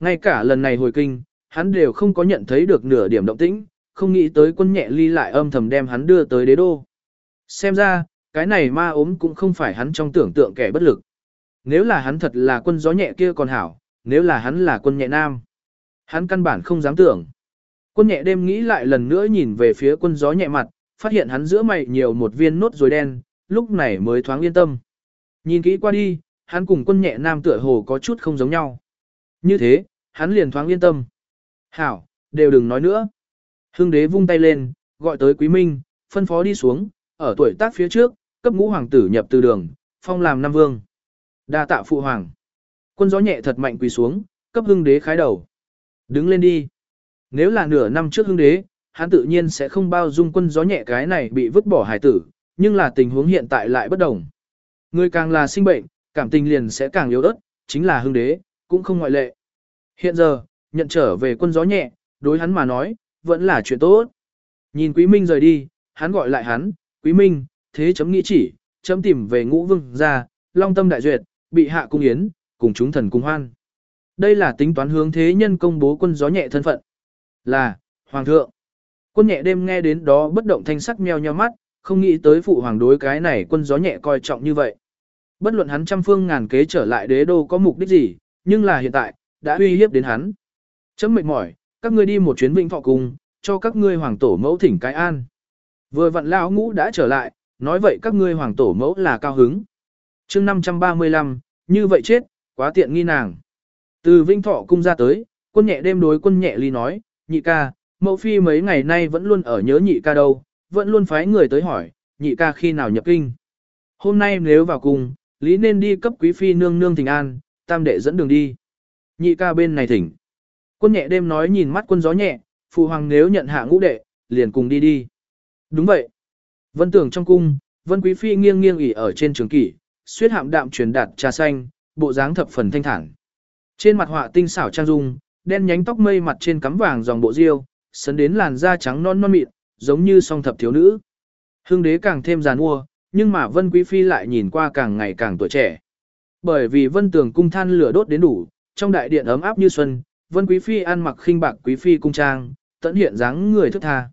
Ngay cả lần này hồi kinh, hắn đều không có nhận thấy được nửa điểm động tĩnh, không nghĩ tới quân nhẹ ly lại âm thầm đem hắn đưa tới đế đô. Xem ra, cái này ma ốm cũng không phải hắn trong tưởng tượng kẻ bất lực. Nếu là hắn thật là quân gió nhẹ kia còn hảo, nếu là hắn là quân nhẹ nam. Hắn căn bản không dám tưởng. Quân nhẹ đêm nghĩ lại lần nữa nhìn về phía quân gió nhẹ mặt, phát hiện hắn giữa mày nhiều một viên nốt rồi đen, lúc này mới thoáng yên tâm. Nhìn kỹ qua đi, hắn cùng quân nhẹ nam tựa hồ có chút không giống nhau. Như thế, hắn liền thoáng yên tâm. Hảo, đều đừng nói nữa. Hưng đế vung tay lên, gọi tới quý minh, phân phó đi xuống, ở tuổi tác phía trước, cấp ngũ hoàng tử nhập từ đường, phong làm năm vương. đa tạ phụ hoàng. Quân gió nhẹ thật mạnh quỳ xuống, cấp hưng đế khái đầu. Đứng lên đi. Nếu là nửa năm trước hưng đế, hắn tự nhiên sẽ không bao dung quân gió nhẹ cái này bị vứt bỏ hải tử, nhưng là tình huống hiện tại lại bất đồng. Người càng là sinh bệnh, cảm tình liền sẽ càng yếu ớt, chính là hưng đế, cũng không ngoại lệ. Hiện giờ, nhận trở về quân gió nhẹ, đối hắn mà nói, vẫn là chuyện tốt. Nhìn Quý Minh rời đi, hắn gọi lại hắn, Quý Minh, thế chấm nghĩ chỉ, chấm tìm về ngũ vương ra, long tâm đại duyệt, bị hạ cung yến, cùng chúng thần cung hoan. Đây là tính toán hướng thế nhân công bố quân gió nhẹ thân phận. Là, Hoàng thượng. Quân nhẹ đêm nghe đến đó bất động thanh sắc meo nheo mắt, không nghĩ tới phụ hoàng đối cái này quân gió nhẹ coi trọng như vậy. Bất luận hắn trăm phương ngàn kế trở lại đế đô có mục đích gì, nhưng là hiện tại, đã uy hiếp đến hắn. Chấm mệt mỏi, các ngươi đi một chuyến vĩnh thọ cùng, cho các ngươi hoàng tổ mẫu thỉnh cái an. Vừa vặn lão ngũ đã trở lại, nói vậy các ngươi hoàng tổ mẫu là cao hứng. chương 535, như vậy chết, quá tiện nghi nàng. Từ vinh thọ cung ra tới, quân nhẹ đêm đối quân nhẹ ly nói, nhị ca, mẫu phi mấy ngày nay vẫn luôn ở nhớ nhị ca đâu, vẫn luôn phái người tới hỏi, nhị ca khi nào nhập kinh. Hôm nay nếu vào cung, lý nên đi cấp quý phi nương nương thỉnh an, tam đệ dẫn đường đi. Nhị ca bên này thỉnh. Quân nhẹ đêm nói nhìn mắt quân gió nhẹ, phụ hoàng nếu nhận hạ ngũ đệ, liền cùng đi đi. Đúng vậy. Vân tưởng trong cung, vân quý phi nghiêng nghiêng ỉ ở trên trường kỷ, suyết hạm đạm truyền đạt trà xanh, bộ dáng thập phần thanh thản. Trên mặt họa tinh xảo trang dung, đen nhánh tóc mây mặt trên cắm vàng dòng bộ diêu, sấn đến làn da trắng non non mịn, giống như song thập thiếu nữ. Hương đế càng thêm giàn nua, nhưng mà Vân Quý Phi lại nhìn qua càng ngày càng tuổi trẻ. Bởi vì Vân Tường cung than lửa đốt đến đủ, trong đại điện ấm áp như xuân, Vân Quý Phi ăn mặc khinh bạc Quý Phi cung trang, tận hiện dáng người thức tha.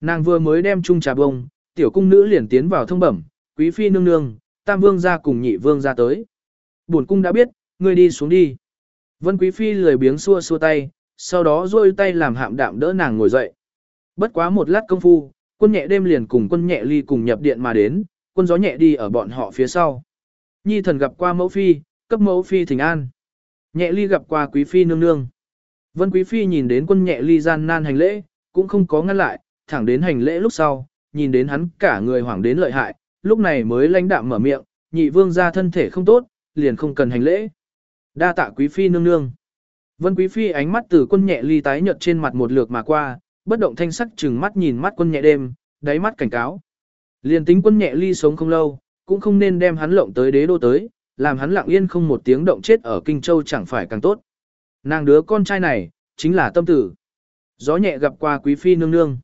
Nàng vừa mới đem chung trà bông, tiểu cung nữ liền tiến vào thông bẩm, Quý Phi nương nương, Tam Vương ra cùng nhị Vương ra tới. Bổn cung đã biết, ngươi đi xuống đi. Vân Quý Phi lười biếng xua xua tay, sau đó duỗi tay làm hạm đạm đỡ nàng ngồi dậy. Bất quá một lát công phu, quân nhẹ đêm liền cùng quân nhẹ ly cùng nhập điện mà đến, quân gió nhẹ đi ở bọn họ phía sau. Nhi thần gặp qua mẫu phi, cấp mẫu phi thỉnh an. Nhẹ ly gặp qua quý phi nương nương. Vân quý phi nhìn đến quân nhẹ ly gian nan hành lễ, cũng không có ngăn lại, thẳng đến hành lễ lúc sau, nhìn đến hắn cả người hoảng đến lợi hại, lúc này mới lãnh đạm mở miệng, nhị vương ra thân thể không tốt, liền không cần hành lễ. Đa tạ quý phi nương nương. Vân quý phi ánh mắt từ quân nhẹ ly tái nhợt trên mặt một lượt mà qua, bất động thanh sắc chừng mắt nhìn mắt quân nhẹ đêm, đáy mắt cảnh cáo. Liền tính quân nhẹ ly sống không lâu, cũng không nên đem hắn lộng tới đế đô tới, làm hắn lặng yên không một tiếng động chết ở Kinh Châu chẳng phải càng tốt. Nàng đứa con trai này, chính là tâm tử. Gió nhẹ gặp qua quý phi nương nương.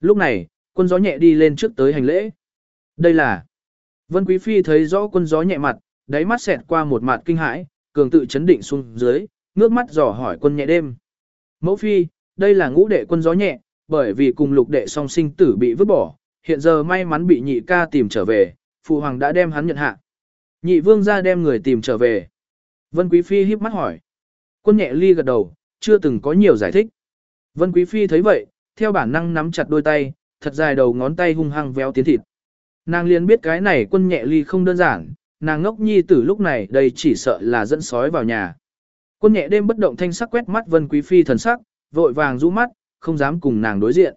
Lúc này, quân gió nhẹ đi lên trước tới hành lễ. Đây là... Vân quý phi thấy rõ quân gió nhẹ mặt, đáy mắt xẹt qua một mặt kinh hãi, cường tự chấn định xuống dưới, ngước mắt dò hỏi quân nhẹ đêm. Mẫu phi, đây là ngũ đệ quân gió nhẹ, bởi vì cùng lục đệ song sinh tử bị vứt bỏ, hiện giờ may mắn bị nhị ca tìm trở về, phụ hoàng đã đem hắn nhận hạ. Nhị vương ra đem người tìm trở về. Vân Quý Phi híp mắt hỏi. Quân nhẹ ly gật đầu, chưa từng có nhiều giải thích. Vân Quý Phi thấy vậy, theo bản năng nắm chặt đôi tay, thật dài đầu ngón tay hung hăng véo tiến thịt. Nàng liền biết cái này quân nhẹ ly không đơn giản, nàng ngốc nhi tử lúc này đây chỉ sợ là dẫn sói vào nhà. Quân nhẹ đêm bất động thanh sắc quét mắt Vân Quý Phi thần sắc, vội vàng rũ mắt, không dám cùng nàng đối diện.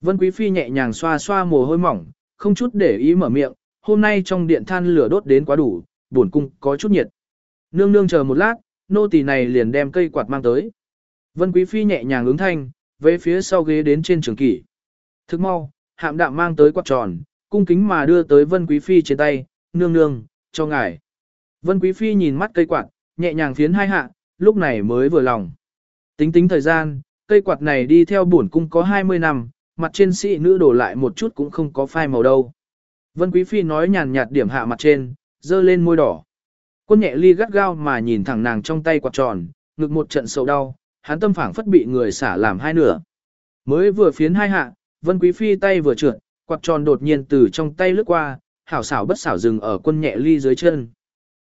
Vân Quý Phi nhẹ nhàng xoa xoa mồ hôi mỏng, không chút để ý mở miệng, hôm nay trong điện than lửa đốt đến quá đủ, buồn cung có chút nhiệt. Nương nương chờ một lát, nô tỳ này liền đem cây quạt mang tới. Vân Quý Phi nhẹ nhàng ứng thanh, về phía sau ghế đến trên trường kỷ. Thức mau, hạm đạm mang tới quạt tròn, cung kính mà đưa tới Vân Quý Phi trên tay, nương nương, cho ngài. Vân Quý Phi nhìn mắt cây quạt, nhẹ nhàng phiến hai hạ, lúc này mới vừa lòng. Tính tính thời gian, cây quạt này đi theo bổn cung có 20 năm, mặt trên sĩ nữ đổ lại một chút cũng không có phai màu đâu. Vân Quý Phi nói nhàn nhạt điểm hạ mặt trên, dơ lên môi đỏ. Quân nhẹ ly gắt gao mà nhìn thẳng nàng trong tay quạt tròn, ngực một trận sầu đau, hắn tâm phảng phất bị người xả làm hai nửa. Mới vừa phiến hai hạ, Vân Quý Phi tay vừa trượt, quạt tròn đột nhiên từ trong tay lướt qua, hảo xảo bất xảo dừng ở quân nhẹ ly dưới chân.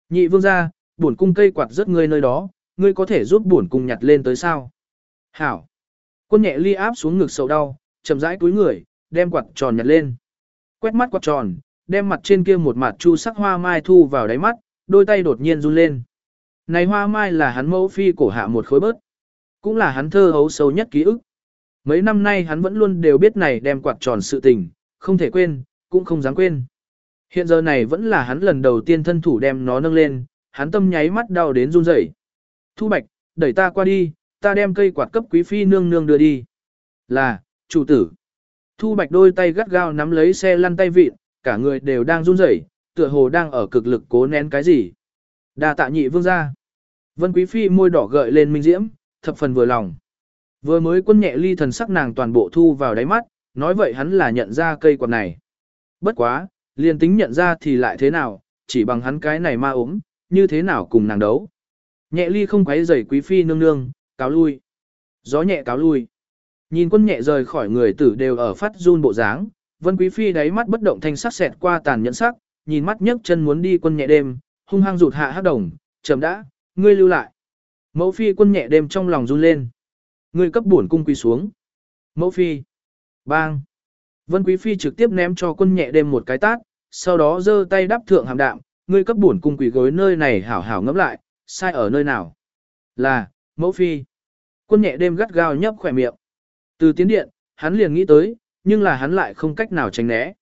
Nhị vương gia, bổn cung cây quạt rất ngươi nơi đó, ngươi có thể giúp bổn cung nhặt lên tới sao? Hảo. Quân nhẹ ly áp xuống ngực sầu đau, chậm rãi túi người, đem quạt tròn nhặt lên. Quét mắt quạt tròn, đem mặt trên kia một mặt chu sắc hoa mai thu vào đáy mắt, đôi tay đột nhiên run lên. Này hoa mai là hắn mẫu phi cổ hạ một khối bớt. Cũng là hắn thơ hấu sâu nhất ký ức. Mấy năm nay hắn vẫn luôn đều biết này đem quạt tròn sự tình, không thể quên, cũng không dám quên. Hiện giờ này vẫn là hắn lần đầu tiên thân thủ đem nó nâng lên, hắn tâm nháy mắt đau đến run rẩy. Thu Bạch, đẩy ta qua đi, ta đem cây quạt cấp quý phi nương nương đưa đi. Là, chủ tử. Thu Bạch đôi tay gắt gao nắm lấy xe lăn tay vịn, cả người đều đang run rẩy, tựa hồ đang ở cực lực cố nén cái gì. Đa tạ nhị vương gia. Vân Quý Phi môi đỏ gợi lên minh diễm, thập phần vừa lòng. Vừa mới quân nhẹ ly thần sắc nàng toàn bộ thu vào đáy mắt, nói vậy hắn là nhận ra cây quạt này. Bất quá, liền tính nhận ra thì lại thế nào, chỉ bằng hắn cái này ma ốm, như thế nào cùng nàng đấu. Nhẹ ly không quấy rầy quý phi nương nương, cáo lui. Gió nhẹ cáo lui. Nhìn quân nhẹ rời khỏi người tử đều ở phát run bộ dáng, vân quý phi đáy mắt bất động thanh sắc xẹt qua tàn nhẫn sắc, nhìn mắt nhấc chân muốn đi quân nhẹ đêm, hung hăng rụt hạ hắc đồng, chậm đã, ngươi lưu lại. Mẫu phi quân nhẹ đêm trong lòng run lên. Ngươi cấp bổn cung quỳ xuống. Mẫu phi. Bang. Vân quý phi trực tiếp ném cho quân nhẹ đêm một cái tát, sau đó giơ tay đáp thượng hàm đạm, ngươi cấp bổn cung quỳ gối nơi này hảo hảo ngẫm lại, sai ở nơi nào? Là, mẫu phi. Quân nhẹ đêm gắt gao nhấp khỏe miệng. Từ tiến điện, hắn liền nghĩ tới, nhưng là hắn lại không cách nào tránh né.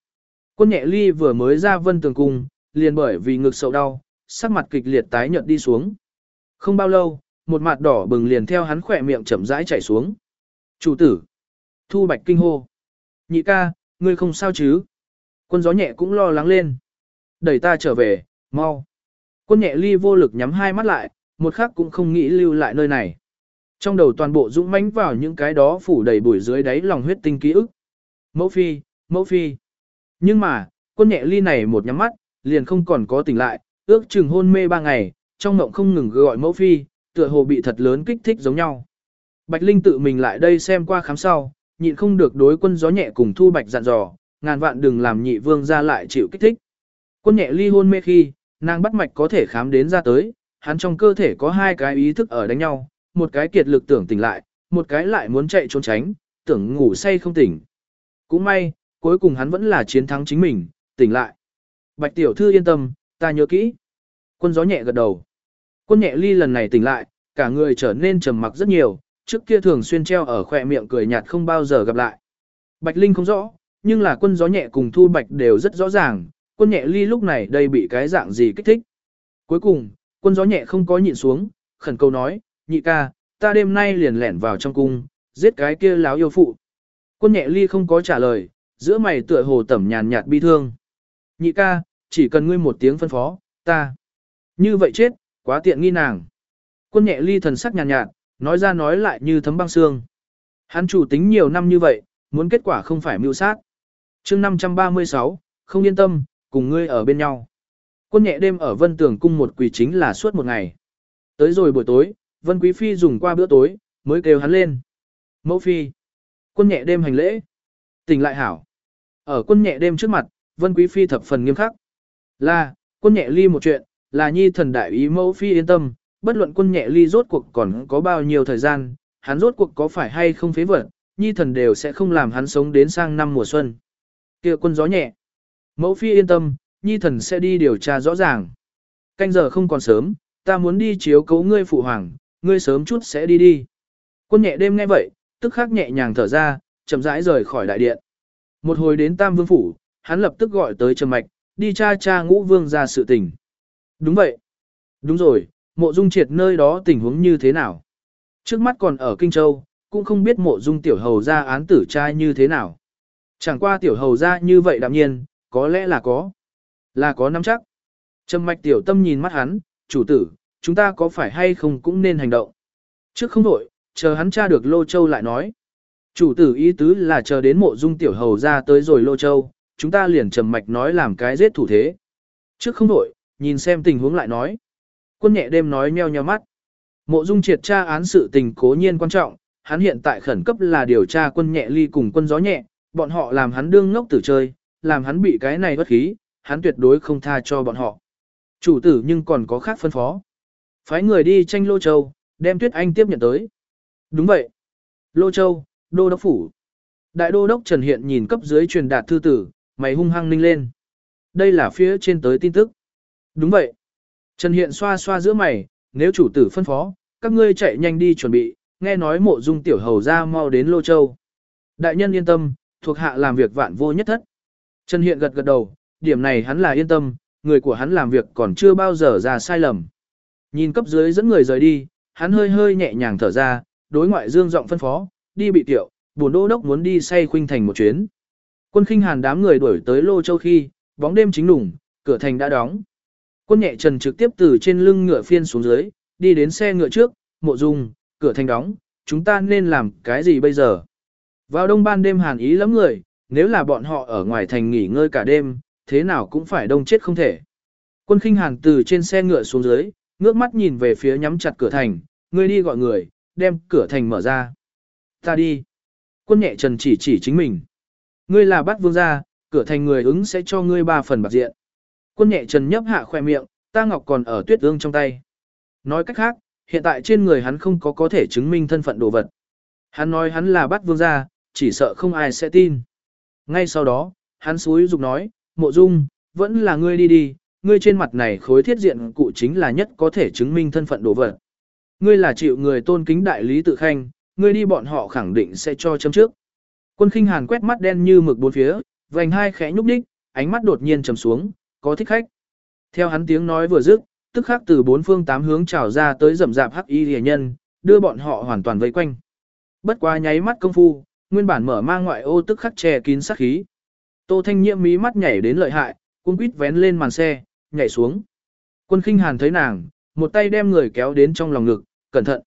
Quân nhẹ ly vừa mới ra vân tường cung, liền bởi vì ngực sầu đau, sắc mặt kịch liệt tái nhợt đi xuống. Không bao lâu, một mặt đỏ bừng liền theo hắn khỏe miệng chậm rãi chảy xuống. Chủ tử. Thu bạch kinh hô. Nhị ca, ngươi không sao chứ? Quân gió nhẹ cũng lo lắng lên. Đẩy ta trở về, mau. Quân nhẹ ly vô lực nhắm hai mắt lại, một khắc cũng không nghĩ lưu lại nơi này. Trong đầu toàn bộ dũng mãnh vào những cái đó phủ đầy bụi dưới đáy lòng huyết tinh ký ức. Mẫu phi, mẫu phi. Nhưng mà, quân nhẹ ly này một nhắm mắt, liền không còn có tỉnh lại, ước chừng hôn mê ba ngày, trong mộng không ngừng gọi mẫu phi, tựa hồ bị thật lớn kích thích giống nhau. Bạch Linh tự mình lại đây xem qua khám sau, nhịn không được đối quân gió nhẹ cùng thu bạch dặn dò, ngàn vạn đừng làm nhị vương ra lại chịu kích thích. Quân nhẹ ly hôn mê khi, nàng bắt mạch có thể khám đến ra tới, hắn trong cơ thể có hai cái ý thức ở đánh nhau, một cái kiệt lực tưởng tỉnh lại, một cái lại muốn chạy trốn tránh, tưởng ngủ say không tỉnh. Cũng may, cuối cùng hắn vẫn là chiến thắng chính mình, tỉnh lại. Bạch tiểu thư yên tâm, ta nhớ kỹ. Quân gió nhẹ gật đầu. Quân nhẹ ly lần này tỉnh lại, cả người trở nên trầm mặc rất nhiều, trước kia thường xuyên treo ở khỏe miệng cười nhạt không bao giờ gặp lại. Bạch Linh không rõ, nhưng là quân gió nhẹ cùng Thu Bạch đều rất rõ ràng, quân nhẹ ly lúc này đây bị cái dạng gì kích thích. Cuối cùng, quân gió nhẹ không có nhịn xuống, khẩn cầu nói, nhị ca, ta đêm nay liền lẻn vào trong cung, giết cái kia láo yêu phụ. Quân nhẹ ly không có trả lời, giữa mày tựa hồ tẩm nhàn nhạt bi thương. Nhị ca, chỉ cần ngươi một tiếng phân phó, ta. Như vậy chết, quá tiện nghi nàng. Quân nhẹ ly thần sắc nhàn nhạt, nói ra nói lại như thấm băng xương. Hắn chủ tính nhiều năm như vậy, muốn kết quả không phải mưu sát. chương 536, không yên tâm, cùng ngươi ở bên nhau. Quân nhẹ đêm ở vân tường cung một quỳ chính là suốt một ngày. Tới rồi buổi tối, vân quý phi dùng qua bữa tối, mới kêu hắn lên. Mẫu phi. Quân nhẹ đêm hành lễ. Tỉnh lại hảo. Ở quân nhẹ đêm trước mặt, vân quý phi thập phần nghiêm khắc. Là, quân nhẹ ly một chuyện, là nhi thần đại ý mẫu phi yên tâm, bất luận quân nhẹ ly rốt cuộc còn có bao nhiêu thời gian, hắn rốt cuộc có phải hay không phế vật, nhi thần đều sẽ không làm hắn sống đến sang năm mùa xuân. kia quân gió nhẹ. Mẫu phi yên tâm, nhi thần sẽ đi điều tra rõ ràng. Canh giờ không còn sớm, ta muốn đi chiếu cấu ngươi phụ hoàng, ngươi sớm chút sẽ đi đi. Quân nhẹ đêm nghe vậy, tức khắc nhẹ nhàng thở ra, chậm rãi rời khỏi đại điện. Một hồi đến Tam Vương Phủ, hắn lập tức gọi tới Trầm Mạch, đi tra tra ngũ vương ra sự tình. Đúng vậy. Đúng rồi, mộ dung triệt nơi đó tình huống như thế nào. Trước mắt còn ở Kinh Châu, cũng không biết mộ dung tiểu hầu ra án tử trai như thế nào. Chẳng qua tiểu hầu ra như vậy đạm nhiên, có lẽ là có. Là có nắm chắc. Trầm mạch tiểu tâm nhìn mắt hắn, chủ tử, chúng ta có phải hay không cũng nên hành động. Trước không đổi, chờ hắn tra được Lô Châu lại nói. Chủ tử ý tứ là chờ đến mộ dung tiểu hầu ra tới rồi Lô Châu, chúng ta liền trầm mạch nói làm cái giết thủ thế. Trước không đổi, nhìn xem tình huống lại nói. Quân nhẹ đêm nói meo nheo mắt. Mộ Dung triệt tra án sự tình cố nhiên quan trọng, hắn hiện tại khẩn cấp là điều tra quân nhẹ ly cùng quân gió nhẹ, bọn họ làm hắn đương ngốc tử chơi, làm hắn bị cái này bất khí, hắn tuyệt đối không tha cho bọn họ. Chủ tử nhưng còn có khác phân phó. Phái người đi tranh Lô Châu, đem Tuyết Anh tiếp nhận tới. Đúng vậy. Lô Châu, Đô Đốc Phủ. Đại Đô Đốc Trần Hiện nhìn cấp dưới truyền đạt thư tử, mày hung hăng ninh lên. Đây là phía trên tới tin tức. Đúng vậy. Trần Hiện xoa xoa giữa mày, nếu chủ tử phân phó, các ngươi chạy nhanh đi chuẩn bị, nghe nói mộ dung tiểu hầu ra mau đến Lô Châu. Đại nhân yên tâm, thuộc hạ làm việc vạn vô nhất thất. Trần Hiện gật gật đầu, điểm này hắn là yên tâm, người của hắn làm việc còn chưa bao giờ ra sai lầm. Nhìn cấp dưới dẫn người rời đi, hắn hơi hơi nhẹ nhàng thở ra, đối ngoại dương giọng phân phó, đi bị tiểu, buồn đô đốc muốn đi say khuynh thành một chuyến. Quân khinh hàn đám người đuổi tới Lô Châu khi, bóng đêm chính lủng, cửa thành đã đóng. Quân nhẹ trần trực tiếp từ trên lưng ngựa phiên xuống dưới, đi đến xe ngựa trước, mộ dung, cửa thành đóng, chúng ta nên làm cái gì bây giờ? Vào đông ban đêm hàn ý lắm người, nếu là bọn họ ở ngoài thành nghỉ ngơi cả đêm, thế nào cũng phải đông chết không thể. Quân khinh hàn từ trên xe ngựa xuống dưới, ngước mắt nhìn về phía nhắm chặt cửa thành, ngươi đi gọi người, đem cửa thành mở ra. Ta đi. Quân nhẹ trần chỉ chỉ chính mình. Ngươi là bắt vương gia, cửa thành người ứng sẽ cho ngươi ba phần bạc diện. Quân nhẹ trần nhấp hạ khoe miệng, ta ngọc còn ở tuyết ương trong tay. Nói cách khác, hiện tại trên người hắn không có có thể chứng minh thân phận đồ vật. Hắn nói hắn là bắt vương gia, chỉ sợ không ai sẽ tin. Ngay sau đó, hắn suối dục nói, mộ dung, vẫn là ngươi đi đi, ngươi trên mặt này khối thiết diện cụ chính là nhất có thể chứng minh thân phận đồ vật. Ngươi là chịu người tôn kính đại lý tự khanh, ngươi đi bọn họ khẳng định sẽ cho châm trước. Quân khinh hàn quét mắt đen như mực bốn phía, vành hai khẽ nhúc đích, ánh mắt đột nhiên trầm xuống, có thích khách. Theo hắn tiếng nói vừa dứt, tức khắc từ bốn phương tám hướng trào ra tới rầm rạp hắc y rìa nhân, đưa bọn họ hoàn toàn vây quanh. Bất quá nháy mắt công phu, nguyên bản mở mang ngoại ô tức khắc che kín sát khí. Tô Thanh Nhiễm mí mắt nhảy đến lợi hại, cung quýt vén lên màn xe, nhảy xuống. Quân khinh hàn thấy nàng, một tay đem người kéo đến trong lòng ngực, cẩn thận.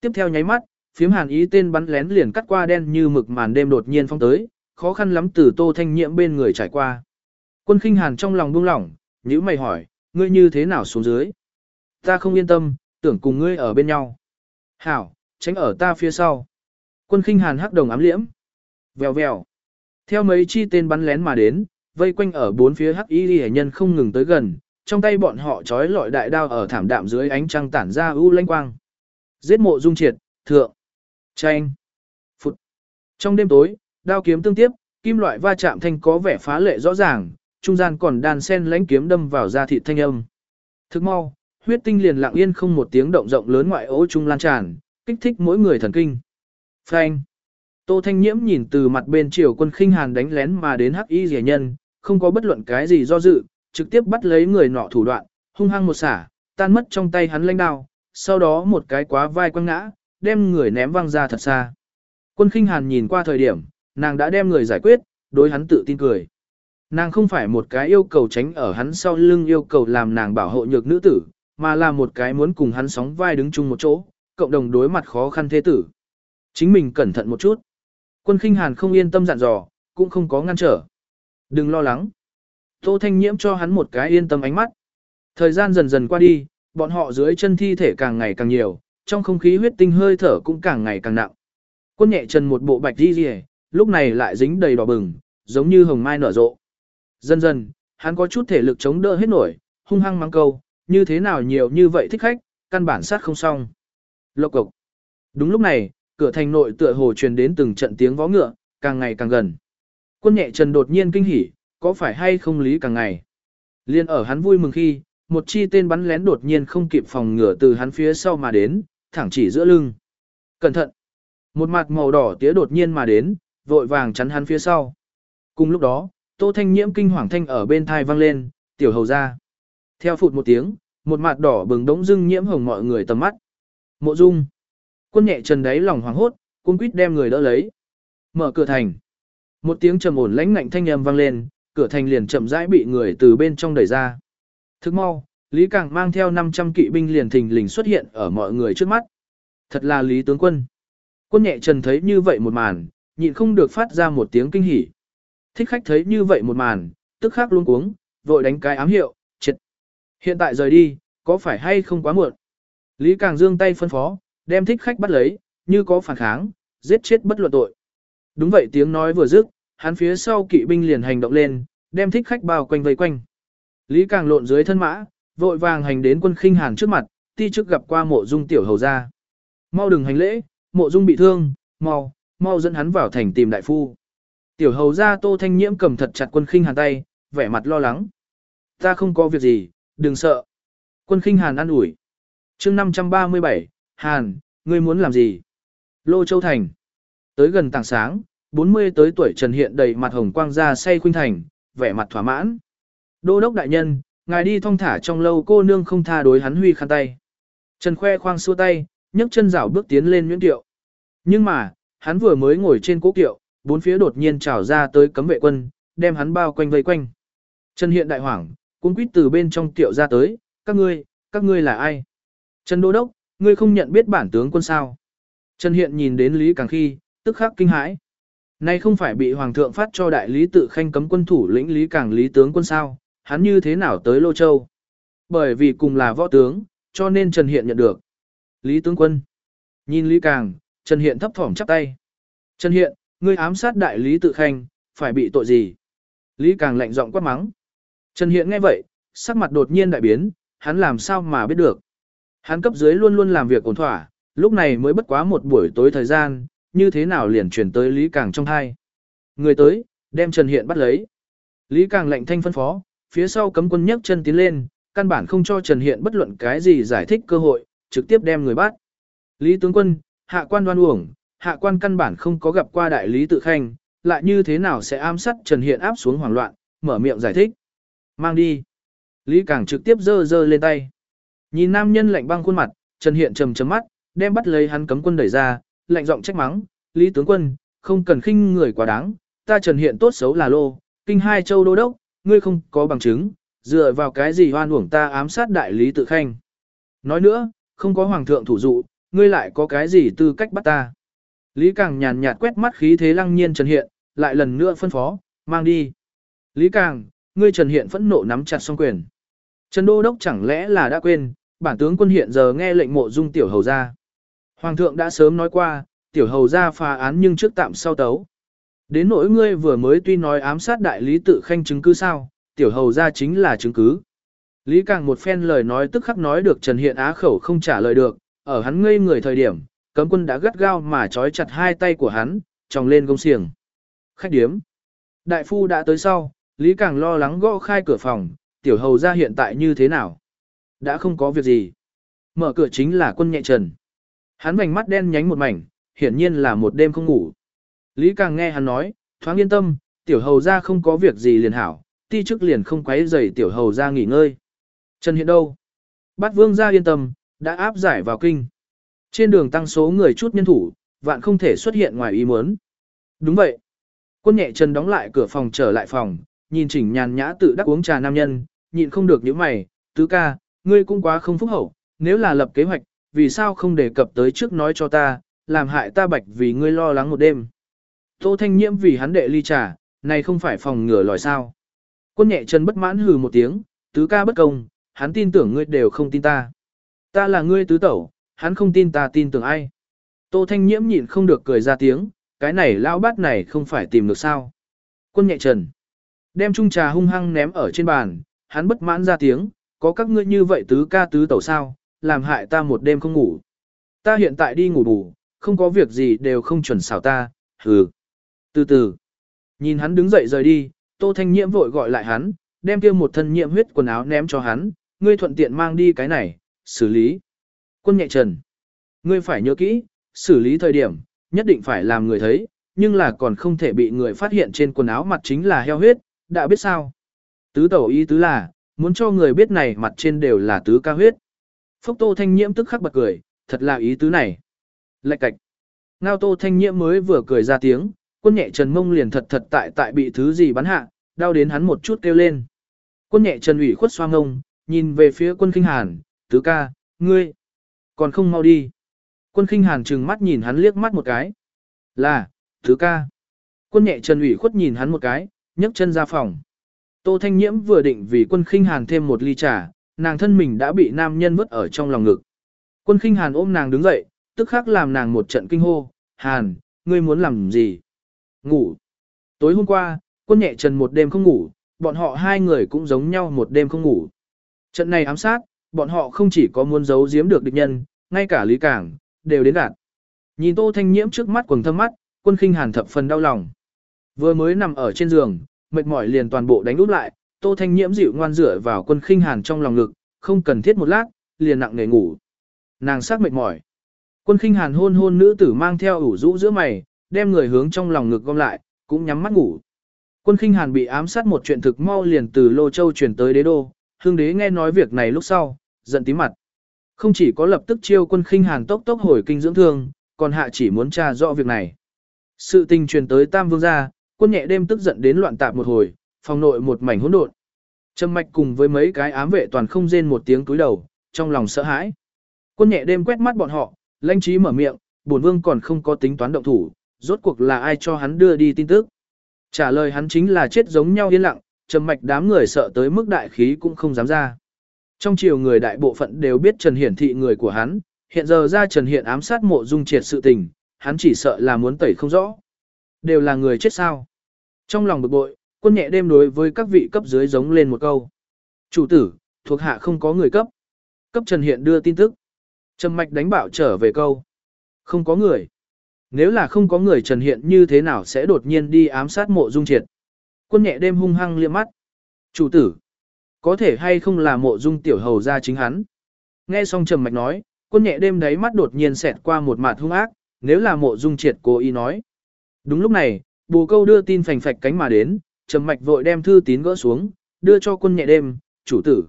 Tiếp theo nháy mắt, phiếm hàn ý tên bắn lén liền cắt qua đen như mực màn đêm đột nhiên phong tới, khó khăn lắm từ Tô Thanh Nhiễm bên người trải qua. Quân khinh hàn trong lòng buông lỏng, nhíu mày hỏi, ngươi như thế nào xuống dưới? Ta không yên tâm, tưởng cùng ngươi ở bên nhau. Hảo, tránh ở ta phía sau. Quân khinh hàn hắc đồng ám liễm. Vèo vèo. Theo mấy chi tên bắn lén mà đến, vây quanh ở bốn phía hắc y hệ nhân không ngừng tới gần, trong tay bọn họ trói lọi đại đao ở thảm đạm dưới ánh trăng tản ra u lanh quang. Giết mộ dung triệt, thượng, tranh, phụt. Trong đêm tối, đao kiếm tương tiếp, kim loại va chạm thanh có vẻ phá lệ rõ ràng, trung gian còn đàn sen lãnh kiếm đâm vào da thịt thanh âm. Thức mau, huyết tinh liền lặng yên không một tiếng động rộng lớn ngoại ố trung lan tràn, kích thích mỗi người thần kinh. Phanh. Tô Thanh Nhiễm nhìn từ mặt bên triều quân khinh hàn đánh lén mà đến hắc y rẻ nhân, không có bất luận cái gì do dự, trực tiếp bắt lấy người nọ thủ đoạn, hung hăng một xả, tan mất trong tay hắn lãnh đao, sau đó một cái quá vai quăng ngã, đem người ném văng ra thật xa. Quân khinh hàn nhìn qua thời điểm, nàng đã đem người giải quyết, đối hắn tự tin cười. Nàng không phải một cái yêu cầu tránh ở hắn sau lưng yêu cầu làm nàng bảo hộ nhược nữ tử, mà là một cái muốn cùng hắn sóng vai đứng chung một chỗ, cộng đồng đối mặt khó khăn thế tử. Chính mình cẩn thận một chút. Quân khinh hàn không yên tâm dặn dò, cũng không có ngăn trở. Đừng lo lắng. Tô Thanh Nhiễm cho hắn một cái yên tâm ánh mắt. Thời gian dần dần qua đi, bọn họ dưới chân thi thể càng ngày càng nhiều, trong không khí huyết tinh hơi thở cũng càng ngày càng nặng. Quân nhẹ chân một bộ bạch đi rìa, lúc này lại dính đầy đỏ bừng, giống như hồng mai nở rộ. Dần dần, hắn có chút thể lực chống đỡ hết nổi, hung hăng mắng câu, như thế nào nhiều như vậy thích khách, căn bản sát không xong. Lộc cục. Đúng lúc này, cửa thành nội tựa hồ truyền đến từng trận tiếng vó ngựa, càng ngày càng gần. Quân nhẹ trần đột nhiên kinh hỉ, có phải hay không lý càng ngày. Liên ở hắn vui mừng khi, một chi tên bắn lén đột nhiên không kịp phòng ngửa từ hắn phía sau mà đến, thẳng chỉ giữa lưng. Cẩn thận! Một mặt màu đỏ tía đột nhiên mà đến, vội vàng chắn hắn phía sau. Cùng lúc đó, Tô Thanh Nhiễm kinh hoàng thanh ở bên thai vang lên, tiểu hầu ra. Theo phụt một tiếng, một mặt đỏ bừng đống dưng nhiễm hồng mọi người tầm mắt. Mộ Dung. Quân nhẹ trần đáy lòng hoảng hốt, cung quýt đem người đỡ lấy. Mở cửa thành. Một tiếng trầm ổn lãnh ngạnh thanh âm vang lên, cửa thành liền chậm rãi bị người từ bên trong đẩy ra. Thức mau, Lý Càng mang theo 500 kỵ binh liền thình lình xuất hiện ở mọi người trước mắt. Thật là Lý tướng quân. Quân nhẹ trần thấy như vậy một màn, nhịn không được phát ra một tiếng kinh hỉ. Thích khách thấy như vậy một màn, tức khắc luôn cuống, vội đánh cái ám hiệu, triệt. Hiện tại rời đi, có phải hay không quá muộn? Lý Càng dương tay phân phó, đem thích khách bắt lấy, như có phản kháng, giết chết bất luận tội. Đúng vậy tiếng nói vừa dứt, hắn phía sau kỵ binh liền hành động lên, đem thích khách bao quanh vây quanh. Lý Càng lộn dưới thân mã, vội vàng hành đến quân khinh hàn trước mặt, ti trước gặp qua mộ dung tiểu hầu ra. Mau đừng hành lễ, mộ dung bị thương, mau, mau dẫn hắn vào thành tìm đại phu. Tiểu hầu ra tô thanh nhiễm cầm thật chặt quân khinh hàn tay, vẻ mặt lo lắng. Ta không có việc gì, đừng sợ. Quân khinh hàn ăn ủi. chương 537, Hàn, ngươi muốn làm gì? Lô Châu Thành. Tới gần tảng sáng, 40 tới tuổi Trần Hiện đầy mặt hồng quang ra say khuynh thành, vẻ mặt thỏa mãn. Đô đốc đại nhân, ngài đi thong thả trong lâu cô nương không tha đối hắn huy khăn tay. Trần khoe khoang xua tay, nhấc chân rảo bước tiến lên nhuyễn tiệu. Nhưng mà, hắn vừa mới ngồi trên cố kiệu, bốn phía đột nhiên trào ra tới cấm vệ quân, đem hắn bao quanh vây quanh. Trần Hiện đại hoảng, cuốn quýt từ bên trong tiệu ra tới, các ngươi, các ngươi là ai? Trần Đô Đốc, ngươi không nhận biết bản tướng quân sao? Trần Hiện nhìn đến Lý Càng khi, tức khắc kinh hãi. Nay không phải bị Hoàng thượng phát cho đại lý tự khanh cấm quân thủ lĩnh Lý Càng Lý tướng quân sao, hắn như thế nào tới Lô Châu? Bởi vì cùng là võ tướng, cho nên Trần Hiện nhận được. Lý tướng quân. Nhìn Lý Càng, Trần Hiện thấp thỏm chắp tay. Trần Hiện, ngươi ám sát đại lý tự khanh, phải bị tội gì? Lý Càng lạnh giọng quát mắng. Trần Hiện nghe vậy, sắc mặt đột nhiên đại biến, hắn làm sao mà biết được. Hắn cấp dưới luôn luôn làm việc ổn thỏa, lúc này mới bất quá một buổi tối thời gian, như thế nào liền chuyển tới Lý Càng trong hai. Người tới, đem Trần Hiện bắt lấy. Lý Càng lệnh thanh phân phó, phía sau cấm quân nhấc chân tiến lên, căn bản không cho Trần Hiện bất luận cái gì giải thích cơ hội, trực tiếp đem người bắt. Lý tướng quân, hạ quan đoan uổng, hạ quan căn bản không có gặp qua đại lý tự khanh, lại như thế nào sẽ ám sát Trần Hiện áp xuống hoảng loạn, mở miệng giải thích. Mang đi. Lý Càng trực tiếp giơ giơ lên tay. Nhìn nam nhân lạnh băng khuôn mặt, Trần Hiện trầm trầm mắt, đem bắt lấy hắn cấm quân đẩy ra, lạnh giọng trách mắng, Lý tướng quân, không cần khinh người quá đáng, ta Trần Hiện tốt xấu là lô, kinh hai châu đô đốc, ngươi không có bằng chứng, dựa vào cái gì hoan uổng ta ám sát đại lý tự khanh. Nói nữa, không có hoàng thượng thủ dụ, ngươi lại có cái gì tư cách bắt ta. Lý Càng nhàn nhạt quét mắt khí thế lăng nhiên Trần Hiện, lại lần nữa phân phó, mang đi. Lý Càng, ngươi Trần Hiện phẫn nộ nắm chặt song quyền. Trần Đô Đốc chẳng lẽ là đã quên, bản tướng quân hiện giờ nghe lệnh mộ dung tiểu hầu ra. Hoàng thượng đã sớm nói qua, tiểu hầu ra phá án nhưng trước tạm sau tấu. Đến nỗi ngươi vừa mới tuy nói ám sát đại lý tự khanh chứng cứ sao, tiểu hầu ra chính là chứng cứ. Lý Càng một phen lời nói tức khắc nói được Trần Hiện Á khẩu không trả lời được, ở hắn ngây người thời điểm, cấm quân đã gắt gao mà trói chặt hai tay của hắn, tròng lên gông xiềng. Khách điếm. Đại phu đã tới sau, Lý Càng lo lắng gõ khai cửa phòng, tiểu hầu ra hiện tại như thế nào? Đã không có việc gì. Mở cửa chính là quân nhẹ trần. Hắn vành mắt đen nhánh một mảnh, hiển nhiên là một đêm không ngủ. Lý Càng nghe hắn nói, thoáng yên tâm, tiểu hầu ra không có việc gì liền hảo, ti chức liền không quấy rầy tiểu hầu ra nghỉ ngơi. Trần hiện đâu? Bát vương ra yên tâm, đã áp giải vào kinh. Trên đường tăng số người chút nhân thủ, vạn không thể xuất hiện ngoài ý muốn. Đúng vậy. Quân nhẹ chân đóng lại cửa phòng trở lại phòng, nhìn chỉnh nhàn nhã tự đắc uống trà nam nhân, nhịn không được những mày, tứ ca, ngươi cũng quá không phúc hậu, nếu là lập kế hoạch, vì sao không đề cập tới trước nói cho ta, làm hại ta bạch vì ngươi lo lắng một đêm. Tô Thanh Nhiễm vì hắn đệ ly trà, này không phải phòng ngừa lòi sao. Quân nhẹ chân bất mãn hừ một tiếng, tứ ca bất công, hắn tin tưởng ngươi đều không tin ta. Ta là ngươi tứ tẩu, hắn không tin ta tin tưởng ai. Tô Thanh Nhiễm nhịn không được cười ra tiếng, cái này lão bát này không phải tìm được sao. Quân nhẹ trần. Đem chung trà hung hăng ném ở trên bàn, hắn bất mãn ra tiếng, có các ngươi như vậy tứ ca tứ tẩu sao, làm hại ta một đêm không ngủ. Ta hiện tại đi ngủ bù, không có việc gì đều không chuẩn xảo ta, hừ. Từ từ, nhìn hắn đứng dậy rời đi, Tô Thanh Nhiễm vội gọi lại hắn, đem kia một thân nhiễm huyết quần áo ném cho hắn, ngươi thuận tiện mang đi cái này, xử lý. Quân nhẹ trần, ngươi phải nhớ kỹ, xử lý thời điểm, nhất định phải làm người thấy, nhưng là còn không thể bị người phát hiện trên quần áo mặt chính là heo huyết, đã biết sao. Tứ tẩu ý tứ là, muốn cho người biết này mặt trên đều là tứ ca huyết. Phốc tô thanh nhiễm tức khắc bật cười, thật là ý tứ này. Lạch cạch. Ngao tô thanh nhiễm mới vừa cười ra tiếng, quân nhẹ trần mông liền thật thật tại tại bị thứ gì bắn hạ, đau đến hắn một chút kêu lên. Quân nhẹ trần ủy khuất xoa ngông, nhìn về phía quân kinh hàn, tứ ca, ngươi, còn không mau đi. Quân kinh hàn trừng mắt nhìn hắn liếc mắt một cái. Là, tứ ca. Quân nhẹ trần ủy khuất nhìn hắn một cái, nhấc chân ra phòng. Tô Thanh Nhiễm vừa định vì quân khinh hàn thêm một ly trà, nàng thân mình đã bị nam nhân vứt ở trong lòng ngực. Quân khinh hàn ôm nàng đứng dậy, tức khắc làm nàng một trận kinh hô, hàn, ngươi muốn làm gì? Ngủ. Tối hôm qua, quân nhẹ trần một đêm không ngủ, bọn họ hai người cũng giống nhau một đêm không ngủ. Trận này ám sát, bọn họ không chỉ có muốn giấu giếm được địch nhân, ngay cả Lý Cảng, đều đến đạt. Nhìn Tô Thanh Nhiễm trước mắt quần thâm mắt, quân khinh hàn thập phần đau lòng. Vừa mới nằm ở trên giường, mệt mỏi liền toàn bộ đánh úp lại, Tô Thanh Nhiễm dịu ngoan rửa vào quân khinh hàn trong lòng ngực, không cần thiết một lát, liền nặng nề ngủ. Nàng sắc mệt mỏi. Quân khinh hàn hôn hôn nữ tử mang theo ủ rũ giữa mày, đem người hướng trong lòng ngực gom lại, cũng nhắm mắt ngủ. Quân khinh hàn bị ám sát một chuyện thực mau liền từ Lô Châu chuyển tới đế đô, hương đế nghe nói việc này lúc sau, giận tím mặt. Không chỉ có lập tức chiêu quân khinh hàn tốc tốc hồi kinh dưỡng thương, còn hạ chỉ muốn tra rõ việc này. Sự tình truyền tới Tam Vương gia, quân nhẹ đêm tức giận đến loạn tạp một hồi, phòng nội một mảnh hỗn độn. Trầm mạch cùng với mấy cái ám vệ toàn không rên một tiếng túi đầu, trong lòng sợ hãi. Quân nhẹ đêm quét mắt bọn họ, lãnh trí mở miệng, bổn vương còn không có tính toán động thủ, rốt cuộc là ai cho hắn đưa đi tin tức. Trả lời hắn chính là chết giống nhau yên lặng, trầm mạch đám người sợ tới mức đại khí cũng không dám ra. Trong chiều người đại bộ phận đều biết Trần Hiển thị người của hắn, hiện giờ ra Trần Hiển ám sát mộ dung triệt sự tình, hắn chỉ sợ là muốn tẩy không rõ. Đều là người chết sao. Trong lòng bực bội, quân nhẹ đêm đối với các vị cấp dưới giống lên một câu. Chủ tử, thuộc hạ không có người cấp. Cấp Trần Hiện đưa tin tức. Trầm mạch đánh bảo trở về câu. Không có người. Nếu là không có người Trần Hiện như thế nào sẽ đột nhiên đi ám sát mộ dung triệt. Quân nhẹ đêm hung hăng liếc mắt. Chủ tử. Có thể hay không là mộ dung tiểu hầu ra chính hắn. Nghe xong trầm mạch nói, quân nhẹ đêm đáy mắt đột nhiên xẹt qua một mặt hung ác, nếu là mộ dung triệt cố ý nói. Đúng lúc này, bồ câu đưa tin phành phạch cánh mà đến, trầm mạch vội đem thư tín gỡ xuống, đưa cho quân nhẹ đêm, chủ tử.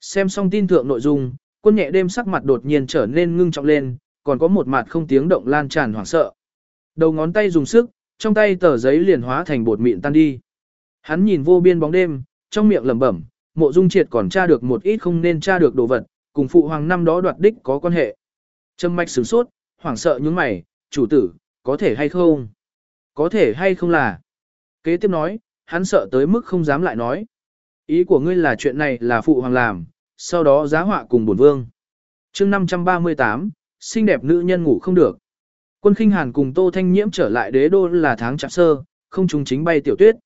Xem xong tin thượng nội dung, quân nhẹ đêm sắc mặt đột nhiên trở nên ngưng trọng lên, còn có một mặt không tiếng động lan tràn hoảng sợ. Đầu ngón tay dùng sức, trong tay tờ giấy liền hóa thành bột mịn tan đi. Hắn nhìn vô biên bóng đêm, trong miệng lẩm bẩm, mộ dung triệt còn tra được một ít không nên tra được đồ vật, cùng phụ hoàng năm đó đoạt đích có quan hệ. Trầm mạch sửng sốt, hoảng sợ nhướng mày, chủ tử, có thể hay không? Có thể hay không là? Kế tiếp nói, hắn sợ tới mức không dám lại nói. Ý của ngươi là chuyện này là phụ hoàng làm, sau đó giá họa cùng bổn vương. chương 538, xinh đẹp nữ nhân ngủ không được. Quân khinh hàn cùng Tô Thanh Nhiễm trở lại đế đô là tháng chạp sơ, không trùng chính bay tiểu tuyết.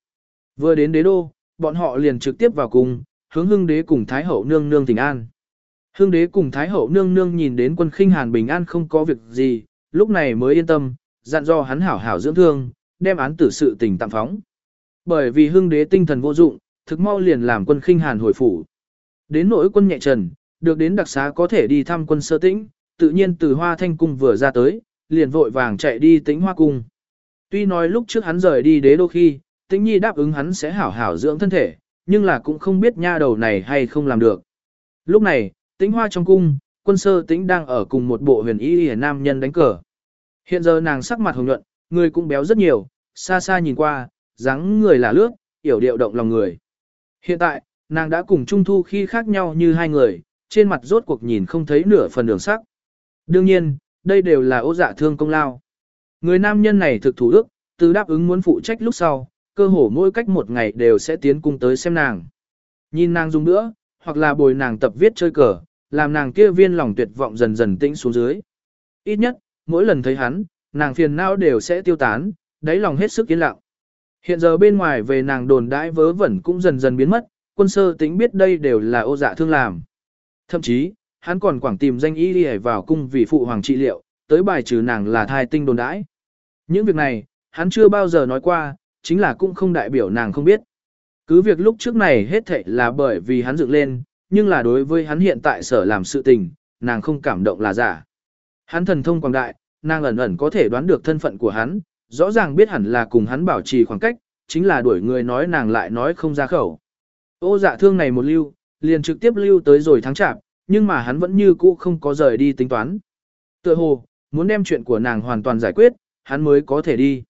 Vừa đến đế đô, bọn họ liền trực tiếp vào cùng, hướng hưng đế cùng Thái Hậu nương nương tình an. Hưng đế cùng Thái Hậu nương nương nhìn đến quân khinh hàn bình an không có việc gì, lúc này mới yên tâm, dặn do hắn hảo hảo dưỡng thương, đem án tử sự tình tạm phóng. Bởi vì hưng đế tinh thần vô dụng, thực mau liền làm quân khinh hàn hồi phủ. Đến nỗi quân nhẹ trần, được đến đặc xá có thể đi thăm quân sơ tĩnh, tự nhiên từ hoa thanh cung vừa ra tới, liền vội vàng chạy đi tĩnh hoa cung. Tuy nói lúc trước hắn rời đi đế đô khi, tĩnh nhi đáp ứng hắn sẽ hảo hảo dưỡng thân thể, nhưng là cũng không biết nha đầu này hay không làm được. Lúc này, tĩnh hoa trong cung, quân sơ tĩnh đang ở cùng một bộ huyền y hề nam nhân đánh cờ. Hiện giờ nàng sắc mặt hồng nhuận, người cũng béo rất nhiều, xa xa nhìn qua, dáng người là lướt, yểu điệu động lòng người. Hiện tại, nàng đã cùng Trung Thu khi khác nhau như hai người, trên mặt rốt cuộc nhìn không thấy nửa phần đường sắc. Đương nhiên, đây đều là ô dạ thương công lao. Người nam nhân này thực thủ đức, từ đáp ứng muốn phụ trách lúc sau, cơ hồ mỗi cách một ngày đều sẽ tiến cung tới xem nàng. Nhìn nàng dùng nữa, hoặc là bồi nàng tập viết chơi cờ, làm nàng kia viên lòng tuyệt vọng dần dần tĩnh xuống dưới. Ít nhất, mỗi lần thấy hắn, nàng phiền não đều sẽ tiêu tán, đáy lòng hết sức yên lặng. Hiện giờ bên ngoài về nàng đồn đãi vớ vẩn cũng dần dần biến mất, quân sơ tính biết đây đều là ô dạ thương làm. Thậm chí, hắn còn quảng tìm danh y đi vào cung vì phụ hoàng trị liệu, tới bài trừ nàng là thai tinh đồn đãi. Những việc này, hắn chưa bao giờ nói qua, chính là cũng không đại biểu nàng không biết. Cứ việc lúc trước này hết thảy là bởi vì hắn dựng lên, nhưng là đối với hắn hiện tại sở làm sự tình, nàng không cảm động là giả. Hắn thần thông quảng đại, nàng ẩn ẩn có thể đoán được thân phận của hắn, rõ ràng biết hẳn là cùng hắn bảo trì khoảng cách, chính là đuổi người nói nàng lại nói không ra khẩu. Ô dạ thương này một lưu, liền trực tiếp lưu tới rồi tháng chạp, nhưng mà hắn vẫn như cũ không có rời đi tính toán. Tựa hồ, muốn đem chuyện của nàng hoàn toàn giải quyết, hắn mới có thể đi.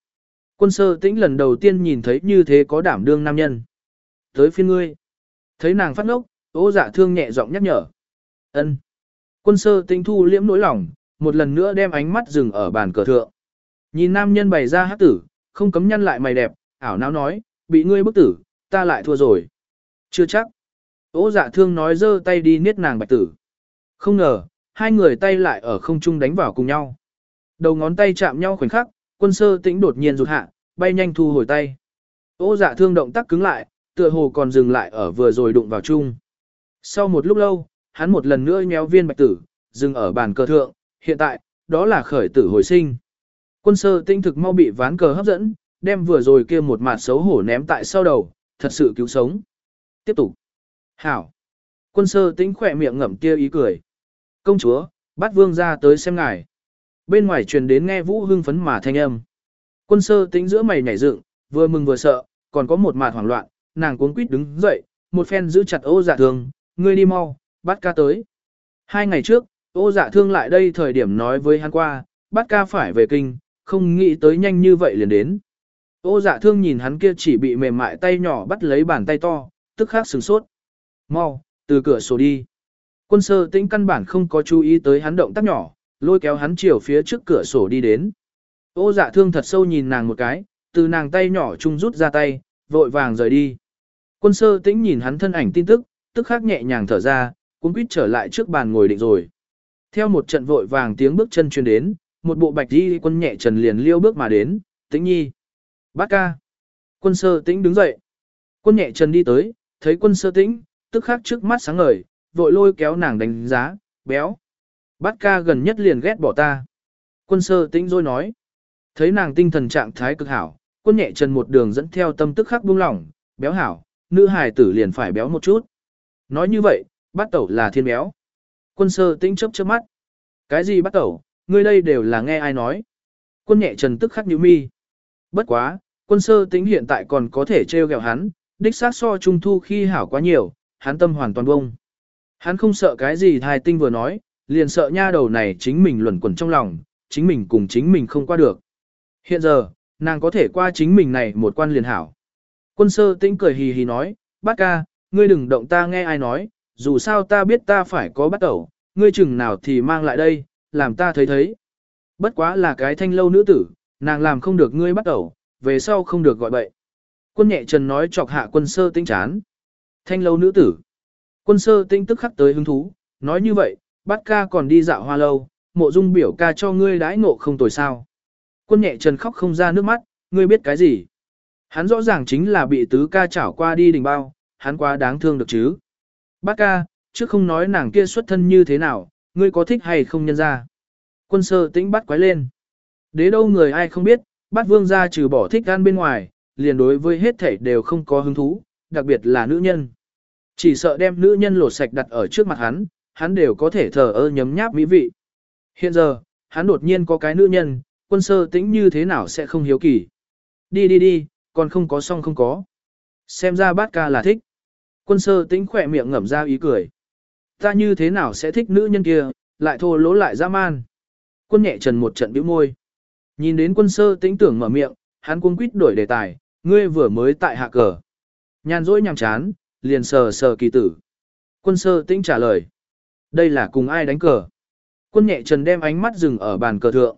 Quân sơ tĩnh lần đầu tiên nhìn thấy như thế có đảm đương nam nhân. Tới phiên ngươi. Thấy nàng phát ngốc, ô dạ thương nhẹ giọng nhắc nhở. ân Quân sơ tĩnh thu liễm nỗi lòng, một lần nữa đem ánh mắt dừng ở bàn cờ thượng. Nhìn nam nhân bày ra hát tử, không cấm nhăn lại mày đẹp, ảo não nói, bị ngươi bức tử, ta lại thua rồi. Chưa chắc. Ô dạ thương nói giơ tay đi niết nàng bạch tử. Không ngờ, hai người tay lại ở không trung đánh vào cùng nhau. Đầu ngón tay chạm nhau khoảnh khắc, quân sơ tĩnh đột nhiên rụt hạ, bay nhanh thu hồi tay. Ô dạ thương động tác cứng lại, tựa hồ còn dừng lại ở vừa rồi đụng vào chung. Sau một lúc lâu, hắn một lần nữa nhéo viên bạch tử, dừng ở bàn cờ thượng, hiện tại, đó là khởi tử hồi sinh. Quân sơ tinh thực mau bị ván cờ hấp dẫn, đem vừa rồi kia một mặt xấu hổ ném tại sau đầu, thật sự cứu sống. Tiếp tục. Hảo. Quân sơ tĩnh khỏe miệng ngậm kia ý cười. Công chúa, bắt vương ra tới xem ngài. Bên ngoài truyền đến nghe vũ hưng phấn mà thanh âm. Quân sơ tĩnh giữa mày nhảy dựng, vừa mừng vừa sợ, còn có một mặt hoảng loạn, nàng cuống quýt đứng dậy, một phen giữ chặt ô dạ thương, ngươi đi mau, bắt ca tới. Hai ngày trước, ô dạ thương lại đây thời điểm nói với hắn qua, bắt ca phải về kinh, không nghĩ tới nhanh như vậy liền đến. Ô dạ thương nhìn hắn kia chỉ bị mềm mại tay nhỏ bắt lấy bàn tay to, tức khắc sửng sốt. Mau, từ cửa sổ đi. Quân sơ tĩnh căn bản không có chú ý tới hắn động tác nhỏ, lôi kéo hắn chiều phía trước cửa sổ đi đến. Ô dạ thương thật sâu nhìn nàng một cái, từ nàng tay nhỏ chung rút ra tay, vội vàng rời đi. Quân sơ tĩnh nhìn hắn thân ảnh tin tức, tức khắc nhẹ nhàng thở ra, cũng quýt trở lại trước bàn ngồi định rồi. Theo một trận vội vàng tiếng bước chân truyền đến, một bộ bạch đi quân nhẹ trần liền liêu bước mà đến, tĩnh nhi. Bát ca. Quân sơ tĩnh đứng dậy. Quân nhẹ trần đi tới, thấy quân sơ tĩnh, tức khắc trước mắt sáng ngời, vội lôi kéo nàng đánh giá, béo. Bát ca gần nhất liền ghét bỏ ta. Quân sơ tĩnh rồi nói. Thấy nàng tinh thần trạng thái cực hảo, quân nhẹ trần một đường dẫn theo tâm tức khắc buông lỏng, béo hảo, nữ hài tử liền phải béo một chút. Nói như vậy, bát tẩu là thiên béo. Quân sơ tĩnh chớp chớp mắt. Cái gì bát tẩu, ngươi đây đều là nghe ai nói. Quân nhẹ trần tức khắc nhíu mi. Bất quá, quân sơ tính hiện tại còn có thể trêu ghẹo hắn, đích xác so trung thu khi hảo quá nhiều, hắn tâm hoàn toàn bông. Hắn không sợ cái gì thai tinh vừa nói, liền sợ nha đầu này chính mình luẩn quẩn trong lòng, chính mình cùng chính mình không qua được. Hiện giờ, nàng có thể qua chính mình này một quan liền hảo. Quân sơ tĩnh cười hì hì nói, bác ca, ngươi đừng động ta nghe ai nói, dù sao ta biết ta phải có bắt đầu, ngươi chừng nào thì mang lại đây, làm ta thấy thấy. Bất quá là cái thanh lâu nữ tử, nàng làm không được ngươi bắt đầu, về sau không được gọi bậy. Quân nhẹ trần nói chọc hạ quân sơ tinh chán. Thanh lâu nữ tử. Quân sơ tinh tức khắc tới hứng thú, nói như vậy, bát ca còn đi dạo hoa lâu, mộ dung biểu ca cho ngươi đãi ngộ không tồi sao. Quân nhẹ trần khóc không ra nước mắt, ngươi biết cái gì. Hắn rõ ràng chính là bị tứ ca chảo qua đi đình bao, hắn quá đáng thương được chứ. Bác ca, trước không nói nàng kia xuất thân như thế nào, ngươi có thích hay không nhân ra. Quân sơ tĩnh bắt quái lên. Đế đâu người ai không biết, bắt vương ra trừ bỏ thích gan bên ngoài, liền đối với hết thể đều không có hứng thú, đặc biệt là nữ nhân. Chỉ sợ đem nữ nhân lột sạch đặt ở trước mặt hắn, hắn đều có thể thờ ơ nhấm nháp mỹ vị. Hiện giờ, hắn đột nhiên có cái nữ nhân, quân sơ tĩnh như thế nào sẽ không hiếu kỳ. Đi đi đi, còn không có xong không có. Xem ra bát ca là thích. Quân sơ tĩnh khỏe miệng ngẩm ra ý cười. Ta như thế nào sẽ thích nữ nhân kia, lại thô lỗ lại dã man. Quân nhẹ trần một trận bĩu môi. Nhìn đến quân sơ tĩnh tưởng mở miệng, hắn cuống quýt đổi đề tài, ngươi vừa mới tại hạ cờ. Nhàn rỗi nhằm chán, liền sờ sờ kỳ tử. Quân sơ tĩnh trả lời. Đây là cùng ai đánh cờ. Quân nhẹ trần đem ánh mắt dừng ở bàn cờ thượng.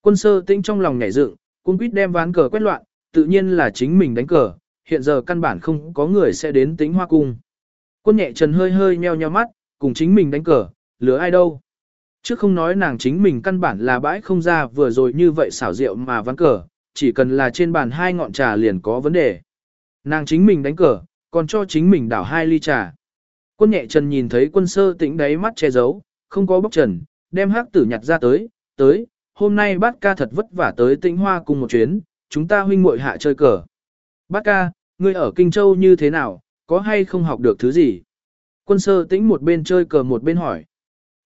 Quân sơ tĩnh trong lòng nhảy dựng, cuống quýt đem ván cờ quét loạn, tự nhiên là chính mình đánh cờ, hiện giờ căn bản không có người sẽ đến tính hoa cung. Quân nhẹ trần hơi hơi nheo nheo mắt, cùng chính mình đánh cờ, lừa ai đâu. Chứ không nói nàng chính mình căn bản là bãi không ra vừa rồi như vậy xảo rượu mà ván cờ, chỉ cần là trên bàn hai ngọn trà liền có vấn đề. Nàng chính mình đánh cờ, còn cho chính mình đảo hai ly trà. Quân nhẹ trần nhìn thấy quân sơ tĩnh đáy mắt che giấu, không có bốc trần, đem hắc tử nhặt ra tới, tới, hôm nay bát ca thật vất vả tới tĩnh hoa cùng một chuyến, chúng ta huynh muội hạ chơi cờ. Bát ca, ngươi ở Kinh Châu như thế nào, có hay không học được thứ gì? Quân sơ tĩnh một bên chơi cờ một bên hỏi.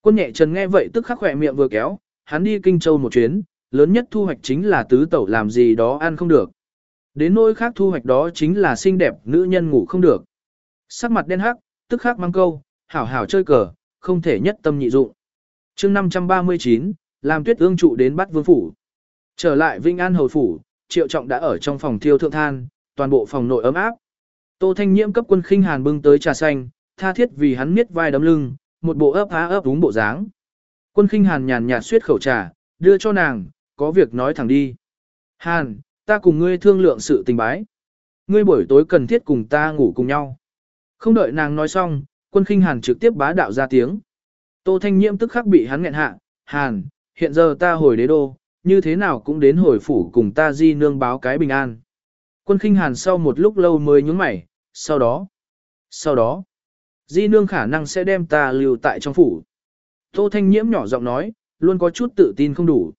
Quân nhẹ trần nghe vậy tức khắc khỏe miệng vừa kéo, hắn đi Kinh Châu một chuyến, lớn nhất thu hoạch chính là tứ tẩu làm gì đó ăn không được. Đến nỗi khác thu hoạch đó chính là xinh đẹp nữ nhân ngủ không được. Sắc mặt đen hắc, tức khắc mang câu, hảo hảo chơi cờ, không thể nhất tâm nhị dụng. chương 539, làm tuyết ương trụ đến bắt vương phủ. Trở lại Vinh An Hầu Phủ, Triệu Trọng đã ở trong phòng thiêu thượng than, toàn bộ phòng nội ấm áp. Tô Thanh Nhiễm cấp quân khinh hàn bưng tới trà xanh, tha thiết vì hắn miết vai đấm lưng, một bộ ấp á ấp đúng bộ dáng. Quân khinh hàn nhàn nhạt suyết khẩu trà, đưa cho nàng, có việc nói thẳng đi. Hàn, ta cùng ngươi thương lượng sự tình bái. Ngươi buổi tối cần thiết cùng ta ngủ cùng nhau. Không đợi nàng nói xong, quân khinh hàn trực tiếp bá đạo ra tiếng. Tô Thanh Nhiễm tức khắc bị hắn nghẹn hạ, hàn, hiện giờ ta hồi đế đô, như thế nào cũng đến hồi phủ cùng ta di nương báo cái bình an. Quân khinh hàn sau một lúc lâu mới nhúng mày, sau đó, sau đó, di nương khả năng sẽ đem ta lưu tại trong phủ. Tô Thanh Nhiễm nhỏ giọng nói, luôn có chút tự tin không đủ.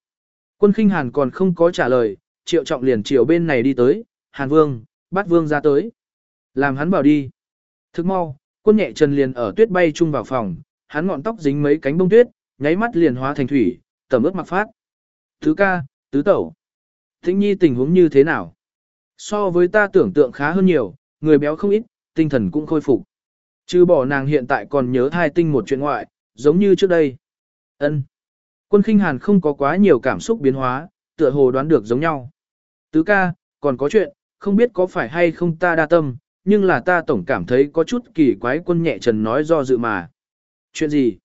Quân khinh hàn còn không có trả lời, triệu trọng liền chiều bên này đi tới, hàn vương, bắt vương ra tới. Làm hắn bảo đi. Thức mau, quân nhẹ trần liền ở tuyết bay chung vào phòng, hắn ngọn tóc dính mấy cánh bông tuyết, nháy mắt liền hóa thành thủy, tầm ướt mặc phát. Thứ ca, tứ tẩu. Thịnh nhi tình huống như thế nào? So với ta tưởng tượng khá hơn nhiều, người béo không ít, tinh thần cũng khôi phục. Chứ bỏ nàng hiện tại còn nhớ hai tinh một chuyện ngoại, giống như trước đây. ân Quân khinh hàn không có quá nhiều cảm xúc biến hóa, tựa hồ đoán được giống nhau. Tứ ca, còn có chuyện, không biết có phải hay không ta đa tâm, nhưng là ta tổng cảm thấy có chút kỳ quái quân nhẹ trần nói do dự mà. Chuyện gì?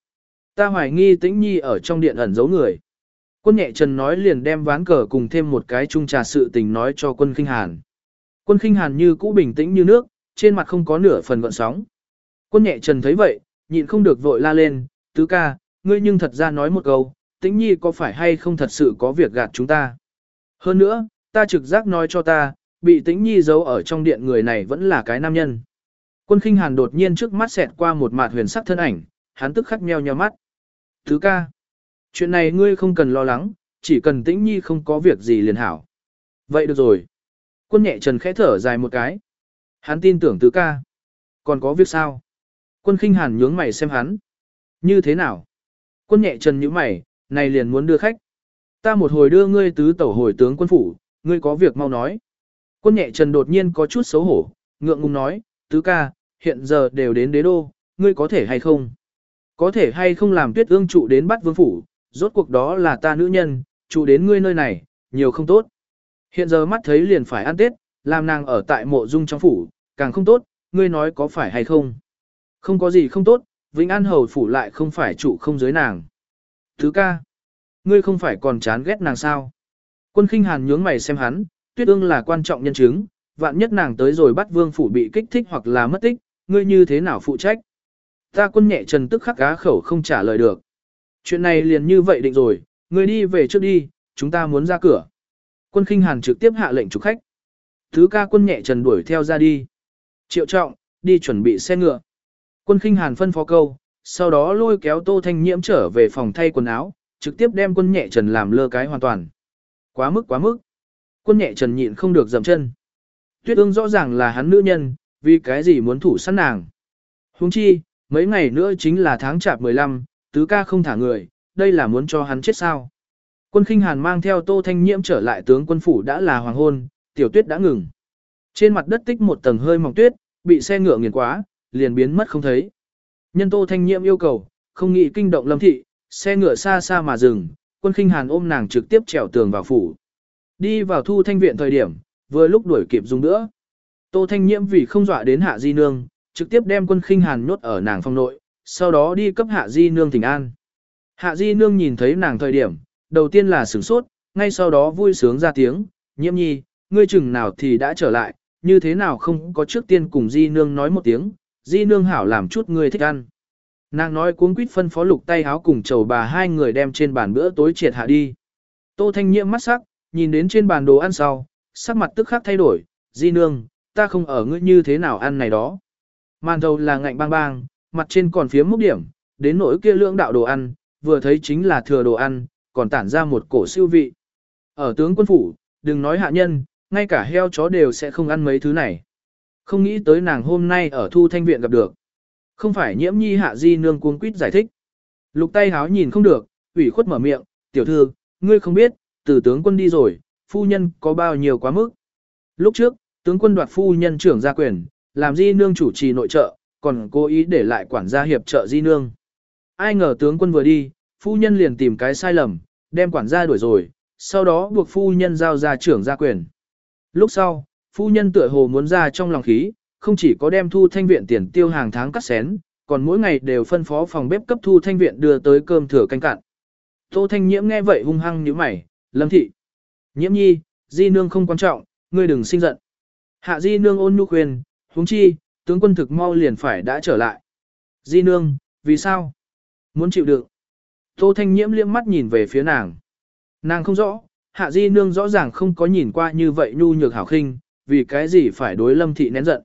Ta hoài nghi tĩnh nhi ở trong điện ẩn giấu người. Quân nhẹ trần nói liền đem ván cờ cùng thêm một cái chung trà sự tình nói cho quân khinh hàn. Quân khinh hàn như cũ bình tĩnh như nước, trên mặt không có nửa phần gợn sóng. Quân nhẹ trần thấy vậy, nhịn không được vội la lên, tứ ca, ngươi nhưng thật ra nói một câu, tĩnh nhi có phải hay không thật sự có việc gạt chúng ta. Hơn nữa, ta trực giác nói cho ta, bị tĩnh nhi giấu ở trong điện người này vẫn là cái nam nhân. Quân khinh hàn đột nhiên trước mắt xẹt qua một mạt huyền sắc thân ảnh, hắn tức khắc meo nheo mắt. Thứ ca, chuyện này ngươi không cần lo lắng, chỉ cần tĩnh nhi không có việc gì liền hảo. Vậy được rồi. Quân nhẹ trần khẽ thở dài một cái. Hắn tin tưởng tứ ca. Còn có việc sao? Quân khinh hàn nhướng mày xem hắn. Như thế nào? Quân nhẹ trần như mày, này liền muốn đưa khách. Ta một hồi đưa ngươi tứ tẩu hồi tướng quân phủ, ngươi có việc mau nói. Quân nhẹ trần đột nhiên có chút xấu hổ, ngượng ngùng nói, tứ ca, hiện giờ đều đến đế đô, ngươi có thể hay không? Có thể hay không làm tuyết ương trụ đến bắt vương phủ, rốt cuộc đó là ta nữ nhân, trụ đến ngươi nơi này, nhiều không tốt. Hiện giờ mắt thấy liền phải ăn tết, làm nàng ở tại mộ dung trong phủ, càng không tốt, ngươi nói có phải hay không? Không có gì không tốt, Vĩnh An Hầu phủ lại không phải trụ không giới nàng. Thứ ca, ngươi không phải còn chán ghét nàng sao? Quân khinh hàn nhướng mày xem hắn, tuyết ương là quan trọng nhân chứng, vạn nhất nàng tới rồi bắt vương phủ bị kích thích hoặc là mất tích, ngươi như thế nào phụ trách? Ta quân nhẹ trần tức khắc cá khẩu không trả lời được. Chuyện này liền như vậy định rồi, ngươi đi về trước đi, chúng ta muốn ra cửa. Quân khinh hàn trực tiếp hạ lệnh chủ khách. Thứ ca quân nhẹ trần đuổi theo ra đi. Triệu trọng, đi chuẩn bị xe ngựa. Quân khinh hàn phân phó câu, sau đó lôi kéo tô thanh nhiễm trở về phòng thay quần áo, trực tiếp đem quân nhẹ trần làm lơ cái hoàn toàn. Quá mức quá mức. Quân nhẹ trần nhịn không được dầm chân. Tuyết ương rõ ràng là hắn nữ nhân, vì cái gì muốn thủ sẵn nàng. Huống chi, mấy ngày nữa chính là tháng chạp 15, tứ ca không thả người, đây là muốn cho hắn chết sao. Quân khinh hàn mang theo tô thanh nhiễm trở lại tướng quân phủ đã là hoàng hôn, tiểu tuyết đã ngừng. Trên mặt đất tích một tầng hơi mỏng tuyết, bị xe ngựa nghiền quá, liền biến mất không thấy. Nhân tô thanh nhiễm yêu cầu, không nghĩ kinh động lâm thị, xe ngựa xa xa mà dừng, quân khinh hàn ôm nàng trực tiếp trèo tường vào phủ. Đi vào thu thanh viện thời điểm, vừa lúc đuổi kịp dùng nữa. Tô thanh nhiễm vì không dọa đến hạ di nương, trực tiếp đem quân khinh hàn nhốt ở nàng phòng nội, sau đó đi cấp hạ di nương thỉnh an. Hạ di nương nhìn thấy nàng thời điểm, đầu tiên là sửng sốt, ngay sau đó vui sướng ra tiếng, nhiễm nhi, ngươi chừng nào thì đã trở lại, như thế nào không có trước tiên cùng di nương nói một tiếng, di nương hảo làm chút người thích ăn. Nàng nói cuống quýt phân phó lục tay háo cùng chầu bà hai người đem trên bàn bữa tối triệt hạ đi. Tô thanh nhiễm mắt sắc, nhìn đến trên bàn đồ ăn sau, sắc mặt tức khắc thay đổi, di nương, ta không ở ngươi như thế nào ăn này đó. Màn Đầu là ngạnh bang bang, mặt trên còn phía múc điểm, đến nỗi kia lưỡng đạo đồ ăn, vừa thấy chính là thừa đồ ăn, còn tản ra một cổ siêu vị. Ở tướng quân phủ, đừng nói hạ nhân, ngay cả heo chó đều sẽ không ăn mấy thứ này. Không nghĩ tới nàng hôm nay ở thu thanh viện gặp được. Không phải nhiễm nhi hạ di nương cuống quýt giải thích. Lục tay háo nhìn không được, ủy khuất mở miệng, tiểu thư, ngươi không biết, từ tướng quân đi rồi, phu nhân có bao nhiêu quá mức. Lúc trước, tướng quân đoạt phu nhân trưởng gia quyền, làm di nương chủ trì nội trợ, còn cố ý để lại quản gia hiệp trợ di nương. Ai ngờ tướng quân vừa đi, phu nhân liền tìm cái sai lầm, đem quản gia đuổi rồi, sau đó buộc phu nhân giao ra trưởng gia quyền. Lúc sau, phu nhân tựa hồ muốn ra trong lòng khí, không chỉ có đem thu thanh viện tiền tiêu hàng tháng cắt xén, còn mỗi ngày đều phân phó phòng bếp cấp thu thanh viện đưa tới cơm thừa canh cạn. Tô thanh nhiễm nghe vậy hung hăng như mày, lâm thị. Nhiễm nhi, di nương không quan trọng, ngươi đừng sinh giận. Hạ di nương ôn nhu khuyên, huống chi, tướng quân thực mau liền phải đã trở lại. Di nương, vì sao? Muốn chịu đựng. Tô Thanh Nhiễm liếc mắt nhìn về phía nàng. Nàng không rõ, Hạ Di Nương rõ ràng không có nhìn qua như vậy nhu nhược hảo khinh, vì cái gì phải đối Lâm Thị nén giận.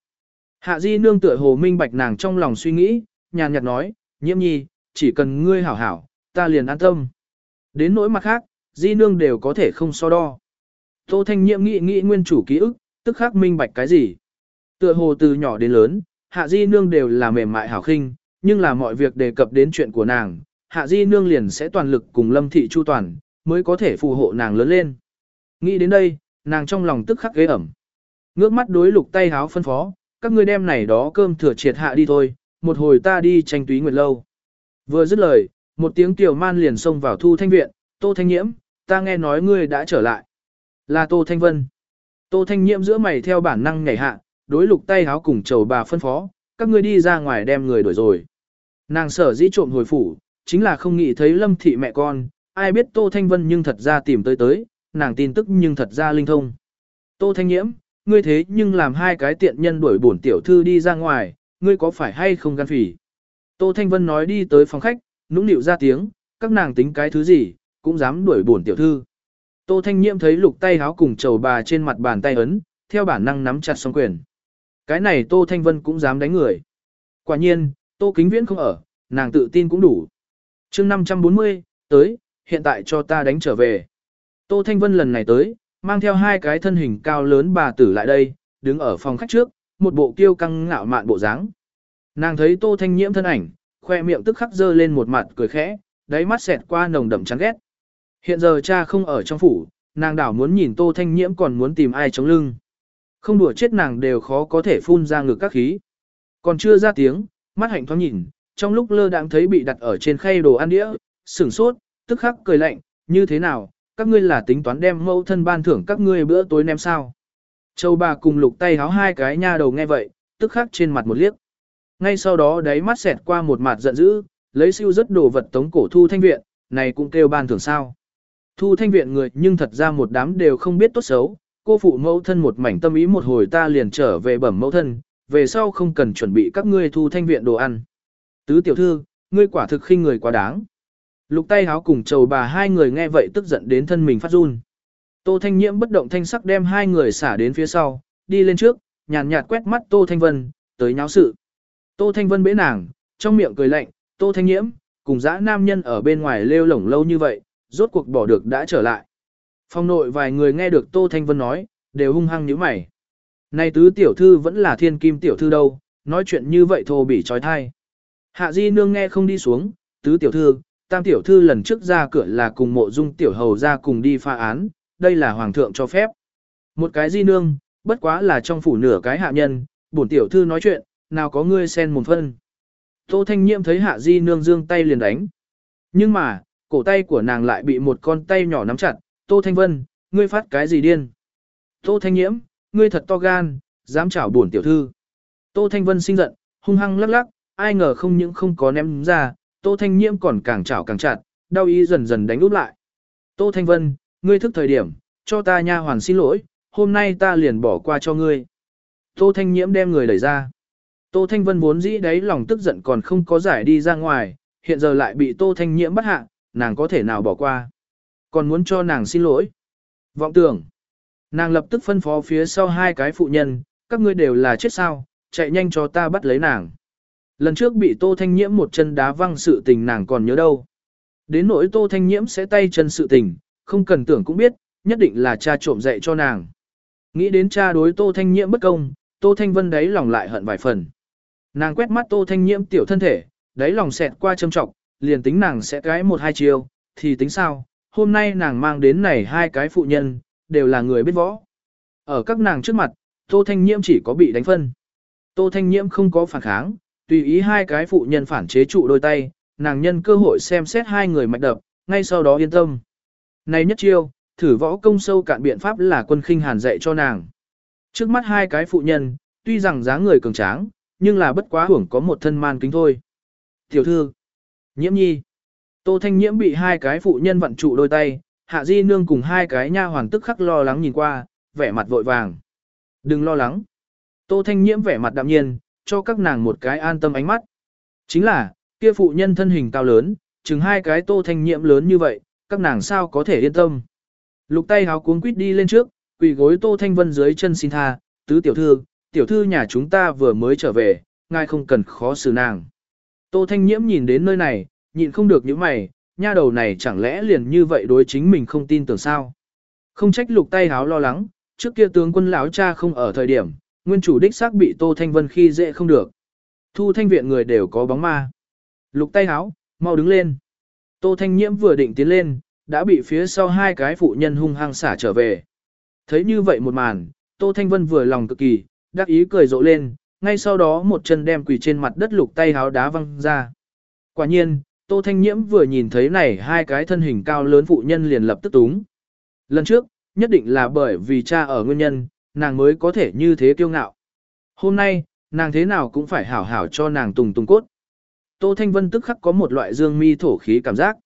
Hạ Di Nương tựa hồ minh bạch nàng trong lòng suy nghĩ, nhàn nhạt nói, Nhiễm nhi, chỉ cần ngươi hảo hảo, ta liền an tâm. Đến nỗi mặt khác, Di Nương đều có thể không so đo. Tô Thanh Nhiễm nghĩ nghĩ nguyên chủ ký ức, tức khắc minh bạch cái gì. Tựa hồ từ nhỏ đến lớn, Hạ Di Nương đều là mềm mại hảo khinh, nhưng là mọi việc đề cập đến chuyện của nàng, Hạ Di Nương liền sẽ toàn lực cùng Lâm Thị Chu toàn, mới có thể phù hộ nàng lớn lên. Nghĩ đến đây, nàng trong lòng tức khắc ghế ẩm. Ngước mắt đối lục tay háo phân phó, các ngươi đem này đó cơm thừa triệt hạ đi thôi, một hồi ta đi tranh túy nguyệt lâu. Vừa dứt lời, một tiếng tiểu man liền xông vào thu thanh viện, tô thanh nhiễm, ta nghe nói ngươi đã trở lại. Là tô thanh vân. Tô thanh nhiễm giữa mày theo bản năng nhảy hạ, đối lục tay háo cùng chầu bà phân phó, các ngươi đi ra ngoài đem người đuổi rồi. Nàng sở dĩ trộm hồi phủ, chính là không nghĩ thấy lâm thị mẹ con, ai biết Tô Thanh Vân nhưng thật ra tìm tới tới, nàng tin tức nhưng thật ra linh thông. Tô Thanh Nhiễm, ngươi thế nhưng làm hai cái tiện nhân đuổi bổn tiểu thư đi ra ngoài, ngươi có phải hay không gan phỉ? Tô Thanh Vân nói đi tới phòng khách, nũng nịu ra tiếng, các nàng tính cái thứ gì, cũng dám đuổi bổn tiểu thư. Tô Thanh Nhiễm thấy lục tay háo cùng chầu bà trên mặt bàn tay ấn, theo bản năng nắm chặt song quyền. Cái này Tô Thanh Vân cũng dám đánh người. Quả nhiên, Tô Kính Viễn không ở, nàng tự tin cũng đủ. chương 540, tới, hiện tại cho ta đánh trở về. Tô Thanh Vân lần này tới, mang theo hai cái thân hình cao lớn bà tử lại đây, đứng ở phòng khách trước, một bộ kiêu căng ngạo mạn bộ dáng. Nàng thấy Tô Thanh Nhiễm thân ảnh, khoe miệng tức khắc dơ lên một mặt cười khẽ, đáy mắt xẹt qua nồng đậm chán ghét. Hiện giờ cha không ở trong phủ, nàng đảo muốn nhìn Tô Thanh Nhiễm còn muốn tìm ai chống lưng. Không đùa chết nàng đều khó có thể phun ra ngực các khí. Còn chưa ra tiếng, mắt hạnh thoáng nhìn, trong lúc lơ đãng thấy bị đặt ở trên khay đồ ăn đĩa, sửng sốt, tức khắc cười lạnh, như thế nào, các ngươi là tính toán đem mẫu thân ban thưởng các ngươi bữa tối ném sao. Châu bà cùng lục tay háo hai cái nha đầu nghe vậy, tức khắc trên mặt một liếc. Ngay sau đó đáy mắt xẹt qua một mặt giận dữ, lấy siêu rất đồ vật tống cổ thu thanh viện, này cũng kêu ban thưởng sao. Thu thanh viện người nhưng thật ra một đám đều không biết tốt xấu, cô phụ mẫu thân một mảnh tâm ý một hồi ta liền trở về bẩm mẫu thân, về sau không cần chuẩn bị các ngươi thu thanh viện đồ ăn. Tứ tiểu thư, ngươi quả thực khinh người quá đáng. Lục tay háo cùng chầu bà hai người nghe vậy tức giận đến thân mình phát run. Tô Thanh Nhiễm bất động thanh sắc đem hai người xả đến phía sau, đi lên trước, nhàn nhạt quét mắt Tô Thanh Vân, tới nháo sự. Tô Thanh Vân bế nàng, trong miệng cười lạnh, Tô Thanh Nhiễm, cùng dã nam nhân ở bên ngoài lêu lổng lâu như vậy, rốt cuộc bỏ được đã trở lại. Phong nội vài người nghe được Tô Thanh Vân nói, đều hung hăng như mày. Này tứ tiểu thư vẫn là thiên kim tiểu thư đâu, nói chuyện như vậy thô bỉ trói thai. Hạ Di Nương nghe không đi xuống, tứ tiểu thư, tam tiểu thư lần trước ra cửa là cùng mộ dung tiểu hầu ra cùng đi pha án, đây là hoàng thượng cho phép. Một cái di nương, bất quá là trong phủ nửa cái hạ nhân, bổn tiểu thư nói chuyện, nào có ngươi sen mồm phân. Tô Thanh Nhiệm thấy hạ di nương dương tay liền đánh. Nhưng mà, cổ tay của nàng lại bị một con tay nhỏ nắm chặt, Tô Thanh Vân, ngươi phát cái gì điên? Tô Thanh Nhiễm, ngươi thật to gan, dám chảo bổn tiểu thư. Tô Thanh Vân sinh giận, hung hăng lắc lắc, ai ngờ không những không có ném ra, Tô Thanh Nhiễm còn càng chảo càng chặt, đau ý dần dần đánh úp lại. Tô Thanh Vân, ngươi thức thời điểm, cho ta nha hoàn xin lỗi, hôm nay ta liền bỏ qua cho ngươi. Tô Thanh Nhiễm đem người đẩy ra. Tô Thanh Vân vốn dĩ đấy lòng tức giận còn không có giải đi ra ngoài, hiện giờ lại bị Tô Thanh Nhiễm bắt hạ, nàng có thể nào bỏ qua. Còn muốn cho nàng xin lỗi. Vọng tưởng. Nàng lập tức phân phó phía sau hai cái phụ nhân, các ngươi đều là chết sao, chạy nhanh cho ta bắt lấy nàng. Lần trước bị Tô Thanh Nhiễm một chân đá văng sự tình nàng còn nhớ đâu. Đến nỗi Tô Thanh Nhiễm sẽ tay chân sự tình, không cần tưởng cũng biết, nhất định là cha trộm dạy cho nàng. Nghĩ đến cha đối Tô Thanh Nhiễm bất công, Tô Thanh Vân đáy lòng lại hận vài phần. Nàng quét mắt Tô Thanh Nhiễm tiểu thân thể, đáy lòng xẹt qua châm trọng, liền tính nàng sẽ cái một hai chiều, thì tính sao, hôm nay nàng mang đến này hai cái phụ nhân, đều là người biết võ. Ở các nàng trước mặt, Tô Thanh Nhiễm chỉ có bị đánh phân. Tô Thanh Nhiễm không có phản kháng, Tùy ý hai cái phụ nhân phản chế trụ đôi tay, nàng nhân cơ hội xem xét hai người mạch đập, ngay sau đó yên tâm. Này nhất chiêu, thử võ công sâu cạn biện pháp là quân khinh hàn dạy cho nàng. Trước mắt hai cái phụ nhân, tuy rằng dáng người cường tráng, nhưng là bất quá hưởng có một thân man kính thôi. Tiểu thư, nhiễm nhi, tô thanh nhiễm bị hai cái phụ nhân vặn trụ đôi tay, hạ di nương cùng hai cái nha hoàng tức khắc lo lắng nhìn qua, vẻ mặt vội vàng. Đừng lo lắng. Tô thanh nhiễm vẻ mặt đạm nhiên, cho các nàng một cái an tâm ánh mắt. Chính là, Kia phụ nhân thân hình cao lớn, chừng hai cái tô thanh nhiễm lớn như vậy, các nàng sao có thể yên tâm. Lục tay háo cuống quýt đi lên trước, quỳ gối tô thanh vân dưới chân xin tha, tứ tiểu thư, tiểu thư nhà chúng ta vừa mới trở về, ngài không cần khó xử nàng. Tô thanh nhiễm nhìn đến nơi này, nhịn không được những mày, nha đầu này chẳng lẽ liền như vậy đối chính mình không tin tưởng sao. Không trách lục tay háo lo lắng, trước kia tướng quân lão cha không ở thời điểm, nguyên chủ đích xác bị Tô Thanh Vân khi dễ không được. Thu thanh viện người đều có bóng ma. Lục tay háo, mau đứng lên. Tô Thanh Nhiễm vừa định tiến lên, đã bị phía sau hai cái phụ nhân hung hăng xả trở về. Thấy như vậy một màn, Tô Thanh Vân vừa lòng cực kỳ, đắc ý cười rộ lên, ngay sau đó một chân đem quỳ trên mặt đất lục tay háo đá văng ra. Quả nhiên, Tô Thanh Nhiễm vừa nhìn thấy này hai cái thân hình cao lớn phụ nhân liền lập tức túng. Lần trước, nhất định là bởi vì cha ở nguyên nhân, nàng mới có thể như thế kiêu ngạo. Hôm nay, nàng thế nào cũng phải hảo hảo cho nàng tùng tùng cốt. Tô Thanh Vân tức khắc có một loại dương mi thổ khí cảm giác.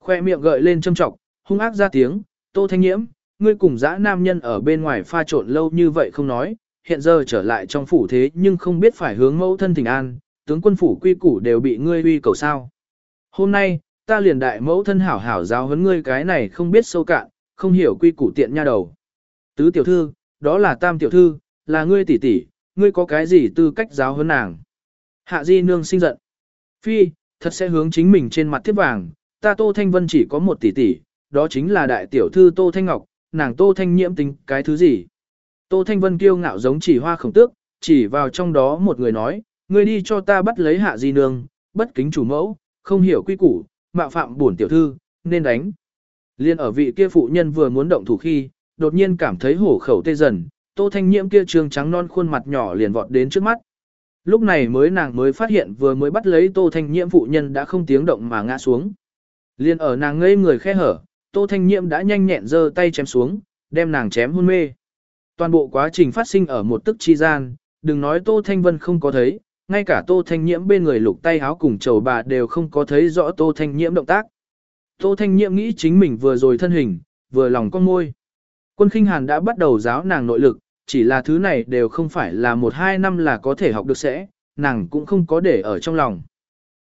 Khoe miệng gợi lên châm trọng, hung ác ra tiếng, Tô Thanh Nhiễm, ngươi cùng dã nam nhân ở bên ngoài pha trộn lâu như vậy không nói, hiện giờ trở lại trong phủ thế nhưng không biết phải hướng mẫu thân tình an, tướng quân phủ quy củ đều bị ngươi uy cầu sao. Hôm nay, ta liền đại mẫu thân hảo hảo giáo huấn ngươi cái này không biết sâu cạn, không hiểu quy củ tiện nha đầu. Tứ tiểu thư, đó là tam tiểu thư, là ngươi tỷ tỷ, ngươi có cái gì tư cách giáo huấn nàng. Hạ di nương sinh giận. Phi, thật sẽ hướng chính mình trên mặt thiết vàng, ta Tô Thanh Vân chỉ có một tỷ tỷ, đó chính là đại tiểu thư Tô Thanh Ngọc, nàng Tô Thanh nhiễm tính cái thứ gì. Tô Thanh Vân kiêu ngạo giống chỉ hoa khổng tước, chỉ vào trong đó một người nói, ngươi đi cho ta bắt lấy hạ di nương, bất kính chủ mẫu, không hiểu quy củ, mạo phạm bổn tiểu thư, nên đánh. Liên ở vị kia phụ nhân vừa muốn động thủ khi, đột nhiên cảm thấy hổ khẩu tê dần, Tô Thanh Nhiễm kia trương trắng non khuôn mặt nhỏ liền vọt đến trước mắt. Lúc này mới nàng mới phát hiện vừa mới bắt lấy Tô Thanh Nhiễm phụ nhân đã không tiếng động mà ngã xuống. Liên ở nàng ngây người khe hở, Tô Thanh Nhiễm đã nhanh nhẹn giơ tay chém xuống, đem nàng chém hôn mê. Toàn bộ quá trình phát sinh ở một tức chi gian, đừng nói Tô Thanh Vân không có thấy, ngay cả Tô Thanh Nhiễm bên người lục tay háo cùng chầu bà đều không có thấy rõ Tô Thanh Nhiễm động tác. Tô Thanh Nhiễm nghĩ chính mình vừa rồi thân hình, vừa lòng con môi. Quân khinh hàn đã bắt đầu giáo nàng nội lực, chỉ là thứ này đều không phải là một hai năm là có thể học được sẽ, nàng cũng không có để ở trong lòng.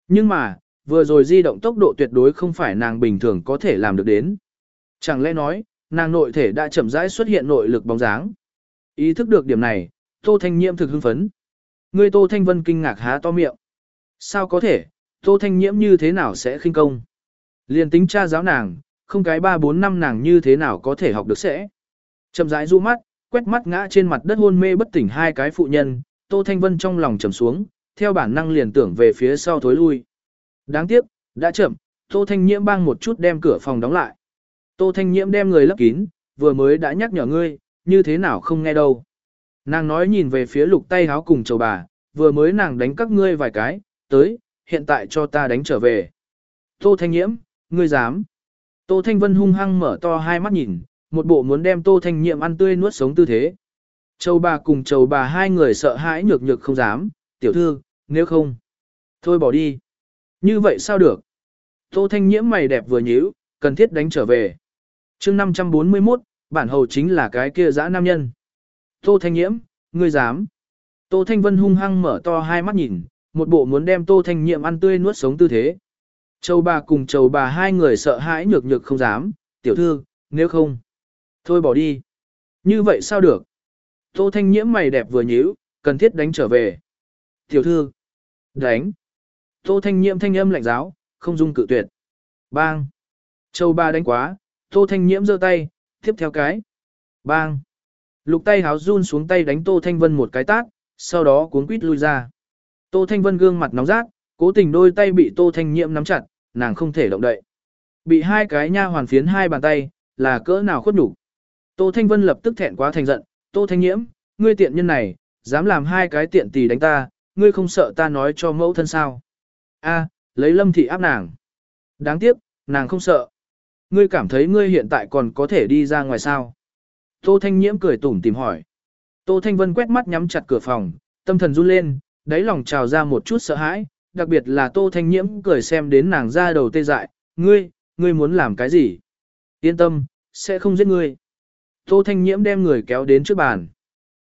Nhưng mà, vừa rồi di động tốc độ tuyệt đối không phải nàng bình thường có thể làm được đến. Chẳng lẽ nói, nàng nội thể đã chậm rãi xuất hiện nội lực bóng dáng. Ý thức được điểm này, Tô Thanh Nhiễm thực hưng phấn. Người Tô Thanh Vân kinh ngạc há to miệng. Sao có thể, Tô Thanh Nhiễm như thế nào sẽ khinh công? Liên tính cha giáo nàng, không cái 3-4 năm nàng như thế nào có thể học được sẽ. Chậm rãi du mắt, quét mắt ngã trên mặt đất hôn mê bất tỉnh hai cái phụ nhân, Tô Thanh Vân trong lòng trầm xuống, theo bản năng liền tưởng về phía sau thối lui. Đáng tiếc, đã chậm, Tô Thanh Nhiễm bang một chút đem cửa phòng đóng lại. Tô Thanh Nhiễm đem người lấp kín, vừa mới đã nhắc nhở ngươi, như thế nào không nghe đâu. Nàng nói nhìn về phía lục tay háo cùng chầu bà, vừa mới nàng đánh các ngươi vài cái, tới, hiện tại cho ta đánh trở về. Tô Thanh Nhiễm, ngươi dám. Tô Thanh Vân hung hăng mở to hai mắt nhìn, một bộ muốn đem Tô Thanh Nhiệm ăn tươi nuốt sống tư thế. Châu bà cùng châu bà hai người sợ hãi nhược nhược không dám, tiểu thư, nếu không, thôi bỏ đi. Như vậy sao được? Tô Thanh Nhiễm mày đẹp vừa nhíu, cần thiết đánh trở về. chương 541, bản hầu chính là cái kia dã nam nhân. Tô Thanh Nhiễm, ngươi dám. Tô Thanh Vân hung hăng mở to hai mắt nhìn, một bộ muốn đem Tô Thanh Nhiệm ăn tươi nuốt sống tư thế. Châu bà cùng châu bà hai người sợ hãi nhược nhược không dám, tiểu thư, nếu không. Thôi bỏ đi. Như vậy sao được? Tô Thanh Nhiễm mày đẹp vừa nhíu, cần thiết đánh trở về. Tiểu thư. Đánh. Tô Thanh Nhiễm thanh âm lạnh giáo, không dung cự tuyệt. Bang. Châu ba đánh quá, Tô Thanh Nhiễm giơ tay, tiếp theo cái. Bang. Lục tay háo run xuống tay đánh Tô Thanh Vân một cái tát, sau đó cuốn quýt lui ra. Tô Thanh Vân gương mặt nóng rát, cố tình đôi tay bị Tô Thanh Nhiễm nắm chặt, nàng không thể động đậy. Bị hai cái nha hoàn phiến hai bàn tay, là cỡ nào khuất nhục. Tô Thanh Vân lập tức thẹn quá thành giận, Tô Thanh Nhiễm, ngươi tiện nhân này, dám làm hai cái tiện tỷ đánh ta, ngươi không sợ ta nói cho mẫu thân sao. A, lấy lâm thị áp nàng. Đáng tiếc, nàng không sợ. Ngươi cảm thấy ngươi hiện tại còn có thể đi ra ngoài sao. Tô Thanh Nhiễm cười tủm tìm hỏi. Tô Thanh Vân quét mắt nhắm chặt cửa phòng, tâm thần run lên, đáy lòng trào ra một chút sợ hãi, đặc biệt là Tô Thanh Nhiễm cười xem đến nàng ra đầu tê dại, ngươi, ngươi muốn làm cái gì? Yên tâm, sẽ không giết ngươi. Tô Thanh Nhiễm đem người kéo đến trước bàn.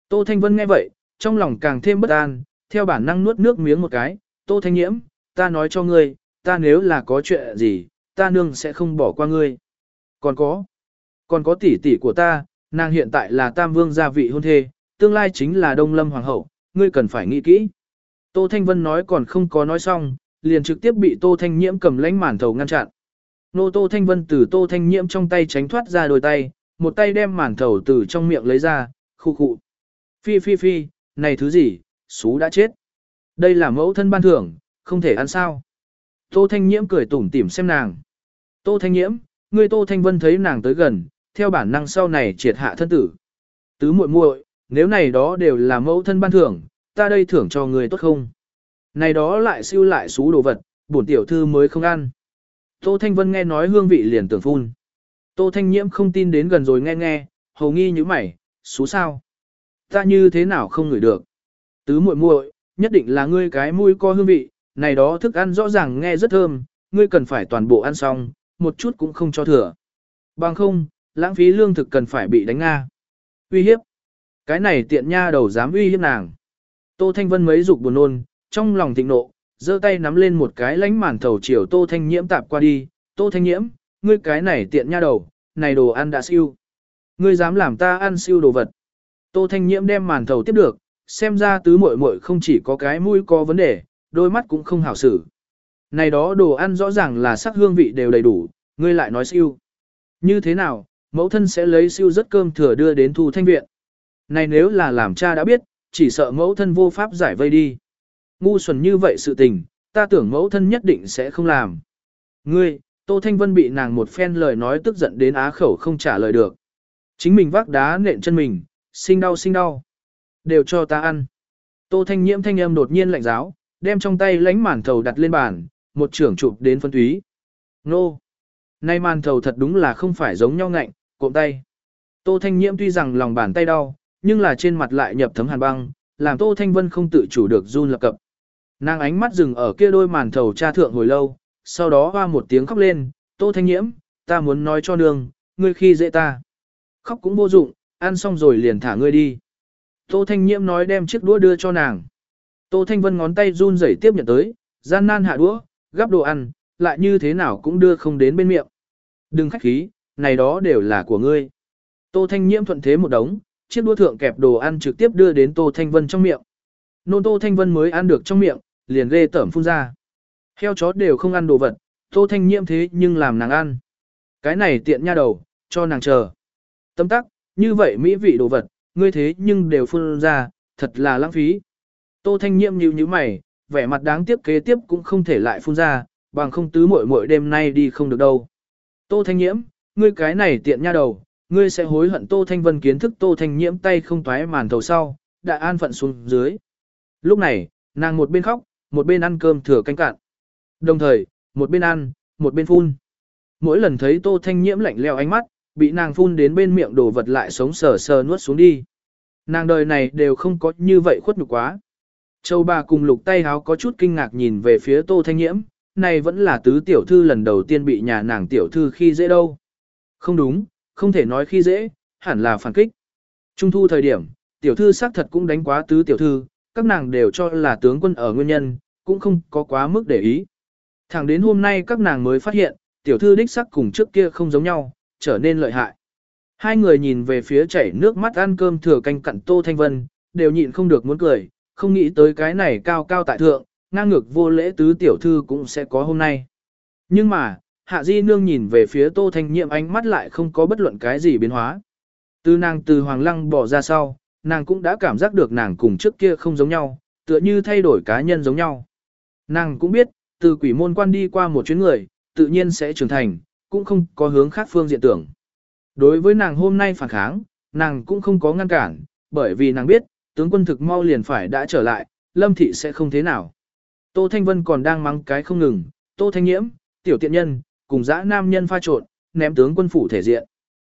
Tô Thanh Vân nghe vậy, trong lòng càng thêm bất an, theo bản năng nuốt nước miếng một cái, Tô Thanh Nhiễm, ta nói cho ngươi, ta nếu là có chuyện gì, ta nương sẽ không bỏ qua ngươi. Còn có, còn có tỷ tỷ của ta, nàng hiện tại là tam vương gia vị hôn thê, tương lai chính là đông lâm hoàng hậu, ngươi cần phải nghĩ kỹ. Tô Thanh Vân nói còn không có nói xong, liền trực tiếp bị Tô Thanh Nhiễm cầm lánh màn thầu ngăn chặn. Nô Tô Thanh Vân từ Tô Thanh Nhiễm trong tay tránh thoát ra đôi tay, một tay đem màn thầu từ trong miệng lấy ra, khu khụ. Phi phi phi, này thứ gì, xú đã chết. Đây là mẫu thân ban thưởng, không thể ăn sao. Tô Thanh Nhiễm cười tủm tỉm xem nàng. Tô Thanh Nhiễm, người Tô Thanh Vân thấy nàng tới gần, theo bản năng sau này triệt hạ thân tử. Tứ muội muội, nếu này đó đều là mẫu thân ban thưởng, ta đây thưởng cho người tốt không? Này đó lại siêu lại xú đồ vật, bổn tiểu thư mới không ăn. Tô Thanh Vân nghe nói hương vị liền tưởng phun. Tô Thanh Nhiễm không tin đến gần rồi nghe nghe, hầu nghi như mày, số sao? Ta như thế nào không ngửi được? Tứ muội muội, nhất định là ngươi cái mũi co hương vị, này đó thức ăn rõ ràng nghe rất thơm, ngươi cần phải toàn bộ ăn xong, một chút cũng không cho thừa. Bằng không, lãng phí lương thực cần phải bị đánh nga. Uy hiếp. Cái này tiện nha đầu dám uy hiếp nàng. Tô Thanh Vân mấy dục buồn nôn, trong lòng thịnh nộ, giơ tay nắm lên một cái lánh màn thầu chiều Tô Thanh Nhiễm tạp qua đi. Tô Thanh Nhiễm, ngươi cái này tiện nha đầu, này đồ ăn đã siêu. Ngươi dám làm ta ăn siêu đồ vật. Tô Thanh Nhiễm đem màn thầu tiếp được, xem ra tứ muội muội không chỉ có cái mũi có vấn đề, đôi mắt cũng không hảo xử. Này đó đồ ăn rõ ràng là sắc hương vị đều đầy đủ, ngươi lại nói siêu. Như thế nào, mẫu thân sẽ lấy siêu rất cơm thừa đưa đến thu thanh viện. Này nếu là làm cha đã biết, chỉ sợ mẫu thân vô pháp giải vây đi. Ngu xuẩn như vậy sự tình, ta tưởng mẫu thân nhất định sẽ không làm. Ngươi, Tô Thanh Vân bị nàng một phen lời nói tức giận đến á khẩu không trả lời được. Chính mình vác đá nện chân mình, sinh đau sinh đau. Đều cho ta ăn. Tô Thanh Nhiễm thanh âm đột nhiên lạnh giáo, đem trong tay lánh màn thầu đặt lên bàn, một trưởng chụp đến phân túy. Nô! Nay màn thầu thật đúng là không phải giống nhau ngạnh, cộm tay. Tô Thanh Nhiễm tuy rằng lòng bàn tay đau, nhưng là trên mặt lại nhập thấm hàn băng, làm Tô Thanh Vân không tự chủ được run lập cập. Nàng ánh mắt dừng ở kia đôi màn thầu cha thượng hồi lâu, sau đó hoa một tiếng khóc lên, Tô Thanh Nhiễm, ta muốn nói cho nương, ngươi khi dễ ta. Khóc cũng vô dụng, ăn xong rồi liền thả ngươi đi. Tô Thanh Nhiễm nói đem chiếc đũa đưa cho nàng. Tô Thanh Vân ngón tay run rẩy tiếp nhận tới, gian nan hạ đũa, gắp đồ ăn, lại như thế nào cũng đưa không đến bên miệng. Đừng khách khí, này đó đều là của ngươi. Tô Thanh Nhiễm thuận thế một đống, chiếc đũa thượng kẹp đồ ăn trực tiếp đưa đến Tô Thanh Vân trong miệng. Nôn Tô Thanh Vân mới ăn được trong miệng, liền ghê tởm phun ra. Heo chó đều không ăn đồ vật, Tô Thanh Nhiễm thế nhưng làm nàng ăn. Cái này tiện nha đầu, cho nàng chờ. Tâm tắc, như vậy mỹ vị đồ vật, ngươi thế nhưng đều phun ra, thật là lãng phí. Tô Thanh Nhiễm nhíu nhíu mày, vẻ mặt đáng tiếc kế tiếp cũng không thể lại phun ra, bằng không tứ muội muội đêm nay đi không được đâu. Tô Thanh Nhiễm, ngươi cái này tiện nha đầu, ngươi sẽ hối hận Tô Thanh Vân kiến thức Tô Thanh Nhiễm tay không toái màn thầu sau, đã an phận xuống dưới. Lúc này, nàng một bên khóc, một bên ăn cơm thừa canh cạn. Đồng thời, một bên ăn, một bên phun. Mỗi lần thấy Tô Thanh Nhiễm lạnh leo ánh mắt, bị nàng phun đến bên miệng đồ vật lại sống sờ sờ nuốt xuống đi. Nàng đời này đều không có như vậy khuất nhục quá. Châu bà cùng lục tay háo có chút kinh ngạc nhìn về phía Tô Thanh Nhiễm, này vẫn là tứ tiểu thư lần đầu tiên bị nhà nàng tiểu thư khi dễ đâu. Không đúng, không thể nói khi dễ, hẳn là phản kích. Trung thu thời điểm, tiểu thư xác thật cũng đánh quá tứ tiểu thư, các nàng đều cho là tướng quân ở nguyên nhân, cũng không có quá mức để ý. Thẳng đến hôm nay các nàng mới phát hiện, tiểu thư đích sắc cùng trước kia không giống nhau, trở nên lợi hại. Hai người nhìn về phía chảy nước mắt ăn cơm thừa canh cặn Tô Thanh Vân, đều nhịn không được muốn cười, không nghĩ tới cái này cao cao tại thượng, ngang ngược vô lễ tứ tiểu thư cũng sẽ có hôm nay. Nhưng mà, Hạ Di Nương nhìn về phía Tô Thanh Nhiệm ánh mắt lại không có bất luận cái gì biến hóa. Từ nàng từ Hoàng Lăng bỏ ra sau, nàng cũng đã cảm giác được nàng cùng trước kia không giống nhau, tựa như thay đổi cá nhân giống nhau. Nàng cũng biết, từ quỷ môn quan đi qua một chuyến người, tự nhiên sẽ trưởng thành, cũng không có hướng khác phương diện tưởng. Đối với nàng hôm nay phản kháng, nàng cũng không có ngăn cản, bởi vì nàng biết, tướng quân thực mau liền phải đã trở lại, lâm thị sẽ không thế nào. Tô Thanh Vân còn đang mắng cái không ngừng, Tô Thanh Nhiễm, tiểu tiện nhân, cùng dã nam nhân pha trộn, ném tướng quân phủ thể diện.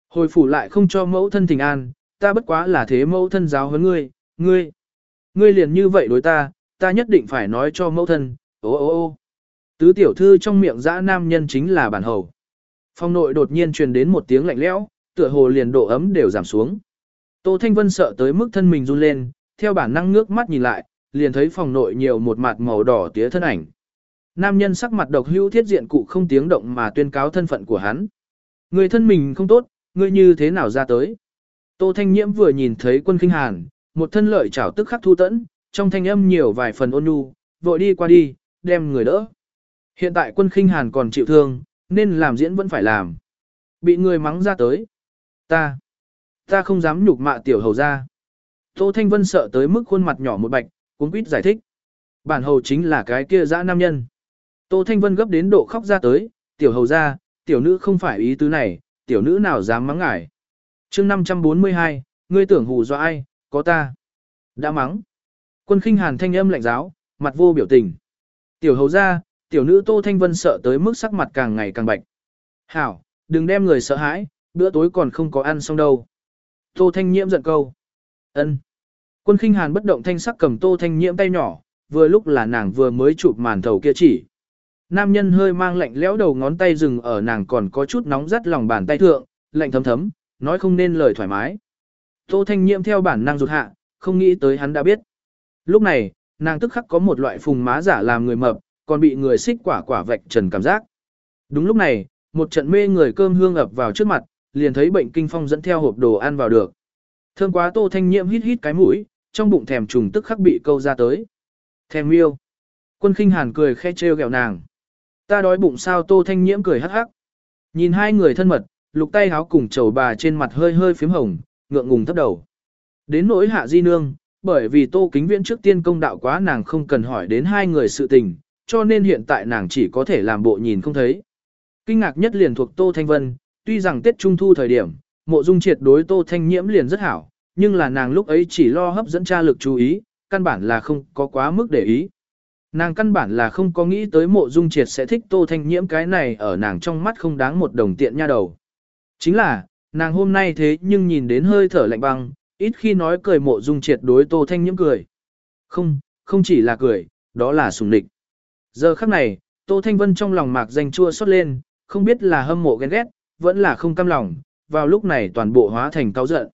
Hồi phủ lại không cho mẫu thân tình an, ta bất quá là thế mẫu thân giáo huấn ngươi, ngươi. Ngươi liền như vậy đối ta, ta nhất định phải nói cho mẫu thân, ô ô ô. Tứ tiểu thư trong miệng dã nam nhân chính là bản hầu. Phong nội đột nhiên truyền đến một tiếng lạnh lẽo, tựa hồ liền độ ấm đều giảm xuống. Tô Thanh Vân sợ tới mức thân mình run lên, theo bản năng ngước mắt nhìn lại, liền thấy phòng nội nhiều một mặt màu đỏ tía thân ảnh. nam nhân sắc mặt độc hữu thiết diện cụ không tiếng động mà tuyên cáo thân phận của hắn. Người thân mình không tốt, người như thế nào ra tới. Tô Thanh Nhiễm vừa nhìn thấy quân kinh hàn, một thân lợi chảo tức khắc thu tẫn, trong thanh âm nhiều vài phần ôn nhu, vội đi qua đi, đem người đỡ. Hiện tại quân khinh hàn còn chịu thương, nên làm diễn vẫn phải làm. Bị người mắng ra tới. Ta, ta không dám nhục mạ tiểu hầu ra. Tô Thanh Vân sợ tới mức khuôn mặt nhỏ một bạch, cuốn quýt giải thích. Bản hầu chính là cái kia dã nam nhân. Tô Thanh Vân gấp đến độ khóc ra tới, tiểu hầu ra, tiểu nữ không phải ý tứ này, tiểu nữ nào dám mắng ngải. chương 542, ngươi tưởng hù do ai, có ta. Đã mắng. Quân khinh hàn thanh âm lạnh giáo, mặt vô biểu tình. Tiểu hầu ra, tiểu nữ Tô Thanh Vân sợ tới mức sắc mặt càng ngày càng bạch. Hảo, đừng đem người sợ hãi, bữa tối còn không có ăn xong đâu. Tô Thanh Nhiễm giận câu. ân. Quân khinh hàn bất động thanh sắc cầm Tô Thanh Nhiễm tay nhỏ, vừa lúc là nàng vừa mới chụp màn thầu kia chỉ. Nam nhân hơi mang lạnh lẽo đầu ngón tay dừng ở nàng còn có chút nóng rắt lòng bàn tay thượng, lạnh thấm thấm, nói không nên lời thoải mái. Tô Thanh Nhiễm theo bản năng rụt hạ, không nghĩ tới hắn đã biết. Lúc này, nàng tức khắc có một loại phùng má giả làm người mập, còn bị người xích quả quả vạch trần cảm giác. Đúng lúc này, một trận mê người cơm hương ập vào trước mặt, liền thấy bệnh kinh phong dẫn theo hộp đồ ăn vào được. Thơm quá Tô Thanh Nhiễm hít hít cái mũi, trong bụng thèm trùng tức khắc bị câu ra tới. Thèm yêu. Quân khinh hàn cười khe trêu ghẹo nàng. Ta đói bụng sao Tô Thanh Nhiễm cười hắc hắc. Nhìn hai người thân mật, lục tay háo cùng chầu bà trên mặt hơi hơi phím hồng, ngượng ngùng thấp đầu. Đến nỗi hạ di nương, bởi vì tô kính viễn trước tiên công đạo quá nàng không cần hỏi đến hai người sự tình, cho nên hiện tại nàng chỉ có thể làm bộ nhìn không thấy. Kinh ngạc nhất liền thuộc Tô Thanh Vân, tuy rằng Tết Trung Thu thời điểm, mộ dung triệt đối Tô Thanh Nhiễm liền rất hảo, nhưng là nàng lúc ấy chỉ lo hấp dẫn cha lực chú ý, căn bản là không có quá mức để ý. Nàng căn bản là không có nghĩ tới mộ dung triệt sẽ thích Tô Thanh Nhiễm cái này ở nàng trong mắt không đáng một đồng tiện nha đầu. Chính là, nàng hôm nay thế nhưng nhìn đến hơi thở lạnh băng, ít khi nói cười mộ dung triệt đối Tô Thanh Nhiễm cười. Không, không chỉ là cười, đó là sùng địch. Giờ khắc này, Tô Thanh Vân trong lòng mạc danh chua xót lên, không biết là hâm mộ ghen ghét, vẫn là không cam lòng, vào lúc này toàn bộ hóa thành cao giận.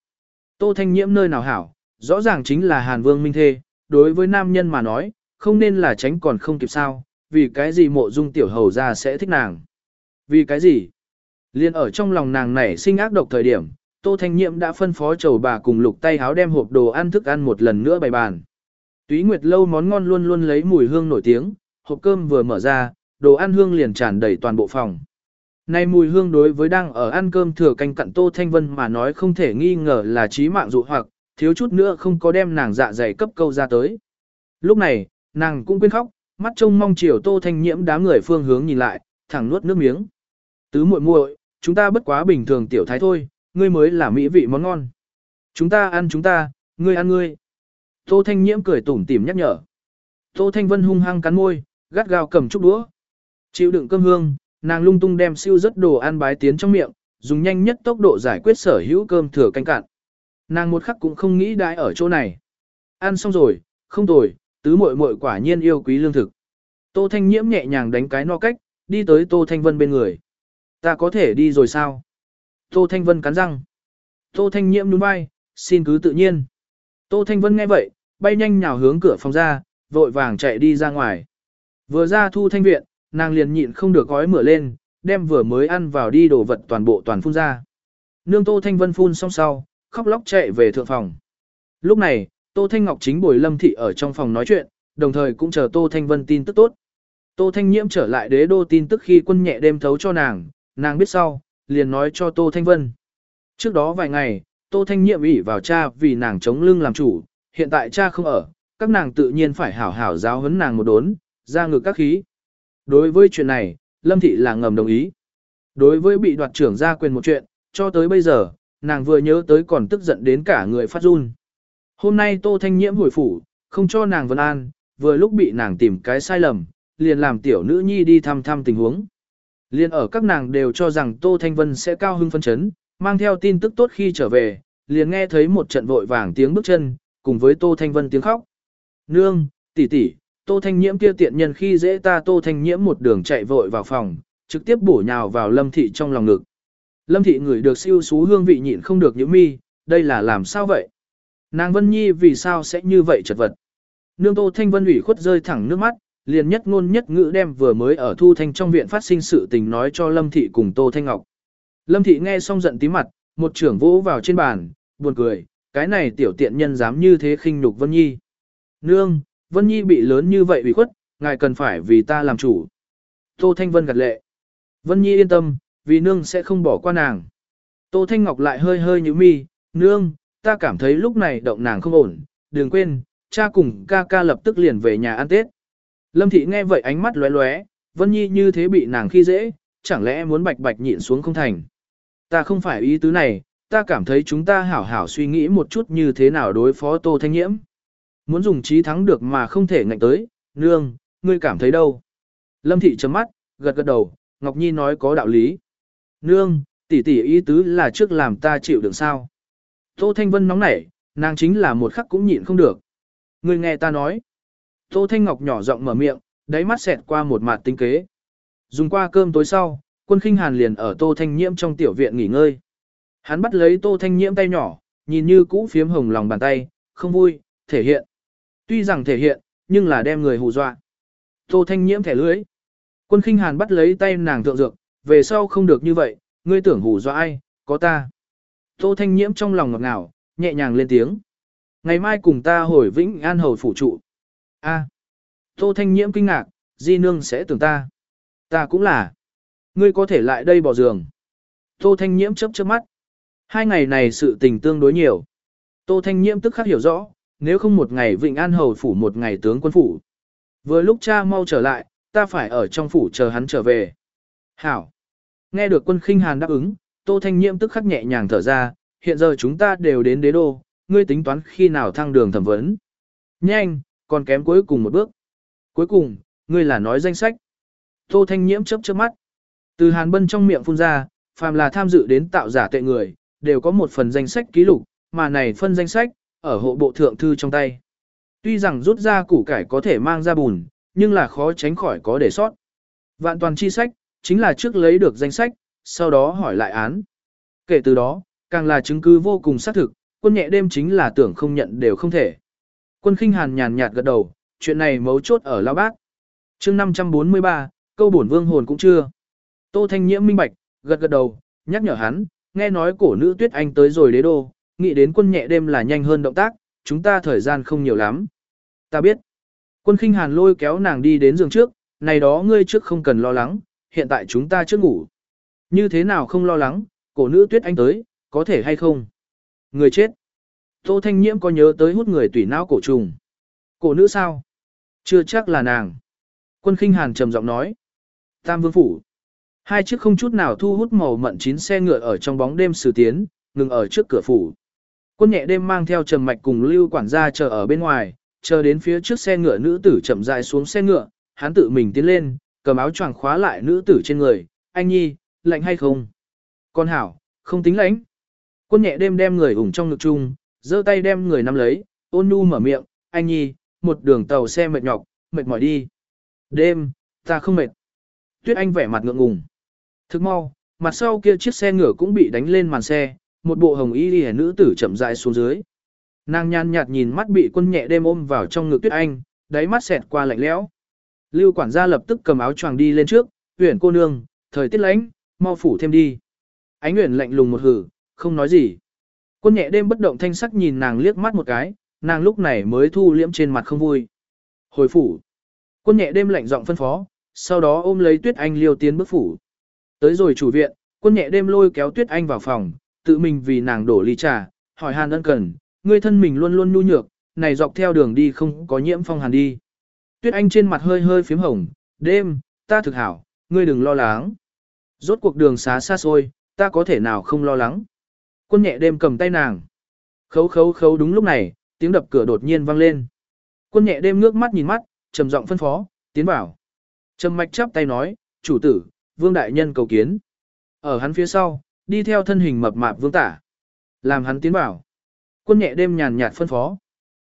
Tô Thanh Nhiễm nơi nào hảo, rõ ràng chính là Hàn Vương Minh Thê, đối với nam nhân mà nói, không nên là tránh còn không kịp sao, vì cái gì mộ dung tiểu hầu ra sẽ thích nàng. Vì cái gì? Liên ở trong lòng nàng này sinh ác độc thời điểm, Tô Thanh Nhiệm đã phân phó chầu bà cùng lục tay háo đem hộp đồ ăn thức ăn một lần nữa bày bàn. Túy Nguyệt lâu món ngon luôn luôn lấy mùi hương nổi tiếng, hộp cơm vừa mở ra, đồ ăn hương liền tràn đầy toàn bộ phòng. Nay mùi hương đối với đang ở ăn cơm thừa canh cặn Tô Thanh Vân mà nói không thể nghi ngờ là trí mạng dụ hoặc, thiếu chút nữa không có đem nàng dạ dày cấp câu ra tới. Lúc này, nàng cũng quên khóc, mắt trông mong chiều Tô Thanh Nhiễm đám người phương hướng nhìn lại, thẳng nuốt nước miếng. Tứ muội muội, chúng ta bất quá bình thường tiểu thái thôi, ngươi mới là mỹ vị món ngon. Chúng ta ăn chúng ta, ngươi ăn ngươi. Tô Thanh Nhiễm cười tủm tỉm nhắc nhở. Tô Thanh Vân hung hăng cắn môi, gắt gao cầm chút đũa. Chịu đựng cơm hương, nàng lung tung đem siêu rất đồ ăn bái tiến trong miệng, dùng nhanh nhất tốc độ giải quyết sở hữu cơm thừa canh cạn. Nàng một khắc cũng không nghĩ đãi ở chỗ này. Ăn xong rồi, không tồi, tứ muội muội quả nhiên yêu quý lương thực. Tô Thanh Nhiễm nhẹ nhàng đánh cái no cách, đi tới Tô Thanh Vân bên người. Ta có thể đi rồi sao? Tô Thanh Vân cắn răng. Tô Thanh Nhiễm nhún vai, xin cứ tự nhiên. Tô Thanh Vân nghe vậy, bay nhanh nhào hướng cửa phòng ra, vội vàng chạy đi ra ngoài. Vừa ra thu thanh viện, nàng liền nhịn không được gói mửa lên, đem vừa mới ăn vào đi đồ vật toàn bộ toàn phun ra. Nương Tô Thanh Vân phun xong sau, khóc lóc chạy về thượng phòng. Lúc này, Tô Thanh Ngọc chính bồi Lâm Thị ở trong phòng nói chuyện, đồng thời cũng chờ Tô Thanh Vân tin tức tốt. Tô Thanh Nhiễm trở lại đế đô tin tức khi quân nhẹ đêm thấu cho nàng, nàng biết sau, liền nói cho Tô Thanh Vân. Trước đó vài ngày, Tô Thanh Nhiệm ủy vào cha vì nàng chống lưng làm chủ, hiện tại cha không ở, các nàng tự nhiên phải hảo hảo giáo huấn nàng một đốn, ra ngược các khí. Đối với chuyện này, Lâm Thị là ngầm đồng ý. Đối với bị đoạt trưởng ra quyền một chuyện, cho tới bây giờ, nàng vừa nhớ tới còn tức giận đến cả người phát run. Hôm nay Tô Thanh Nhiễm hồi phủ, không cho nàng vân an, vừa lúc bị nàng tìm cái sai lầm, liền làm tiểu nữ nhi đi thăm thăm tình huống. Liên ở các nàng đều cho rằng Tô Thanh Vân sẽ cao hưng phân chấn, mang theo tin tức tốt khi trở về, liền nghe thấy một trận vội vàng tiếng bước chân, cùng với Tô Thanh Vân tiếng khóc. Nương, tỷ tỷ, Tô Thanh Nhiễm kia tiện nhân khi dễ ta Tô Thanh Nhiễm một đường chạy vội vào phòng, trực tiếp bổ nhào vào Lâm Thị trong lòng ngực. Lâm Thị ngửi được siêu xú hương vị nhịn không được những mi, đây là làm sao vậy? Nàng Vân Nhi vì sao sẽ như vậy chật vật? Nương Tô Thanh Vân ủy khuất rơi thẳng nước mắt, liền nhất ngôn nhất ngữ đem vừa mới ở Thu Thanh trong viện phát sinh sự tình nói cho Lâm Thị cùng Tô Thanh Ngọc. Lâm Thị nghe xong giận tí mặt, một trưởng vỗ vào trên bàn, buồn cười, cái này tiểu tiện nhân dám như thế khinh nhục Vân Nhi. Nương, Vân Nhi bị lớn như vậy ủy khuất, ngài cần phải vì ta làm chủ. Tô Thanh Vân gật lệ. Vân Nhi yên tâm, vì nương sẽ không bỏ qua nàng. Tô Thanh Ngọc lại hơi hơi như mi, nương, ta cảm thấy lúc này động nàng không ổn, đừng quên, cha cùng ca ca lập tức liền về nhà ăn Tết. Lâm Thị nghe vậy ánh mắt lóe lóe, Vân Nhi như thế bị nàng khi dễ, chẳng lẽ muốn bạch bạch nhịn xuống không thành. Ta không phải ý tứ này, ta cảm thấy chúng ta hảo hảo suy nghĩ một chút như thế nào đối phó Tô Thanh Nhiễm. Muốn dùng trí thắng được mà không thể ngạnh tới, nương, ngươi cảm thấy đâu. Lâm Thị chấm mắt, gật gật đầu, Ngọc Nhi nói có đạo lý. Nương, tỷ tỷ ý tứ là trước làm ta chịu đựng sao. Tô Thanh Vân nóng nảy, nàng chính là một khắc cũng nhịn không được. Ngươi nghe ta nói. Tô Thanh Ngọc nhỏ giọng mở miệng, đáy mắt xẹt qua một mặt tinh kế. Dùng qua cơm tối sau, quân khinh hàn liền ở Tô Thanh Nhiễm trong tiểu viện nghỉ ngơi. Hắn bắt lấy Tô Thanh Nhiễm tay nhỏ, nhìn như cũ phiếm hồng lòng bàn tay, không vui, thể hiện. Tuy rằng thể hiện, nhưng là đem người hù dọa. Tô Thanh Nhiễm thẻ lưới. Quân khinh hàn bắt lấy tay nàng thượng dược, về sau không được như vậy, ngươi tưởng hù dọa ai, có ta. Tô Thanh Nhiễm trong lòng ngọt ngào, nhẹ nhàng lên tiếng. Ngày mai cùng ta hồi Vĩnh An Hầu phủ trụ. A. Tô Thanh Nhiễm kinh ngạc, Di Nương sẽ tưởng ta. Ta cũng là. Ngươi có thể lại đây bỏ giường. Tô Thanh Nhiễm chớp chớp mắt. Hai ngày này sự tình tương đối nhiều. Tô Thanh Nhiễm tức khắc hiểu rõ, nếu không một ngày Vịnh An Hầu phủ một ngày tướng quân phủ. Vừa lúc cha mau trở lại, ta phải ở trong phủ chờ hắn trở về. Hảo. Nghe được quân khinh hàn đáp ứng, Tô Thanh Nhiễm tức khắc nhẹ nhàng thở ra, hiện giờ chúng ta đều đến đế đô, ngươi tính toán khi nào thăng đường thẩm vấn. Nhanh, còn kém cuối cùng một bước. Cuối cùng, ngươi là nói danh sách. Tô Thanh Nhiễm chớp chớp mắt. Từ Hàn Bân trong miệng phun ra, phàm là tham dự đến tạo giả tệ người, đều có một phần danh sách ký lục, mà này phân danh sách, ở hộ bộ thượng thư trong tay. Tuy rằng rút ra củ cải có thể mang ra bùn, nhưng là khó tránh khỏi có để sót. Vạn toàn chi sách, chính là trước lấy được danh sách, sau đó hỏi lại án. Kể từ đó, càng là chứng cứ vô cùng xác thực, quân nhẹ đêm chính là tưởng không nhận đều không thể. Quân khinh hàn nhàn nhạt gật đầu, chuyện này mấu chốt ở lao bác. chương 543, câu bổn vương hồn cũng chưa. Tô Thanh Nhiễm minh bạch, gật gật đầu, nhắc nhở hắn, nghe nói cổ nữ tuyết anh tới rồi đế đô, nghĩ đến quân nhẹ đêm là nhanh hơn động tác, chúng ta thời gian không nhiều lắm. Ta biết. Quân khinh hàn lôi kéo nàng đi đến giường trước, này đó ngươi trước không cần lo lắng, hiện tại chúng ta trước ngủ. Như thế nào không lo lắng, cổ nữ tuyết anh tới, có thể hay không? Người chết. Tô Thanh Nhiễm có nhớ tới hút người tủy não cổ trùng. Cổ nữ sao? Chưa chắc là nàng. Quân khinh hàn trầm giọng nói. Tam vương phủ. Hai chiếc không chút nào thu hút màu mận chín xe ngựa ở trong bóng đêm sử tiến, ngừng ở trước cửa phủ. Quân nhẹ đêm mang theo trầm mạch cùng lưu quản gia chờ ở bên ngoài, chờ đến phía trước xe ngựa nữ tử chậm rãi xuống xe ngựa, hắn tự mình tiến lên, cầm áo choàng khóa lại nữ tử trên người, anh nhi, lạnh hay không? Con hảo, không tính lãnh. Quân nhẹ đêm đem người ủng trong ngực chung, giơ tay đem người nắm lấy, ôn nhu mở miệng, anh nhi, một đường tàu xe mệt nhọc, mệt mỏi đi. Đêm, ta không mệt. Tuyết anh vẻ mặt ngượng ngùng. Thức mau, mặt sau kia chiếc xe ngựa cũng bị đánh lên màn xe, một bộ hồng y liễu nữ tử chậm rãi xuống dưới. Nàng nhàn nhạt nhìn mắt bị quân nhẹ đêm ôm vào trong ngực Tuyết Anh, đáy mắt xẹt qua lạnh lẽo. Lưu quản gia lập tức cầm áo choàng đi lên trước, "Uyển cô nương, thời tiết lạnh, mau phủ thêm đi." Ánh Uyển lạnh lùng một hử, không nói gì. Quân nhẹ đêm bất động thanh sắc nhìn nàng liếc mắt một cái, nàng lúc này mới thu liễm trên mặt không vui. Hồi phủ. Quân nhẹ đêm lạnh giọng phân phó, sau đó ôm lấy Tuyết Anh liêu tiến bước phủ. Tới rồi chủ viện, quân nhẹ đêm lôi kéo Tuyết Anh vào phòng, tự mình vì nàng đổ ly trà, hỏi hàn ân cần, ngươi thân mình luôn luôn nhu nhược, này dọc theo đường đi không có nhiễm phong hàn đi. Tuyết Anh trên mặt hơi hơi phím hồng, đêm, ta thực hảo, ngươi đừng lo lắng. Rốt cuộc đường xá xa xôi, ta có thể nào không lo lắng. Quân nhẹ đêm cầm tay nàng. Khấu khấu khấu đúng lúc này, tiếng đập cửa đột nhiên vang lên. Quân nhẹ đêm ngước mắt nhìn mắt, trầm giọng phân phó, tiến vào. Trầm mạch chắp tay nói, chủ tử, vương đại nhân cầu kiến. Ở hắn phía sau, đi theo thân hình mập mạp vương tả. Làm hắn tiến vào. Quân nhẹ đêm nhàn nhạt phân phó.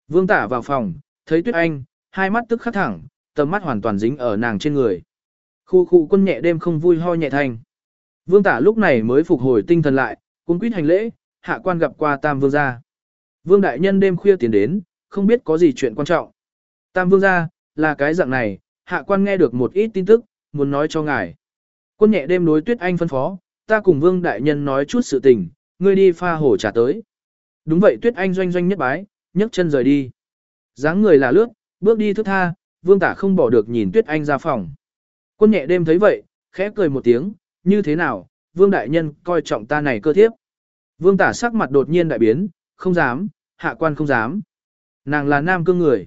Vương tả vào phòng, thấy tuyết anh, hai mắt tức khắc thẳng, tầm mắt hoàn toàn dính ở nàng trên người. Khu khu quân nhẹ đêm không vui ho nhẹ thành. Vương tả lúc này mới phục hồi tinh thần lại, cung quýt hành lễ, hạ quan gặp qua tam vương gia. Vương đại nhân đêm khuya tiến đến, không biết có gì chuyện quan trọng. Tam vương gia, là cái dạng này, hạ quan nghe được một ít tin tức, muốn nói cho ngài. Quân nhẹ đêm đối Tuyết Anh phân phó, ta cùng Vương Đại Nhân nói chút sự tình, ngươi đi pha hồ trà tới. Đúng vậy Tuyết Anh doanh doanh nhất bái, nhấc chân rời đi. dáng người là lướt, bước đi thức tha, Vương Tả không bỏ được nhìn Tuyết Anh ra phòng. Quân nhẹ đêm thấy vậy, khẽ cười một tiếng, như thế nào, Vương Đại Nhân coi trọng ta này cơ thiếp. Vương Tả sắc mặt đột nhiên đại biến, không dám, hạ quan không dám. Nàng là nam cương người.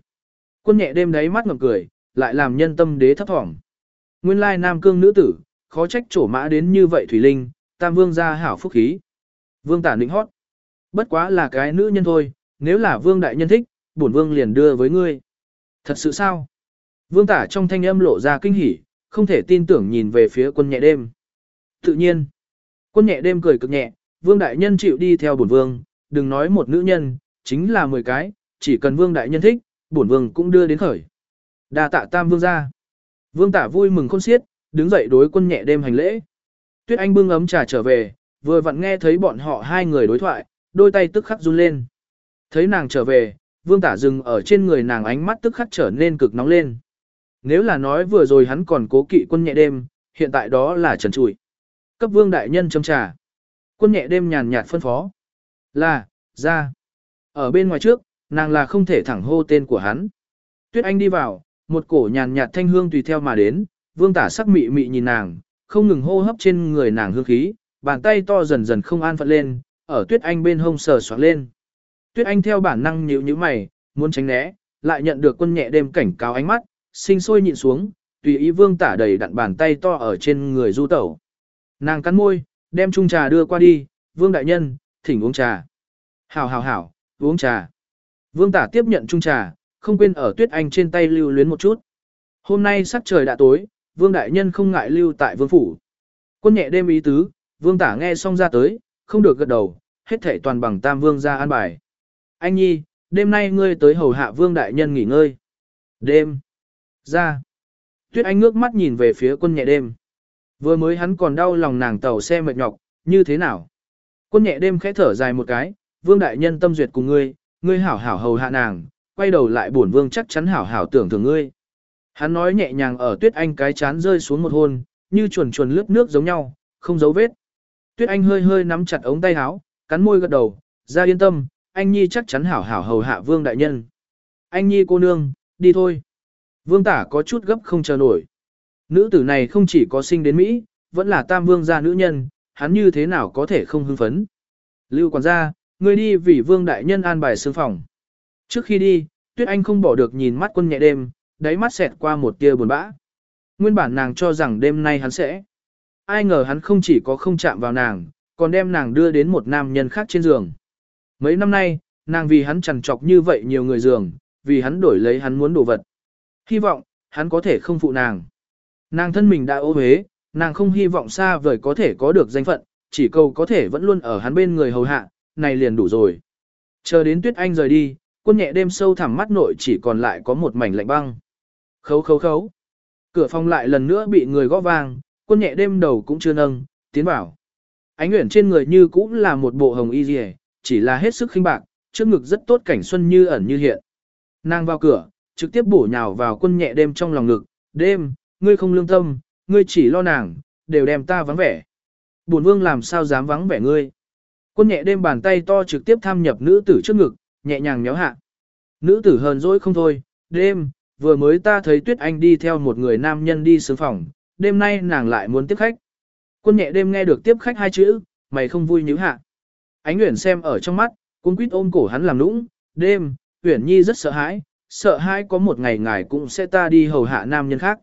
Quân nhẹ đêm đấy mắt ngậm cười, lại làm nhân tâm đế thấp thỏm. Nguyên lai nam cương nữ tử, khó trách trổ mã đến như vậy Thủy Linh, tam vương gia hảo phúc khí. Vương tả nịnh hót. Bất quá là cái nữ nhân thôi, nếu là vương đại nhân thích, bổn vương liền đưa với ngươi. Thật sự sao? Vương tả trong thanh âm lộ ra kinh hỉ, không thể tin tưởng nhìn về phía quân nhẹ đêm. Tự nhiên, quân nhẹ đêm cười cực nhẹ, vương đại nhân chịu đi theo bổn vương, đừng nói một nữ nhân, chính là 10 cái, chỉ cần vương đại nhân thích, bổn vương cũng đưa đến khởi. Đa tạ tam vương ra. Vương tả vui mừng khôn xiết, đứng dậy đối quân nhẹ đêm hành lễ. Tuyết Anh bưng ấm trà trở về, vừa vặn nghe thấy bọn họ hai người đối thoại, đôi tay tức khắc run lên. Thấy nàng trở về, vương tả dừng ở trên người nàng ánh mắt tức khắc trở nên cực nóng lên. Nếu là nói vừa rồi hắn còn cố kỵ quân nhẹ đêm, hiện tại đó là trần trụi. Cấp vương đại nhân châm trà. Quân nhẹ đêm nhàn nhạt phân phó. Là, ra. Ở bên ngoài trước, nàng là không thể thẳng hô tên của hắn. Tuyết Anh đi vào, một cổ nhàn nhạt thanh hương tùy theo mà đến, vương tả sắc mị mị nhìn nàng, không ngừng hô hấp trên người nàng hương khí, bàn tay to dần dần không an phận lên, ở Tuyết Anh bên hông sờ soạn lên. Tuyết Anh theo bản năng nhíu nhíu mày, muốn tránh né, lại nhận được quân nhẹ đêm cảnh cáo ánh mắt, sinh sôi nhịn xuống, tùy ý vương tả đầy đặn bàn tay to ở trên người du tẩu. Nàng cắn môi, đem chung trà đưa qua đi, vương đại nhân, thỉnh uống trà. Hảo hảo hảo, uống trà. Vương tả tiếp nhận chung trà, không quên ở tuyết anh trên tay lưu luyến một chút. Hôm nay sắc trời đã tối, vương đại nhân không ngại lưu tại vương phủ. Quân nhẹ đêm ý tứ, vương tả nghe xong ra tới, không được gật đầu, hết thể toàn bằng tam vương ra an bài. Anh nhi, đêm nay ngươi tới hầu hạ vương đại nhân nghỉ ngơi. Đêm. Ra. Tuyết anh ngước mắt nhìn về phía quân nhẹ đêm. Vừa mới hắn còn đau lòng nàng tàu xe mệt nhọc, như thế nào? Quân nhẹ đêm khẽ thở dài một cái, vương đại nhân tâm duyệt cùng ngươi, ngươi hảo hảo hầu hạ nàng, quay đầu lại bổn vương chắc chắn hảo hảo tưởng thưởng ngươi. Hắn nói nhẹ nhàng ở tuyết anh cái chán rơi xuống một hôn, như chuồn chuồn lướt nước giống nhau, không giấu vết. Tuyết anh hơi hơi nắm chặt ống tay áo, cắn môi gật đầu, ra yên tâm, anh nhi chắc chắn hảo hảo hầu hạ vương đại nhân. Anh nhi cô nương, đi thôi. Vương tả có chút gấp không chờ nổi. Nữ tử này không chỉ có sinh đến Mỹ, vẫn là tam vương gia nữ nhân, hắn như thế nào có thể không hưng phấn. Lưu quản gia, người đi vì vương đại nhân an bài xương phòng. Trước khi đi, Tuyết Anh không bỏ được nhìn mắt quân nhẹ đêm, đáy mắt xẹt qua một tia buồn bã. Nguyên bản nàng cho rằng đêm nay hắn sẽ. Ai ngờ hắn không chỉ có không chạm vào nàng, còn đem nàng đưa đến một nam nhân khác trên giường. Mấy năm nay, nàng vì hắn chằn trọc như vậy nhiều người giường, vì hắn đổi lấy hắn muốn đồ vật. Hy vọng, hắn có thể không phụ nàng. Nàng thân mình đã ô huế, nàng không hy vọng xa vời có thể có được danh phận, chỉ cầu có thể vẫn luôn ở hắn bên người hầu hạ, này liền đủ rồi. Chờ đến Tuyết Anh rời đi, quân nhẹ đêm sâu thẳm mắt nội chỉ còn lại có một mảnh lạnh băng. Khấu khấu khấu. Cửa phòng lại lần nữa bị người gõ vang, quân nhẹ đêm đầu cũng chưa nâng, tiến vào. Ánh nguyện trên người như cũng là một bộ hồng y dì chỉ là hết sức khinh bạc, trước ngực rất tốt cảnh xuân như ẩn như hiện. Nàng vào cửa, trực tiếp bổ nhào vào quân nhẹ đêm trong lòng ngực, đêm, ngươi không lương tâm, ngươi chỉ lo nàng, đều đem ta vắng vẻ. Bổn vương làm sao dám vắng vẻ ngươi. Quân nhẹ đêm bàn tay to trực tiếp tham nhập nữ tử trước ngực, nhẹ nhàng nhéo hạ. Nữ tử hờn dỗi không thôi, đêm, vừa mới ta thấy Tuyết Anh đi theo một người nam nhân đi sướng phòng, đêm nay nàng lại muốn tiếp khách. Quân nhẹ đêm nghe được tiếp khách hai chữ, mày không vui nhíu hạ. Ánh Uyển xem ở trong mắt, cung quýt ôm cổ hắn làm nũng, đêm, Uyển Nhi rất sợ hãi, sợ hãi có một ngày ngài cũng sẽ ta đi hầu hạ nam nhân khác.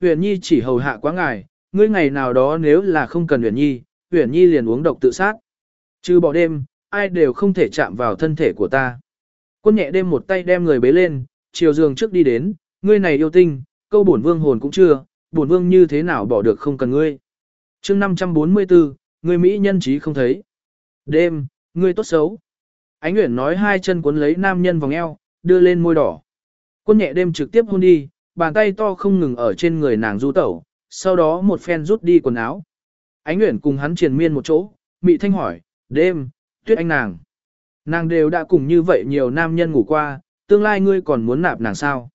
Uyển Nhi chỉ hầu hạ quá ngài, ngươi ngày nào đó nếu là không cần Uyển Nhi, Uyển Nhi liền uống độc tự sát. Chứ bỏ đêm, ai đều không thể chạm vào thân thể của ta. Quân nhẹ đêm một tay đem người bế lên, chiều giường trước đi đến, ngươi này yêu tinh, câu bổn vương hồn cũng chưa, bổn vương như thế nào bỏ được không cần ngươi. chương 544, ngươi Mỹ nhân trí không thấy. Đêm, ngươi tốt xấu. Ánh Nguyễn nói hai chân cuốn lấy nam nhân vòng eo, đưa lên môi đỏ. Quân nhẹ đêm trực tiếp hôn đi, bàn tay to không ngừng ở trên người nàng du tẩu, sau đó một phen rút đi quần áo. Ánh Nguyễn cùng hắn triền miên một chỗ, Mị Thanh hỏi, đêm, tuyết anh nàng. Nàng đều đã cùng như vậy nhiều nam nhân ngủ qua, tương lai ngươi còn muốn nạp nàng sao?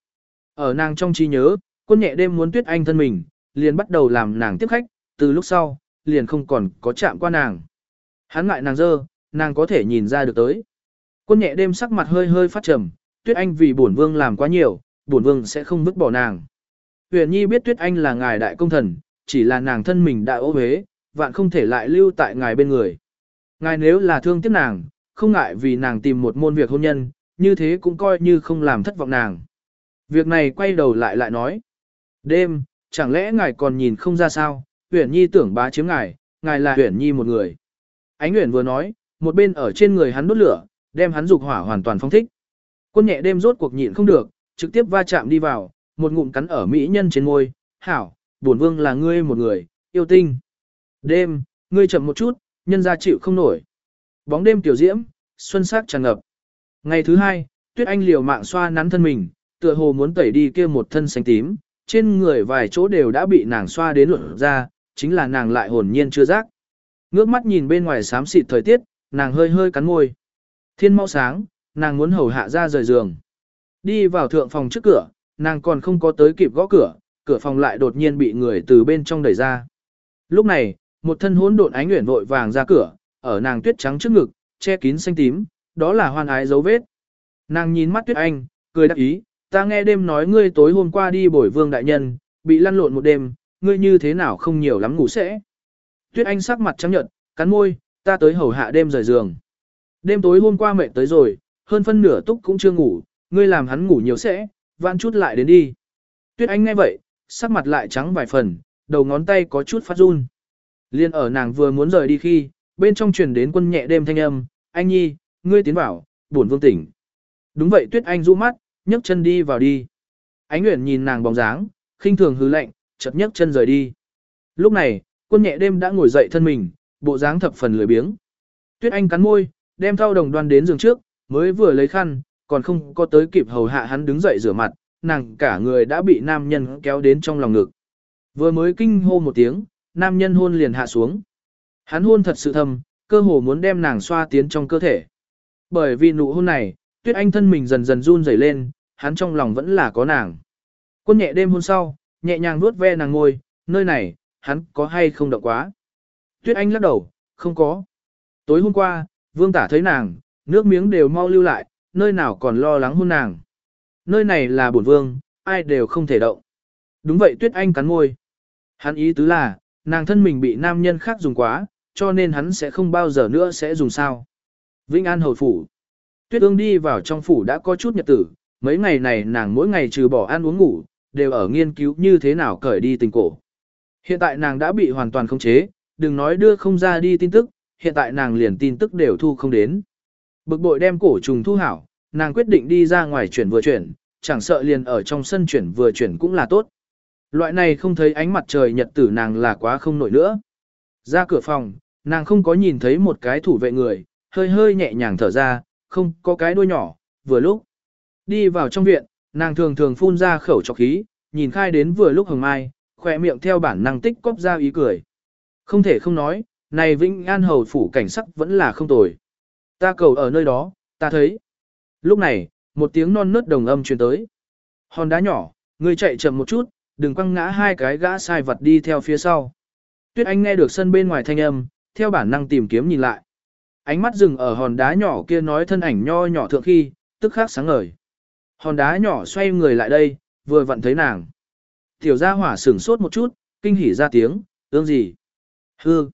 Ở nàng trong trí nhớ, Quân nhẹ đêm muốn tuyết anh thân mình, liền bắt đầu làm nàng tiếp khách, từ lúc sau, liền không còn có chạm qua nàng. Hắn ngại nàng dơ, nàng có thể nhìn ra được tới. Quân nhẹ đêm sắc mặt hơi hơi phát trầm, tuyết anh vì bổn vương làm quá nhiều, bổn vương sẽ không vứt bỏ nàng. Huyền Nhi biết tuyết anh là ngài đại công thần, chỉ là nàng thân mình đã ô huế, vạn không thể lại lưu tại ngài bên người. Ngài nếu là thương tiếc nàng, không ngại vì nàng tìm một môn việc hôn nhân, như thế cũng coi như không làm thất vọng nàng. Việc này quay đầu lại lại nói. Đêm, chẳng lẽ ngài còn nhìn không ra sao, Huyền Nhi tưởng bá chiếm ngài, ngài là Huyền Nhi một người. Ánh Huyền vừa nói, một bên ở trên người hắn đốt lửa, đem hắn dục hỏa hoàn toàn phong thích. Quân nhẹ đêm rốt cuộc nhịn không được, trực tiếp va chạm đi vào, một ngụm cắn ở mỹ nhân trên môi, hảo, bổn vương là ngươi một người, yêu tinh. Đêm, ngươi chậm một chút, nhân ra chịu không nổi. Bóng đêm tiểu diễm, xuân sắc tràn ngập. Ngày thứ hai, Tuyết Anh liều mạng xoa nắn thân mình, tựa hồ muốn tẩy đi kia một thân xanh tím, trên người vài chỗ đều đã bị nàng xoa đến luận ra, chính là nàng lại hồn nhiên chưa giác. Ngước mắt nhìn bên ngoài xám xịt thời tiết, nàng hơi hơi cắn môi. Thiên mau sáng, nàng muốn hầu hạ ra rời giường. Đi vào thượng phòng trước cửa, nàng còn không có tới kịp gõ cửa, cửa phòng lại đột nhiên bị người từ bên trong đẩy ra. Lúc này, một thân hỗn độn ánh nguyện vội vàng ra cửa, ở nàng tuyết trắng trước ngực, che kín xanh tím, đó là hoan ái dấu vết. Nàng nhìn mắt tuyết anh, cười đắc ý, ta nghe đêm nói ngươi tối hôm qua đi bồi vương đại nhân, bị lăn lộn một đêm, ngươi như thế nào không nhiều lắm ngủ sẽ. Tuyết anh sắc mặt trắng nhợt, cắn môi, ta tới hầu hạ đêm rời giường. Đêm tối hôm qua mệt tới rồi, hơn phân nửa túc cũng chưa ngủ, ngươi làm hắn ngủ nhiều sẽ, vãn chút lại đến đi. Tuyết Anh nghe vậy, sắc mặt lại trắng vài phần, đầu ngón tay có chút phát run. Liên ở nàng vừa muốn rời đi khi, bên trong truyền đến quân nhẹ đêm thanh âm, anh nhi, ngươi tiến vào, buồn vương tỉnh. Đúng vậy Tuyết Anh rũ mắt, nhấc chân đi vào đi. Ánh Nguyễn nhìn nàng bóng dáng, khinh thường hứ lạnh, chợt nhấc chân rời đi. Lúc này, quân nhẹ đêm đã ngồi dậy thân mình, bộ dáng thập phần lười biếng. Tuyết Anh cắn môi, đem thao đồng đoan đến giường trước, mới vừa lấy khăn, còn không có tới kịp hầu hạ hắn đứng dậy rửa mặt, nàng cả người đã bị nam nhân kéo đến trong lòng ngực. Vừa mới kinh hô một tiếng, nam nhân hôn liền hạ xuống. Hắn hôn thật sự thầm, cơ hồ muốn đem nàng xoa tiến trong cơ thể. Bởi vì nụ hôn này, tuyết anh thân mình dần dần run rẩy lên, hắn trong lòng vẫn là có nàng. Quân nhẹ đêm hôn sau, nhẹ nhàng vuốt ve nàng ngôi, nơi này, hắn có hay không động quá. Tuyết anh lắc đầu, không có. Tối hôm qua, vương tả thấy nàng, nước miếng đều mau lưu lại, nơi nào còn lo lắng hôn nàng. Nơi này là bổn vương, ai đều không thể động. Đúng vậy Tuyết Anh cắn môi. Hắn ý tứ là, nàng thân mình bị nam nhân khác dùng quá, cho nên hắn sẽ không bao giờ nữa sẽ dùng sao. Vĩnh An hầu phủ. Tuyết ương đi vào trong phủ đã có chút nhật tử, mấy ngày này nàng mỗi ngày trừ bỏ ăn uống ngủ, đều ở nghiên cứu như thế nào cởi đi tình cổ. Hiện tại nàng đã bị hoàn toàn khống chế, đừng nói đưa không ra đi tin tức, hiện tại nàng liền tin tức đều thu không đến. Bực bội đem cổ trùng thu hảo, nàng quyết định đi ra ngoài chuyển vừa chuyển, chẳng sợ liền ở trong sân chuyển vừa chuyển cũng là tốt. Loại này không thấy ánh mặt trời nhật tử nàng là quá không nổi nữa. Ra cửa phòng, nàng không có nhìn thấy một cái thủ vệ người, hơi hơi nhẹ nhàng thở ra, không có cái đuôi nhỏ, vừa lúc. Đi vào trong viện, nàng thường thường phun ra khẩu trọc khí, nhìn khai đến vừa lúc hồng mai, khỏe miệng theo bản năng tích cóp ra ý cười. Không thể không nói, này Vĩnh An Hầu phủ cảnh sắc vẫn là không tồi. Ta cầu ở nơi đó, ta thấy. Lúc này, một tiếng non nớt đồng âm truyền tới. Hòn đá nhỏ, ngươi chạy chậm một chút, đừng quăng ngã hai cái gã sai vật đi theo phía sau. Tuyết Anh nghe được sân bên ngoài thanh âm, theo bản năng tìm kiếm nhìn lại. Ánh mắt dừng ở hòn đá nhỏ kia nói thân ảnh nho nhỏ thượng khi, tức khắc sáng ngời. Hòn đá nhỏ xoay người lại đây, vừa vặn thấy nàng. Tiểu gia hỏa sửng sốt một chút, kinh hỉ ra tiếng, ương gì? Hư.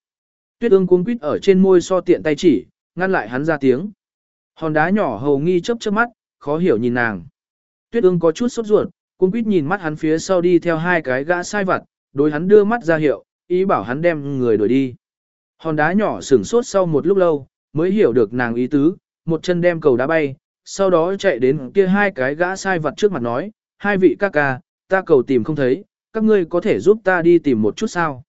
Tuyết ương cuống quýt ở trên môi so tiện tay chỉ, ngăn lại hắn ra tiếng. Hòn đá nhỏ hầu nghi chớp chớp mắt, khó hiểu nhìn nàng. Tuyết ương có chút sốt ruột, cuống quýt nhìn mắt hắn phía sau đi theo hai cái gã sai vặt, đối hắn đưa mắt ra hiệu, ý bảo hắn đem người đuổi đi. Hòn đá nhỏ sửng sốt sau một lúc lâu, mới hiểu được nàng ý tứ, một chân đem cầu đá bay, sau đó chạy đến kia hai cái gã sai vật trước mặt nói, hai vị ca ca, ta cầu tìm không thấy, các ngươi có thể giúp ta đi tìm một chút sao.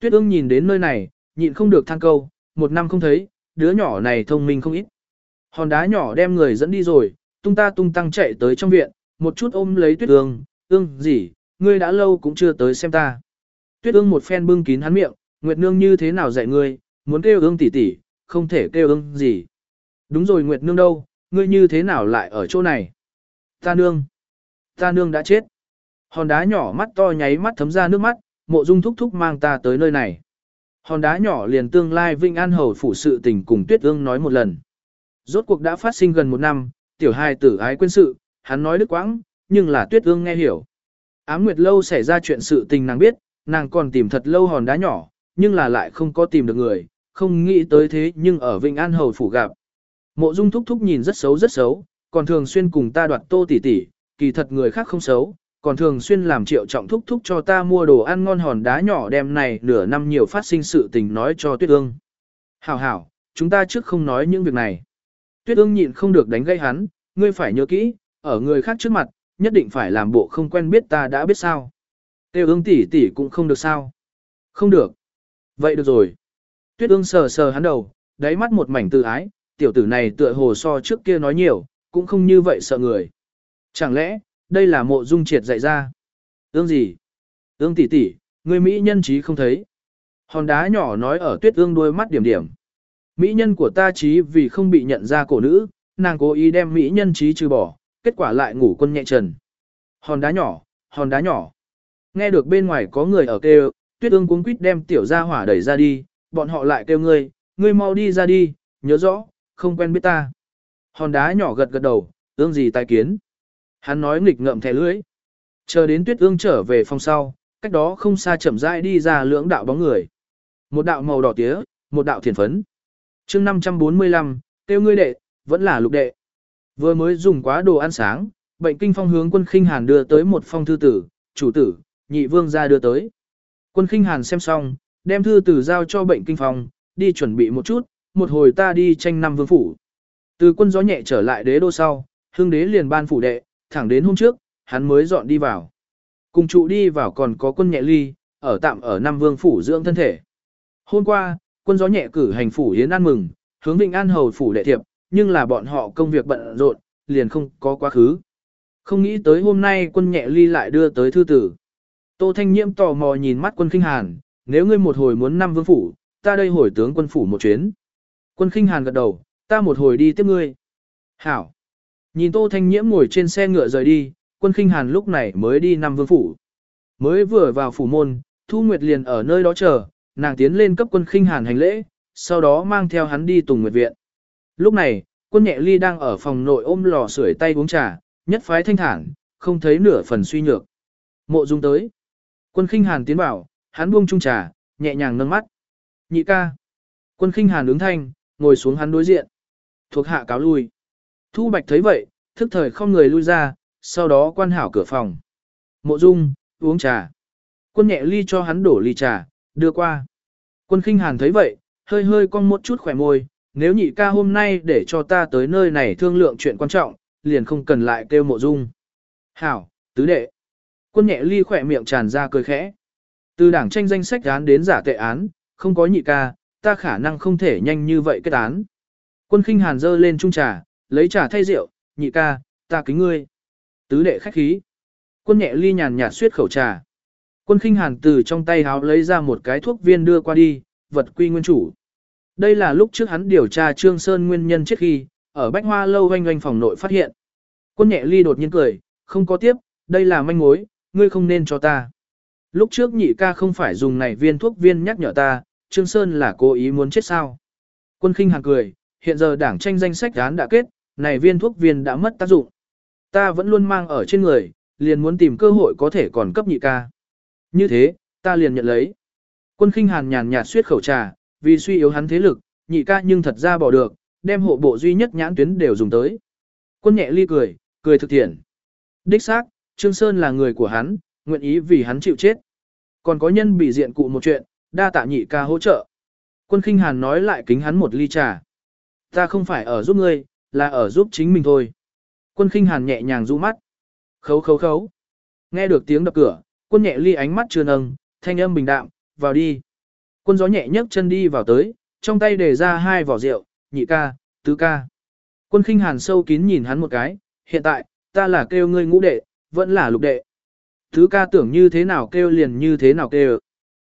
Tuyết ương nhìn đến nơi này, nhịn không được than câu, một năm không thấy, đứa nhỏ này thông minh không ít. Hòn đá nhỏ đem người dẫn đi rồi, tung ta tung tăng chạy tới trong viện, một chút ôm lấy tuyết ương, ương gì, ngươi đã lâu cũng chưa tới xem ta. Tuyết ương một phen bưng kín hắn miệng, Nguyệt Nương như thế nào dạy ngươi, muốn kêu ương tỷ tỷ, không thể kêu ưng gì. Đúng rồi Nguyệt Nương đâu, ngươi như thế nào lại ở chỗ này? Ta nương. Ta nương đã chết. Hòn đá nhỏ mắt to nháy mắt thấm ra nước mắt, mộ dung thúc thúc mang ta tới nơi này. Hòn đá nhỏ liền tương lai Vinh An Hầu phủ sự tình cùng Tuyết Ương nói một lần. Rốt cuộc đã phát sinh gần một năm, tiểu hai tử ái quên sự, hắn nói đức quãng, nhưng là Tuyết Ương nghe hiểu. Ám Nguyệt lâu xảy ra chuyện sự tình nàng biết, nàng còn tìm thật lâu hòn đá nhỏ, nhưng là lại không có tìm được người, không nghĩ tới thế nhưng ở Vịnh An Hầu phủ gặp. Mộ Dung thúc thúc nhìn rất xấu rất xấu, còn thường xuyên cùng ta đoạt tô tỉ tỉ, kỳ thật người khác không xấu, còn thường xuyên làm triệu trọng thúc thúc cho ta mua đồ ăn ngon hòn đá nhỏ đem này nửa năm nhiều phát sinh sự tình nói cho Tuyết Ương. Hảo hảo, chúng ta trước không nói những việc này. Tuyết Ương nhịn không được đánh gây hắn, ngươi phải nhớ kỹ, ở người khác trước mặt, nhất định phải làm bộ không quen biết ta đã biết sao. Tiêu ương tỷ tỷ cũng không được sao. Không được. Vậy được rồi. Tuyết ương sờ sờ hắn đầu, đáy mắt một mảnh tự ái, tiểu tử này tựa hồ so trước kia nói nhiều, cũng không như vậy sợ người. Chẳng lẽ, đây là mộ dung triệt dạy ra? Ương gì? Ương tỷ tỷ, người Mỹ nhân trí không thấy. Hòn đá nhỏ nói ở tuyết ương đôi mắt điểm điểm. Mỹ nhân của ta trí vì không bị nhận ra cổ nữ, nàng cố ý đem Mỹ nhân trí trừ bỏ, kết quả lại ngủ quân nhẹ trần. Hòn đá nhỏ, hòn đá nhỏ. Nghe được bên ngoài có người ở kêu, tuyết ương cuống quýt đem tiểu gia hỏa đẩy ra đi, bọn họ lại kêu ngươi, ngươi mau đi ra đi, nhớ rõ, không quen biết ta. Hòn đá nhỏ gật gật đầu, ương gì tai kiến. Hắn nói nghịch ngợm thẻ lưỡi. Chờ đến tuyết ương trở về phòng sau, cách đó không xa chậm rãi đi ra lưỡng đạo bóng người. Một đạo màu đỏ tía, một đạo thiền phấn. chương 545, tiêu ngươi đệ, vẫn là lục đệ. Vừa mới dùng quá đồ ăn sáng, bệnh kinh phong hướng quân khinh hàn đưa tới một phong thư tử, chủ tử, nhị vương ra đưa tới. Quân khinh hàn xem xong, đem thư tử giao cho bệnh kinh phòng đi chuẩn bị một chút, một hồi ta đi tranh năm vương phủ. Từ quân gió nhẹ trở lại đế đô sau, hưng đế liền ban phủ đệ, thẳng đến hôm trước, hắn mới dọn đi vào. Cùng trụ đi vào còn có quân nhẹ ly, ở tạm ở năm vương phủ dưỡng thân thể. Hôm qua, quân gió nhẹ cử hành phủ hiến ăn mừng, hướng Vịnh An hầu phủ đệ thiệp, nhưng là bọn họ công việc bận rộn, liền không có quá khứ. Không nghĩ tới hôm nay quân nhẹ ly lại đưa tới thư tử. Tô Thanh Nhiễm tò mò nhìn mắt quân kinh hàn, nếu ngươi một hồi muốn năm vương phủ, ta đây hồi tướng quân phủ một chuyến. Quân khinh hàn gật đầu, ta một hồi đi tiếp ngươi. Hảo. Nhìn Tô Thanh Nhiễm ngồi trên xe ngựa rời đi, quân khinh hàn lúc này mới đi năm vương phủ. Mới vừa vào phủ môn, Thu Nguyệt liền ở nơi đó chờ, nàng tiến lên cấp quân khinh hàn hành lễ, sau đó mang theo hắn đi Tùng Nguyệt Viện. Lúc này, quân nhẹ ly đang ở phòng nội ôm lò sưởi tay uống trà, nhất phái thanh thản, không thấy nửa phần suy nhược. Mộ dung tới. Quân khinh hàn tiến vào, hắn buông chung trà, nhẹ nhàng nâng mắt. Nhị ca. Quân khinh hàn ứng thanh, ngồi xuống hắn đối diện. Thuộc hạ cáo lui. Thu bạch thấy vậy, thức thời không người lui ra, sau đó quan hảo cửa phòng. Mộ dung, uống trà. Quân nhẹ ly cho hắn đổ ly trà, đưa qua. Quân khinh hàn thấy vậy, hơi hơi cong một chút khỏe môi, nếu nhị ca hôm nay để cho ta tới nơi này thương lượng chuyện quan trọng, liền không cần lại kêu mộ dung. Hảo, tứ đệ. Quân nhẹ ly khỏe miệng tràn ra cười khẽ. Từ đảng tranh danh sách án đến giả tệ án, không có nhị ca, ta khả năng không thể nhanh như vậy kết án. Quân khinh hàn dơ lên chung trà, lấy trà thay rượu, nhị ca, ta kính ngươi. Tứ đệ khách khí. Quân nhẹ ly nhàn nhạt suyết khẩu trà. Quân khinh hàn từ trong tay háo lấy ra một cái thuốc viên đưa qua đi, vật quy nguyên chủ. Đây là lúc trước hắn điều tra Trương Sơn nguyên nhân trước khi, ở Bách Hoa lâu oanh oanh phòng nội phát hiện. Quân nhẹ ly đột nhiên cười, không có tiếp, đây là manh mối, ngươi không nên cho ta. Lúc trước nhị ca không phải dùng này viên thuốc viên nhắc nhở ta, Trương Sơn là cố ý muốn chết sao. Quân khinh hàng cười, hiện giờ đảng tranh danh sách án đã kết, này viên thuốc viên đã mất tác dụng. Ta vẫn luôn mang ở trên người, liền muốn tìm cơ hội có thể còn cấp nhị ca. Như thế, ta liền nhận lấy. Quân khinh hàn nhàn nhạt suyết khẩu trà, vì suy yếu hắn thế lực, nhị ca nhưng thật ra bỏ được, đem hộ bộ duy nhất nhãn tuyến đều dùng tới. Quân nhẹ ly cười, cười thực thiện. Đích xác, Trương Sơn là người của hắn, nguyện ý vì hắn chịu chết. Còn có nhân bị diện cụ một chuyện, đa tạ nhị ca hỗ trợ. Quân khinh hàn nói lại kính hắn một ly trà. Ta không phải ở giúp ngươi, là ở giúp chính mình thôi. Quân khinh hàn nhẹ nhàng du mắt. Khấu khấu khấu. Nghe được tiếng đập cửa, quân nhẹ ly ánh mắt chưa nâng, thanh âm bình đạm, vào đi. Quân gió nhẹ nhấc chân đi vào tới, trong tay để ra hai vỏ rượu, nhị ca, tứ ca. Quân khinh hàn sâu kín nhìn hắn một cái, hiện tại, ta là kêu ngươi ngũ đệ, vẫn là lục đệ. Tứ ca tưởng như thế nào kêu liền như thế nào kêu.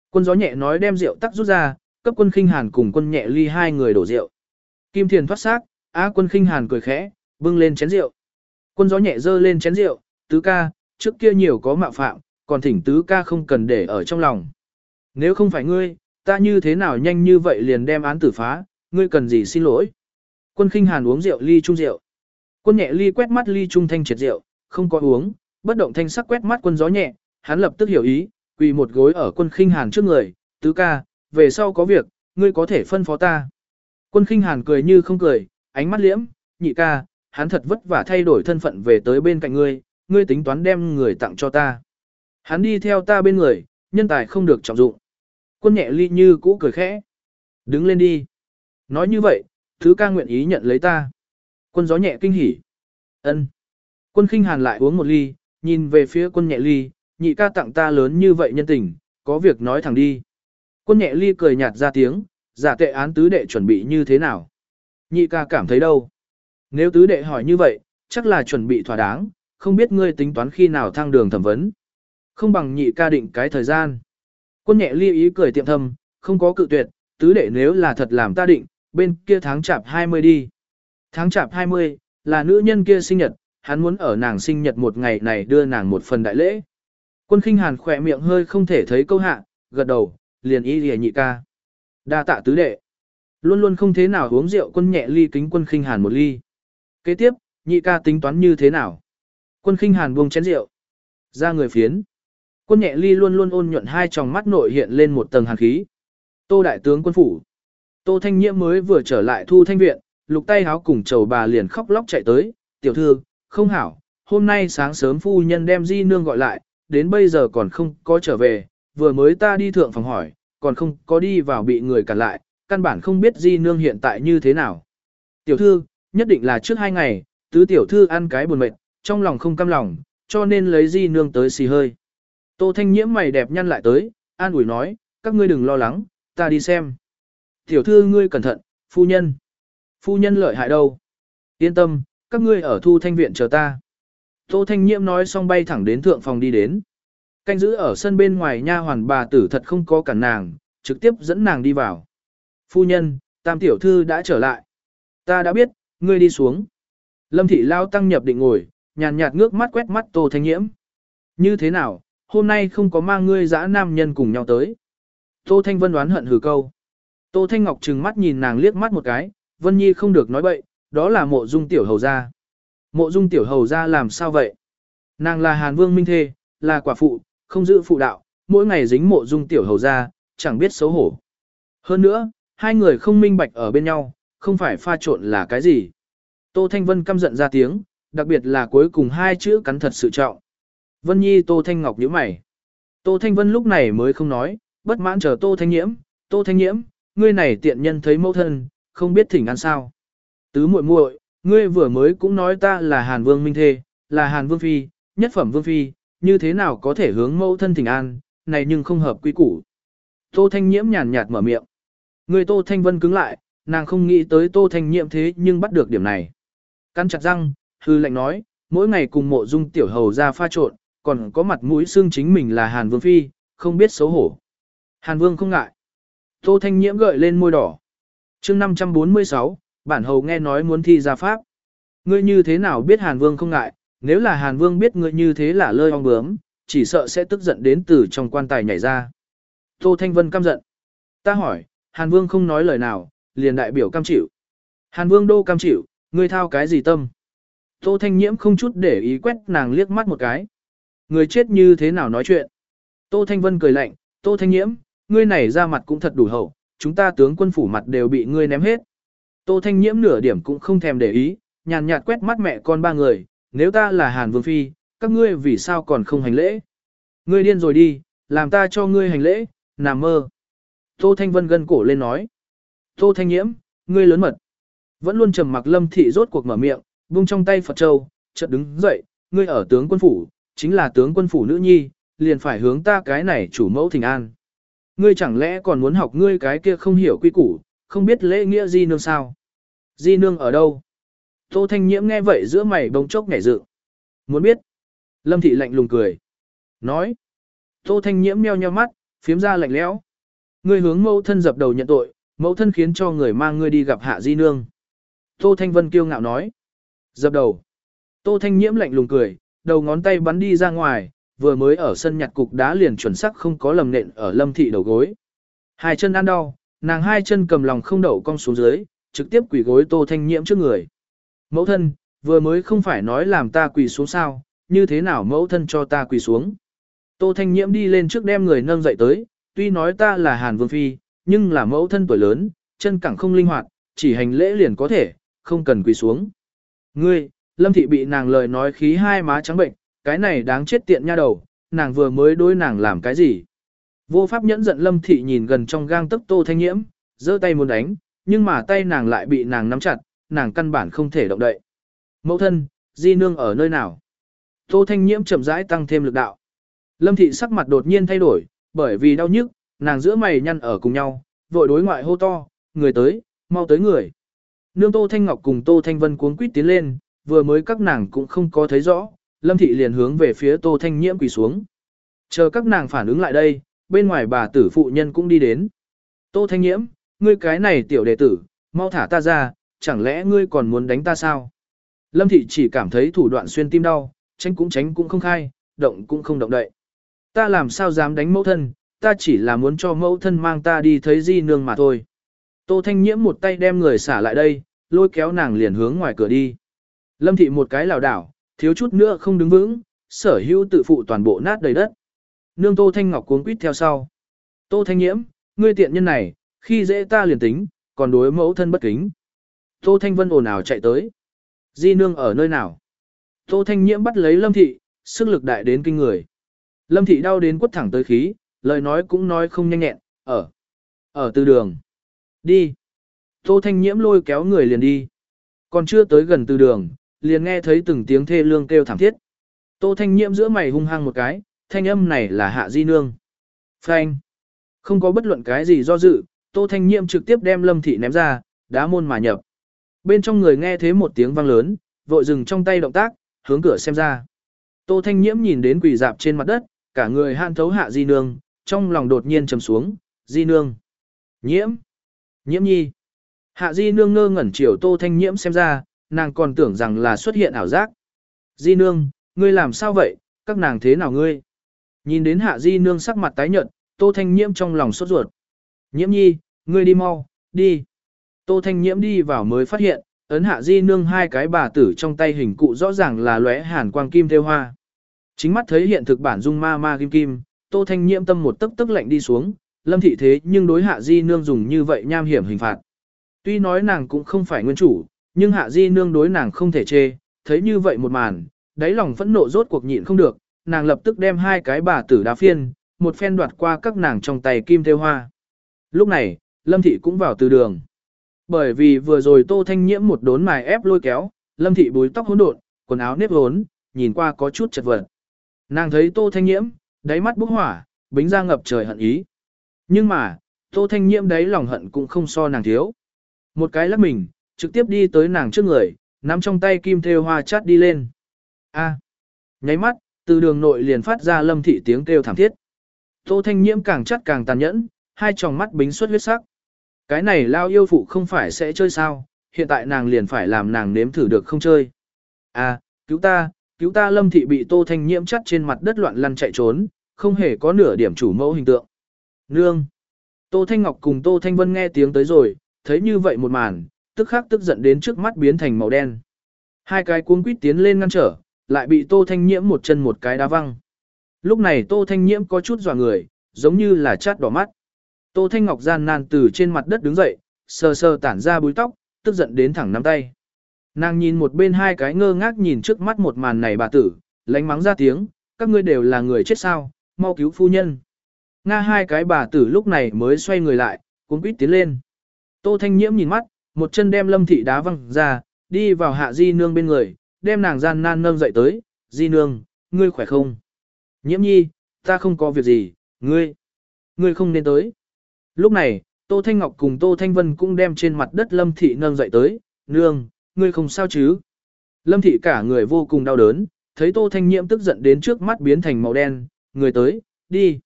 Quân gió nhẹ nói đem rượu tắc rút ra, cấp quân khinh hàn cùng quân nhẹ ly hai người đổ rượu. Kim thiền thoát xác, á quân khinh hàn cười khẽ, bưng lên chén rượu. Quân gió nhẹ dơ lên chén rượu, tứ ca, trước kia nhiều có mạo phạm, còn thỉnh tứ ca không cần để ở trong lòng. Nếu không phải ngươi, ta như thế nào nhanh như vậy liền đem án tử phá, ngươi cần gì xin lỗi. Quân khinh hàn uống rượu ly chung rượu. Quân nhẹ ly quét mắt ly chung thanh triệt rượu, không có uống, bất động thanh sắc quét mắt quân gió nhẹ, hắn lập tức hiểu ý, quỳ một gối ở quân khinh hàn trước người, tứ ca, về sau có việc, ngươi có thể phân phó ta. Quân khinh hàn cười như không cười, ánh mắt liễm, nhị ca, hắn thật vất vả thay đổi thân phận về tới bên cạnh ngươi, ngươi tính toán đem người tặng cho ta. Hắn đi theo ta bên người, nhân tài không được trọng dụng. Quân nhẹ ly như cũ cười khẽ. Đứng lên đi. Nói như vậy, thứ ca nguyện ý nhận lấy ta. Quân gió nhẹ kinh hỉ. ân Quân khinh hàn lại uống một ly, nhìn về phía quân nhẹ ly, nhị ca tặng ta lớn như vậy nhân tình, có việc nói thẳng đi. Quân nhẹ ly cười nhạt ra tiếng, giả tệ án tứ đệ chuẩn bị như thế nào? Nhị ca cảm thấy đâu? Nếu tứ đệ hỏi như vậy, chắc là chuẩn bị thỏa đáng, không biết ngươi tính toán khi nào thăng đường thẩm vấn. Không bằng nhị ca định cái thời gian. Quân nhẹ ly ý cười tiệm thâm, không có cự tuyệt, tứ đệ nếu là thật làm ta định, bên kia tháng chạp 20 đi. Tháng chạp 20, là nữ nhân kia sinh nhật, hắn muốn ở nàng sinh nhật một ngày này đưa nàng một phần đại lễ. Quân khinh hàn khỏe miệng hơi không thể thấy câu hạ, gật đầu, liền ý lìa nhị ca. đa tạ tứ đệ. Luôn luôn không thế nào uống rượu quân nhẹ ly kính quân khinh hàn một ly. Kế tiếp, nhị ca tính toán như thế nào? Quân khinh hàn buông chén rượu. Ra người phiến. Quân nhẹ ly luôn luôn ôn nhuận hai tròng mắt nội hiện lên một tầng hàn khí. Tô đại tướng quân phủ. Tô thanh nhiễm mới vừa trở lại thu thanh viện, lục tay háo cùng chầu bà liền khóc lóc chạy tới. Tiểu thư, không hảo, hôm nay sáng sớm phu nhân đem di nương gọi lại, đến bây giờ còn không có trở về, vừa mới ta đi thượng phòng hỏi, còn không có đi vào bị người cản lại, căn bản không biết di nương hiện tại như thế nào. Tiểu thư, nhất định là trước hai ngày, tứ tiểu thư ăn cái buồn mệt, trong lòng không cam lòng, cho nên lấy di nương tới xì hơi. Tô Thanh Nhiễm mày đẹp nhăn lại tới, an ủi nói, các ngươi đừng lo lắng, ta đi xem. Tiểu thư ngươi cẩn thận, phu nhân. Phu nhân lợi hại đâu? Yên tâm, các ngươi ở thu thanh viện chờ ta. Tô Thanh Nhiễm nói xong bay thẳng đến thượng phòng đi đến. Canh giữ ở sân bên ngoài nha hoàn bà tử thật không có cản nàng, trực tiếp dẫn nàng đi vào. Phu nhân, tam tiểu thư đã trở lại. Ta đã biết, ngươi đi xuống. Lâm thị lao tăng nhập định ngồi, nhàn nhạt ngước mắt quét mắt Tô Thanh Nhiễm. Như thế nào, hôm nay không có mang ngươi dã nam nhân cùng nhau tới. Tô Thanh Vân đoán hận hừ câu. Tô Thanh Ngọc trừng mắt nhìn nàng liếc mắt một cái, Vân Nhi không được nói bậy, đó là mộ dung tiểu hầu gia. Mộ dung tiểu hầu gia làm sao vậy? Nàng là Hàn Vương Minh Thê, là quả phụ, không giữ phụ đạo, mỗi ngày dính mộ dung tiểu hầu gia, chẳng biết xấu hổ. Hơn nữa, hai người không minh bạch ở bên nhau, không phải pha trộn là cái gì. Tô Thanh Vân căm giận ra tiếng, đặc biệt là cuối cùng hai chữ cắn thật sự trọng. Vân Nhi Tô Thanh Ngọc nhíu mày. Tô Thanh Vân lúc này mới không nói, bất mãn chờ Tô Thanh Nhiễm, Tô Thanh Nhiễm, ngươi này tiện nhân thấy mẫu thân, không biết thỉnh ăn sao. Tứ muội muội, ngươi vừa mới cũng nói ta là Hàn Vương Minh Thê, là Hàn Vương Phi, nhất phẩm Vương Phi, như thế nào có thể hướng mẫu thân thỉnh an, này nhưng không hợp quy củ. Tô Thanh Nhiễm nhàn nhạt mở miệng. Người Tô Thanh Vân cứng lại, nàng không nghĩ tới Tô Thanh Nhiễm thế nhưng bắt được điểm này. Căn chặt răng, hư lệnh nói, mỗi ngày cùng mộ dung tiểu hầu ra pha trộn, còn có mặt mũi xương chính mình là Hàn Vương Phi, không biết xấu hổ. Hàn Vương không ngại. Tô Thanh Nhiễm gợi lên môi đỏ. chương 546, bản hầu nghe nói muốn thi ra pháp. Ngươi như thế nào biết Hàn Vương không ngại, nếu là Hàn Vương biết ngươi như thế là lơi ong bướm, chỉ sợ sẽ tức giận đến từ trong quan tài nhảy ra. Tô Thanh Vân căm giận. Ta hỏi, Hàn Vương không nói lời nào, liền đại biểu cam chịu. Hàn Vương đô cam chịu, ngươi thao cái gì tâm? Tô Thanh Nhiễm không chút để ý quét nàng liếc mắt một cái. Người chết như thế nào nói chuyện? Tô Thanh Vân cười lạnh, Tô Thanh Nhiễm, ngươi này ra mặt cũng thật đủ hậu, chúng ta tướng quân phủ mặt đều bị ngươi ném hết. Tô Thanh Nhiễm nửa điểm cũng không thèm để ý, nhàn nhạt quét mắt mẹ con ba người, nếu ta là Hàn Vương Phi, các ngươi vì sao còn không hành lễ? Ngươi điên rồi đi, làm ta cho ngươi hành lễ, nằm mơ. Tô Thanh Vân gân cổ lên nói. Tô Thanh Nhiễm, ngươi lớn mật. Vẫn luôn trầm mặc lâm thị rốt cuộc mở miệng, buông trong tay Phật Châu, chợt đứng dậy, ngươi ở tướng quân phủ, chính là tướng quân phủ nữ nhi, liền phải hướng ta cái này chủ mẫu thỉnh an. Ngươi chẳng lẽ còn muốn học ngươi cái kia không hiểu quy củ, không biết lễ nghĩa gì nương sao? Di nương ở đâu? Tô Thanh Nhiễm nghe vậy giữa mày bỗng chốc nhảy dựng. Muốn biết? Lâm Thị lạnh lùng cười. Nói. Tô Thanh Nhiễm meo nheo mắt, phiếm ra lạnh lẽo. Ngươi hướng mẫu thân dập đầu nhận tội, mẫu thân khiến cho người mang ngươi đi gặp hạ di nương. Tô Thanh Vân kiêu ngạo nói. Dập đầu. Tô Thanh Nhiễm lạnh lùng cười, đầu ngón tay bắn đi ra ngoài, vừa mới ở sân nhặt cục đá liền chuẩn xác không có lầm nện ở lâm thị đầu gối. Hai chân ăn đau, nàng hai chân cầm lòng không đậu cong xuống dưới, trực tiếp quỳ gối tô thanh nhiễm trước người. Mẫu thân, vừa mới không phải nói làm ta quỳ xuống sao, như thế nào mẫu thân cho ta quỳ xuống. Tô thanh nhiễm đi lên trước đem người nâng dậy tới, tuy nói ta là Hàn Vương Phi, nhưng là mẫu thân tuổi lớn, chân cẳng không linh hoạt, chỉ hành lễ liền có thể, không cần quỳ xuống. Ngươi, Lâm Thị bị nàng lời nói khí hai má trắng bệnh, cái này đáng chết tiện nha đầu, nàng vừa mới đối nàng làm cái gì. Vô pháp nhẫn giận Lâm Thị nhìn gần trong gang tấc Tô Thanh Nhiễm, giơ tay muốn đánh, nhưng mà tay nàng lại bị nàng nắm chặt, nàng căn bản không thể động đậy. Mẫu thân, di nương ở nơi nào? Tô Thanh Nhiễm chậm rãi tăng thêm lực đạo. Lâm Thị sắc mặt đột nhiên thay đổi, bởi vì đau nhức, nàng giữa mày nhăn ở cùng nhau, vội đối ngoại hô to, người tới, mau tới người. Nương Tô Thanh Ngọc cùng Tô Thanh Vân cuống quýt tiến lên, vừa mới các nàng cũng không có thấy rõ, Lâm Thị liền hướng về phía Tô Thanh Nhiễm quỳ xuống. Chờ các nàng phản ứng lại đây, bên ngoài bà tử phụ nhân cũng đi đến. Tô Thanh Nhiễm, ngươi cái này tiểu đệ tử, mau thả ta ra, chẳng lẽ ngươi còn muốn đánh ta sao? Lâm Thị chỉ cảm thấy thủ đoạn xuyên tim đau, tránh cũng tránh cũng không khai, động cũng không động đậy. Ta làm sao dám đánh mẫu thân, ta chỉ là muốn cho mẫu thân mang ta đi thấy di nương mà thôi. Tô Thanh Nhiễm một tay đem người xả lại đây, lôi kéo nàng liền hướng ngoài cửa đi. Lâm Thị một cái lảo đảo, thiếu chút nữa không đứng vững, sở hữu tự phụ toàn bộ nát đầy đất. Nương Tô Thanh Ngọc cuống quýt theo sau. Tô Thanh Nhiễm, ngươi tiện nhân này, khi dễ ta liền tính, còn đối mẫu thân bất kính. Tô Thanh Vân ồn ào chạy tới. Di nương ở nơi nào? Tô Thanh Nhiễm bắt lấy Lâm Thị, sức lực đại đến kinh người. Lâm Thị đau đến quất thẳng tới khí, lời nói cũng nói không nhanh nhẹn, ở. Ở từ đường. Đi. Tô Thanh Nhiễm lôi kéo người liền đi. Còn chưa tới gần từ đường, liền nghe thấy từng tiếng thê lương kêu thảm thiết. Tô Thanh Nhiễm giữa mày hung hăng một cái, thanh âm này là Hạ Di Nương. Phanh. Không có bất luận cái gì do dự, Tô Thanh Nhiệm trực tiếp đem Lâm Thị ném ra, đá môn mà nhập. Bên trong người nghe thấy một tiếng vang lớn, vội dừng trong tay động tác, hướng cửa xem ra. Tô Thanh Nhiễm nhìn đến quỳ dạp trên mặt đất, cả người hạn thấu Hạ Di Nương, trong lòng đột nhiên trầm xuống, Di Nương. Nhiễm. Nhiễm nhi. Hạ Di Nương ngơ ngẩn chiều Tô Thanh Nhiễm xem ra, nàng còn tưởng rằng là xuất hiện ảo giác. Di Nương, ngươi làm sao vậy, các nàng thế nào ngươi? Nhìn đến Hạ Di Nương sắc mặt tái nhợt, Tô Thanh Nhiễm trong lòng sốt ruột. Nhiễm nhi, ngươi đi mau, đi. Tô Thanh Nhiễm đi vào mới phát hiện, ấn Hạ Di Nương hai cái bà tử trong tay hình cụ rõ ràng là lóe hàn quang kim theo hoa. Chính mắt thấy hiện thực bản dung ma ma kim kim, Tô Thanh Nhiễm tâm một tức tức lạnh đi xuống, lâm thị thế nhưng đối Hạ Di Nương dùng như vậy nham hiểm hình phạt. Tuy nói nàng cũng không phải nguyên chủ, nhưng Hạ Di Nương đối nàng không thể chê, thấy như vậy một màn, đáy lòng phẫn nộ rốt cuộc nhịn không được, nàng lập tức đem hai cái bà tử đá phiên, một phen đoạt qua các nàng trong tay kim theo hoa. Lúc này, Lâm Thị cũng vào từ đường. Bởi vì vừa rồi Tô Thanh Nhiễm một đốn mài ép lôi kéo, Lâm Thị búi tóc hỗn độn, quần áo nếp hốn, nhìn qua có chút chật vật. Nàng thấy Tô Thanh Nhiễm, đáy mắt bốc hỏa, bính ra ngập trời hận ý. Nhưng mà, Tô Thanh Nhiễm đấy lòng hận cũng không so nàng thiếu. Một cái lắc mình, trực tiếp đi tới nàng trước người, nắm trong tay kim thêu hoa chát đi lên. A. Nháy mắt, từ đường nội liền phát ra lâm thị tiếng kêu thảm thiết. Tô Thanh Nhiễm càng chắt càng tàn nhẫn, hai tròng mắt bính xuất huyết sắc. Cái này lao yêu phụ không phải sẽ chơi sao, hiện tại nàng liền phải làm nàng nếm thử được không chơi. à, cứu ta, cứu ta lâm thị bị Tô Thanh Nhiễm chắt trên mặt đất loạn lăn chạy trốn, không hề có nửa điểm chủ mẫu hình tượng. Nương. Tô Thanh Ngọc cùng Tô Thanh Vân nghe tiếng tới rồi, thấy như vậy một màn, tức khắc tức giận đến trước mắt biến thành màu đen. Hai cái cuống quýt tiến lên ngăn trở, lại bị Tô Thanh Nhiễm một chân một cái đá văng. Lúc này Tô Thanh Nhiễm có chút dò người, giống như là chát đỏ mắt. Tô Thanh Ngọc gian nan từ trên mặt đất đứng dậy, sờ sờ tản ra búi tóc, tức giận đến thẳng nắm tay. Nàng nhìn một bên hai cái ngơ ngác nhìn trước mắt một màn này bà tử, lánh mắng ra tiếng, các ngươi đều là người chết sao, mau cứu phu nhân. Nga hai cái bà tử lúc này mới xoay người lại, cuốn quýt tiến lên. Tô Thanh Nhiễm nhìn mắt, một chân đem lâm thị đá văng ra, đi vào hạ di nương bên người, đem nàng gian nan nâng dậy tới, di nương, ngươi khỏe không? Nhiễm nhi, ta không có việc gì, ngươi, ngươi không nên tới. Lúc này, Tô Thanh Ngọc cùng Tô Thanh Vân cũng đem trên mặt đất lâm thị nâng dậy tới, nương, ngươi không sao chứ? Lâm thị cả người vô cùng đau đớn, thấy Tô Thanh Nhiễm tức giận đến trước mắt biến thành màu đen, người tới, đi,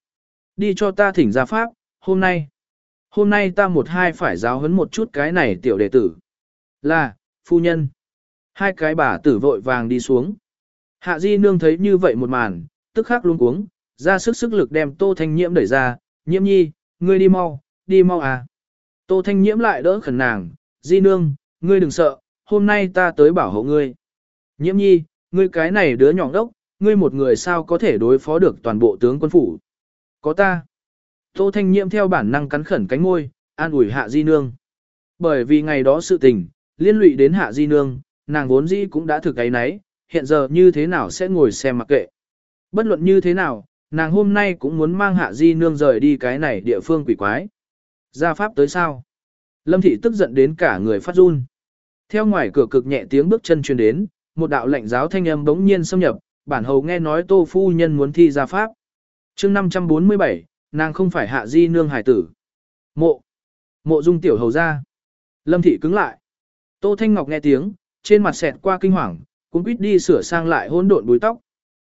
đi cho ta thỉnh ra pháp, hôm nay. Hôm nay ta một hai phải giáo huấn một chút cái này tiểu đệ tử. Là, phu nhân. Hai cái bà tử vội vàng đi xuống. Hạ Di Nương thấy như vậy một màn, tức khắc luống cuống, ra sức sức lực đem Tô Thanh Nhiễm đẩy ra, nhiễm nhi, ngươi đi mau, đi mau à. Tô Thanh Nhiễm lại đỡ khẩn nàng, Di Nương, ngươi đừng sợ, hôm nay ta tới bảo hộ ngươi. Nhiễm nhi, ngươi cái này đứa nhỏ đốc, ngươi một người sao có thể đối phó được toàn bộ tướng quân phủ. Có ta. Tô Thanh Nhiễm theo bản năng cắn khẩn cánh môi, an ủi Hạ Di Nương. Bởi vì ngày đó sự tình, liên lụy đến Hạ Di Nương, nàng vốn dĩ cũng đã thực cái nấy, hiện giờ như thế nào sẽ ngồi xem mặc kệ. Bất luận như thế nào, nàng hôm nay cũng muốn mang Hạ Di Nương rời đi cái này địa phương quỷ quái. Gia pháp tới sao? Lâm Thị tức giận đến cả người phát run. Theo ngoài cửa cực nhẹ tiếng bước chân truyền đến, một đạo lệnh giáo thanh âm bỗng nhiên xâm nhập, bản hầu nghe nói Tô phu nhân muốn thi gia pháp. Chương 547, nàng không phải Hạ Di Nương hải tử. Mộ. Mộ Dung tiểu hầu ra. Lâm Thị cứng lại. Tô Thanh Ngọc nghe tiếng, trên mặt xẹt qua kinh hoàng, cũng quýt đi sửa sang lại hỗn độn búi tóc.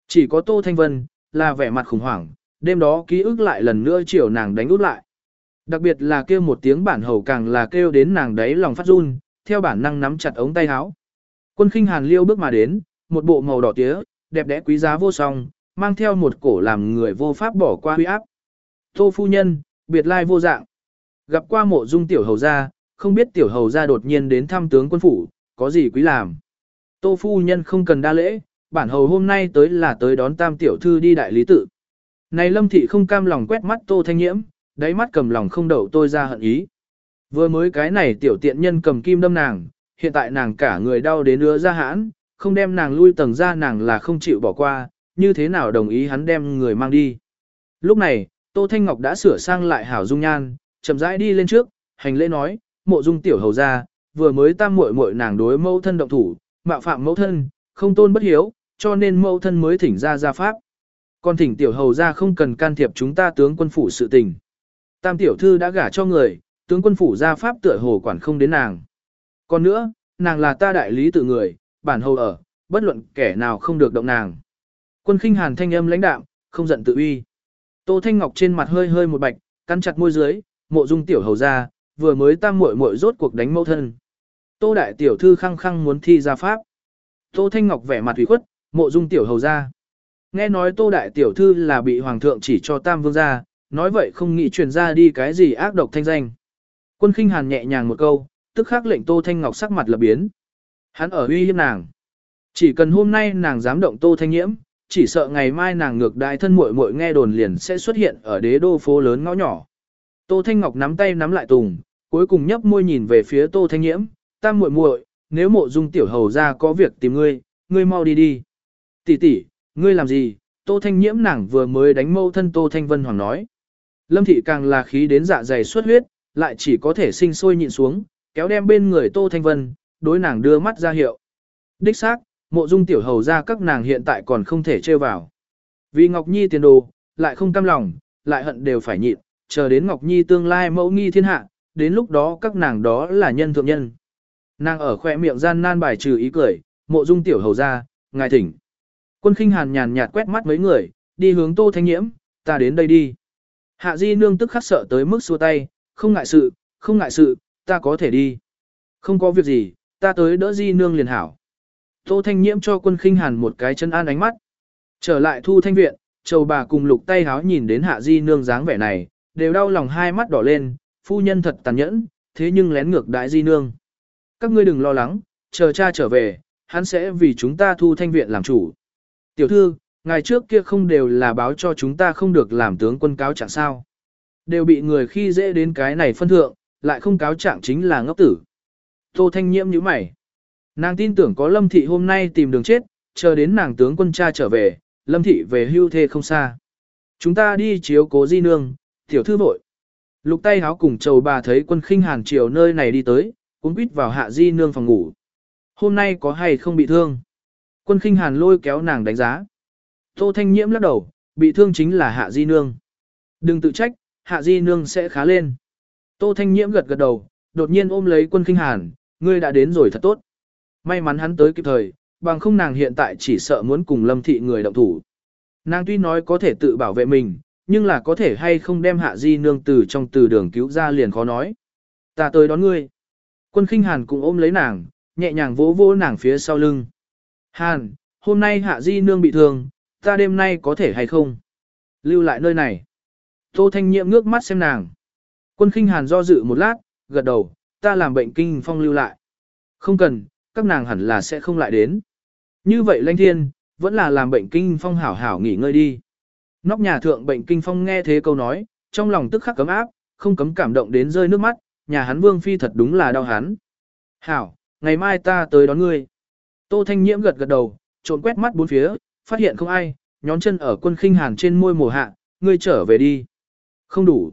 Chỉ có Tô Thanh Vân, là vẻ mặt khủng hoảng, đêm đó ký ức lại lần nữa chiều nàng đánh út lại. Đặc biệt là kêu một tiếng bản hầu càng là kêu đến nàng đấy lòng phát run, theo bản năng nắm chặt ống tay áo. Quân khinh hàn liêu bước mà đến, một bộ màu đỏ tía, đẹp đẽ quý giá vô song, mang theo một cổ làm người vô pháp bỏ qua huy áp. Tô phu nhân, biệt lai vô dạng. Gặp qua mộ dung tiểu hầu gia, không biết tiểu hầu gia đột nhiên đến thăm tướng quân phủ, có gì quý làm. Tô phu nhân không cần đa lễ, bản hầu hôm nay tới là tới đón tam tiểu thư đi đại lý tự. Này lâm thị không cam lòng quét mắt tô thanh nhiễm, đáy mắt cầm lòng không đậu tôi ra hận ý. Vừa mới cái này tiểu tiện nhân cầm kim đâm nàng, hiện tại nàng cả người đau đến ứa ra hãn, không đem nàng lui tầng ra nàng là không chịu bỏ qua, như thế nào đồng ý hắn đem người mang đi. Lúc này, Tô Thanh Ngọc đã sửa sang lại hảo dung nhan, chậm rãi đi lên trước, hành lễ nói, mộ dung tiểu hầu ra, vừa mới tam muội muội nàng đối mẫu thân động thủ, mạo phạm mẫu thân, không tôn bất hiếu, cho nên mẫu thân mới thỉnh ra ra pháp. Còn thỉnh tiểu hầu ra không cần can thiệp chúng ta tướng quân phủ sự tình. Tam tiểu thư đã gả cho người, tướng quân phủ ra pháp tựa hồ quản không đến nàng. Còn nữa, nàng là ta đại lý tự người, bản hầu ở, bất luận kẻ nào không được động nàng. Quân khinh hàn thanh âm lãnh đạm, không giận tự uy. Tô Thanh Ngọc trên mặt hơi hơi một bạch, cắn chặt môi dưới, mộ dung tiểu hầu ra, vừa mới tam muội muội rốt cuộc đánh mẫu thân. Tô đại tiểu thư khăng khăng muốn thi ra pháp. Tô Thanh Ngọc vẻ mặt ủy khuất, mộ dung tiểu hầu ra. Nghe nói Tô đại tiểu thư là bị hoàng thượng chỉ cho tam vương gia, nói vậy không nghĩ truyền ra đi cái gì ác độc thanh danh. Quân khinh hàn nhẹ nhàng một câu, tức khắc lệnh Tô Thanh Ngọc sắc mặt lập biến. Hắn ở uy hiếp nàng. Chỉ cần hôm nay nàng dám động Tô Thanh Nhiễm, chỉ sợ ngày mai nàng ngược đại thân muội muội nghe đồn liền sẽ xuất hiện ở đế đô phố lớn ngõ nhỏ. Tô Thanh Ngọc nắm tay nắm lại tùng, cuối cùng nhấp môi nhìn về phía Tô Thanh Nhiễm, tam muội muội, nếu mộ dung tiểu hầu ra có việc tìm ngươi, ngươi mau đi đi. Tỷ tỷ, ngươi làm gì? Tô Thanh Nhiễm nàng vừa mới đánh mâu thân Tô Thanh Vân Hoàng nói. Lâm thị càng là khí đến dạ dày xuất huyết, lại chỉ có thể sinh sôi nhịn xuống, kéo đem bên người Tô Thanh Vân, đối nàng đưa mắt ra hiệu. Đích xác, mộ dung tiểu hầu ra các nàng hiện tại còn không thể trêu vào. Vì Ngọc Nhi tiền đồ, lại không cam lòng, lại hận đều phải nhịn, chờ đến Ngọc Nhi tương lai mẫu nghi thiên hạ, đến lúc đó các nàng đó là nhân thượng nhân. Nàng ở khoe miệng gian nan bài trừ ý cười, mộ dung tiểu hầu ra, ngài thỉnh. Quân khinh hàn nhàn nhạt quét mắt mấy người, đi hướng tô thanh nhiễm, ta đến đây đi. Hạ di nương tức khắc sợ tới mức xua tay, không ngại sự, không ngại sự, ta có thể đi. Không có việc gì, ta tới đỡ di nương liền hảo. Tô thanh nhiễm cho quân khinh hàn một cái chân an ánh mắt. Trở lại thu thanh viện, châu bà cùng lục tay háo nhìn đến hạ di nương dáng vẻ này, đều đau lòng hai mắt đỏ lên, phu nhân thật tàn nhẫn, thế nhưng lén ngược đại di nương. Các ngươi đừng lo lắng, chờ cha trở về, hắn sẽ vì chúng ta thu thanh viện làm chủ. Tiểu thư, ngày trước kia không đều là báo cho chúng ta không được làm tướng quân cáo trạng sao. Đều bị người khi dễ đến cái này phân thượng, lại không cáo trạng chính là ngốc tử. Tô Thanh Nhiễm như mày. Nàng tin tưởng có Lâm Thị hôm nay tìm đường chết, chờ đến nàng tướng quân cha trở về, Lâm Thị về hưu thê không xa. Chúng ta đi chiếu cố di nương, tiểu thư vội. Lục tay háo cùng chầu bà thấy quân khinh hàn chiều nơi này đi tới, cũng quýt vào hạ di nương phòng ngủ. Hôm nay có hay không bị thương? Quân khinh hàn lôi kéo nàng đánh giá. Tô Thanh Nhiễm lắc đầu, bị thương chính là hạ di nương. Đừng tự trách, hạ di nương sẽ khá lên. Tô Thanh Nhiễm gật gật đầu, đột nhiên ôm lấy quân Kinh hàn, ngươi đã đến rồi thật tốt. May mắn hắn tới kịp thời, bằng không nàng hiện tại chỉ sợ muốn cùng lâm thị người động thủ. Nàng tuy nói có thể tự bảo vệ mình, nhưng là có thể hay không đem hạ di nương từ trong từ đường cứu ra liền khó nói. Ta tới đón ngươi. Quân khinh hàn cũng ôm lấy nàng, nhẹ nhàng vỗ vỗ nàng phía sau lưng. Hàn, hôm nay hạ di nương bị thương, ta đêm nay có thể hay không? Lưu lại nơi này. Tô Thanh Nhiệm ngước mắt xem nàng. Quân khinh hàn do dự một lát, gật đầu, ta làm bệnh kinh phong lưu lại. Không cần, các nàng hẳn là sẽ không lại đến. Như vậy lãnh thiên, vẫn là làm bệnh kinh phong hảo hảo nghỉ ngơi đi. Nóc nhà thượng bệnh kinh phong nghe thế câu nói, trong lòng tức khắc cấm áp, không cấm cảm động đến rơi nước mắt, nhà hắn vương phi thật đúng là đau hắn. Hảo, ngày mai ta tới đón ngươi. Tô Thanh Nhiễm gật gật đầu, trộn quét mắt bốn phía, phát hiện không ai, nhón chân ở quân khinh hàn trên môi mồ hạ, ngươi trở về đi. Không đủ.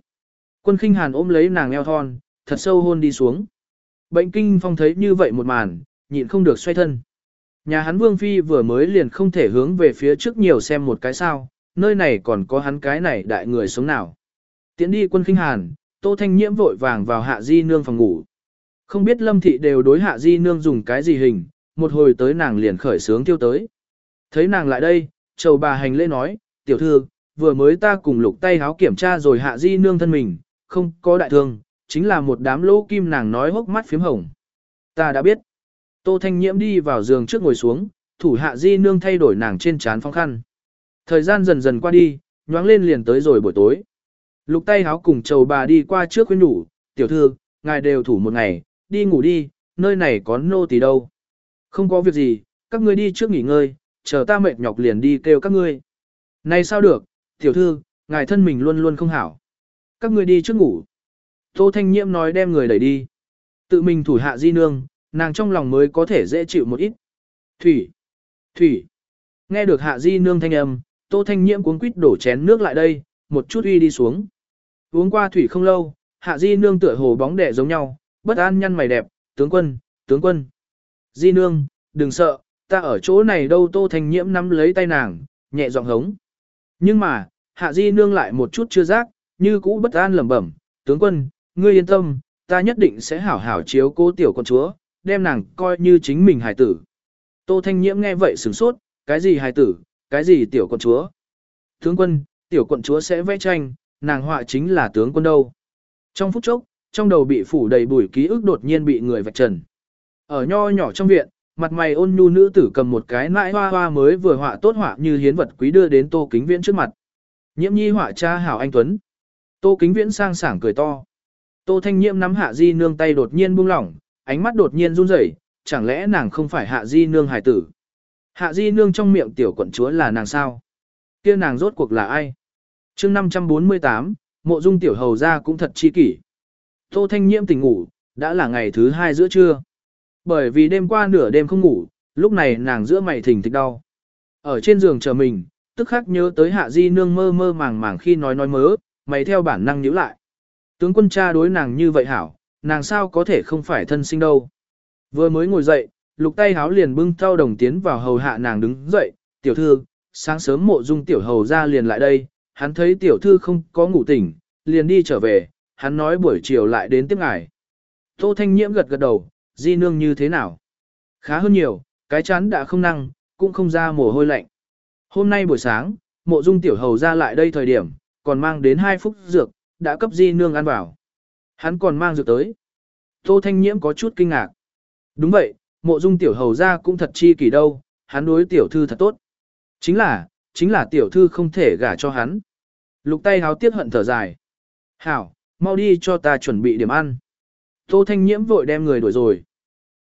Quân khinh hàn ôm lấy nàng eo thon, thật sâu hôn đi xuống. Bệnh kinh phong thấy như vậy một màn, nhịn không được xoay thân. Nhà hắn vương phi vừa mới liền không thể hướng về phía trước nhiều xem một cái sao, nơi này còn có hắn cái này đại người sống nào. Tiến đi quân khinh hàn, tô thanh nhiễm vội vàng vào hạ di nương phòng ngủ. Không biết lâm thị đều đối hạ di nương dùng cái gì hình, một hồi tới nàng liền khởi sướng tiêu tới. Thấy nàng lại đây, chầu bà hành lễ nói, tiểu thư, vừa mới ta cùng lục tay háo kiểm tra rồi hạ di nương thân mình, không có đại thương, chính là một đám lỗ kim nàng nói hốc mắt phím hồng. Ta đã biết. Tô Thanh Nhiễm đi vào giường trước ngồi xuống, thủ hạ di nương thay đổi nàng trên trán phong khăn. Thời gian dần dần qua đi, nhoáng lên liền tới rồi buổi tối. Lục tay háo cùng chầu bà đi qua trước khuyên nhủ, tiểu thư, ngài đều thủ một ngày, đi ngủ đi, nơi này có nô tỳ đâu. Không có việc gì, các ngươi đi trước nghỉ ngơi, chờ ta mệt nhọc liền đi kêu các ngươi. Này sao được, tiểu thư, ngài thân mình luôn luôn không hảo. Các ngươi đi trước ngủ. Tô Thanh Nhiễm nói đem người đẩy đi. Tự mình thủ hạ di nương, nàng trong lòng mới có thể dễ chịu một ít. Thủy! Thủy! Nghe được hạ di nương thanh âm, Tô Thanh Nhiễm cuống quýt đổ chén nước lại đây, một chút uy đi xuống. Uống qua thủy không lâu, hạ di nương tựa hồ bóng đẻ giống nhau, bất an nhăn mày đẹp, tướng quân, tướng quân. Di nương, đừng sợ, ta ở chỗ này đâu Tô Thanh Nhiễm nắm lấy tay nàng, nhẹ giọng hống. Nhưng mà, hạ di nương lại một chút chưa giác, như cũ bất an lẩm bẩm, tướng quân, ngươi yên tâm, ta nhất định sẽ hảo hảo chiếu cố tiểu con chúa, đem nàng coi như chính mình hài tử. Tô Thanh Nhiễm nghe vậy sửng sốt, cái gì hài tử, cái gì tiểu con chúa. Tướng quân, tiểu quận chúa sẽ vẽ tranh, nàng họa chính là tướng quân đâu. Trong phút chốc, trong đầu bị phủ đầy bụi ký ức đột nhiên bị người vạch trần. Ở nho nhỏ trong viện, mặt mày ôn nhu nữ tử cầm một cái nãi hoa hoa mới vừa họa tốt họa như hiến vật quý đưa đến Tô Kính Viễn trước mặt. Nhiễm nhi họa cha hảo anh Tuấn. Tô Kính Viễn sang sảng cười to. Tô Thanh Nhiễm nắm hạ di nương tay đột nhiên buông lỏng, ánh mắt đột nhiên run rẩy, chẳng lẽ nàng không phải hạ di nương hài tử. Hạ di nương trong miệng tiểu quận chúa là nàng sao? kia nàng rốt cuộc là ai? chương 548, mộ dung tiểu hầu ra cũng thật chi kỷ. Tô Thanh Nhiễm tỉnh ngủ, đã là ngày thứ hai giữa trưa. Bởi vì đêm qua nửa đêm không ngủ, lúc này nàng giữa mày thình thịch đau. Ở trên giường chờ mình, tức khắc nhớ tới hạ di nương mơ mơ màng màng khi nói nói mớ, mày theo bản năng nhíu lại. Tướng quân cha đối nàng như vậy hảo, nàng sao có thể không phải thân sinh đâu. Vừa mới ngồi dậy, lục tay háo liền bưng thao đồng tiến vào hầu hạ nàng đứng dậy, tiểu thư, sáng sớm mộ dung tiểu hầu ra liền lại đây, hắn thấy tiểu thư không có ngủ tỉnh, liền đi trở về, hắn nói buổi chiều lại đến tiếp ngài. Tô Thanh Nhiễm gật gật đầu, di nương như thế nào? Khá hơn nhiều, cái chán đã không năng, cũng không ra mồ hôi lạnh. Hôm nay buổi sáng, mộ dung tiểu hầu ra lại đây thời điểm, còn mang đến hai phút dược, đã cấp di nương ăn vào. Hắn còn mang dược tới. Tô Thanh Nhiễm có chút kinh ngạc. Đúng vậy, mộ dung tiểu hầu ra cũng thật chi kỳ đâu, hắn đối tiểu thư thật tốt. Chính là, chính là tiểu thư không thể gả cho hắn. Lục tay háo tiết hận thở dài. Hảo, mau đi cho ta chuẩn bị điểm ăn. Tô Thanh Nhiễm vội đem người đuổi rồi.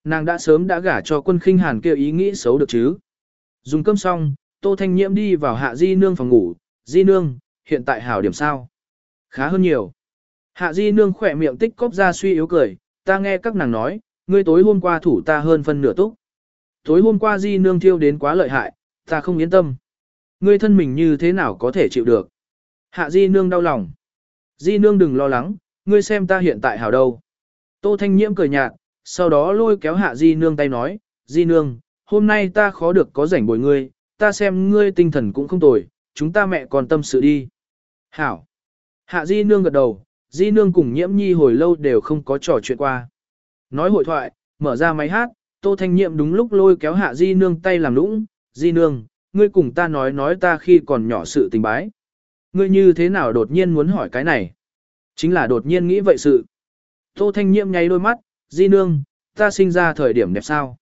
Nàng đã sớm đã gả cho quân khinh hàn kêu ý nghĩ xấu được chứ. Dùng cơm xong, Tô Thanh Nhiễm đi vào hạ di nương phòng ngủ. Di nương, hiện tại hảo điểm sao? Khá hơn nhiều. Hạ di nương khỏe miệng tích cóp ra suy yếu cười. Ta nghe các nàng nói, ngươi tối hôm qua thủ ta hơn phân nửa túc. Tối hôm qua di nương thiêu đến quá lợi hại, ta không yên tâm. Ngươi thân mình như thế nào có thể chịu được? Hạ di nương đau lòng. Di nương đừng lo lắng, ngươi xem ta hiện tại hảo đâu. Tô Thanh Nhiễm cười nhạt, sau đó lôi kéo hạ di nương tay nói, di nương, hôm nay ta khó được có rảnh bồi ngươi, ta xem ngươi tinh thần cũng không tồi, chúng ta mẹ còn tâm sự đi. Hảo. Hạ di nương gật đầu, di nương cùng nhiễm nhi hồi lâu đều không có trò chuyện qua. Nói hội thoại, mở ra máy hát, tô thanh nhiễm đúng lúc lôi kéo hạ di nương tay làm lũng, di nương, ngươi cùng ta nói nói ta khi còn nhỏ sự tình bái. Ngươi như thế nào đột nhiên muốn hỏi cái này? Chính là đột nhiên nghĩ vậy sự. Tô Thanh Nhiễm nháy đôi mắt, Di Nương, ta sinh ra thời điểm đẹp sao?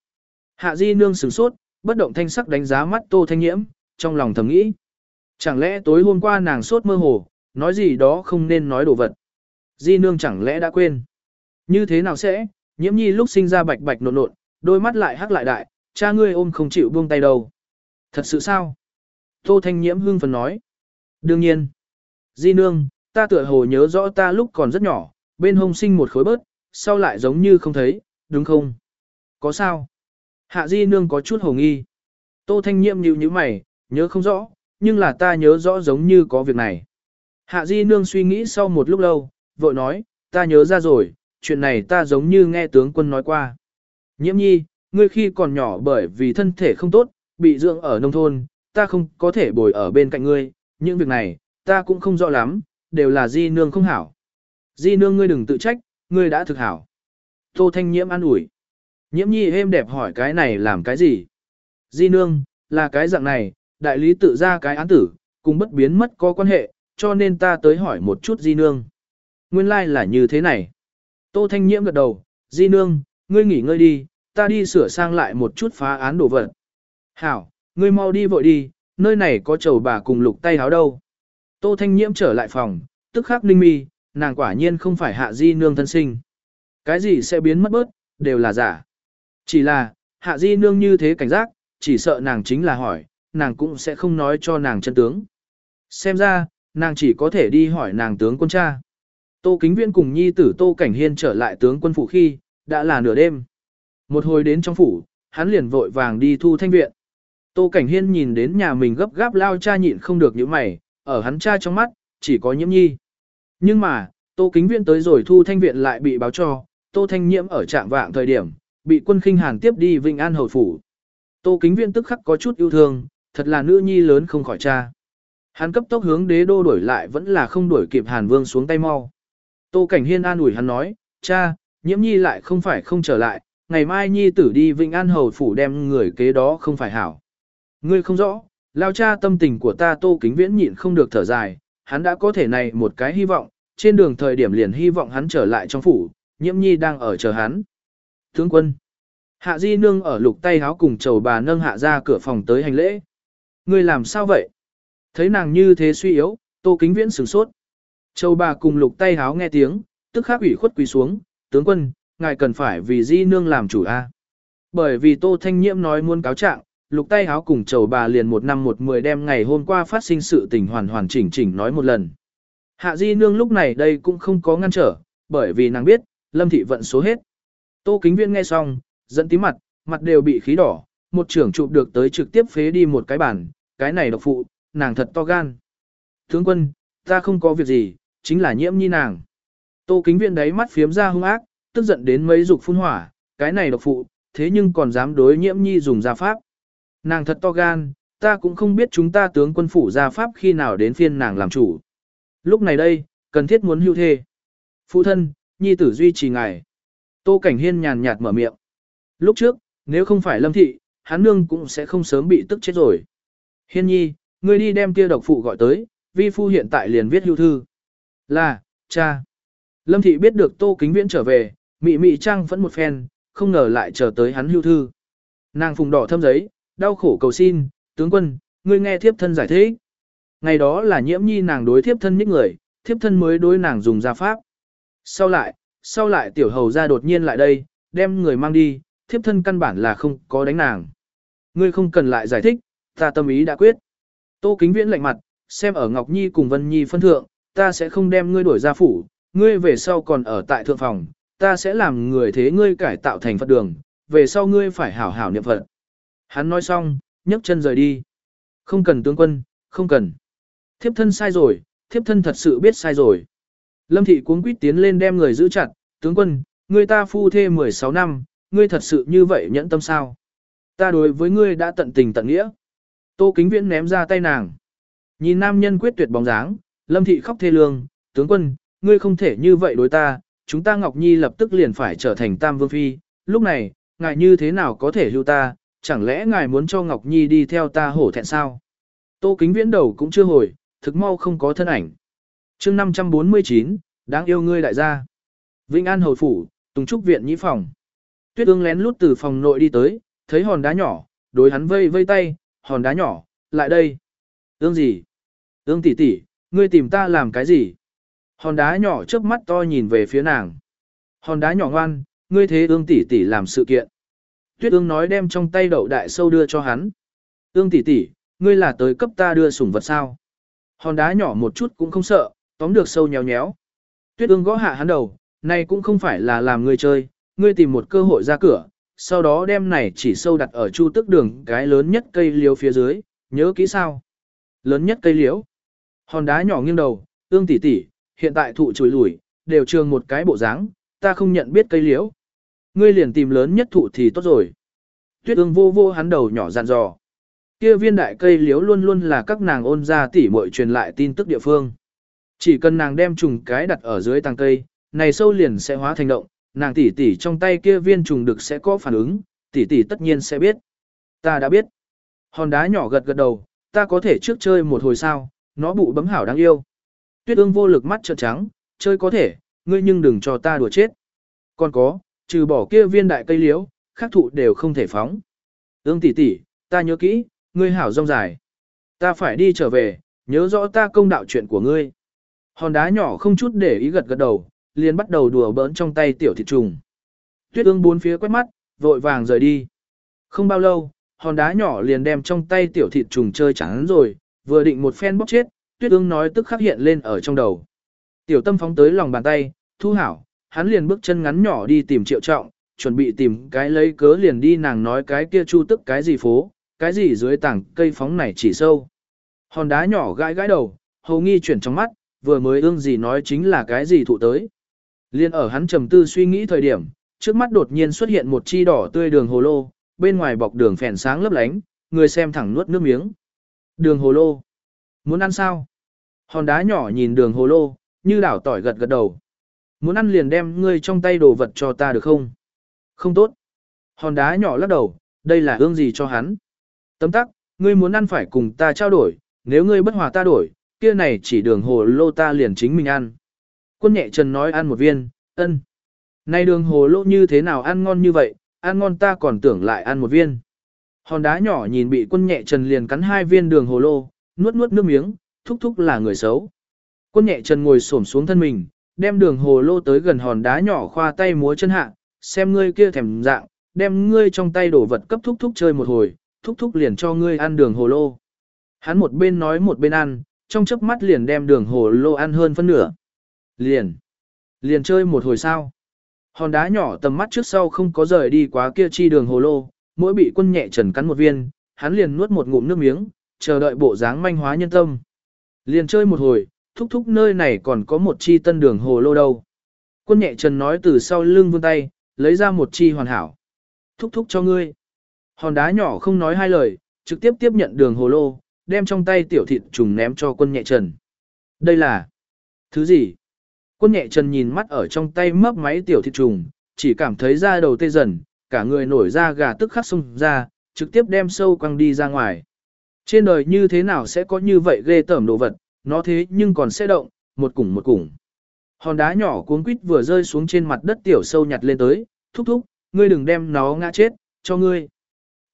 Hạ Di Nương sửng sốt, bất động thanh sắc đánh giá mắt Tô Thanh Nhiễm, trong lòng thầm nghĩ. Chẳng lẽ tối hôm qua nàng sốt mơ hồ, nói gì đó không nên nói đồ vật. Di nương chẳng lẽ đã quên. Như thế nào sẽ, nhiễm nhi lúc sinh ra bạch bạch nộn nộn, đôi mắt lại hắc lại đại, cha ngươi ôm không chịu buông tay đâu. Thật sự sao? Tô Thanh Nhiễm hưng phấn nói. Đương nhiên. Di nương, ta tựa hồ nhớ rõ ta lúc còn rất nhỏ, bên hông sinh một khối bớt, sau lại giống như không thấy, đúng không? Có sao? Hạ Di nương có chút hồ nghi. Tô Thanh Nhiệm nhíu nhíu mày, nhớ không rõ, nhưng là ta nhớ rõ giống như có việc này. Hạ Di nương suy nghĩ sau một lúc lâu, vội nói, ta nhớ ra rồi, chuyện này ta giống như nghe tướng quân nói qua. Nhiễm nhi, ngươi khi còn nhỏ bởi vì thân thể không tốt, bị dưỡng ở nông thôn, ta không có thể bồi ở bên cạnh ngươi, những việc này, ta cũng không rõ lắm, đều là di nương không hảo. Di nương ngươi đừng tự trách, ngươi đã thực hảo. Tô Thanh Nhiễm an ủi. Nhiễm nhi êm đẹp hỏi cái này làm cái gì? Di nương, là cái dạng này, đại lý tự ra cái án tử, cùng bất biến mất có quan hệ, cho nên ta tới hỏi một chút di nương. Nguyên lai like là như thế này. Tô Thanh Nhiễm gật đầu, di nương, ngươi nghỉ ngơi đi, ta đi sửa sang lại một chút phá án đổ vật. Hảo, ngươi mau đi vội đi, nơi này có chầu bà cùng lục tay háo đâu. Tô Thanh Nhiễm trở lại phòng, tức khắc ninh mi, nàng quả nhiên không phải hạ di nương thân sinh. Cái gì sẽ biến mất bớt, đều là giả. Chỉ là, hạ di nương như thế cảnh giác, chỉ sợ nàng chính là hỏi, nàng cũng sẽ không nói cho nàng chân tướng. Xem ra, nàng chỉ có thể đi hỏi nàng tướng quân cha. Tô Kính Viễn cùng nhi tử Tô Cảnh Hiên trở lại tướng quân phủ khi, đã là nửa đêm. Một hồi đến trong phủ, hắn liền vội vàng đi thu thanh viện. Tô Cảnh Hiên nhìn đến nhà mình gấp gáp lao cha nhịn không được những mày, ở hắn cha trong mắt, chỉ có nhiễm nhi. Nhưng mà, Tô Kính Viễn tới rồi thu thanh viện lại bị báo cho, Tô Thanh Nhiễm ở trạng vạng thời điểm, bị quân khinh hàn tiếp đi Vinh An Hầu Phủ. Tô Kính Viễn tức khắc có chút yêu thương, thật là nữ nhi lớn không khỏi cha. Hắn cấp tốc hướng đế đô đổi lại vẫn là không đuổi kịp Hàn Vương xuống tay mau. Tô Cảnh Hiên an ủi hắn nói, cha, nhiễm nhi lại không phải không trở lại, ngày mai nhi tử đi Vĩnh An Hầu Phủ đem người kế đó không phải hảo. Ngươi không rõ, lao cha tâm tình của ta Tô Kính Viễn nhịn không được thở dài, hắn đã có thể này một cái hy vọng, trên đường thời điểm liền hy vọng hắn trở lại trong phủ, nhiễm nhi đang ở chờ hắn. Tướng quân, hạ di nương ở lục tay háo cùng chầu bà nâng hạ ra cửa phòng tới hành lễ. Ngươi làm sao vậy? Thấy nàng như thế suy yếu, Tô Kính Viễn sửng sốt. Châu bà cùng lục tay háo nghe tiếng, tức khắc ủy khuất quỳ xuống, tướng quân, ngài cần phải vì di nương làm chủ a. Bởi vì Tô Thanh Nhiễm nói muốn cáo trạng, lục tay háo cùng chầu bà liền một năm một mười đem ngày hôm qua phát sinh sự tình hoàn hoàn chỉnh chỉnh nói một lần. Hạ di nương lúc này đây cũng không có ngăn trở, bởi vì nàng biết, lâm thị vận số hết. Tô kính viên nghe xong, dẫn tí mặt, mặt đều bị khí đỏ, một trưởng chụp được tới trực tiếp phế đi một cái bản, cái này độc phụ, nàng thật to gan. Tướng quân, ta không có việc gì, chính là nhiễm nhi nàng. Tô kính viên đấy mắt phiếm ra hung ác, tức giận đến mấy dục phun hỏa, cái này độc phụ, thế nhưng còn dám đối nhiễm nhi dùng gia pháp. Nàng thật to gan, ta cũng không biết chúng ta tướng quân phủ ra pháp khi nào đến phiên nàng làm chủ. Lúc này đây, cần thiết muốn hưu thê. Phụ thân, nhi tử duy trì ngài. Tô Cảnh Hiên nhàn nhạt mở miệng. Lúc trước, nếu không phải lâm thị, hắn nương cũng sẽ không sớm bị tức chết rồi. Hiên nhi, ngươi đi đem kia độc phụ gọi tới, vi phu hiện tại liền viết hưu thư. Là, cha. Lâm thị biết được Tô Kính Viễn trở về, mị mị trang vẫn một phen, không ngờ lại chờ tới hắn hưu thư. Nàng phùng đỏ thâm giấy, đau khổ cầu xin, tướng quân, ngươi nghe thiếp thân giải thích. Ngày đó là nhiễm nhi nàng đối thiếp thân những người, thiếp thân mới đối nàng dùng gia pháp. Sau lại, sau lại tiểu hầu ra đột nhiên lại đây, đem người mang đi, thiếp thân căn bản là không có đánh nàng. Ngươi không cần lại giải thích, ta tâm ý đã quyết. Tô Kính Viễn lạnh mặt, xem ở Ngọc Nhi cùng Vân Nhi phân thượng, ta sẽ không đem ngươi đổi ra phủ, ngươi về sau còn ở tại thượng phòng, ta sẽ làm người thế ngươi cải tạo thành Phật đường, về sau ngươi phải hảo hảo niệm Phật. Hắn nói xong, nhấc chân rời đi. Không cần tướng quân, không cần. Thiếp thân sai rồi, thiếp thân thật sự biết sai rồi. Lâm thị cuống quýt tiến lên đem người giữ chặt, tướng quân, người ta phu thê 16 năm, ngươi thật sự như vậy nhẫn tâm sao? Ta đối với ngươi đã tận tình tận nghĩa. Tô kính viễn ném ra tay nàng. Nhìn nam nhân quyết tuyệt bóng dáng, lâm thị khóc thê lương, tướng quân, ngươi không thể như vậy đối ta, chúng ta Ngọc Nhi lập tức liền phải trở thành tam vương phi, lúc này, ngài như thế nào có thể lưu ta, chẳng lẽ ngài muốn cho Ngọc Nhi đi theo ta hổ thẹn sao? Tô kính viễn đầu cũng chưa hồi, thực mau không có thân ảnh. chương 549, đáng yêu ngươi đại gia. Vĩnh An Hầu Phủ, Tùng Trúc Viện Nhĩ Phòng. Tuyết ương lén lút từ phòng nội đi tới, thấy hòn đá nhỏ, đối hắn vây vây tay, hòn đá nhỏ, lại đây. Ương gì? Ương tỷ tỷ, ngươi tìm ta làm cái gì? Hòn đá nhỏ trước mắt to nhìn về phía nàng. Hòn đá nhỏ ngoan, ngươi thế ương tỷ tỷ làm sự kiện. Tuyết ương nói đem trong tay đậu đại sâu đưa cho hắn. Ương tỷ tỷ, ngươi là tới cấp ta đưa sủng vật sao? Hòn đá nhỏ một chút cũng không sợ, tóm được sâu nhéo nhéo. Tuyết ương gõ hạ hắn đầu, này cũng không phải là làm ngươi chơi, ngươi tìm một cơ hội ra cửa, sau đó đem này chỉ sâu đặt ở chu tức đường cái lớn nhất cây liễu phía dưới, nhớ kỹ sao? Lớn nhất cây liễu. Hòn đá nhỏ nghiêng đầu, ương tỷ tỷ, hiện tại thụ chùi lủi, đều trường một cái bộ dáng, ta không nhận biết cây liễu. Ngươi liền tìm lớn nhất thụ thì tốt rồi. Tuyết ương vô vô hắn đầu nhỏ dặn dò. Kia viên đại cây liếu luôn luôn là các nàng ôn ra tỉ muội truyền lại tin tức địa phương. Chỉ cần nàng đem trùng cái đặt ở dưới tàng cây, này sâu liền sẽ hóa thành động, nàng tỷ tỷ trong tay kia viên trùng đực sẽ có phản ứng, tỷ tỷ tất nhiên sẽ biết. Ta đã biết. Hòn đá nhỏ gật gật đầu, ta có thể trước chơi một hồi sao, nó bụ bấm hảo đáng yêu. Tuyết ương vô lực mắt trợn trắng, chơi có thể, ngươi nhưng đừng cho ta đùa chết. Còn có, trừ bỏ kia viên đại cây liễu, khác thụ đều không thể phóng. Ương tỷ tỷ, ta nhớ kỹ, ngươi hảo rong dài. Ta phải đi trở về, nhớ rõ ta công đạo chuyện của ngươi. Hòn đá nhỏ không chút để ý gật gật đầu, liền bắt đầu đùa bỡn trong tay tiểu thịt trùng. Tuyết ương bốn phía quét mắt, vội vàng rời đi. Không bao lâu, hòn đá nhỏ liền đem trong tay tiểu thịt trùng chơi chán rồi, vừa định một phen bóc chết, tuyết ương nói tức khắc hiện lên ở trong đầu. Tiểu tâm phóng tới lòng bàn tay, thu hảo, hắn liền bước chân ngắn nhỏ đi tìm triệu trọng, chuẩn bị tìm cái lấy cớ liền đi nàng nói cái kia chu tức cái gì phố, cái gì dưới tảng cây phóng này chỉ sâu. Hòn đá nhỏ gãi gãi đầu, hầu nghi chuyển trong mắt, vừa mới ương gì nói chính là cái gì thụ tới. Liên ở hắn trầm tư suy nghĩ thời điểm, trước mắt đột nhiên xuất hiện một chi đỏ tươi đường hồ lô, bên ngoài bọc đường phèn sáng lấp lánh, người xem thẳng nuốt nước miếng. Đường hồ lô. Muốn ăn sao? Hòn đá nhỏ nhìn đường hồ lô, như đảo tỏi gật gật đầu. Muốn ăn liền đem ngươi trong tay đồ vật cho ta được không? Không tốt. Hòn đá nhỏ lắc đầu, đây là ương gì cho hắn? Tấm tắc, ngươi muốn ăn phải cùng ta trao đổi, nếu ngươi bất hòa ta đổi, kia này chỉ đường hồ lô ta liền chính mình ăn. Quân nhẹ trần nói ăn một viên, ân. Này đường hồ lô như thế nào ăn ngon như vậy, ăn ngon ta còn tưởng lại ăn một viên. Hòn đá nhỏ nhìn bị quân nhẹ trần liền cắn hai viên đường hồ lô, nuốt nuốt nước miếng, thúc thúc là người xấu. Quân nhẹ trần ngồi xổm xuống thân mình, đem đường hồ lô tới gần hòn đá nhỏ khoa tay múa chân hạ, xem ngươi kia thèm dạng, đem ngươi trong tay đổ vật cấp thúc thúc chơi một hồi, thúc thúc liền cho ngươi ăn đường hồ lô. Hắn một bên nói một bên ăn, trong chớp mắt liền đem đường hồ lô ăn hơn phân nửa. Liền, liền chơi một hồi sao. Hòn đá nhỏ tầm mắt trước sau không có rời đi quá kia chi đường hồ lô, mỗi bị quân nhẹ trần cắn một viên, hắn liền nuốt một ngụm nước miếng, chờ đợi bộ dáng manh hóa nhân tâm. Liền chơi một hồi, thúc thúc nơi này còn có một chi tân đường hồ lô đâu. Quân nhẹ trần nói từ sau lưng vươn tay, lấy ra một chi hoàn hảo. Thúc thúc cho ngươi. Hòn đá nhỏ không nói hai lời, trực tiếp tiếp nhận đường hồ lô, đem trong tay tiểu thịt trùng ném cho quân nhẹ trần. Đây là thứ gì? Quân nhẹ trần nhìn mắt ở trong tay mấp máy tiểu thịt trùng, chỉ cảm thấy da đầu tê dần, cả người nổi da gà tức khắc xông ra, trực tiếp đem sâu quăng đi ra ngoài. Trên đời như thế nào sẽ có như vậy ghê tởm đồ vật, nó thế nhưng còn sẽ động, một củng một củng. Hòn đá nhỏ cuống quýt vừa rơi xuống trên mặt đất tiểu sâu nhặt lên tới, thúc thúc, ngươi đừng đem nó ngã chết, cho ngươi.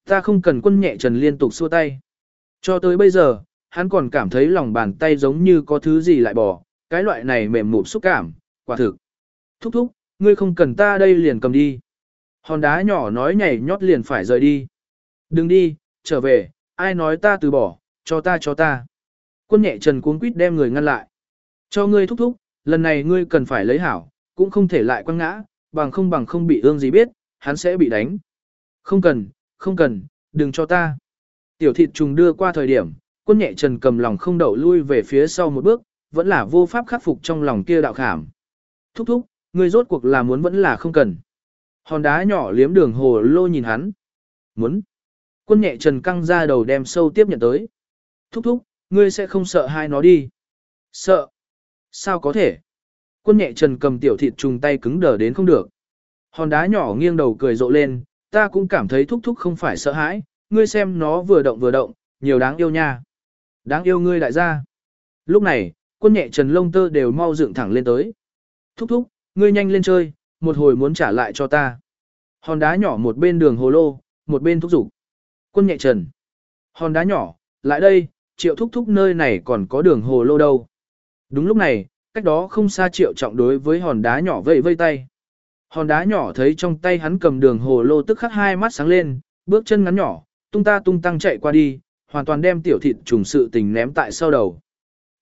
Ta không cần quân nhẹ trần liên tục xua tay. Cho tới bây giờ, hắn còn cảm thấy lòng bàn tay giống như có thứ gì lại bỏ, cái loại này mềm mụn xúc cảm, quả thực. Thúc thúc, ngươi không cần ta đây liền cầm đi. Hòn đá nhỏ nói nhảy nhót liền phải rời đi. Đừng đi, trở về, ai nói ta từ bỏ, cho ta cho ta. Quân nhẹ trần cuốn quýt đem người ngăn lại. Cho ngươi thúc thúc, lần này ngươi cần phải lấy hảo, cũng không thể lại quăng ngã, bằng không bằng không bị ương gì biết, hắn sẽ bị đánh. Không cần, không cần, đừng cho ta. Tiểu thịt trùng đưa qua thời điểm, quân nhẹ trần cầm lòng không đậu lui về phía sau một bước, vẫn là vô pháp khắc phục trong lòng kia đạo khảm. Thúc thúc, ngươi rốt cuộc là muốn vẫn là không cần. Hòn đá nhỏ liếm đường hồ lô nhìn hắn. Muốn. Quân nhẹ trần căng ra đầu đem sâu tiếp nhận tới. Thúc thúc, ngươi sẽ không sợ hai nó đi. Sợ. Sao có thể? Quân nhẹ trần cầm tiểu thịt trùng tay cứng đờ đến không được. Hòn đá nhỏ nghiêng đầu cười rộ lên, ta cũng cảm thấy thúc thúc không phải sợ hãi, ngươi xem nó vừa động vừa động, nhiều đáng yêu nha. Đáng yêu ngươi đại gia. Lúc này, quân nhẹ trần lông tơ đều mau dựng thẳng lên tới. Thúc thúc, ngươi nhanh lên chơi, một hồi muốn trả lại cho ta. Hòn đá nhỏ một bên đường hồ lô, một bên thúc giục. Quân nhẹ trần. Hòn đá nhỏ, lại đây, triệu thúc thúc nơi này còn có đường hồ lô đâu. Đúng lúc này, cách đó không xa triệu trọng đối với hòn đá nhỏ vây vây tay. Hòn đá nhỏ thấy trong tay hắn cầm đường hồ lô tức khắc hai mắt sáng lên, bước chân ngắn nhỏ, tung ta tung tăng chạy qua đi, hoàn toàn đem tiểu thịt trùng sự tình ném tại sau đầu.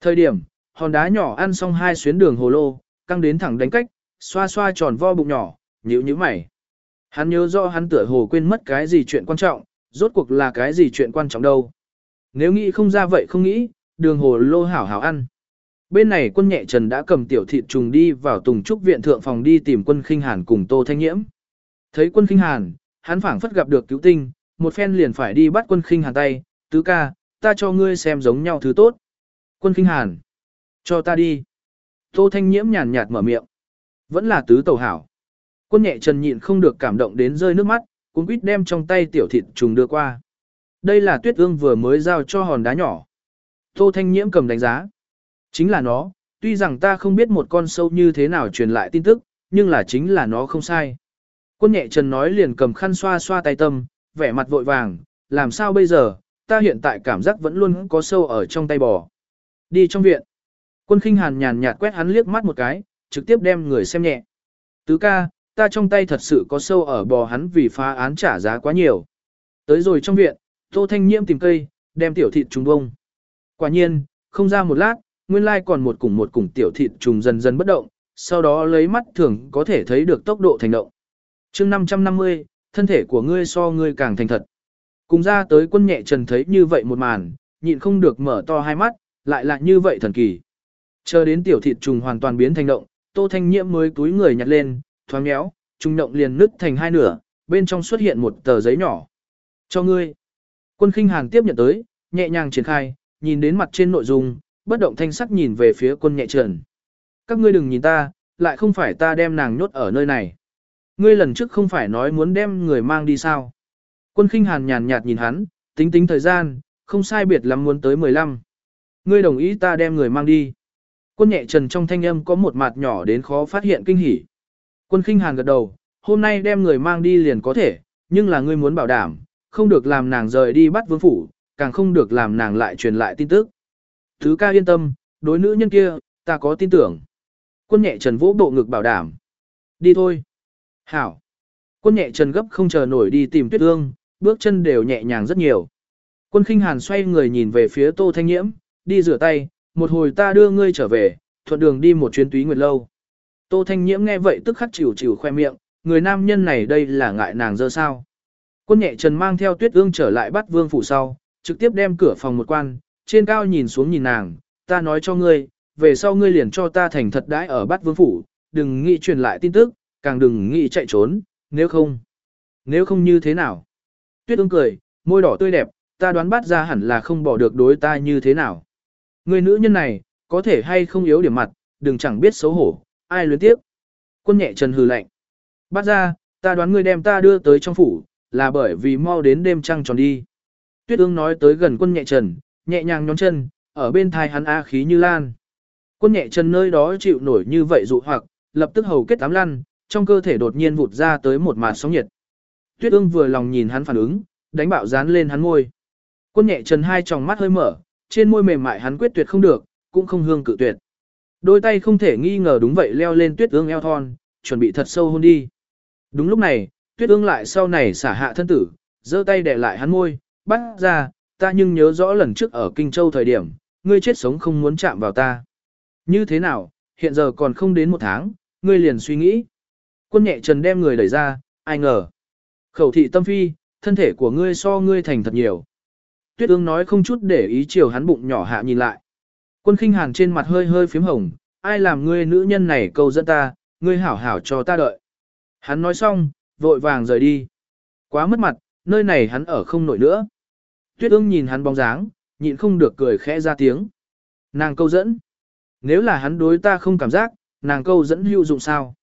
Thời điểm, hòn đá nhỏ ăn xong hai xuyến đường hồ lô, căng đến thẳng đánh cách, xoa xoa tròn vo bụng nhỏ, nhíu nhíu mày. Hắn nhớ rõ hắn tựa hồ quên mất cái gì chuyện quan trọng, rốt cuộc là cái gì chuyện quan trọng đâu. Nếu nghĩ không ra vậy không nghĩ, đường hồ lô hảo hảo ăn. Bên này quân nhẹ trần đã cầm tiểu thịt trùng đi vào tùng trúc viện thượng phòng đi tìm quân khinh hàn cùng tô thanh nhiễm. Thấy quân khinh hàn, hắn phảng phất gặp được cứu tinh, một phen liền phải đi bắt quân khinh hàn tay, tứ ca, ta cho ngươi xem giống nhau thứ tốt. Quân khinh hàn, cho ta đi. Tô thanh nhiễm nhàn nhạt mở miệng. Vẫn là tứ tàu hảo. Quân nhẹ trần nhịn không được cảm động đến rơi nước mắt, cũng quýt đem trong tay tiểu thịt trùng đưa qua. Đây là tuyết ương vừa mới giao cho hòn đá nhỏ. Tô thanh nhiễm cầm đánh giá. Chính là nó, tuy rằng ta không biết một con sâu như thế nào truyền lại tin tức, nhưng là chính là nó không sai. Quân nhẹ trần nói liền cầm khăn xoa xoa tay tâm, vẻ mặt vội vàng, làm sao bây giờ, ta hiện tại cảm giác vẫn luôn có sâu ở trong tay bò. Đi trong viện. Quân khinh hàn nhàn nhạt quét hắn liếc mắt một cái, trực tiếp đem người xem nhẹ. Tứ ca, ta trong tay thật sự có sâu ở bò hắn vì phá án trả giá quá nhiều. Tới rồi trong viện, Tô Thanh Nhiễm tìm cây, đem tiểu thịt trùng bông. Quả nhiên, không ra một lát, nguyên lai còn một cùng một cùng tiểu thịt trùng dần dần bất động, sau đó lấy mắt thường có thể thấy được tốc độ thành động. chương 550, thân thể của ngươi so ngươi càng thành thật. Cùng ra tới quân nhẹ trần thấy như vậy một màn, nhịn không được mở to hai mắt, lại là như vậy thần kỳ. Chờ đến tiểu thịt trùng hoàn toàn biến thành động, tô thanh nhiễm mới túi người nhặt lên, thoáng méo, trùng động liền nứt thành hai nửa, bên trong xuất hiện một tờ giấy nhỏ. Cho ngươi. Quân khinh hàn tiếp nhận tới, nhẹ nhàng triển khai, nhìn đến mặt trên nội dung, bất động thanh sắc nhìn về phía quân nhẹ trần. Các ngươi đừng nhìn ta, lại không phải ta đem nàng nhốt ở nơi này. Ngươi lần trước không phải nói muốn đem người mang đi sao. Quân khinh hàn nhàn nhạt nhìn hắn, tính tính thời gian, không sai biệt lắm muốn tới 15. Ngươi đồng ý ta đem người mang đi. Quân nhẹ trần trong thanh âm có một mặt nhỏ đến khó phát hiện kinh hỉ. Quân khinh hàn gật đầu, hôm nay đem người mang đi liền có thể, nhưng là ngươi muốn bảo đảm, không được làm nàng rời đi bắt vương phủ, càng không được làm nàng lại truyền lại tin tức. Thứ ca yên tâm, đối nữ nhân kia, ta có tin tưởng. Quân nhẹ trần vỗ bộ ngực bảo đảm. Đi thôi. Hảo. Quân nhẹ trần gấp không chờ nổi đi tìm tuyết ương, bước chân đều nhẹ nhàng rất nhiều. Quân khinh hàn xoay người nhìn về phía tô thanh nhiễm, đi rửa tay, một hồi ta đưa ngươi trở về, thuận đường đi một chuyến túy nguyệt lâu. Tô thanh nhiễm nghe vậy tức khắc chịu chịu khoe miệng, người nam nhân này đây là ngại nàng dơ sao. Quân nhẹ trần mang theo tuyết ương trở lại bắt vương phủ sau, trực tiếp đem cửa phòng một quan, trên cao nhìn xuống nhìn nàng, ta nói cho ngươi, về sau ngươi liền cho ta thành thật đãi ở bắt vương phủ, đừng nghĩ truyền lại tin tức, càng đừng nghĩ chạy trốn, nếu không. Nếu không như thế nào? Tuyết ương cười, môi đỏ tươi đẹp, ta đoán bắt ra hẳn là không bỏ được đối ta như thế nào. Người nữ nhân này, có thể hay không yếu điểm mặt, đừng chẳng biết xấu hổ, ai luyến tiếp. Quân nhẹ trần hừ lạnh. Bắt ra, ta đoán ngươi đem ta đưa tới trong phủ, là bởi vì mau đến đêm trăng tròn đi. Tuyết ương nói tới gần quân nhẹ trần, nhẹ nhàng nhón chân, ở bên thai hắn a khí như lan. Quân nhẹ trần nơi đó chịu nổi như vậy dụ hoặc, lập tức hầu kết tám lăn, trong cơ thể đột nhiên vụt ra tới một mạt sóng nhiệt. Tuyết ương vừa lòng nhìn hắn phản ứng, đánh bạo dán lên hắn môi. Quân nhẹ trần hai tròng mắt hơi mở, trên môi mềm mại hắn quyết tuyệt không được, cũng không hương cự tuyệt. Đôi tay không thể nghi ngờ đúng vậy leo lên tuyết ương eo thon, chuẩn bị thật sâu hôn đi. Đúng lúc này, tuyết ương lại sau này xả hạ thân tử, giơ tay để lại hắn môi, bắt ra, ta nhưng nhớ rõ lần trước ở Kinh Châu thời điểm, ngươi chết sống không muốn chạm vào ta. Như thế nào, hiện giờ còn không đến một tháng, ngươi liền suy nghĩ. Quân nhẹ trần đem người đẩy ra, ai ngờ. Khẩu thị tâm phi, thân thể của ngươi so ngươi thành thật nhiều. Tuyết ương nói không chút để ý chiều hắn bụng nhỏ hạ nhìn lại. Quân khinh hàn trên mặt hơi hơi phím hồng, ai làm ngươi nữ nhân này câu dẫn ta, ngươi hảo hảo cho ta đợi. Hắn nói xong, vội vàng rời đi. Quá mất mặt, nơi này hắn ở không nổi nữa. Tuyết ương nhìn hắn bóng dáng, nhịn không được cười khẽ ra tiếng. Nàng câu dẫn. Nếu là hắn đối ta không cảm giác, nàng câu dẫn hữu dụng sao?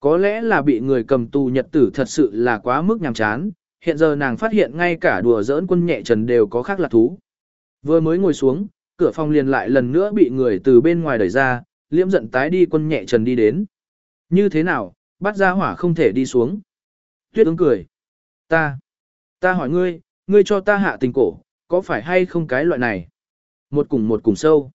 Có lẽ là bị người cầm tù nhật tử thật sự là quá mức nhàm chán, hiện giờ nàng phát hiện ngay cả đùa giỡn quân nhẹ trần đều có khác là thú. Vừa mới ngồi xuống, cửa phòng liền lại lần nữa bị người từ bên ngoài đẩy ra, liễm giận tái đi quân nhẹ trần đi đến. Như thế nào, bắt ra hỏa không thể đi xuống. Tuyết ứng cười. Ta, ta hỏi ngươi, ngươi cho ta hạ tình cổ, có phải hay không cái loại này? Một cùng một cùng sâu.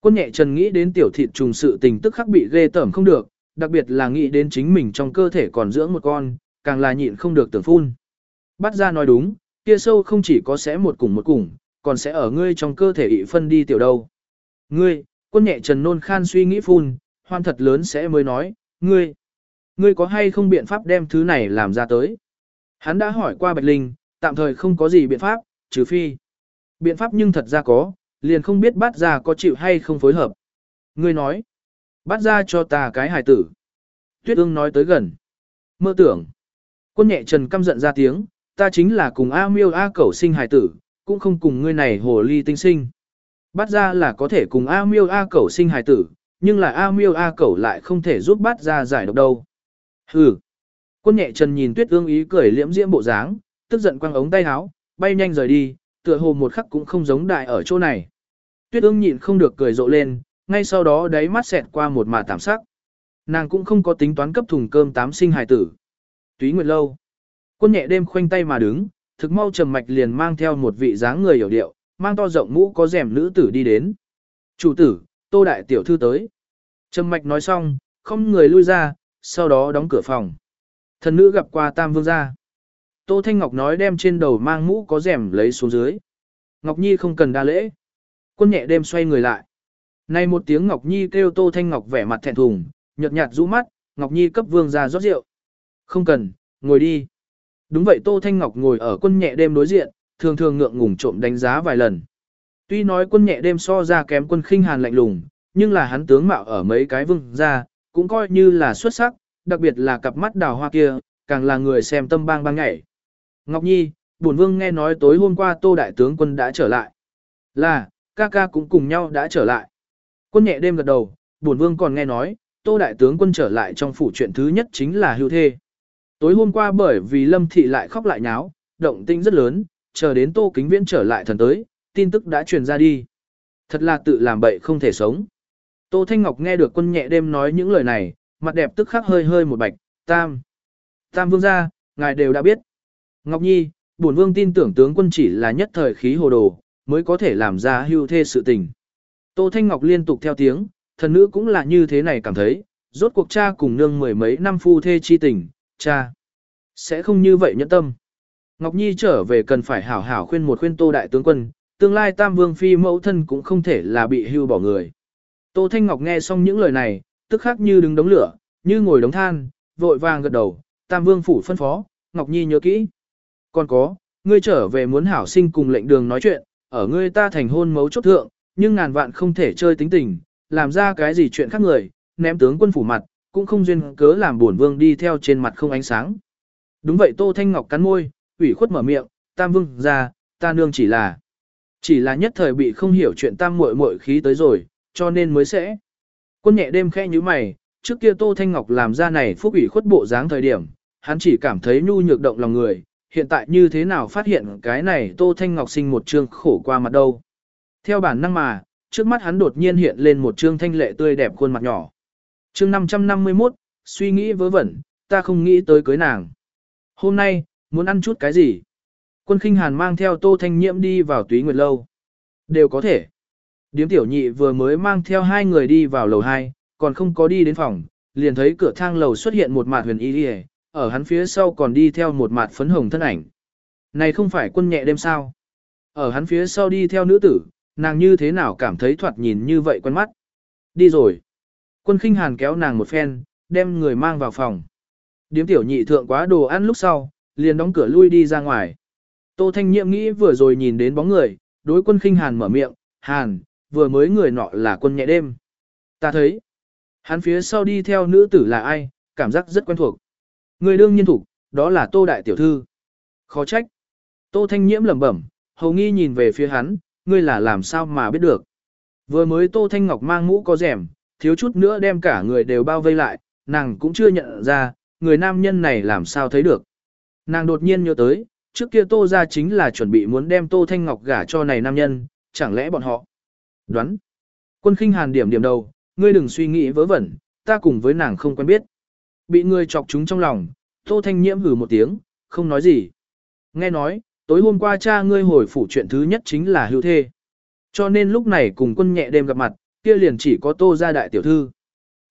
Quân nhẹ trần nghĩ đến tiểu thịt trùng sự tình tức khắc bị ghê tởm không được, đặc biệt là nghĩ đến chính mình trong cơ thể còn dưỡng một con, càng là nhịn không được tưởng phun. Bắt ra nói đúng, kia sâu không chỉ có sẽ một cùng một cùng, còn sẽ ở ngươi trong cơ thể ị phân đi tiểu đâu. Ngươi, quân nhẹ trần nôn khan suy nghĩ phun, hoan thật lớn sẽ mới nói, ngươi, ngươi có hay không biện pháp đem thứ này làm ra tới. Hắn đã hỏi qua Bạch Linh, tạm thời không có gì biện pháp, trừ phi. Biện pháp nhưng thật ra có, liền không biết bắt ra có chịu hay không phối hợp. Ngươi nói, bắt ra cho ta cái hài tử. Tuyết ương nói tới gần. Mơ tưởng. Quân nhẹ trần căm giận ra tiếng, ta chính là cùng A miêu A cẩu sinh hài tử, cũng không cùng ngươi này hồ ly tinh sinh. Bắt ra là có thể cùng A miêu A cẩu sinh hài tử, nhưng là A miêu A cẩu lại không thể giúp bắt ra giải độc đâu. Hừ. Quân nhẹ trần nhìn tuyết ương ý cười liễm diễm bộ dáng, tức giận quăng ống tay áo, bay nhanh rời đi, tựa hồ một khắc cũng không giống đại ở chỗ này. Tuyết ương nhịn không được cười rộ lên, ngay sau đó đáy mắt xẹt qua một mà tạm sắc. Nàng cũng không có tính toán cấp thùng cơm tám sinh hài tử. Túy Nguyệt Lâu. Quân nhẹ đêm khoanh tay mà đứng, thực mau trầm mạch liền mang theo một vị dáng người hiểu điệu, mang to rộng mũ có rèm nữ tử đi đến. Chủ tử, tô đại tiểu thư tới. Trầm mạch nói xong, không người lui ra, sau đó đóng cửa phòng. Thần nữ gặp qua tam vương gia. Tô Thanh Ngọc nói đem trên đầu mang mũ có rèm lấy xuống dưới. Ngọc Nhi không cần đa lễ. Quân nhẹ đêm xoay người lại. Này một tiếng Ngọc Nhi kêu Tô Thanh Ngọc vẻ mặt thẹn thùng, nhợt nhạt rũ mắt, Ngọc Nhi cấp vương gia rót rượu. Không cần, ngồi đi. Đúng vậy Tô Thanh Ngọc ngồi ở quân nhẹ đêm đối diện, thường thường ngượng ngùng trộm đánh giá vài lần. Tuy nói quân nhẹ đêm so ra kém quân khinh hàn lạnh lùng, nhưng là hắn tướng mạo ở mấy cái vương gia, cũng coi như là xuất sắc, đặc biệt là cặp mắt đào hoa kia, càng là người xem tâm bang bang nhảy. Ngọc Nhi, bổn vương nghe nói tối hôm qua Tô Đại tướng quân đã trở lại. Là, ca ca cũng cùng nhau đã trở lại. Quân nhẹ đêm gật đầu, bổn vương còn nghe nói, Tô Đại tướng quân trở lại trong phủ chuyện thứ nhất chính là hưu thê. Tối hôm qua bởi vì Lâm Thị lại khóc lại nháo, động tinh rất lớn, chờ đến Tô Kính Viễn trở lại thần tới, tin tức đã truyền ra đi. Thật là tự làm bậy không thể sống. Tô Thanh Ngọc nghe được quân nhẹ đêm nói những lời này, mặt đẹp tức khắc hơi hơi một bạch, tam. Tam vương gia, ngài đều đã biết. Ngọc Nhi, bổn vương tin tưởng tướng quân chỉ là nhất thời khí hồ đồ, mới có thể làm ra hưu thê sự tình. Tô Thanh Ngọc liên tục theo tiếng, thần nữ cũng là như thế này cảm thấy, rốt cuộc cha cùng nương mười mấy năm phu thê chi tình, cha. Sẽ không như vậy nhẫn tâm. Ngọc Nhi trở về cần phải hảo hảo khuyên một khuyên tô đại tướng quân, tương lai tam vương phi mẫu thân cũng không thể là bị hưu bỏ người. Tô Thanh Ngọc nghe xong những lời này, tức khắc như đứng đống lửa, như ngồi đống than, vội vàng gật đầu, tam vương phủ phân phó, Ngọc Nhi nhớ kỹ. Còn có, ngươi trở về muốn hảo sinh cùng lệnh đường nói chuyện, ở ngươi ta thành hôn mấu chốt thượng, nhưng ngàn vạn không thể chơi tính tình, làm ra cái gì chuyện khác người, ném tướng quân phủ mặt, cũng không duyên cớ làm buồn vương đi theo trên mặt không ánh sáng. Đúng vậy Tô Thanh Ngọc cắn môi, ủy khuất mở miệng, tam vương ra, ta nương chỉ là, chỉ là nhất thời bị không hiểu chuyện tam muội muội khí tới rồi, cho nên mới sẽ. Quân nhẹ đêm khẽ như mày, trước kia Tô Thanh Ngọc làm ra này phúc ủy khuất bộ dáng thời điểm, hắn chỉ cảm thấy nhu nhược động lòng người, hiện tại như thế nào phát hiện cái này Tô Thanh Ngọc sinh một trương khổ qua mặt đâu. Theo bản năng mà, trước mắt hắn đột nhiên hiện lên một trương thanh lệ tươi đẹp khuôn mặt nhỏ. Chương 551, suy nghĩ vớ vẩn, ta không nghĩ tới cưới nàng. Hôm nay, muốn ăn chút cái gì? Quân khinh hàn mang theo Tô Thanh Nhiễm đi vào túy nguyệt lâu. Đều có thể. Điếm tiểu nhị vừa mới mang theo hai người đi vào lầu 2, còn không có đi đến phòng, liền thấy cửa thang lầu xuất hiện một mạt huyền y đi ở hắn phía sau còn đi theo một mạt phấn hồng thân ảnh. Này không phải quân nhẹ đêm sao? Ở hắn phía sau đi theo nữ tử, nàng như thế nào cảm thấy thoạt nhìn như vậy quen mắt. Đi rồi. Quân khinh hàn kéo nàng một phen, đem người mang vào phòng. Điếm tiểu nhị thượng quá đồ ăn lúc sau, liền đóng cửa lui đi ra ngoài. Tô Thanh Nhiệm nghĩ vừa rồi nhìn đến bóng người, đối quân khinh hàn mở miệng, hàn, vừa mới người nọ là quân nhẹ đêm. Ta thấy, hắn phía sau đi theo nữ tử là ai, cảm giác rất quen thuộc. Người đương nhiên thủ, đó là Tô Đại Tiểu Thư. Khó trách. Tô Thanh Nhiễm lẩm bẩm, hầu nghi nhìn về phía hắn, ngươi là làm sao mà biết được. Vừa mới Tô Thanh Ngọc mang mũ có rẻm, thiếu chút nữa đem cả người đều bao vây lại, nàng cũng chưa nhận ra, người nam nhân này làm sao thấy được. Nàng đột nhiên nhớ tới, trước kia Tô ra chính là chuẩn bị muốn đem Tô Thanh Ngọc gả cho này nam nhân, chẳng lẽ bọn họ. Đoán. Quân khinh hàn điểm điểm đầu, ngươi đừng suy nghĩ vớ vẩn, ta cùng với nàng không quen biết. Bị ngươi chọc chúng trong lòng, Tô Thanh Nhiễm hử một tiếng, không nói gì. Nghe nói, Tối hôm qua cha ngươi hồi phủ chuyện thứ nhất chính là hưu thê. Cho nên lúc này cùng quân nhẹ đêm gặp mặt, kia liền chỉ có tô gia đại tiểu thư.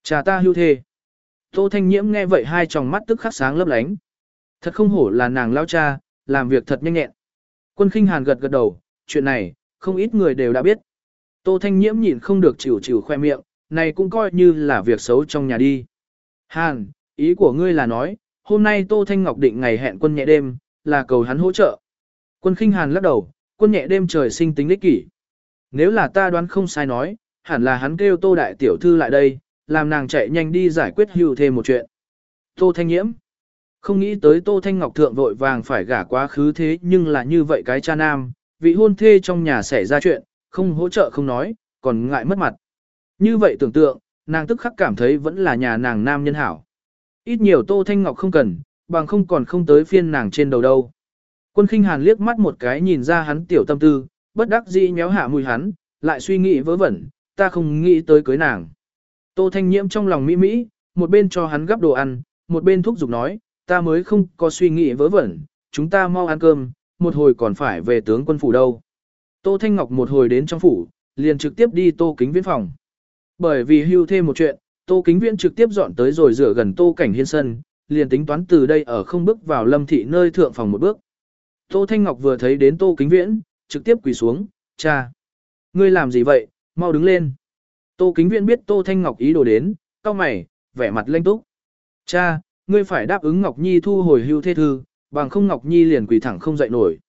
Cha ta hưu thê. Tô Thanh Nhiễm nghe vậy hai tròng mắt tức khắc sáng lấp lánh. Thật không hổ là nàng lao cha, làm việc thật nhanh nhẹn. Quân khinh hàn gật gật đầu, chuyện này, không ít người đều đã biết. Tô Thanh Nhiễm nhịn không được chịu chịu khoe miệng, này cũng coi như là việc xấu trong nhà đi. Hàn, ý của ngươi là nói, hôm nay Tô Thanh Ngọc định ngày hẹn quân nhẹ đêm, là cầu hắn hỗ trợ. Quân khinh hàn lắc đầu, quân nhẹ đêm trời sinh tính lích kỷ. Nếu là ta đoán không sai nói, hẳn là hắn kêu Tô Đại Tiểu Thư lại đây, làm nàng chạy nhanh đi giải quyết hưu thêm một chuyện. Tô Thanh Nhiễm Không nghĩ tới Tô Thanh Ngọc thượng vội vàng phải gả quá khứ thế nhưng là như vậy cái cha nam, vị hôn thê trong nhà xảy ra chuyện, không hỗ trợ không nói, còn ngại mất mặt. Như vậy tưởng tượng, nàng tức khắc cảm thấy vẫn là nhà nàng nam nhân hảo. Ít nhiều Tô Thanh Ngọc không cần, bằng không còn không tới phiên nàng trên đầu đâu. Quân khinh hàn liếc mắt một cái nhìn ra hắn tiểu tâm tư, bất đắc dĩ méo hạ mùi hắn, lại suy nghĩ vớ vẩn, ta không nghĩ tới cưới nàng. Tô Thanh Nhiễm trong lòng mỹ mỹ, một bên cho hắn gắp đồ ăn, một bên thúc giục nói, ta mới không có suy nghĩ vớ vẩn, chúng ta mau ăn cơm, một hồi còn phải về tướng quân phủ đâu. Tô Thanh Ngọc một hồi đến trong phủ, liền trực tiếp đi Tô Kính Viễn phòng. Bởi vì hưu thêm một chuyện, Tô Kính Viễn trực tiếp dọn tới rồi rửa gần Tô Cảnh Hiên sân, liền tính toán từ đây ở không bước vào lâm thị nơi thượng phòng một bước. Tô Thanh Ngọc vừa thấy đến Tô Kính Viễn, trực tiếp quỳ xuống, cha. Ngươi làm gì vậy, mau đứng lên. Tô Kính Viễn biết Tô Thanh Ngọc ý đồ đến, cao mày, vẻ mặt lênh túc. Cha, ngươi phải đáp ứng Ngọc Nhi thu hồi hưu thê thư, bằng không Ngọc Nhi liền quỳ thẳng không dậy nổi.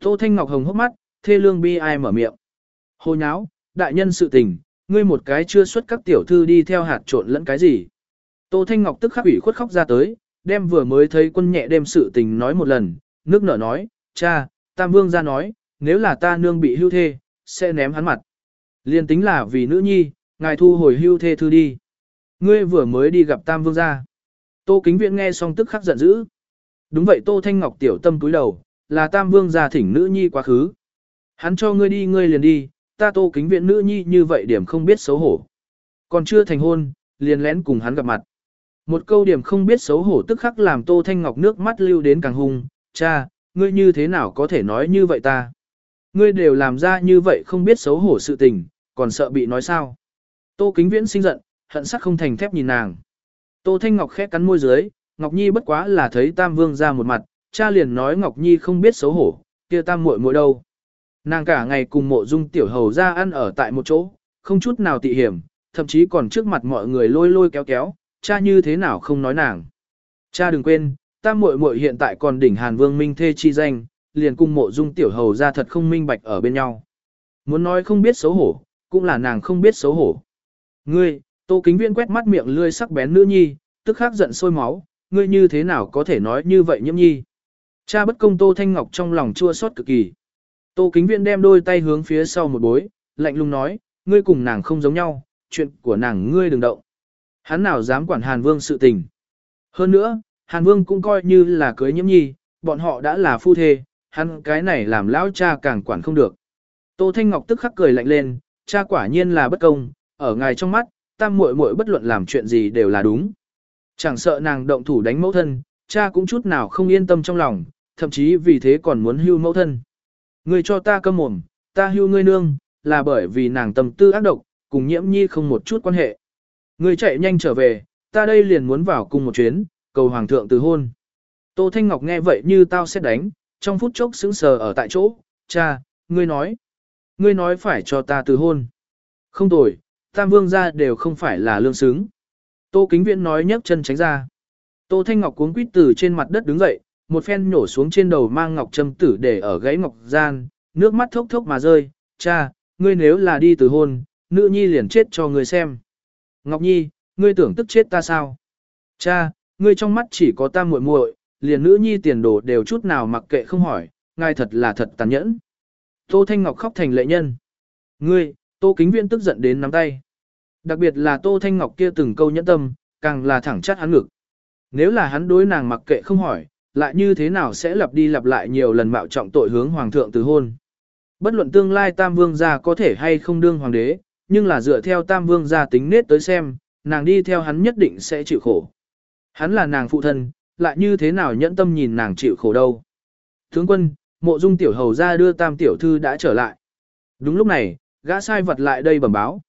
Tô Thanh Ngọc hồng hốc mắt, thê lương bi ai mở miệng. Hồ nháo, đại nhân sự tình, ngươi một cái chưa xuất các tiểu thư đi theo hạt trộn lẫn cái gì. Tô Thanh Ngọc tức khắc ủy khuất khóc ra tới, đem vừa mới thấy quân nhẹ đem sự tình nói một lần, nước nở nói, cha, Tam Vương ra nói, nếu là ta nương bị hưu thê, sẽ ném hắn mặt. Liên tính là vì nữ nhi, ngài thu hồi hưu thê thư đi. Ngươi vừa mới đi gặp Tam Vương ra. Tô Kính Viện nghe xong tức khắc giận dữ. Đúng vậy Tô Thanh Ngọc tiểu tâm cúi đầu, là Tam Vương ra thỉnh nữ nhi quá khứ. Hắn cho ngươi đi ngươi liền đi, ta Tô Kính Viện nữ nhi như vậy điểm không biết xấu hổ. Còn chưa thành hôn, liền lén cùng hắn gặp mặt. Một câu điểm không biết xấu hổ tức khắc làm Tô Thanh Ngọc nước mắt lưu đến càng hung, cha, ngươi như thế nào có thể nói như vậy ta? Ngươi đều làm ra như vậy không biết xấu hổ sự tình, còn sợ bị nói sao? Tô Kính Viễn sinh giận, hận sắc không thành thép nhìn nàng. Tô Thanh Ngọc khẽ cắn môi dưới, Ngọc Nhi bất quá là thấy Tam Vương ra một mặt, cha liền nói Ngọc Nhi không biết xấu hổ, kia Tam muội muội đâu. Nàng cả ngày cùng mộ dung tiểu hầu ra ăn ở tại một chỗ, không chút nào tị hiểm, thậm chí còn trước mặt mọi người lôi lôi kéo kéo, cha như thế nào không nói nàng. Cha đừng quên, tam muội muội hiện tại còn đỉnh Hàn Vương Minh thê chi danh, liền cùng mộ dung tiểu hầu ra thật không minh bạch ở bên nhau. Muốn nói không biết xấu hổ, cũng là nàng không biết xấu hổ. Ngươi, tô kính viên quét mắt miệng lươi sắc bén nữ nhi, tức khắc giận sôi máu, ngươi như thế nào có thể nói như vậy nhiễm nhi. Cha bất công tô thanh ngọc trong lòng chua xót cực kỳ. Tô kính viên đem đôi tay hướng phía sau một bối, lạnh lùng nói, ngươi cùng nàng không giống nhau, chuyện của nàng ngươi đừng động. Hắn nào dám quản Hàn Vương sự tình. Hơn nữa, Hàn Vương cũng coi như là cưới nhiễm nhi, bọn họ đã là phu thê, hắn cái này làm lão cha càng quản không được. Tô Thanh Ngọc tức khắc cười lạnh lên, cha quả nhiên là bất công, ở ngài trong mắt, tam muội muội bất luận làm chuyện gì đều là đúng. Chẳng sợ nàng động thủ đánh mẫu thân, cha cũng chút nào không yên tâm trong lòng, thậm chí vì thế còn muốn hưu mẫu thân. Ngươi cho ta câm mồm, ta hưu ngươi nương, là bởi vì nàng tâm tư ác độc, cùng nhiễm nhi không một chút quan hệ. Ngươi chạy nhanh trở về, ta đây liền muốn vào cùng một chuyến, cầu hoàng thượng từ hôn. Tô Thanh Ngọc nghe vậy như tao sẽ đánh, trong phút chốc sững sờ ở tại chỗ, cha, ngươi nói, ngươi nói phải cho ta từ hôn. Không tồi, tam vương gia đều không phải là lương xứng. Tô Kính Viễn nói nhấc chân tránh ra. Tô Thanh Ngọc cuống quýt từ trên mặt đất đứng dậy, một phen nhổ xuống trên đầu mang ngọc châm tử để ở gáy ngọc gian, nước mắt thốc thốc mà rơi, cha, ngươi nếu là đi từ hôn, nữ nhi liền chết cho ngươi xem. Ngọc Nhi, ngươi tưởng tức chết ta sao? Cha, ngươi trong mắt chỉ có ta muội muội, liền nữ nhi tiền đồ đều chút nào mặc kệ không hỏi, ngài thật là thật tàn nhẫn. Tô Thanh Ngọc khóc thành lệ nhân. Ngươi, Tô Kính Viễn tức giận đến nắm tay. Đặc biệt là Tô Thanh Ngọc kia từng câu nhẫn tâm, càng là thẳng chát hắn ngực. Nếu là hắn đối nàng mặc kệ không hỏi, lại như thế nào sẽ lặp đi lặp lại nhiều lần mạo trọng tội hướng hoàng thượng từ hôn. Bất luận tương lai Tam Vương gia có thể hay không đương hoàng đế, nhưng là dựa theo Tam Vương gia tính nết tới xem, nàng đi theo hắn nhất định sẽ chịu khổ. Hắn là nàng phụ thân, lại như thế nào nhẫn tâm nhìn nàng chịu khổ đâu. Thướng quân, mộ dung tiểu hầu ra đưa tam tiểu thư đã trở lại. Đúng lúc này, gã sai vật lại đây bẩm báo.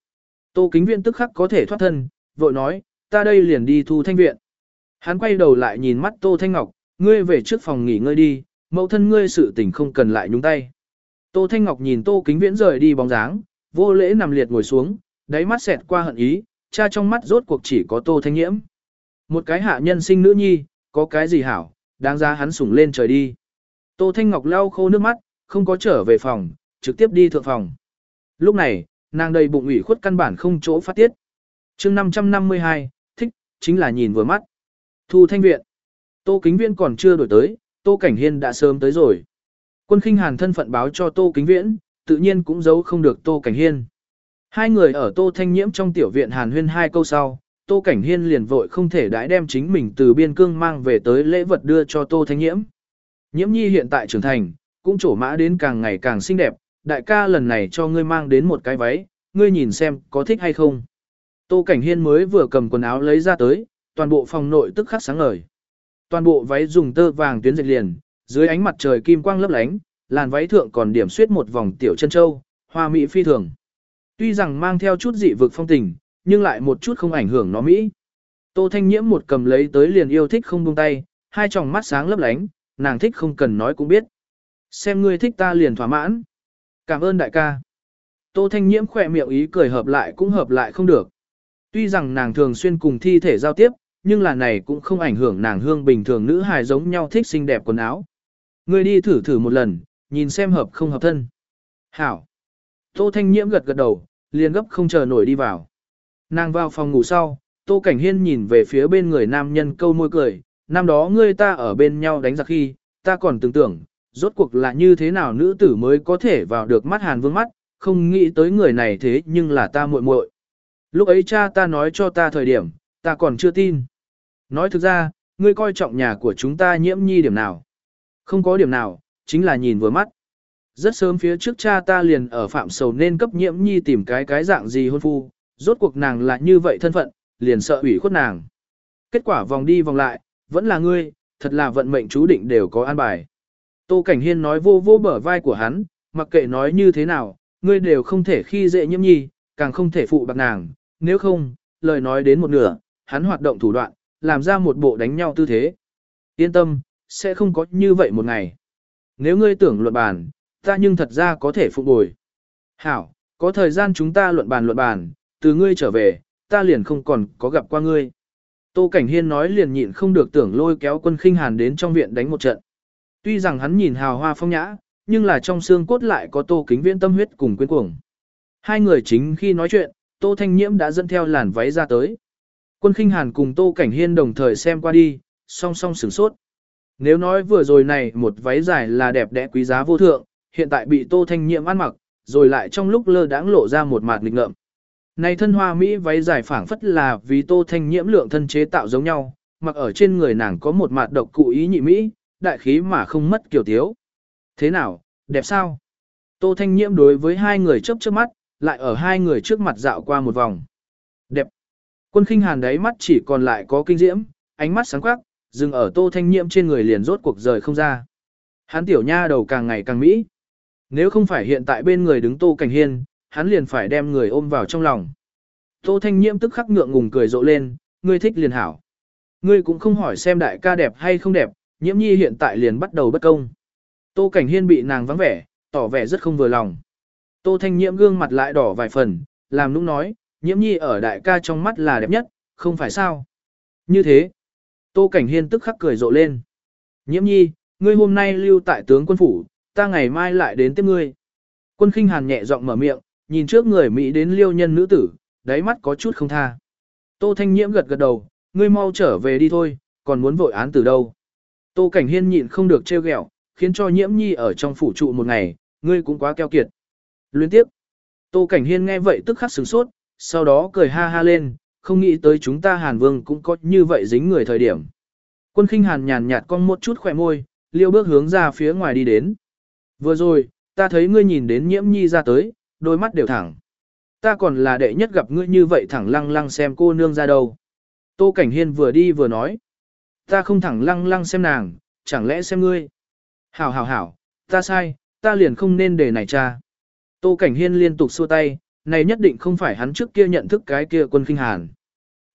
Tô kính viện tức khắc có thể thoát thân, vội nói, ta đây liền đi thu thanh viện. Hắn quay đầu lại nhìn mắt Tô Thanh Ngọc, ngươi về trước phòng nghỉ ngơi đi, mẫu thân ngươi sự tình không cần lại nhúng tay. Tô Thanh Ngọc nhìn Tô Kính Viễn rời đi bóng dáng, vô lễ nằm liệt ngồi xuống, đáy mắt xẹt qua hận ý, cha trong mắt rốt cuộc chỉ có Tô Thanh Nhiễm. Một cái hạ nhân sinh nữ nhi, có cái gì hảo, đáng ra hắn sủng lên trời đi. Tô Thanh Ngọc lau khô nước mắt, không có trở về phòng, trực tiếp đi thượng phòng. Lúc này, nàng đầy bụng ủy khuất căn bản không chỗ phát tiết. chương 552, thích, chính là nhìn vừa mắt. Thu thanh viện. Tô Kính Viễn còn chưa đổi tới, Tô Cảnh Hiên đã sớm tới rồi. Quân khinh hàn thân phận báo cho Tô Kính Viễn, tự nhiên cũng giấu không được Tô Cảnh Hiên. Hai người ở Tô Thanh Nhiễm trong tiểu viện hàn huyên hai câu sau, Tô Cảnh Hiên liền vội không thể đãi đem chính mình từ biên cương mang về tới lễ vật đưa cho Tô Thanh Nhiễm. Nhiễm nhi hiện tại trưởng thành, cũng trổ mã đến càng ngày càng xinh đẹp, đại ca lần này cho ngươi mang đến một cái váy, ngươi nhìn xem có thích hay không. Tô Cảnh Hiên mới vừa cầm quần áo lấy ra tới, toàn bộ phòng nội tức khắc sáng ngời. Toàn bộ váy dùng tơ vàng tuyến dệt liền, dưới ánh mặt trời kim quang lấp lánh, làn váy thượng còn điểm xuyết một vòng tiểu chân châu, hoa mỹ phi thường. Tuy rằng mang theo chút dị vực phong tình, nhưng lại một chút không ảnh hưởng nó mỹ. Tô Thanh Nhiễm một cầm lấy tới liền yêu thích không buông tay, hai tròng mắt sáng lấp lánh, nàng thích không cần nói cũng biết. Xem ngươi thích ta liền thỏa mãn. Cảm ơn đại ca. Tô Thanh Nhiễm khỏe miệng ý cười hợp lại cũng hợp lại không được. Tuy rằng nàng thường xuyên cùng thi thể giao tiếp, nhưng là này cũng không ảnh hưởng nàng hương bình thường nữ hài giống nhau thích xinh đẹp quần áo. Ngươi đi thử thử một lần, nhìn xem hợp không hợp thân. Hảo. Tô Thanh Nhiễm gật gật đầu, liền gấp không chờ nổi đi vào. Nàng vào phòng ngủ sau, Tô Cảnh Hiên nhìn về phía bên người nam nhân câu môi cười, năm đó ngươi ta ở bên nhau đánh giặc khi, ta còn tưởng tưởng, rốt cuộc là như thế nào nữ tử mới có thể vào được mắt hàn vương mắt, không nghĩ tới người này thế nhưng là ta muội muội. Lúc ấy cha ta nói cho ta thời điểm, ta còn chưa tin. Nói thực ra, ngươi coi trọng nhà của chúng ta nhiễm nhi điểm nào. Không có điểm nào, chính là nhìn vừa mắt. Rất sớm phía trước cha ta liền ở phạm sầu nên cấp nhiễm nhi tìm cái cái dạng gì hôn phu, rốt cuộc nàng là như vậy thân phận, liền sợ ủy khuất nàng. Kết quả vòng đi vòng lại, vẫn là ngươi, thật là vận mệnh chú định đều có an bài. Tô Cảnh Hiên nói vô vô bở vai của hắn, mặc kệ nói như thế nào, ngươi đều không thể khi dễ nhiễm nhi, càng không thể phụ bạc nàng, nếu không, lời nói đến một nửa, hắn hoạt động thủ đoạn, làm ra một bộ đánh nhau tư thế. Yên tâm, sẽ không có như vậy một ngày. Nếu ngươi tưởng luận bàn, ta nhưng thật ra có thể phục bồi. Hảo, có thời gian chúng ta luận bàn luận bàn, từ ngươi trở về, ta liền không còn có gặp qua ngươi. Tô Cảnh Hiên nói liền nhịn không được tưởng lôi kéo quân khinh hàn đến trong viện đánh một trận. Tuy rằng hắn nhìn hào hoa phong nhã, nhưng là trong xương cốt lại có tô kính viễn tâm huyết cùng quyến cuồng. Hai người chính khi nói chuyện, tô thanh nhiễm đã dẫn theo làn váy ra tới. Quân khinh hàn cùng tô cảnh hiên đồng thời xem qua đi, song song sửng sốt. Nếu nói vừa rồi này một váy dài là đẹp đẽ quý giá vô thượng, hiện tại bị tô thanh Nhiệm ăn mặc, rồi lại trong lúc lơ đãng lộ ra một mạt nghịch ngợm. Này thân hoa Mỹ váy dài phảng phất là vì tô thanh nhiễm lượng thân chế tạo giống nhau, mặc ở trên người nàng có một mạt độc cụ ý nhị Mỹ, đại khí mà không mất kiểu tiếu. Thế nào, đẹp sao? Tô thanh nhiễm đối với hai người chớp chớp mắt, lại ở hai người trước mặt dạo qua một vòng. Quân khinh hàn đáy mắt chỉ còn lại có kinh diễm, ánh mắt sáng quắc, dừng ở tô thanh nhiễm trên người liền rốt cuộc rời không ra. Hắn tiểu nha đầu càng ngày càng mỹ. Nếu không phải hiện tại bên người đứng tô cảnh hiên, hắn liền phải đem người ôm vào trong lòng. Tô thanh nhiễm tức khắc ngượng ngùng cười rộ lên, ngươi thích liền hảo. Ngươi cũng không hỏi xem đại ca đẹp hay không đẹp, nhiễm nhi hiện tại liền bắt đầu bất công. Tô cảnh hiên bị nàng vắng vẻ, tỏ vẻ rất không vừa lòng. Tô thanh nhiễm gương mặt lại đỏ vài phần, làm nũng nói, nhiễm nhi ở đại ca trong mắt là đẹp nhất, không phải sao. Như thế, Tô cảnh hiên tức khắc cười rộ lên. Nhiễm nhi, ngươi hôm nay lưu tại tướng quân phủ, ta ngày mai lại đến tiếp ngươi. Quân khinh hàn nhẹ giọng mở miệng, nhìn trước người Mỹ đến liêu nhân nữ tử, đáy mắt có chút không tha. Tô Thanh Nhiễm gật gật đầu, ngươi mau trở về đi thôi, còn muốn vội án từ đâu. Tô Cảnh Hiên nhịn không được trêu ghẹo, khiến cho Nhiễm Nhi ở trong phủ trụ một ngày, ngươi cũng quá keo kiệt. Luyến tiếp. Tô Cảnh Hiên nghe vậy tức khắc sửng sốt, sau đó cười ha ha lên, không nghĩ tới chúng ta Hàn Vương cũng có như vậy dính người thời điểm. Quân khinh Hàn nhàn nhạt con một chút khỏe môi, liêu bước hướng ra phía ngoài đi đến. Vừa rồi, ta thấy ngươi nhìn đến Nhiễm Nhi ra tới, đôi mắt đều thẳng. Ta còn là đệ nhất gặp ngươi như vậy thẳng lăng lăng xem cô nương ra đâu. Tô Cảnh Hiên vừa đi vừa nói. Ta không thẳng lăng lăng xem nàng, chẳng lẽ xem ngươi. Hảo hảo hảo, Ta sai, ta liền không nên để này cha. Tô Cảnh Hiên liên tục xua tay, này nhất định không phải hắn trước kia nhận thức cái kia quân kinh hàn.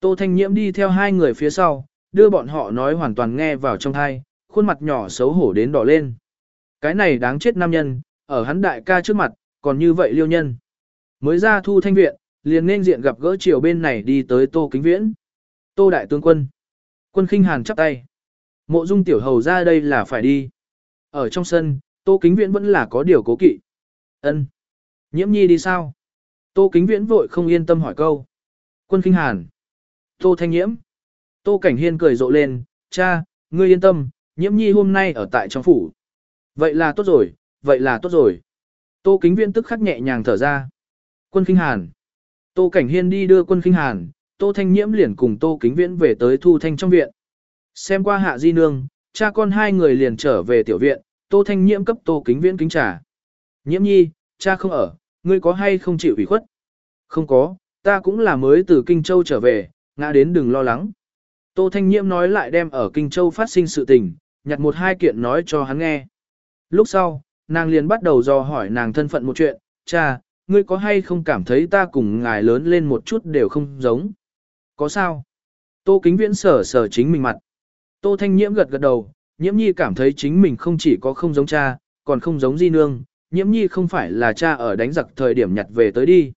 Tô Thanh Nhiễm đi theo hai người phía sau, đưa bọn họ nói hoàn toàn nghe vào trong thai, khuôn mặt nhỏ xấu hổ đến đỏ lên. Cái này đáng chết nam nhân, ở hắn đại ca trước mặt, còn như vậy liêu nhân. Mới ra thu thanh viện, liền nên diện gặp gỡ chiều bên này đi tới Tô Kính Viễn. Tô Đại Tướng Quân. Quân khinh hàn chắp tay. Mộ dung tiểu hầu ra đây là phải đi. Ở trong sân, Tô Kính Viễn vẫn là có điều cố kỵ. ân Nhiễm nhi đi sao? Tô Kính Viễn vội không yên tâm hỏi câu. Quân kinh hàn. Tô Thanh Nhiễm. Tô Cảnh Hiên cười rộ lên, cha, ngươi yên tâm, nhiễm nhi hôm nay ở tại trong phủ. Vậy là tốt rồi, vậy là tốt rồi. Tô Kính Viễn tức khắc nhẹ nhàng thở ra. Quân kinh hàn. Tô Cảnh Hiên đi đưa quân kinh hàn, Tô Thanh Nhiễm liền cùng Tô Kính Viễn về tới Thu Thanh trong viện. Xem qua hạ di nương, cha con hai người liền trở về tiểu viện, Tô Thanh Nhiễm cấp Tô Kính Viễn kính trả. Nhiễm nhi, cha không ở, ngươi có hay không chịu ủy khuất? Không có, ta cũng là mới từ Kinh Châu trở về, ngã đến đừng lo lắng. Tô Thanh Nhiễm nói lại đem ở Kinh Châu phát sinh sự tình, nhặt một hai kiện nói cho hắn nghe. Lúc sau, nàng liền bắt đầu dò hỏi nàng thân phận một chuyện, cha, ngươi có hay không cảm thấy ta cùng ngài lớn lên một chút đều không giống? Có sao? Tô Kính Viễn sở sở chính mình mặt. Tô Thanh Nhiễm gật gật đầu, Nhiễm Nhi cảm thấy chính mình không chỉ có không giống cha, còn không giống Di Nương, Nhiễm Nhi không phải là cha ở đánh giặc thời điểm nhặt về tới đi.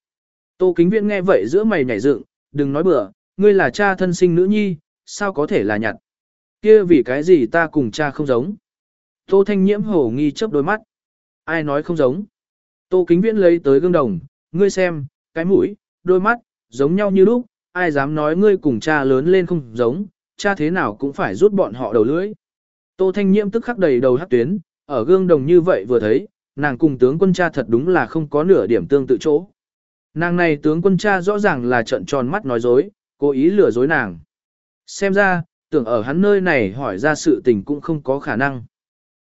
Tô Kính Viễn nghe vậy giữa mày nhảy dựng, đừng nói bừa, ngươi là cha thân sinh nữ nhi, sao có thể là nhặt? Kia vì cái gì ta cùng cha không giống? Tô Thanh Nhiễm hổ nghi chớp đôi mắt. Ai nói không giống? Tô Kính Viễn lấy tới gương đồng, ngươi xem, cái mũi, đôi mắt, giống nhau như lúc, ai dám nói ngươi cùng cha lớn lên không giống, cha thế nào cũng phải rút bọn họ đầu lưỡi. Tô Thanh Nhiễm tức khắc đầy đầu hắc tuyến, ở gương đồng như vậy vừa thấy, nàng cùng tướng quân cha thật đúng là không có nửa điểm tương tự chỗ. Nàng này tướng quân cha rõ ràng là trận tròn mắt nói dối, cố ý lừa dối nàng. Xem ra, tưởng ở hắn nơi này hỏi ra sự tình cũng không có khả năng.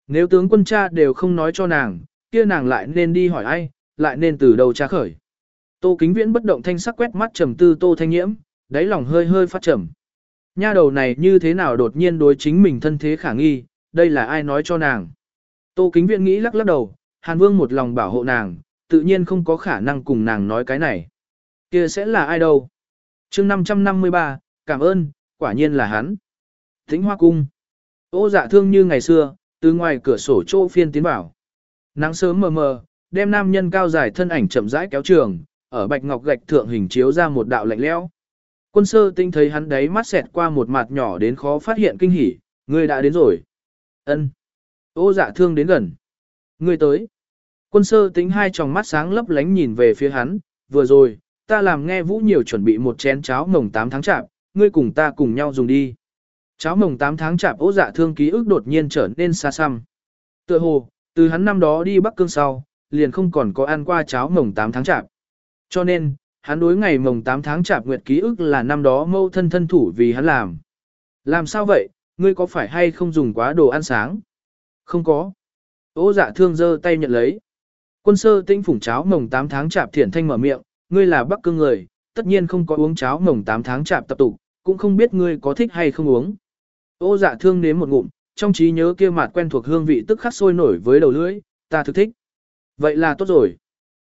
Nếu tướng quân cha đều không nói cho nàng, kia nàng lại nên đi hỏi ai, lại nên từ đầu tra khởi. Tô Kính Viễn bất động thanh sắc quét mắt trầm tư Tô Thanh Nhiễm, đáy lòng hơi hơi phát trầm. Nha đầu này như thế nào đột nhiên đối chính mình thân thế khả nghi, đây là ai nói cho nàng. Tô Kính Viễn nghĩ lắc lắc đầu, Hàn Vương một lòng bảo hộ nàng, tự nhiên không có khả năng cùng nàng nói cái này. kia sẽ là ai đâu? chương 553, cảm ơn, quả nhiên là hắn. Thính hoa cung. Ô dạ thương như ngày xưa, từ ngoài cửa sổ chỗ phiên tiến vào. Nắng sớm mờ mờ, đem nam nhân cao dài thân ảnh chậm rãi kéo trường, ở bạch ngọc gạch thượng hình chiếu ra một đạo lạnh lẽo. Quân sơ tinh thấy hắn đấy mắt xẹt qua một mặt nhỏ đến khó phát hiện kinh hỉ, người đã đến rồi. ân Ô dạ thương đến gần. Người tới. Quân sơ tính hai tròng mắt sáng lấp lánh nhìn về phía hắn, vừa rồi, ta làm nghe vũ nhiều chuẩn bị một chén cháo mồng 8 tháng chạp, ngươi cùng ta cùng nhau dùng đi. Cháo mồng 8 tháng chạp ố dạ thương ký ức đột nhiên trở nên xa xăm. Tựa hồ, từ hắn năm đó đi Bắc Cương sau, liền không còn có ăn qua cháo mồng 8 tháng chạp. Cho nên, hắn đối ngày mồng 8 tháng chạp nguyệt ký ức là năm đó mâu thân thân thủ vì hắn làm. Làm sao vậy, ngươi có phải hay không dùng quá đồ ăn sáng? Không có. Ô dạ thương giơ tay nhận lấy. Quân sơ tinh phủng cháo mồng 8 tháng chạp thiển thanh mở miệng, ngươi là bắc cương người, tất nhiên không có uống cháo mồng 8 tháng chạp tập tục, cũng không biết ngươi có thích hay không uống. Ô dạ thương nếm một ngụm, trong trí nhớ kia mặt quen thuộc hương vị tức khắc sôi nổi với đầu lưỡi, ta thực thích. Vậy là tốt rồi.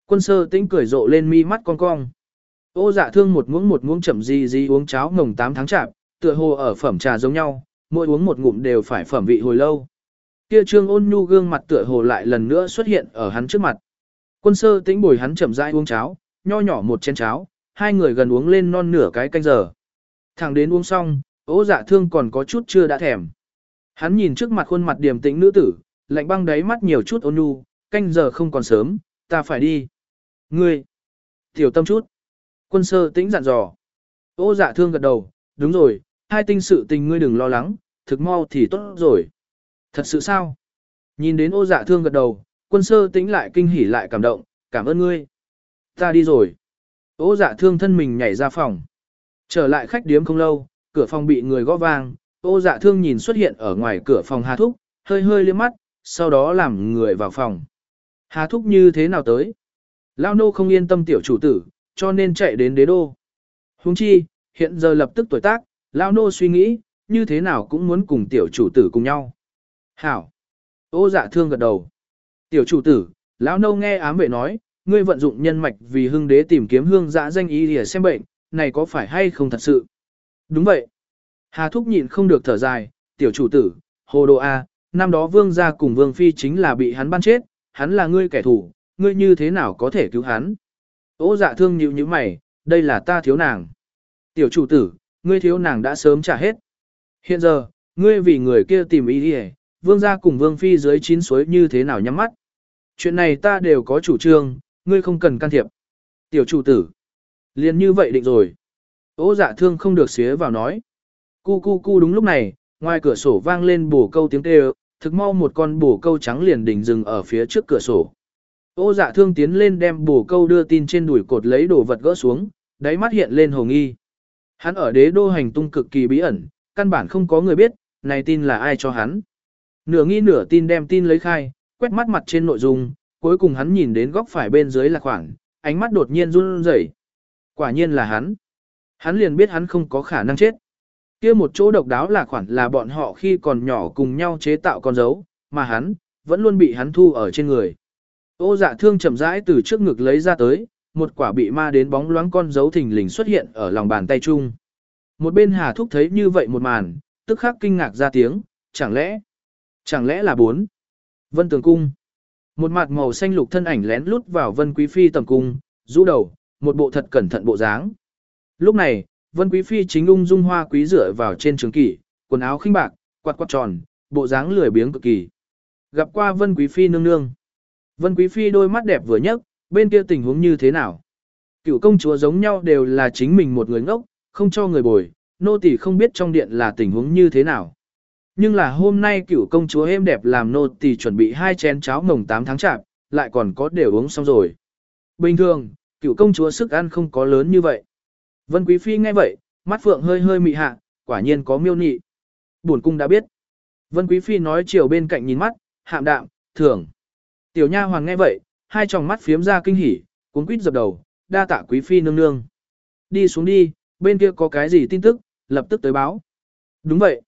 Quân sơ tĩnh cười rộ lên mi mắt con cong. Ô dạ thương một muỗng một muỗng chậm gì gì uống cháo mồng 8 tháng chạp, tựa hồ ở phẩm trà giống nhau, mỗi uống một ngụm đều phải phẩm vị hồi lâu. Kia trương ôn nhu gương mặt tựa hồ lại lần nữa xuất hiện ở hắn trước mặt. Quân sơ tĩnh bồi hắn chậm rãi uống cháo, nho nhỏ một chén cháo, hai người gần uống lên non nửa cái canh giờ. Thẳng đến uống xong, ố dạ thương còn có chút chưa đã thèm. Hắn nhìn trước mặt khuôn mặt điềm tĩnh nữ tử, lạnh băng đáy mắt nhiều chút ôn nhu, canh giờ không còn sớm, ta phải đi. Ngươi, tiểu tâm chút. Quân sơ tĩnh dặn dò. Ô dạ thương gật đầu, đúng rồi, hai tinh sự tình ngươi đừng lo lắng, thực mau thì tốt rồi. Thật sự sao? Nhìn đến ô dạ thương gật đầu, quân sơ tĩnh lại kinh hỉ lại cảm động, cảm ơn ngươi. Ta đi rồi. Ô dạ thương thân mình nhảy ra phòng. Trở lại khách điếm không lâu, cửa phòng bị người gõ vang, ô dạ thương nhìn xuất hiện ở ngoài cửa phòng Hà Thúc, hơi hơi liếc mắt, sau đó làm người vào phòng. Hà Thúc như thế nào tới? Lao nô không yên tâm tiểu chủ tử, cho nên chạy đến đế đô. Huống chi, hiện giờ lập tức tuổi tác, Lao nô suy nghĩ, như thế nào cũng muốn cùng tiểu chủ tử cùng nhau. Hảo. Ô dạ thương gật đầu. Tiểu chủ tử, lão nâu nghe ám vệ nói, ngươi vận dụng nhân mạch vì hưng đế tìm kiếm hương dã danh ý để xem bệnh, này có phải hay không thật sự? Đúng vậy. Hà Thúc nhịn không được thở dài, tiểu chủ tử, hồ đồ A, năm đó vương gia cùng vương phi chính là bị hắn ban chết, hắn là ngươi kẻ thù, ngươi như thế nào có thể cứu hắn? Ô dạ thương nhịu như mày, đây là ta thiếu nàng. Tiểu chủ tử, ngươi thiếu nàng đã sớm trả hết. Hiện giờ, ngươi vì người kia tìm ý đi vương gia cùng vương phi dưới chín suối như thế nào nhắm mắt. Chuyện này ta đều có chủ trương, ngươi không cần can thiệp. Tiểu chủ tử, liền như vậy định rồi. Ô dạ thương không được xía vào nói. Cu cu cu đúng lúc này, ngoài cửa sổ vang lên bổ câu tiếng kêu, thực mau một con bổ câu trắng liền đỉnh dừng ở phía trước cửa sổ. Ô dạ thương tiến lên đem bổ câu đưa tin trên đùi cột lấy đồ vật gỡ xuống, đáy mắt hiện lên hồ nghi. Hắn ở đế đô hành tung cực kỳ bí ẩn, căn bản không có người biết, này tin là ai cho hắn. Nửa nghi nửa tin đem tin lấy khai, quét mắt mặt trên nội dung, cuối cùng hắn nhìn đến góc phải bên dưới là khoảng, ánh mắt đột nhiên run rẩy. Quả nhiên là hắn. Hắn liền biết hắn không có khả năng chết. Kia một chỗ độc đáo là khoản là bọn họ khi còn nhỏ cùng nhau chế tạo con dấu, mà hắn, vẫn luôn bị hắn thu ở trên người. Ô dạ thương chậm rãi từ trước ngực lấy ra tới, một quả bị ma đến bóng loáng con dấu thình lình xuất hiện ở lòng bàn tay chung. Một bên Hà Thúc thấy như vậy một màn, tức khắc kinh ngạc ra tiếng, chẳng lẽ, chẳng lẽ là bốn. Vân Tường Cung. Một mặt màu xanh lục thân ảnh lén lút vào Vân Quý Phi tầm cung, rũ đầu, một bộ thật cẩn thận bộ dáng. Lúc này, Vân Quý Phi chính ung dung hoa quý rửa vào trên trường kỷ, quần áo khinh bạc, quạt quạt tròn, bộ dáng lười biếng cực kỳ. Gặp qua Vân Quý Phi nương nương. Vân Quý Phi đôi mắt đẹp vừa nhấc, bên kia tình huống như thế nào? Cựu công chúa giống nhau đều là chính mình một người ngốc, không cho người bồi, nô tỳ không biết trong điện là tình huống như thế nào. Nhưng là hôm nay cựu công chúa êm đẹp làm nô tỳ chuẩn bị hai chén cháo mồng 8 tháng chạp, lại còn có đều uống xong rồi. Bình thường, cựu công chúa sức ăn không có lớn như vậy. Vân Quý Phi nghe vậy, mắt phượng hơi hơi mị hạ, quả nhiên có miêu nị. Buồn cung đã biết. Vân Quý Phi nói chiều bên cạnh nhìn mắt, hạm đạm, thường. Tiểu nha hoàng nghe vậy, hai tròng mắt phiếm ra kinh hỉ, cuốn quýt dập đầu, đa tạ Quý Phi nương nương. Đi xuống đi, bên kia có cái gì tin tức, lập tức tới báo. Đúng vậy.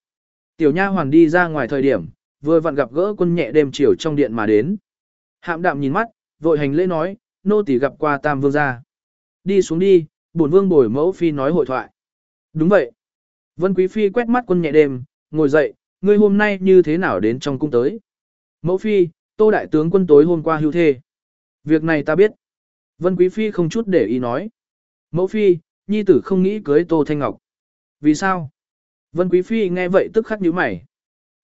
Tiểu nha hoàn đi ra ngoài thời điểm, vừa vặn gặp gỡ quân nhẹ đêm chiều trong điện mà đến. Hạm đạm nhìn mắt, vội hành lễ nói, nô tỳ gặp qua tam vương gia. Đi xuống đi, bổn vương bồi mẫu phi nói hội thoại. Đúng vậy. Vân quý phi quét mắt quân nhẹ đêm, ngồi dậy, ngươi hôm nay như thế nào đến trong cung tới. Mẫu phi, tô đại tướng quân tối hôm qua hưu thê. Việc này ta biết. Vân quý phi không chút để ý nói. Mẫu phi, nhi tử không nghĩ cưới tô thanh ngọc. Vì sao? Vân quý phi nghe vậy tức khắc nhíu mày.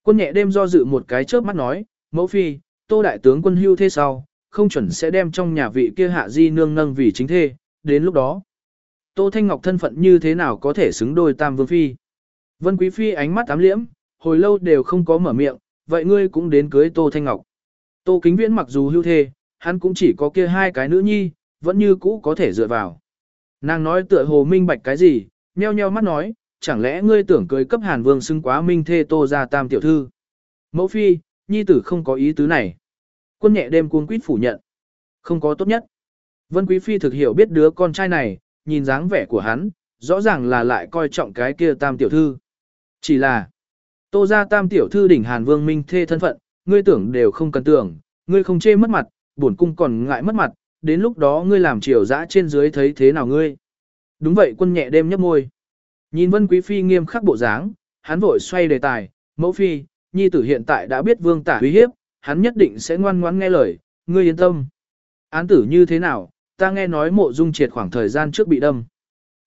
Quân nhẹ đêm do dự một cái chớp mắt nói, mẫu phi, tô đại tướng quân hưu thế sau, không chuẩn sẽ đem trong nhà vị kia hạ di nương nâng vì chính thê, đến lúc đó. Tô Thanh Ngọc thân phận như thế nào có thể xứng đôi Tam Vương Phi? Vân Quý Phi ánh mắt ám liễm, hồi lâu đều không có mở miệng, vậy ngươi cũng đến cưới Tô Thanh Ngọc. Tô Kính Viễn mặc dù hưu thê, hắn cũng chỉ có kia hai cái nữ nhi, vẫn như cũ có thể dựa vào. Nàng nói tựa hồ minh bạch cái gì, nheo nheo mắt nói, chẳng lẽ ngươi tưởng cưới cấp Hàn Vương xưng quá minh thê Tô ra Tam tiểu thư? Mẫu Phi, nhi tử không có ý tứ này. Quân nhẹ đêm cuống quýt phủ nhận. Không có tốt nhất. Vân Quý Phi thực hiểu biết đứa con trai này, nhìn dáng vẻ của hắn, rõ ràng là lại coi trọng cái kia tam tiểu thư. Chỉ là, tô ra tam tiểu thư đỉnh Hàn Vương Minh thê thân phận, ngươi tưởng đều không cần tưởng, ngươi không chê mất mặt, bổn cung còn ngại mất mặt, đến lúc đó ngươi làm triều dã trên dưới thấy thế nào ngươi. Đúng vậy quân nhẹ đêm nhấp môi. Nhìn Vân Quý Phi nghiêm khắc bộ dáng, hắn vội xoay đề tài, mẫu phi, nhi tử hiện tại đã biết vương tả uy hiếp, hắn nhất định sẽ ngoan ngoãn nghe lời, ngươi yên tâm. Án tử như thế nào, ta nghe nói mộ dung triệt khoảng thời gian trước bị đâm.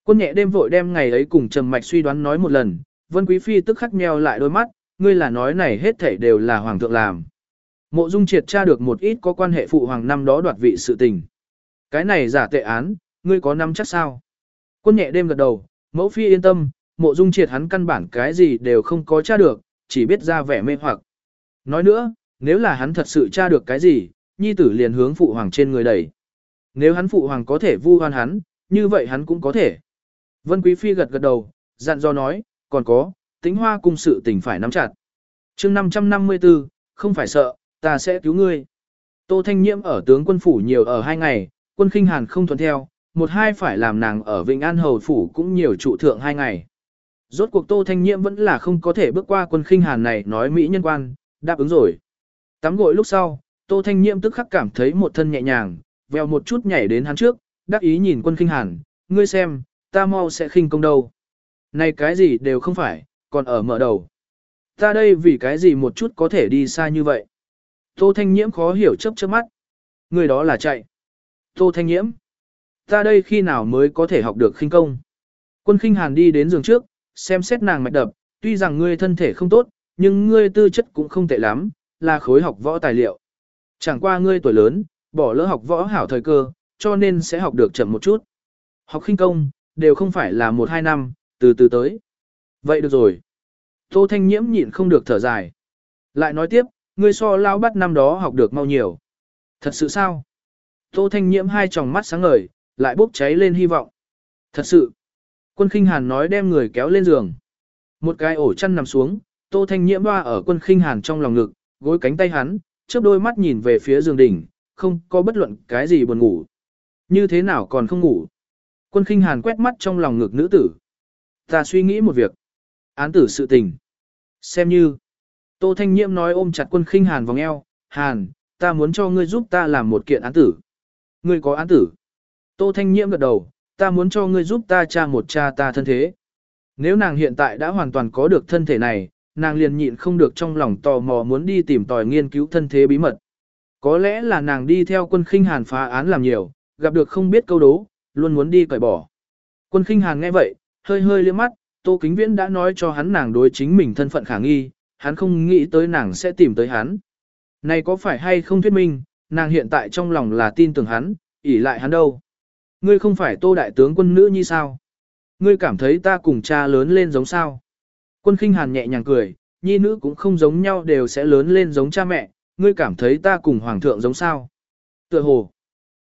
Quân nhẹ đêm vội đem ngày ấy cùng Trầm Mạch suy đoán nói một lần, Vân Quý Phi tức khắc nheo lại đôi mắt, ngươi là nói này hết thảy đều là Hoàng thượng làm. Mộ dung triệt tra được một ít có quan hệ phụ hoàng năm đó đoạt vị sự tình. Cái này giả tệ án, ngươi có năm chắc sao? Quân nhẹ đêm gật đầu, mẫu phi yên tâm, mộ dung triệt hắn căn bản cái gì đều không có tra được, chỉ biết ra vẻ mê hoặc. Nói nữa, nếu là hắn thật sự tra được cái gì, nhi tử liền hướng phụ hoàng trên người đẩy. Nếu hắn phụ hoàng có thể vu hoan hắn, như vậy hắn cũng có thể. Vân Quý Phi gật gật đầu, dặn dò nói, còn có, tính hoa cung sự tình phải nắm chặt. chương 554, không phải sợ, ta sẽ cứu ngươi. Tô Thanh Nhiễm ở tướng quân phủ nhiều ở hai ngày, quân khinh hàn không thuận theo, một hai phải làm nàng ở Vịnh An Hầu phủ cũng nhiều trụ thượng hai ngày. Rốt cuộc Tô Thanh Nhiễm vẫn là không có thể bước qua quân khinh hàn này nói Mỹ nhân quan, đáp ứng rồi. Tắm gội lúc sau, Tô Thanh Nhiễm tức khắc cảm thấy một thân nhẹ nhàng, vèo một chút nhảy đến hắn trước, đắc ý nhìn quân khinh hàn, ngươi xem, ta mau sẽ khinh công đâu. Này cái gì đều không phải, còn ở mở đầu. Ta đây vì cái gì một chút có thể đi xa như vậy. Tô Thanh Nhiễm khó hiểu chớp chớp mắt. Người đó là chạy. Tô Thanh Nhiễm. Ta đây khi nào mới có thể học được khinh công. Quân khinh hàn đi đến giường trước, xem xét nàng mạch đập, tuy rằng ngươi thân thể không tốt, nhưng ngươi tư chất cũng không tệ lắm, là khối học võ tài liệu. Chẳng qua ngươi tuổi lớn, bỏ lỡ học võ hảo thời cơ, cho nên sẽ học được chậm một chút. Học khinh công, đều không phải là một hai năm, từ từ tới. Vậy được rồi. Tô Thanh Nhiễm nhịn không được thở dài. Lại nói tiếp, ngươi so lao bắt năm đó học được mau nhiều. Thật sự sao? Tô Thanh Nhiễm hai tròng mắt sáng ngời, lại bốc cháy lên hy vọng. Thật sự. Quân khinh hàn nói đem người kéo lên giường. Một cái ổ chăn nằm xuống, Tô Thanh Nhiễm hoa ở quân khinh hàn trong lòng ngực, gối cánh tay hắn, chớp đôi mắt nhìn về phía giường đỉnh, không có bất luận cái gì buồn ngủ. Như thế nào còn không ngủ? Quân khinh hàn quét mắt trong lòng ngực nữ tử. Ta suy nghĩ một việc. Án tử sự tình. Xem như. Tô Thanh Nhiễm nói ôm chặt quân khinh hàn vòng eo. Hàn, ta muốn cho ngươi giúp ta làm một kiện án tử. Ngươi có án tử. Tô Thanh Nhiễm gật đầu, ta muốn cho ngươi giúp ta tra một cha ta thân thế. Nếu nàng hiện tại đã hoàn toàn có được thân thể này, nàng liền nhịn không được trong lòng tò mò muốn đi tìm tòi nghiên cứu thân thế bí mật. Có lẽ là nàng đi theo quân khinh hàn phá án làm nhiều, gặp được không biết câu đố, luôn muốn đi cởi bỏ. Quân khinh hàn nghe vậy, hơi hơi liếc mắt, Tô Kính Viễn đã nói cho hắn nàng đối chính mình thân phận khả nghi, hắn không nghĩ tới nàng sẽ tìm tới hắn. Này có phải hay không thuyết minh, nàng hiện tại trong lòng là tin tưởng hắn, ỷ lại hắn đâu. Ngươi không phải Tô Đại tướng quân nữ như sao? Ngươi cảm thấy ta cùng cha lớn lên giống sao? Quân khinh hàn nhẹ nhàng cười, nhi nữ cũng không giống nhau đều sẽ lớn lên giống cha mẹ, ngươi cảm thấy ta cùng hoàng thượng giống sao? Tựa hồ,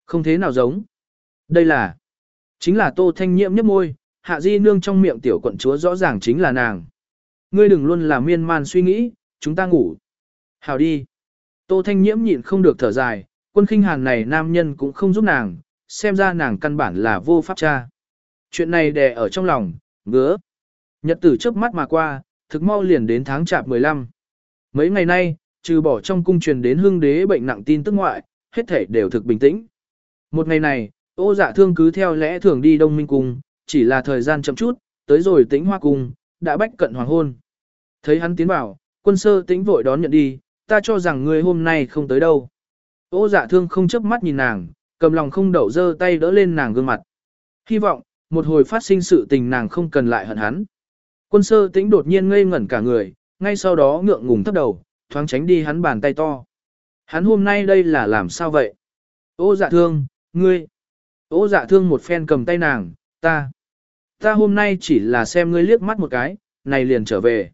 không thế nào giống. Đây là, chính là tô thanh nhiễm nhấp môi, hạ di nương trong miệng tiểu quận chúa rõ ràng chính là nàng. Ngươi đừng luôn là miên man suy nghĩ, chúng ta ngủ. Hào đi. Tô thanh nhiễm nhịn không được thở dài, quân khinh hàn này nam nhân cũng không giúp nàng, xem ra nàng căn bản là vô pháp cha. Chuyện này đè ở trong lòng, ngứa. Nhật tử trước mắt mà qua, thực mau liền đến tháng chạp 15. Mấy ngày nay, trừ bỏ trong cung truyền đến hương đế bệnh nặng tin tức ngoại, hết thể đều thực bình tĩnh. Một ngày này, ô dạ thương cứ theo lẽ thường đi đông minh cung, chỉ là thời gian chậm chút, tới rồi tĩnh hoa cung, đã bách cận hoàng hôn. Thấy hắn tiến vào, quân sơ tĩnh vội đón nhận đi, ta cho rằng người hôm nay không tới đâu. Ô dạ thương không chớp mắt nhìn nàng, cầm lòng không đậu dơ tay đỡ lên nàng gương mặt. Hy vọng, một hồi phát sinh sự tình nàng không cần lại hận hắn. Quân sơ tĩnh đột nhiên ngây ngẩn cả người, ngay sau đó ngượng ngùng thấp đầu, thoáng tránh đi hắn bàn tay to. Hắn hôm nay đây là làm sao vậy? Ô dạ thương, ngươi. Ô dạ thương một phen cầm tay nàng, ta. Ta hôm nay chỉ là xem ngươi liếc mắt một cái, này liền trở về.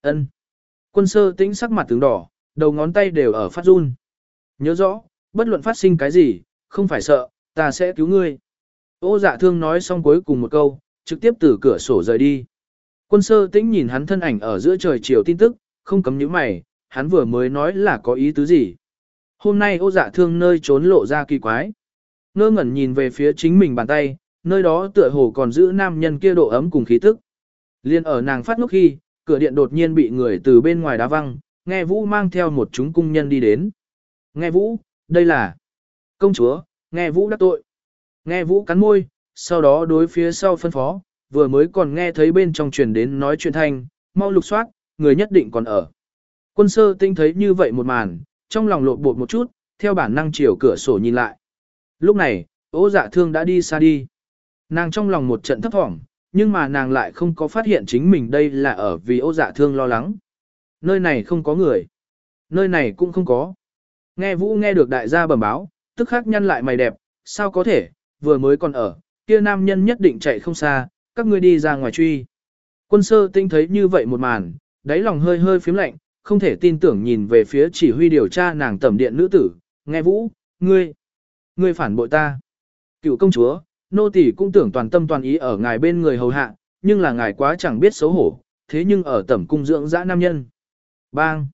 Ân. Quân sơ tĩnh sắc mặt tướng đỏ, đầu ngón tay đều ở phát run. Nhớ rõ, bất luận phát sinh cái gì, không phải sợ, ta sẽ cứu ngươi. Ô dạ thương nói xong cuối cùng một câu, trực tiếp từ cửa sổ rời đi. Quân sơ tĩnh nhìn hắn thân ảnh ở giữa trời chiều tin tức, không cấm những mày, hắn vừa mới nói là có ý tứ gì. Hôm nay ô dạ thương nơi trốn lộ ra kỳ quái. Ngơ ngẩn nhìn về phía chính mình bàn tay, nơi đó tựa hồ còn giữ nam nhân kia độ ấm cùng khí tức. Liên ở nàng phát ngốc khi, cửa điện đột nhiên bị người từ bên ngoài đá văng, nghe vũ mang theo một chúng cung nhân đi đến. Nghe vũ, đây là công chúa, nghe vũ đắc tội. Nghe vũ cắn môi, sau đó đối phía sau phân phó, vừa mới còn nghe thấy bên trong truyền đến nói chuyện thanh, mau lục soát, người nhất định còn ở. Quân sơ tinh thấy như vậy một màn, trong lòng lộn bột một chút, theo bản năng chiều cửa sổ nhìn lại. Lúc này, ố dạ thương đã đi xa đi. Nàng trong lòng một trận thấp thỏm, nhưng mà nàng lại không có phát hiện chính mình đây là ở vì ố dạ thương lo lắng. Nơi này không có người. Nơi này cũng không có. Nghe Vũ nghe được đại gia bẩm báo, tức khắc nhăn lại mày đẹp, sao có thể, vừa mới còn ở, kia nam nhân nhất định chạy không xa, các ngươi đi ra ngoài truy. Quân sơ tinh thấy như vậy một màn, đáy lòng hơi hơi phím lạnh, không thể tin tưởng nhìn về phía chỉ huy điều tra nàng tẩm điện nữ tử, nghe vũ, ngươi, ngươi phản bội ta. Cựu công chúa, nô tỳ cũng tưởng toàn tâm toàn ý ở ngài bên người hầu hạ, nhưng là ngài quá chẳng biết xấu hổ, thế nhưng ở tẩm cung dưỡng dã nam nhân. Bang!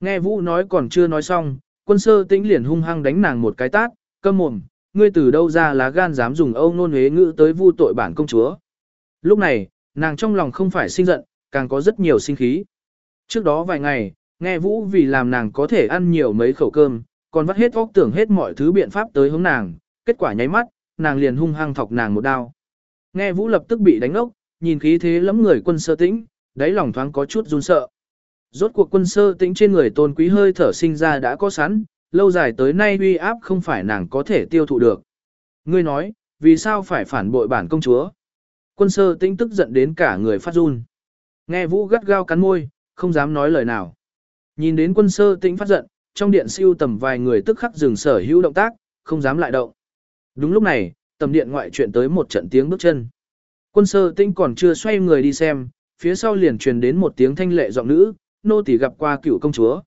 Nghe vũ nói còn chưa nói xong, quân sơ tĩnh liền hung hăng đánh nàng một cái tát, câm mồm, ngươi từ đâu ra lá gan dám dùng âu nôn huế ngữ tới vu tội bản công chúa. Lúc này, nàng trong lòng không phải sinh giận, càng có rất nhiều sinh khí. Trước đó vài ngày, nghe Vũ vì làm nàng có thể ăn nhiều mấy khẩu cơm, còn vắt hết óc tưởng hết mọi thứ biện pháp tới hướng nàng, kết quả nháy mắt, nàng liền hung hăng thọc nàng một đao. Nghe Vũ lập tức bị đánh ốc, nhìn khí thế lắm người quân sơ tĩnh, đáy lòng thoáng có chút run sợ. Rốt cuộc quân sơ tĩnh trên người tôn quý hơi thở sinh ra đã có sẵn, lâu dài tới nay uy áp không phải nàng có thể tiêu thụ được. Ngươi nói, vì sao phải phản bội bản công chúa? Quân sơ tĩnh tức giận đến cả người phát run. Nghe vũ gắt gao cắn môi, không dám nói lời nào. Nhìn đến quân sơ tĩnh phát giận, trong điện siêu tầm vài người tức khắc dừng sở hữu động tác, không dám lại động. Đúng lúc này, tầm điện ngoại chuyện tới một trận tiếng bước chân. Quân sơ tĩnh còn chưa xoay người đi xem, phía sau liền truyền đến một tiếng thanh lệ giọng nữ, nô tỳ gặp qua cựu công chúa.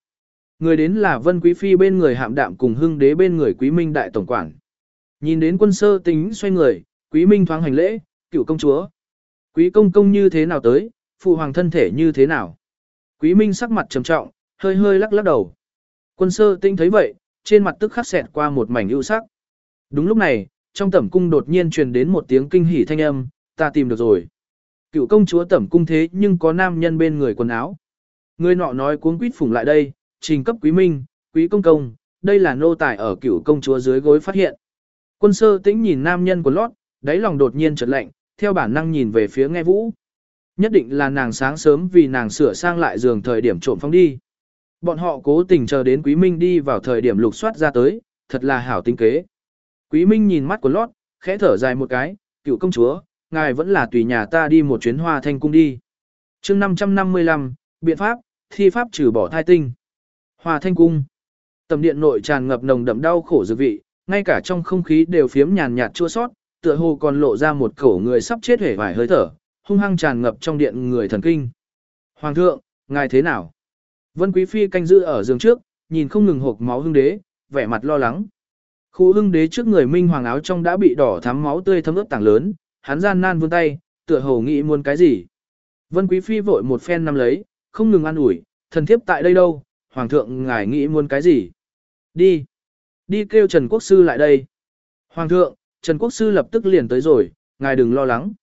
Người đến là Vân Quý Phi bên người hạm đạm cùng hưng đế bên người Quý Minh đại tổng quản. Nhìn đến quân sơ tính xoay người, Quý Minh thoáng hành lễ, cựu công chúa. Quý công công như thế nào tới, phụ hoàng thân thể như thế nào. Quý Minh sắc mặt trầm trọng, hơi hơi lắc lắc đầu. Quân sơ tinh thấy vậy, trên mặt tức khắc xẹt qua một mảnh ưu sắc. Đúng lúc này, trong tẩm cung đột nhiên truyền đến một tiếng kinh hỉ thanh âm, ta tìm được rồi. Cựu công chúa tẩm cung thế nhưng có nam nhân bên người quần áo. Người nọ nói cuống quýt phủng lại đây, trình cấp quý minh, quý công công, đây là nô tài ở cựu công chúa dưới gối phát hiện. Quân sơ tĩnh nhìn nam nhân của lót, đáy lòng đột nhiên chợt lạnh, theo bản năng nhìn về phía nghe vũ. Nhất định là nàng sáng sớm vì nàng sửa sang lại giường thời điểm trộm phong đi. Bọn họ cố tình chờ đến quý minh đi vào thời điểm lục soát ra tới, thật là hảo tinh kế. Quý minh nhìn mắt của lót, khẽ thở dài một cái, cựu công chúa, ngài vẫn là tùy nhà ta đi một chuyến hoa thanh cung đi. chương 555, biện pháp, thi pháp trừ bỏ thai tinh. hòa thanh cung. Tầm điện nội tràn ngập nồng đậm đau khổ dư vị, ngay cả trong không khí đều phiếm nhàn nhạt chua sót, tựa hồ còn lộ ra một khẩu người sắp chết hể vải hơi thở, hung hăng tràn ngập trong điện người thần kinh. Hoàng thượng, ngài thế nào? Vân Quý Phi canh giữ ở giường trước, nhìn không ngừng hộp máu hưng đế, vẻ mặt lo lắng. Khu hưng đế trước người minh hoàng áo trong đã bị đỏ thắm máu tươi thấm ướt tảng lớn, hắn gian nan vươn tay, tựa hồ nghĩ muốn cái gì. Vân Quý Phi vội một phen nắm lấy, không ngừng ăn ủi, thần thiếp tại đây đâu, hoàng thượng ngài nghĩ muốn cái gì. Đi, đi kêu Trần Quốc Sư lại đây. Hoàng thượng, Trần Quốc Sư lập tức liền tới rồi, ngài đừng lo lắng.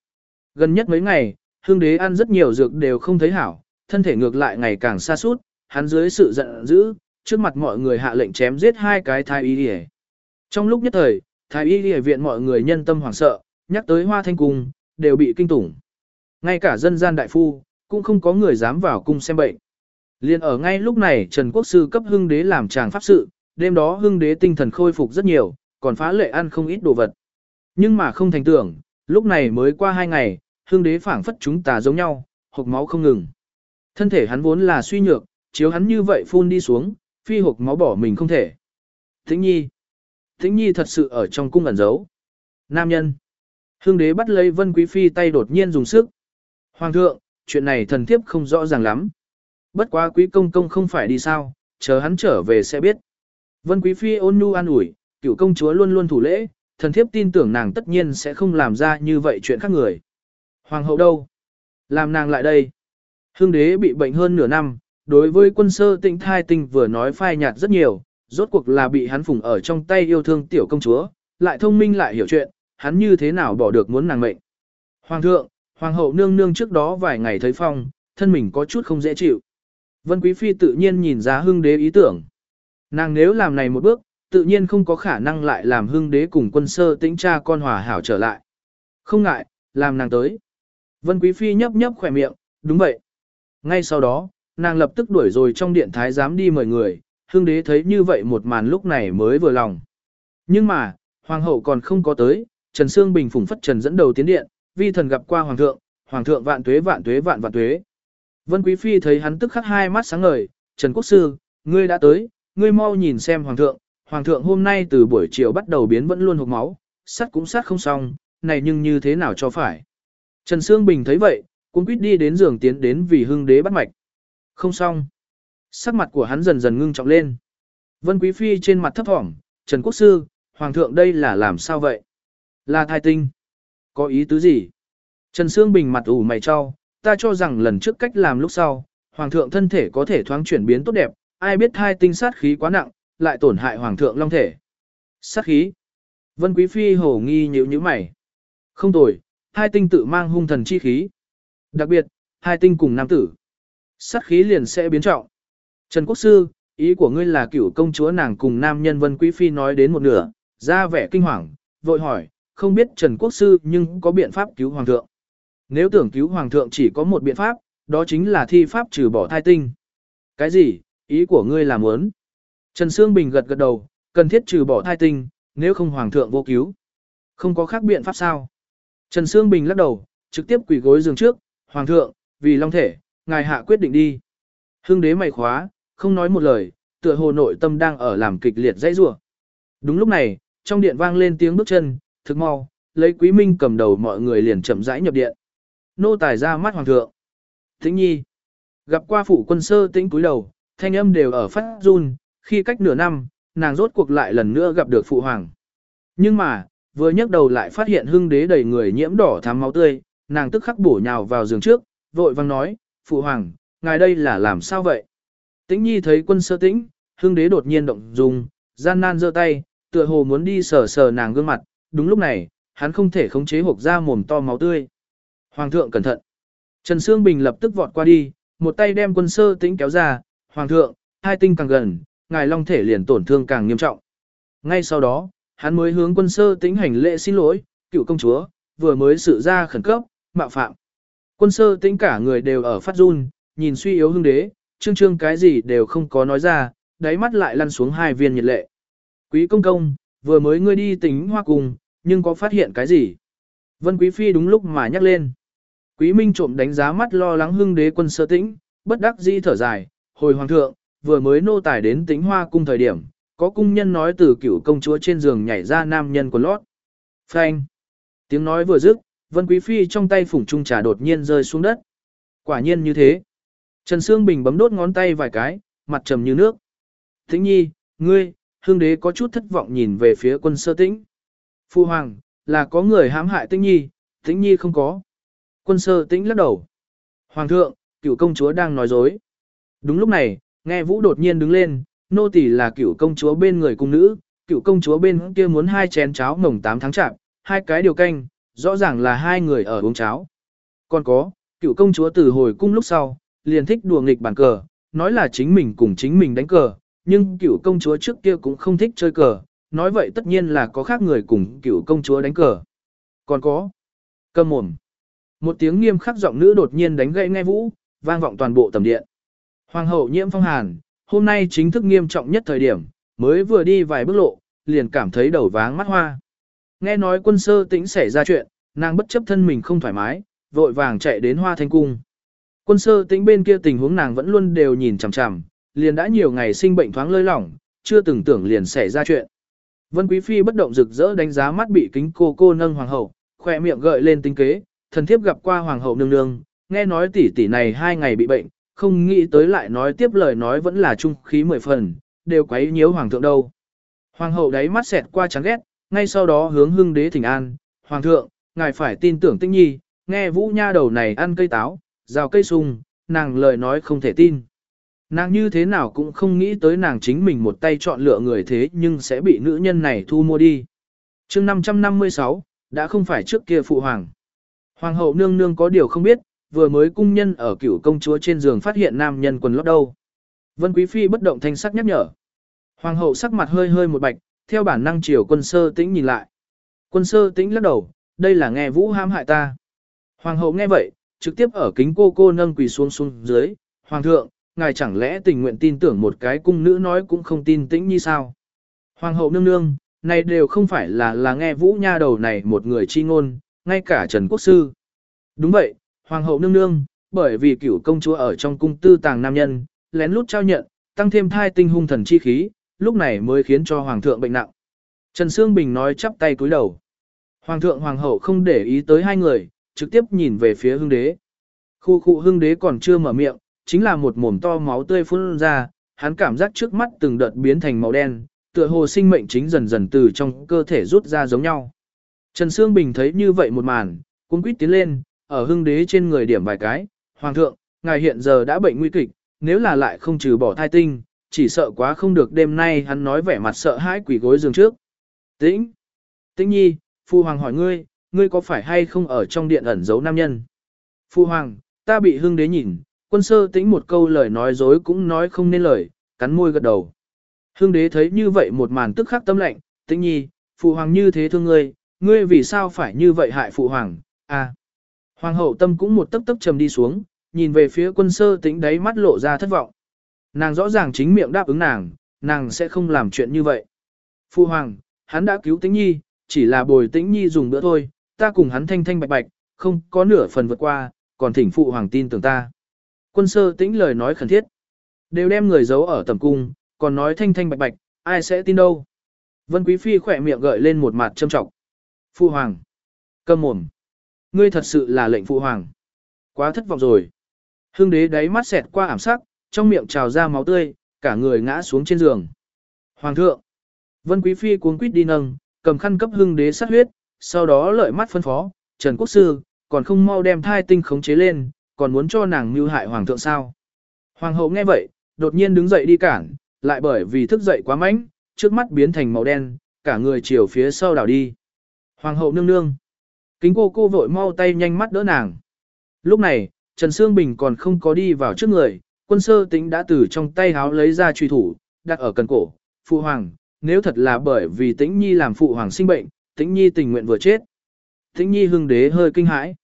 Gần nhất mấy ngày, hương đế ăn rất nhiều dược đều không thấy hảo, thân thể ngược lại ngày càng xa suốt, hắn dưới sự giận dữ, trước mặt mọi người hạ lệnh chém giết hai cái thái y đi Trong lúc nhất thời, thái y đi viện mọi người nhân tâm hoảng sợ, nhắc tới hoa thanh cung, đều bị kinh tủng. Ngay cả dân gian đại phu, cũng không có người dám vào cung xem bệnh. Liên ở ngay lúc này Trần Quốc Sư cấp hưng đế làm tràng pháp sự, đêm đó hưng đế tinh thần khôi phục rất nhiều, còn phá lệ ăn không ít đồ vật. Nhưng mà không thành tưởng, lúc này mới qua hai ngày, hưng đế phảng phất chúng ta giống nhau, hộc máu không ngừng. Thân thể hắn vốn là suy nhược, chiếu hắn như vậy phun đi xuống, phi hộc máu bỏ mình không thể. Tĩnh nhi. Tĩnh nhi thật sự ở trong cung ẩn giấu. Nam nhân. Hương đế bắt lấy vân quý phi tay đột nhiên dùng sức. Hoàng thượng, chuyện này thần thiếp không rõ ràng lắm. Bất quá quý công công không phải đi sao, chờ hắn trở về sẽ biết. Vân quý phi ôn nhu an ủi, cựu công chúa luôn luôn thủ lễ, thần thiếp tin tưởng nàng tất nhiên sẽ không làm ra như vậy chuyện khác người. Hoàng hậu đâu? Làm nàng lại đây. Hương đế bị bệnh hơn nửa năm, đối với quân sơ tịnh thai tinh vừa nói phai nhạt rất nhiều, rốt cuộc là bị hắn phủng ở trong tay yêu thương tiểu công chúa, lại thông minh lại hiểu chuyện, hắn như thế nào bỏ được muốn nàng mệnh. Hoàng thượng, hoàng hậu nương nương trước đó vài ngày thấy phong, thân mình có chút không dễ chịu. Vân Quý Phi tự nhiên nhìn ra hưng đế ý tưởng. Nàng nếu làm này một bước, tự nhiên không có khả năng lại làm hưng đế cùng quân sơ tĩnh cha con hòa hảo trở lại. Không ngại, làm nàng tới. Vân Quý Phi nhấp nhấp khỏe miệng, đúng vậy. Ngay sau đó, nàng lập tức đuổi rồi trong điện thái giám đi mời người, Hưng đế thấy như vậy một màn lúc này mới vừa lòng. Nhưng mà, hoàng hậu còn không có tới, Trần Sương Bình phủng phất trần dẫn đầu tiến điện, vi thần gặp qua hoàng thượng, hoàng thượng vạn tuế vạn tuế vạn vạn tuế. Vân Quý Phi thấy hắn tức khắc hai mắt sáng ngời, Trần Quốc Sư, ngươi đã tới, ngươi mau nhìn xem hoàng thượng, hoàng thượng hôm nay từ buổi chiều bắt đầu biến vẫn luôn hộp máu, sát cũng sát không xong, này nhưng như thế nào cho phải. Trần Sương Bình thấy vậy, cũng quyết đi đến giường tiến đến vì hưng đế bắt mạch. Không xong. Sắc mặt của hắn dần dần ngưng trọng lên. Vân Quý Phi trên mặt thấp thỏm, Trần Quốc Sư, Hoàng thượng đây là làm sao vậy? Là thai tinh. Có ý tứ gì? Trần Sương Bình mặt ủ mày cho, ta cho rằng lần trước cách làm lúc sau, Hoàng thượng thân thể có thể thoáng chuyển biến tốt đẹp, ai biết hai tinh sát khí quá nặng, lại tổn hại Hoàng thượng long thể. Sát khí. Vân Quý Phi hổ nghi nhíu nhíu mày. Không tồi, hai tinh tự mang hung thần chi khí. Đặc biệt, hai tinh cùng nam tử. Sát khí liền sẽ biến trọng. Trần Quốc Sư, ý của ngươi là cửu công chúa nàng cùng nam nhân vân quý phi nói đến một nửa, ra vẻ kinh hoàng, vội hỏi, không biết Trần Quốc Sư nhưng có biện pháp cứu Hoàng thượng. Nếu tưởng cứu Hoàng thượng chỉ có một biện pháp, đó chính là thi pháp trừ bỏ thai tinh. Cái gì, ý của ngươi là muốn? Trần Sương Bình gật gật đầu, cần thiết trừ bỏ thai tinh, nếu không Hoàng thượng vô cứu. Không có khác biện pháp sao? Trần Sương Bình lắc đầu, trực tiếp quỳ gối giường trước, Hoàng thượng, vì long thể, ngài hạ quyết định đi. Hưng đế mày khóa, không nói một lời, tựa hồ nội tâm đang ở làm kịch liệt dãy rủa. Đúng lúc này, trong điện vang lên tiếng bước chân, thực mau, lấy quý minh cầm đầu mọi người liền chậm rãi nhập điện. Nô tài ra mắt hoàng thượng. Tĩnh nhi. Gặp qua phụ quân sơ tĩnh cúi đầu, thanh âm đều ở phát run, khi cách nửa năm, nàng rốt cuộc lại lần nữa gặp được phụ hoàng. Nhưng mà, vừa nhấc đầu lại phát hiện hưng đế đầy người nhiễm đỏ thắm máu tươi, nàng tức khắc bổ nhào vào giường trước, vội vang nói, phụ hoàng, ngài đây là làm sao vậy? Tĩnh nhi thấy quân sơ tĩnh, hưng đế đột nhiên động dung, gian nan giơ tay, tựa hồ muốn đi sờ sờ nàng gương mặt, đúng lúc này, hắn không thể khống chế hộp ra mồm to máu tươi. Hoàng thượng cẩn thận. Trần Sương Bình lập tức vọt qua đi, một tay đem quân sơ tĩnh kéo ra, Hoàng thượng, hai tinh càng gần, ngài long thể liền tổn thương càng nghiêm trọng. Ngay sau đó, hắn mới hướng quân sơ tĩnh hành lễ xin lỗi, cựu công chúa, vừa mới sự ra khẩn cấp, mạo phạm. Quân sơ tĩnh cả người đều ở phát run, nhìn suy yếu hương đế, trương trương cái gì đều không có nói ra, đáy mắt lại lăn xuống hai viên nhiệt lệ. Quý công công, vừa mới ngươi đi tính hoa cùng, nhưng có phát hiện cái gì? Vân Quý Phi đúng lúc mà nhắc lên. Quý Minh trộm đánh giá mắt lo lắng hưng đế quân sơ tĩnh, bất đắc dĩ thở dài, hồi hoàng thượng, vừa mới nô tài đến tính hoa cung thời điểm, có cung nhân nói từ cửu công chúa trên giường nhảy ra nam nhân của lót. Phanh. Tiếng nói vừa dứt, Vân Quý Phi trong tay phủng trung trà đột nhiên rơi xuống đất. Quả nhiên như thế. Trần Sương Bình bấm đốt ngón tay vài cái, mặt trầm như nước. Thính nhi, ngươi, hương đế có chút thất vọng nhìn về phía quân sơ tĩnh. Phu hoàng, là có người hãm hại tĩnh nhi, tĩnh nhi không có. Quân sơ tĩnh lắc đầu. Hoàng thượng, cựu công chúa đang nói dối. Đúng lúc này, nghe vũ đột nhiên đứng lên, nô tỳ là cựu công chúa bên người cung nữ, cựu công chúa bên kia muốn hai chén cháo mồng 8 tháng chạm, hai cái điều canh, rõ ràng là hai người ở uống cháo. Còn có, cựu công chúa từ hồi cung lúc sau, liền thích đùa nghịch bàn cờ, nói là chính mình cùng chính mình đánh cờ, nhưng cựu công chúa trước kia cũng không thích chơi cờ, nói vậy tất nhiên là có khác người cùng cựu công chúa đánh cờ. Còn có, cầm mồm. Một tiếng nghiêm khắc giọng nữ đột nhiên đánh gãy nghe vũ, vang vọng toàn bộ tầm điện. Hoàng hậu nhiễm phong hàn, hôm nay chính thức nghiêm trọng nhất thời điểm, mới vừa đi vài bước lộ, liền cảm thấy đầu váng mắt hoa. Nghe nói quân sơ tĩnh xảy ra chuyện, nàng bất chấp thân mình không thoải mái, vội vàng chạy đến hoa thanh cung. Quân sơ tĩnh bên kia tình huống nàng vẫn luôn đều nhìn chằm chằm, liền đã nhiều ngày sinh bệnh thoáng lơi lỏng, chưa từng tưởng liền xảy ra chuyện. Vân Quý Phi bất động rực rỡ đánh giá mắt bị kính cô cô nâng hoàng hậu, khỏe miệng gợi lên tính kế, thần thiếp gặp qua hoàng hậu nương nương, nghe nói tỷ tỷ này hai ngày bị bệnh, không nghĩ tới lại nói tiếp lời nói vẫn là trung khí mười phần, đều quấy nhiễu hoàng thượng đâu. Hoàng hậu đáy mắt xẹt qua chán ghét, ngay sau đó hướng hưng đế thỉnh an, hoàng thượng, ngài phải tin tưởng tinh nhi, nghe vũ nha đầu này ăn cây táo, rào cây sung, nàng lời nói không thể tin. Nàng như thế nào cũng không nghĩ tới nàng chính mình một tay chọn lựa người thế nhưng sẽ bị nữ nhân này thu mua đi. chương 556, đã không phải trước kia phụ hoàng. Hoàng hậu nương nương có điều không biết, vừa mới cung nhân ở cửu công chúa trên giường phát hiện nam nhân quần lót đâu. Vân Quý Phi bất động thanh sắc nhắc nhở. Hoàng hậu sắc mặt hơi hơi một bạch, theo bản năng chiều quân sơ tĩnh nhìn lại. Quân sơ tĩnh lắc đầu, đây là nghe vũ ham hại ta. Hoàng hậu nghe vậy, trực tiếp ở kính cô cô nâng quỳ xuống xuống dưới. Hoàng thượng, ngài chẳng lẽ tình nguyện tin tưởng một cái cung nữ nói cũng không tin tĩnh như sao? Hoàng hậu nương nương, này đều không phải là là nghe vũ nha đầu này một người chi ngôn, ngay cả Trần Quốc Sư. Đúng vậy, Hoàng hậu nương nương, bởi vì cửu công chúa ở trong cung tư tàng nam nhân, lén lút trao nhận, tăng thêm thai tinh hung thần chi khí, lúc này mới khiến cho Hoàng thượng bệnh nặng. Trần Sương Bình nói chắp tay cúi đầu. Hoàng thượng Hoàng hậu không để ý tới hai người, trực tiếp nhìn về phía hưng đế. Khu khu hưng đế còn chưa mở miệng, chính là một mồm to máu tươi phun ra, hắn cảm giác trước mắt từng đợt biến thành màu đen, tựa hồ sinh mệnh chính dần dần từ trong cơ thể rút ra giống nhau. Trần Sương Bình thấy như vậy một màn, cũng quýt tiến lên, ở hưng đế trên người điểm vài cái, Hoàng thượng, ngài hiện giờ đã bệnh nguy kịch, nếu là lại không trừ bỏ thai tinh, chỉ sợ quá không được đêm nay hắn nói vẻ mặt sợ hãi quỷ gối giường trước. Tĩnh! Tĩnh nhi, Phu Hoàng hỏi ngươi, ngươi có phải hay không ở trong điện ẩn giấu nam nhân? Phu Hoàng, ta bị hưng đế nhìn, quân sơ tĩnh một câu lời nói dối cũng nói không nên lời, cắn môi gật đầu. Hương đế thấy như vậy một màn tức khắc tâm lạnh, tĩnh nhi, phụ hoàng như thế thương ngươi, ngươi vì sao phải như vậy hại phụ hoàng, à. Hoàng hậu tâm cũng một tấc tấc trầm đi xuống, nhìn về phía quân sơ tĩnh đáy mắt lộ ra thất vọng. Nàng rõ ràng chính miệng đáp ứng nàng, nàng sẽ không làm chuyện như vậy. Phụ hoàng, hắn đã cứu tĩnh nhi, chỉ là bồi tĩnh nhi dùng bữa thôi, ta cùng hắn thanh thanh bạch bạch, không có nửa phần vượt qua, còn thỉnh phụ hoàng tin tưởng ta. Quân sơ tĩnh lời nói khẩn thiết. Đều đem người giấu ở tầm cung, còn nói thanh thanh bạch bạch, ai sẽ tin đâu. Vân Quý Phi khỏe miệng gợi lên một mặt châm trọng. Phu hoàng. Cầm mồm. Ngươi thật sự là lệnh phụ hoàng. Quá thất vọng rồi. Hương đế đáy mắt xẹt qua ảm sắc, trong miệng trào ra máu tươi, cả người ngã xuống trên giường. Hoàng thượng. Vân Quý Phi cuống quýt đi nâng, cầm khăn cấp hưng đế sát huyết, sau đó lợi mắt phân phó, Trần Quốc Sư, còn không mau đem thai tinh khống chế lên, còn muốn cho nàng mưu hại hoàng thượng sao. Hoàng hậu nghe vậy, đột nhiên đứng dậy đi cản, lại bởi vì thức dậy quá mạnh, trước mắt biến thành màu đen, cả người chiều phía sau đảo đi. Hoàng hậu nương nương. Kính cô cô vội mau tay nhanh mắt đỡ nàng. Lúc này, Trần Sương Bình còn không có đi vào trước người, quân sơ tính đã từ trong tay háo lấy ra truy thủ, đặt ở cần cổ. Phụ hoàng, nếu thật là bởi vì tĩnh nhi làm phụ hoàng sinh bệnh, tĩnh nhi tình nguyện vừa chết. Tĩnh nhi hưng đế hơi kinh hãi.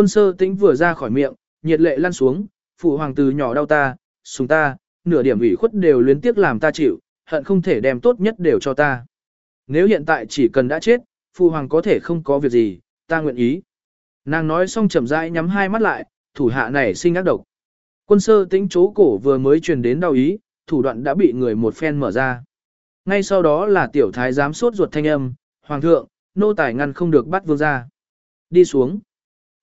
Quân sơ tĩnh vừa ra khỏi miệng, nhiệt lệ lăn xuống, phụ hoàng từ nhỏ đau ta, sùng ta, nửa điểm ủy khuất đều luyến tiếc làm ta chịu, hận không thể đem tốt nhất đều cho ta. Nếu hiện tại chỉ cần đã chết, phụ hoàng có thể không có việc gì, ta nguyện ý. Nàng nói xong chậm rãi nhắm hai mắt lại, thủ hạ này sinh ác độc. Quân sơ tĩnh chố cổ vừa mới truyền đến đau ý, thủ đoạn đã bị người một phen mở ra. Ngay sau đó là tiểu thái giám sốt ruột thanh âm, hoàng thượng, nô tài ngăn không được bắt vương ra. Đi xuống.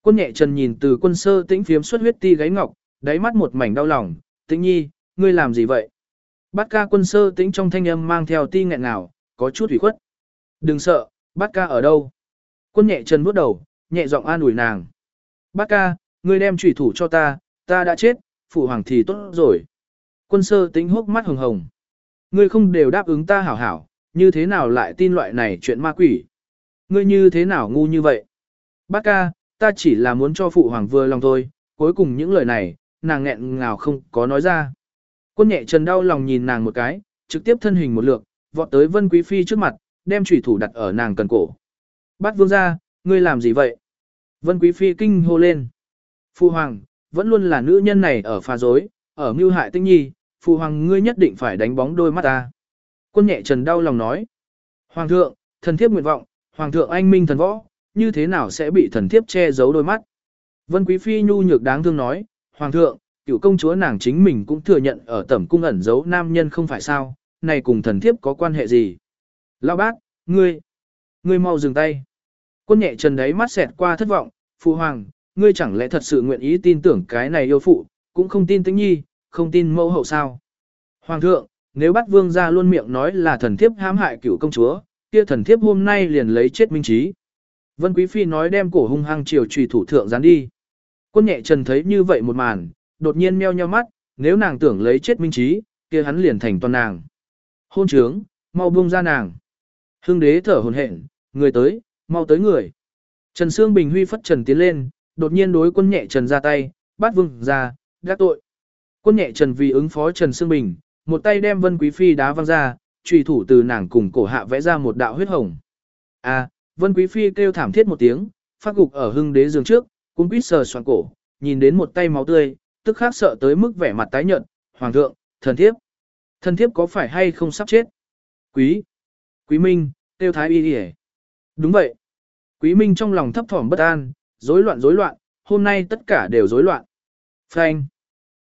Quân nhẹ trần nhìn từ quân sơ tĩnh phiếm xuất huyết ti gáy ngọc, đáy mắt một mảnh đau lòng, tĩnh nhi, ngươi làm gì vậy? Bát ca quân sơ tĩnh trong thanh âm mang theo ti nghẹn nào, có chút ủy khuất. Đừng sợ, bát ca ở đâu? Quân nhẹ trần bước đầu, nhẹ giọng an ủi nàng. Bát ca, ngươi đem trùy thủ cho ta, ta đã chết, phụ hoàng thì tốt rồi. Quân sơ tĩnh hốc mắt hồng hồng. Ngươi không đều đáp ứng ta hảo hảo, như thế nào lại tin loại này chuyện ma quỷ? Ngươi như thế nào ngu như vậy? Bát ca, ta chỉ là muốn cho phụ hoàng vừa lòng thôi, cuối cùng những lời này, nàng nghẹn ngào không có nói ra. Quân nhẹ trần đau lòng nhìn nàng một cái, trực tiếp thân hình một lượt, vọt tới Vân Quý Phi trước mặt, đem chủy thủ đặt ở nàng cần cổ. Bát vương ra, ngươi làm gì vậy? Vân Quý Phi kinh hô lên. Phụ hoàng, vẫn luôn là nữ nhân này ở pha dối, ở mưu hại tinh nhi, phụ hoàng ngươi nhất định phải đánh bóng đôi mắt ta. Quân nhẹ trần đau lòng nói. Hoàng thượng, thần thiếp nguyện vọng, hoàng thượng anh minh thần võ, như thế nào sẽ bị thần thiếp che giấu đôi mắt? Vân Quý Phi nhu nhược đáng thương nói, Hoàng thượng, cựu công chúa nàng chính mình cũng thừa nhận ở tẩm cung ẩn giấu nam nhân không phải sao, này cùng thần thiếp có quan hệ gì? Lão bác, ngươi, ngươi mau dừng tay. Quân nhẹ trần đấy mắt xẹt qua thất vọng, Phụ Hoàng, ngươi chẳng lẽ thật sự nguyện ý tin tưởng cái này yêu phụ, cũng không tin tĩnh nhi, không tin mẫu hậu sao? Hoàng thượng, nếu bắt vương ra luôn miệng nói là thần thiếp hãm hại cựu công chúa, kia thần thiếp hôm nay liền lấy chết minh trí. Vân Quý Phi nói đem cổ hung hăng chiều trùy thủ thượng dán đi. Quân nhẹ trần thấy như vậy một màn, đột nhiên meo nheo mắt, nếu nàng tưởng lấy chết minh trí, kia hắn liền thành toàn nàng. Hôn trướng, mau buông ra nàng. Hương đế thở hồn hển, người tới, mau tới người. Trần Sương Bình Huy phất trần tiến lên, đột nhiên đối quân nhẹ trần ra tay, bắt vương ra, gác tội. Quân nhẹ trần vì ứng phó Trần Sương Bình, một tay đem Vân Quý Phi đá văng ra, trùy thủ từ nàng cùng cổ hạ vẽ ra một đạo huyết hồng. A, Vân Quý Phi kêu thảm thiết một tiếng, phát gục ở hưng đế giường trước, cũng quýt sờ soạn cổ, nhìn đến một tay máu tươi, tức khắc sợ tới mức vẻ mặt tái nhợt, hoàng thượng, thần thiếp. Thần thiếp có phải hay không sắp chết? Quý, quý minh, tiêu thái y đi Đúng vậy. Quý minh trong lòng thấp thỏm bất an, rối loạn rối loạn, hôm nay tất cả đều rối loạn. Phanh.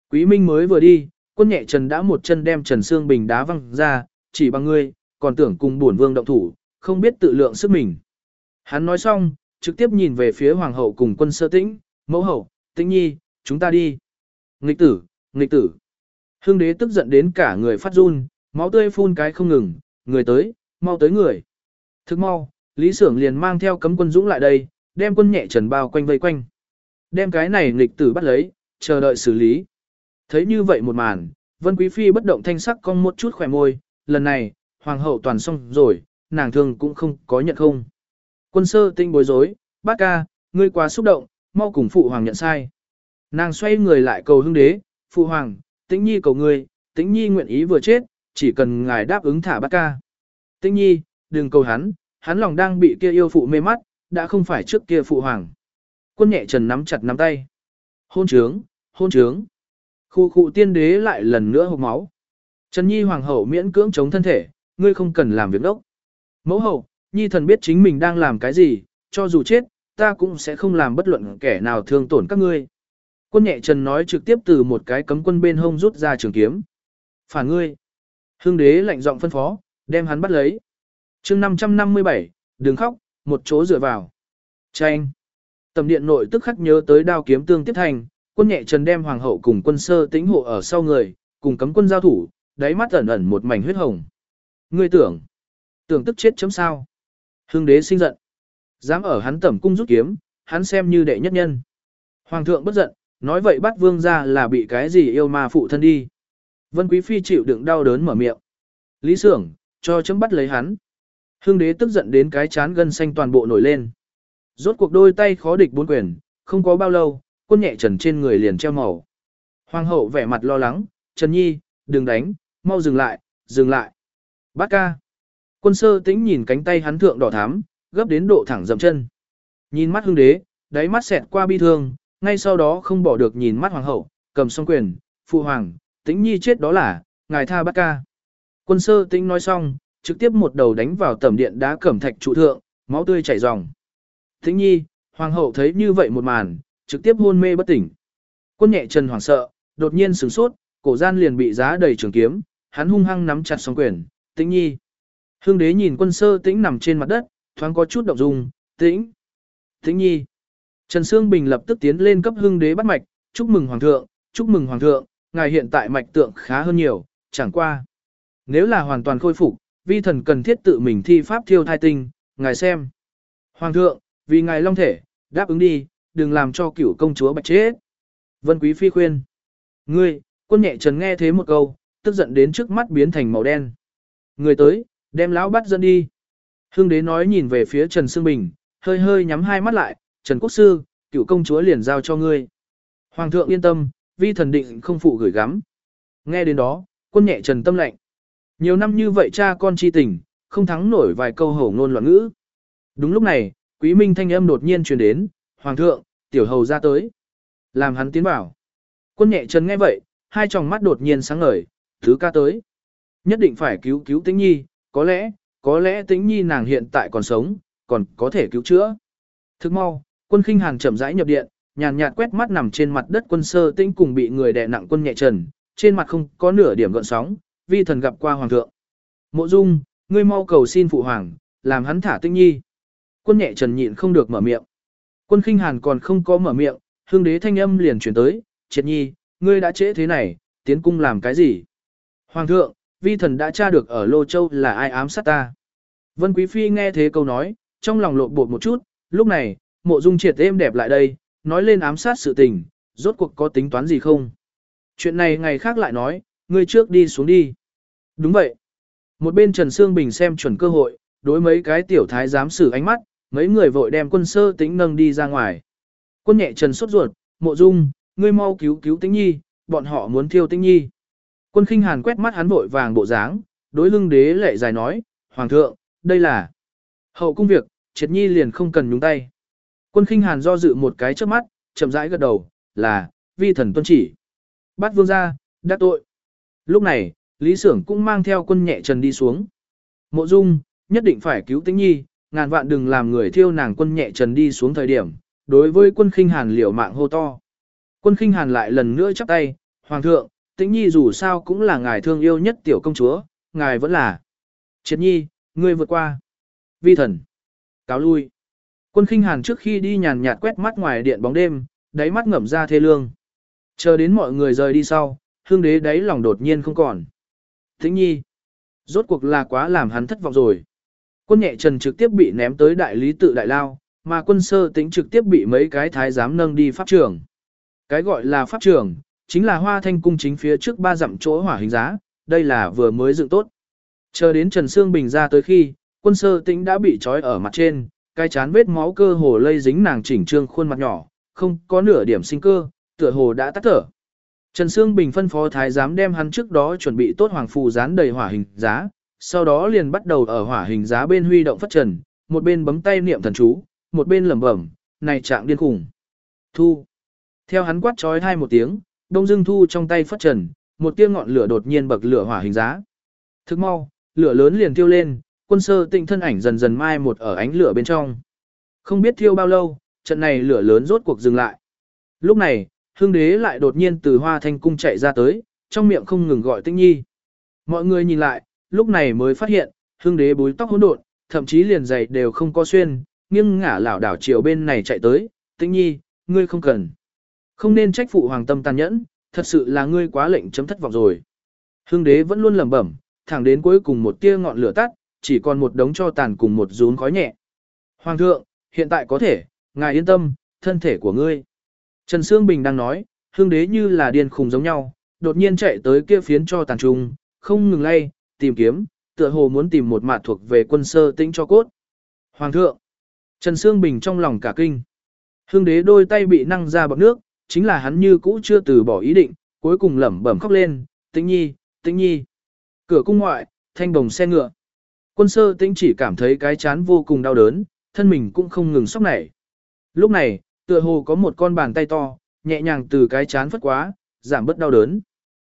Quý minh mới vừa đi, quân nhẹ trần đã một chân đem Trần Sương Bình đá văng ra, chỉ bằng ngươi, còn tưởng cùng bổn vương động thủ, không biết tự lượng sức mình. Hắn nói xong, trực tiếp nhìn về phía hoàng hậu cùng quân sơ tĩnh, mẫu hậu, tĩnh nhi, chúng ta đi. Nghịch tử, nghịch tử. Hương đế tức giận đến cả người phát run, máu tươi phun cái không ngừng, người tới, mau tới người. Thức mau, Lý Sưởng liền mang theo cấm quân dũng lại đây, đem quân nhẹ trần bao quanh vây quanh. Đem cái này nghịch tử bắt lấy, chờ đợi xử lý. Thấy như vậy một màn, Vân Quý Phi bất động thanh sắc cong một chút khỏe môi, lần này, hoàng hậu toàn xong rồi, nàng thương cũng không có nhận không. Quân sơ tinh bối rối, bác ca, ngươi quá xúc động, mau cùng phụ hoàng nhận sai. Nàng xoay người lại cầu hưng đế, phụ hoàng, tĩnh nhi cầu ngươi, tĩnh nhi nguyện ý vừa chết, chỉ cần ngài đáp ứng thả bát ca. Tĩnh nhi, đừng cầu hắn, hắn lòng đang bị kia yêu phụ mê mắt, đã không phải trước kia phụ hoàng. Quân nhẹ trần nắm chặt nắm tay. Hôn trướng, hôn trướng. Khu khu tiên đế lại lần nữa hộc máu. Trần Nhi hoàng hậu miễn cưỡng chống thân thể, ngươi không cần làm việc đốc. Mẫu hậu, Nhi thần biết chính mình đang làm cái gì, cho dù chết, ta cũng sẽ không làm bất luận kẻ nào thương tổn các ngươi. Quân nhẹ trần nói trực tiếp từ một cái cấm quân bên hông rút ra trường kiếm. Phản ngươi. Hương đế lạnh giọng phân phó, đem hắn bắt lấy. chương 557, đừng khóc, một chỗ dựa vào. Tranh. Tầm điện nội tức khắc nhớ tới đao kiếm tương tiếp thành, quân nhẹ trần đem hoàng hậu cùng quân sơ tĩnh hộ ở sau người, cùng cấm quân giao thủ, đáy mắt ẩn ẩn một mảnh huyết hồng. Ngươi tưởng, tưởng tức chết chấm sao. Hưng đế sinh giận. Dám ở hắn tẩm cung rút kiếm, hắn xem như đệ nhất nhân. Hoàng thượng bất giận, nói vậy bắt vương ra là bị cái gì yêu ma phụ thân đi. Vân Quý Phi chịu đựng đau đớn mở miệng. Lý Sưởng, cho chấm bắt lấy hắn. Hưng đế tức giận đến cái chán gân xanh toàn bộ nổi lên. Rốt cuộc đôi tay khó địch bốn quyền, không có bao lâu, quân nhẹ trần trên người liền treo màu. Hoàng hậu vẻ mặt lo lắng, Trần Nhi, đừng đánh, mau dừng lại, dừng lại. Bác ca. Quân sơ tĩnh nhìn cánh tay hắn thượng đỏ thắm, gấp đến độ thẳng dậm chân. Nhìn mắt hưng đế, đáy mắt xẹt qua bi thương, ngay sau đó không bỏ được nhìn mắt hoàng hậu, cầm song quyền, phụ hoàng, tĩnh nhi chết đó là, ngài tha bắt ca. Quân sơ tĩnh nói xong, trực tiếp một đầu đánh vào tầm điện đá cẩm thạch trụ thượng, máu tươi chảy ròng. Tĩnh nhi, hoàng hậu thấy như vậy một màn, trực tiếp hôn mê bất tỉnh. Quân nhẹ chân hoảng sợ, đột nhiên sửng sốt, cổ gian liền bị giá đầy trường kiếm, hắn hung hăng nắm chặt song quyền, tĩnh nhi. Hương đế nhìn quân sơ tĩnh nằm trên mặt đất, thoáng có chút động dung, tĩnh, tĩnh nhi. Trần Sương Bình lập tức tiến lên cấp hương đế bắt mạch, chúc mừng hoàng thượng, chúc mừng hoàng thượng, ngài hiện tại mạch tượng khá hơn nhiều, chẳng qua. Nếu là hoàn toàn khôi phục, vi thần cần thiết tự mình thi pháp thiêu thai tinh, ngài xem. Hoàng thượng, vì ngài long thể, đáp ứng đi, đừng làm cho cửu công chúa bạch chết. Vân Quý Phi khuyên. Ngươi, quân nhẹ trần nghe thế một câu, tức giận đến trước mắt biến thành màu đen. Người tới, đem lão bắt dẫn đi. Hương đế nói nhìn về phía Trần Sương Bình, hơi hơi nhắm hai mắt lại, Trần Quốc Sư, cựu công chúa liền giao cho ngươi. Hoàng thượng yên tâm, vi thần định không phụ gửi gắm. Nghe đến đó, quân nhẹ Trần tâm lạnh. Nhiều năm như vậy cha con chi tình, không thắng nổi vài câu hổ ngôn loạn ngữ. Đúng lúc này, quý minh thanh âm đột nhiên truyền đến, Hoàng thượng, tiểu hầu ra tới. Làm hắn tiến vào. Quân nhẹ Trần nghe vậy, hai tròng mắt đột nhiên sáng ngời, thứ ca tới. Nhất định phải cứu cứu tĩnh nhi, có lẽ, có lẽ tĩnh nhi nàng hiện tại còn sống, còn có thể cứu chữa. Thức mau, quân khinh hàn chậm rãi nhập điện, nhàn nhạt quét mắt nằm trên mặt đất quân sơ tĩnh cùng bị người đè nặng quân nhẹ trần, trên mặt không có nửa điểm gợn sóng, vi thần gặp qua hoàng thượng. Mộ dung, ngươi mau cầu xin phụ hoàng, làm hắn thả tĩnh nhi. Quân nhẹ trần nhịn không được mở miệng. Quân khinh hàn còn không có mở miệng, hương đế thanh âm liền chuyển tới, triệt nhi, ngươi đã trễ thế này, tiến cung làm cái gì? Hoàng thượng, vi thần đã tra được ở Lô Châu là ai ám sát ta. Vân Quý Phi nghe thế câu nói, trong lòng lộn bột một chút, lúc này, mộ dung triệt êm đẹp lại đây, nói lên ám sát sự tình, rốt cuộc có tính toán gì không? Chuyện này ngày khác lại nói, ngươi trước đi xuống đi. Đúng vậy. Một bên Trần Sương Bình xem chuẩn cơ hội, đối mấy cái tiểu thái giám xử ánh mắt, mấy người vội đem quân sơ tĩnh nâng đi ra ngoài. Quân nhẹ Trần sốt ruột, mộ dung, ngươi mau cứu cứu tĩnh nhi, bọn họ muốn thiêu tĩnh nhi. Quân khinh hàn quét mắt hắn vội vàng bộ dáng, đối lưng đế lệ dài nói, Hoàng thượng, đây là hậu cung việc, triệt nhi liền không cần nhúng tay. Quân khinh hàn do dự một cái trước mắt, chậm rãi gật đầu, là, vi thần tuân chỉ. Bắt vương ra, đắc tội. Lúc này, Lý Sưởng cũng mang theo quân nhẹ trần đi xuống. Mộ dung, nhất định phải cứu tĩnh nhi, ngàn vạn đừng làm người thiêu nàng quân nhẹ trần đi xuống thời điểm. Đối với quân khinh hàn liều mạng hô to. Quân khinh hàn lại lần nữa chắp tay, Hoàng thượng, tĩnh nhi dù sao cũng là ngài thương yêu nhất tiểu công chúa, ngài vẫn là. Triệt nhi, ngươi vượt qua. Vi thần. Cáo lui. Quân khinh hàn trước khi đi nhàn nhạt quét mắt ngoài điện bóng đêm, đáy mắt ngẩm ra thê lương. Chờ đến mọi người rời đi sau, hương đế đáy lòng đột nhiên không còn. Tĩnh nhi. Rốt cuộc là quá làm hắn thất vọng rồi. Quân nhẹ trần trực tiếp bị ném tới đại lý tự đại lao, mà quân sơ tính trực tiếp bị mấy cái thái giám nâng đi pháp trường. Cái gọi là pháp trường, chính là hoa thanh cung chính phía trước ba dặm chỗ hỏa hình giá, đây là vừa mới dựng tốt. Chờ đến Trần Sương Bình ra tới khi, quân sơ tĩnh đã bị trói ở mặt trên, cái chán vết máu cơ hồ lây dính nàng chỉnh trương khuôn mặt nhỏ, không có nửa điểm sinh cơ, tựa hồ đã tắt thở. Trần Sương Bình phân phó thái giám đem hắn trước đó chuẩn bị tốt hoàng phù dán đầy hỏa hình giá, sau đó liền bắt đầu ở hỏa hình giá bên huy động phát trần, một bên bấm tay niệm thần chú, một bên lẩm bẩm, này trạng điên khủng. Thu. Theo hắn quát trói hai một tiếng, đông Dương thu trong tay phất trần, một tia ngọn lửa đột nhiên bậc lửa hỏa hình giá. Thức mau, lửa lớn liền thiêu lên, quân sơ tinh thân ảnh dần dần mai một ở ánh lửa bên trong. Không biết thiêu bao lâu, trận này lửa lớn rốt cuộc dừng lại. Lúc này, hương đế lại đột nhiên từ hoa thanh cung chạy ra tới, trong miệng không ngừng gọi tinh nhi. Mọi người nhìn lại, lúc này mới phát hiện, hương đế búi tóc hỗn độn, thậm chí liền giày đều không có xuyên, nghiêng ngả lảo đảo chiều bên này chạy tới, tinh nhi, ngươi không cần. Không nên trách phụ hoàng tâm tàn nhẫn, thật sự là ngươi quá lệnh chấm thất vọng rồi. Hưng đế vẫn luôn lẩm bẩm, thẳng đến cuối cùng một tia ngọn lửa tắt, chỉ còn một đống cho tàn cùng một rún khói nhẹ. Hoàng thượng, hiện tại có thể, ngài yên tâm, thân thể của ngươi. Trần Sương Bình đang nói, hương đế như là điên khùng giống nhau, đột nhiên chạy tới kia phiến cho tàn trung, không ngừng lay, tìm kiếm, tựa hồ muốn tìm một mạt thuộc về quân sơ tĩnh cho cốt. Hoàng thượng, Trần Sương Bình trong lòng cả kinh. Hương đế đôi tay bị năng ra bọc nước, chính là hắn như cũ chưa từ bỏ ý định, cuối cùng lẩm bẩm khóc lên, tĩnh nhi, tĩnh nhi. Cửa cung ngoại, thanh đồng xe ngựa. Quân sơ tĩnh chỉ cảm thấy cái chán vô cùng đau đớn, thân mình cũng không ngừng sốc nảy. Lúc này, tựa hồ có một con bàn tay to, nhẹ nhàng từ cái chán phất quá, giảm bớt đau đớn.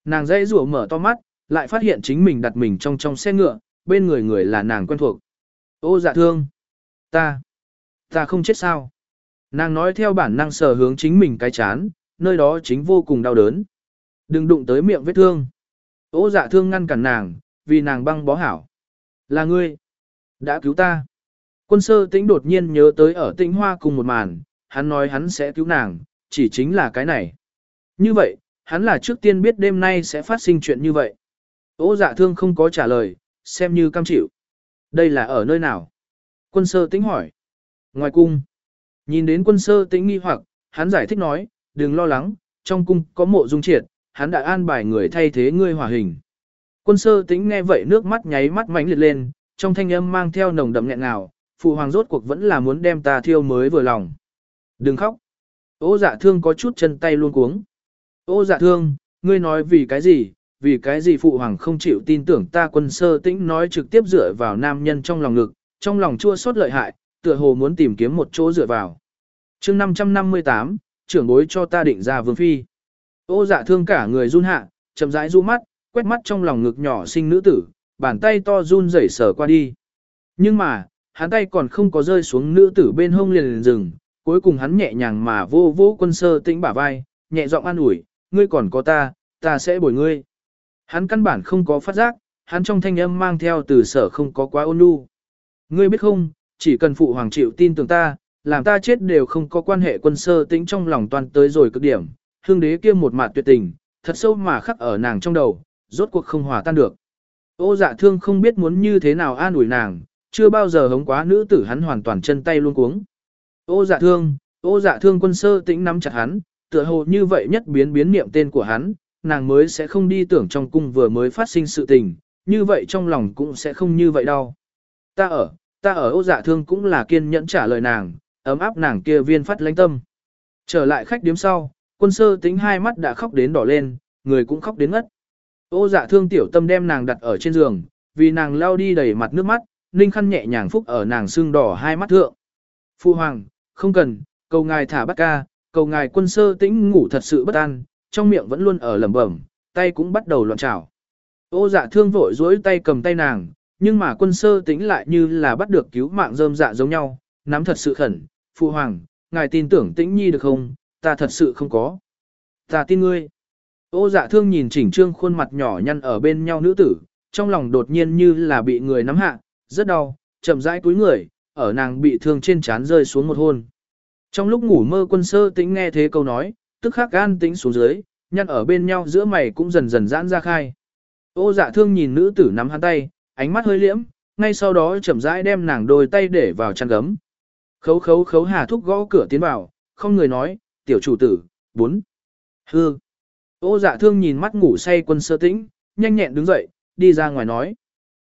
Nàng dây rủa mở to mắt, lại phát hiện chính mình đặt mình trong trong xe ngựa, bên người người là nàng quen thuộc. Ô dạ thương! Ta! Ta không chết sao? Nàng nói theo bản năng sờ hướng chính mình cái chán, nơi đó chính vô cùng đau đớn. Đừng đụng tới miệng vết thương. Ô dạ thương ngăn cản nàng, vì nàng băng bó hảo. Là ngươi. Đã cứu ta. Quân sơ tĩnh đột nhiên nhớ tới ở tĩnh hoa cùng một màn, hắn nói hắn sẽ cứu nàng, chỉ chính là cái này. Như vậy, hắn là trước tiên biết đêm nay sẽ phát sinh chuyện như vậy. Ô dạ thương không có trả lời, xem như cam chịu. Đây là ở nơi nào? Quân sơ tĩnh hỏi. Ngoài cung. Nhìn đến quân sơ tĩnh nghi hoặc, hắn giải thích nói, đừng lo lắng, trong cung có mộ dung triệt, hắn đã an bài người thay thế ngươi hòa hình. Quân sơ tĩnh nghe vậy nước mắt nháy mắt mánh liệt lên, trong thanh âm mang theo nồng đậm nghẹn nào, phụ hoàng rốt cuộc vẫn là muốn đem ta thiêu mới vừa lòng. Đừng khóc. Ô dạ thương có chút chân tay luôn cuống. Ô dạ thương, ngươi nói vì cái gì, vì cái gì phụ hoàng không chịu tin tưởng ta quân sơ tĩnh nói trực tiếp dựa vào nam nhân trong lòng ngực, trong lòng chua xót lợi hại, tựa hồ muốn tìm kiếm một chỗ dựa vào. chương 558, trưởng bối cho ta định ra vương phi. Ô dạ thương cả người run hạ, chậm rãi du mắt, quét mắt trong lòng ngực nhỏ sinh nữ tử, bàn tay to run rẩy sờ qua đi. Nhưng mà, hắn tay còn không có rơi xuống nữ tử bên hông liền liền dừng, cuối cùng hắn nhẹ nhàng mà vô vô quân sơ tĩnh bả vai, nhẹ giọng an ủi, ngươi còn có ta, ta sẽ bồi ngươi. Hắn căn bản không có phát giác, hắn trong thanh âm mang theo từ sở không có quá ôn nhu. Ngươi biết không, chỉ cần phụ hoàng chịu tin tưởng ta, làm ta chết đều không có quan hệ quân sơ tĩnh trong lòng toàn tới rồi cực điểm, hương đế kia một mặt tuyệt tình, thật sâu mà khắc ở nàng trong đầu, rốt cuộc không hòa tan được. Ô dạ thương không biết muốn như thế nào an ủi nàng, chưa bao giờ hống quá nữ tử hắn hoàn toàn chân tay luôn cuống. Ô dạ thương, ô dạ thương quân sơ tĩnh nắm chặt hắn, tựa hồ như vậy nhất biến biến niệm tên của hắn, nàng mới sẽ không đi tưởng trong cung vừa mới phát sinh sự tình, như vậy trong lòng cũng sẽ không như vậy đâu. Ta ở, ta ở ô dạ thương cũng là kiên nhẫn trả lời nàng, ấm áp nàng kia viên phát lãnh tâm. Trở lại khách điếm sau, quân sơ tính hai mắt đã khóc đến đỏ lên, người cũng khóc đến ngất. Ô dạ thương tiểu tâm đem nàng đặt ở trên giường, vì nàng lao đi đầy mặt nước mắt, ninh khăn nhẹ nhàng phúc ở nàng xương đỏ hai mắt thượng. Phu hoàng, không cần, cầu ngài thả bắt ca, cầu ngài quân sơ tĩnh ngủ thật sự bất an, trong miệng vẫn luôn ở lẩm bẩm, tay cũng bắt đầu loạn trào. Ô dạ thương vội dối tay cầm tay nàng, nhưng mà quân sơ tĩnh lại như là bắt được cứu mạng rơm dạ giống nhau, nắm thật sự khẩn, Phu hoàng, ngài tin tưởng tĩnh nhi được không, ta thật sự không có. Ta tin ngươi. Ô dạ thương nhìn chỉnh trương khuôn mặt nhỏ nhăn ở bên nhau nữ tử, trong lòng đột nhiên như là bị người nắm hạ, rất đau, chậm rãi cúi người, ở nàng bị thương trên trán rơi xuống một hôn. Trong lúc ngủ mơ quân sơ tĩnh nghe thế câu nói, tức khắc gan tĩnh xuống dưới, nhăn ở bên nhau giữa mày cũng dần dần giãn ra khai. Ô dạ thương nhìn nữ tử nắm hắn tay, ánh mắt hơi liễm, ngay sau đó chậm rãi đem nàng đôi tay để vào chăn gấm. Khấu khấu khấu hà thúc gõ cửa tiến vào, không người nói, tiểu chủ tử, bốn. Hư. Ô dạ thương nhìn mắt ngủ say quân sơ tĩnh, nhanh nhẹn đứng dậy, đi ra ngoài nói.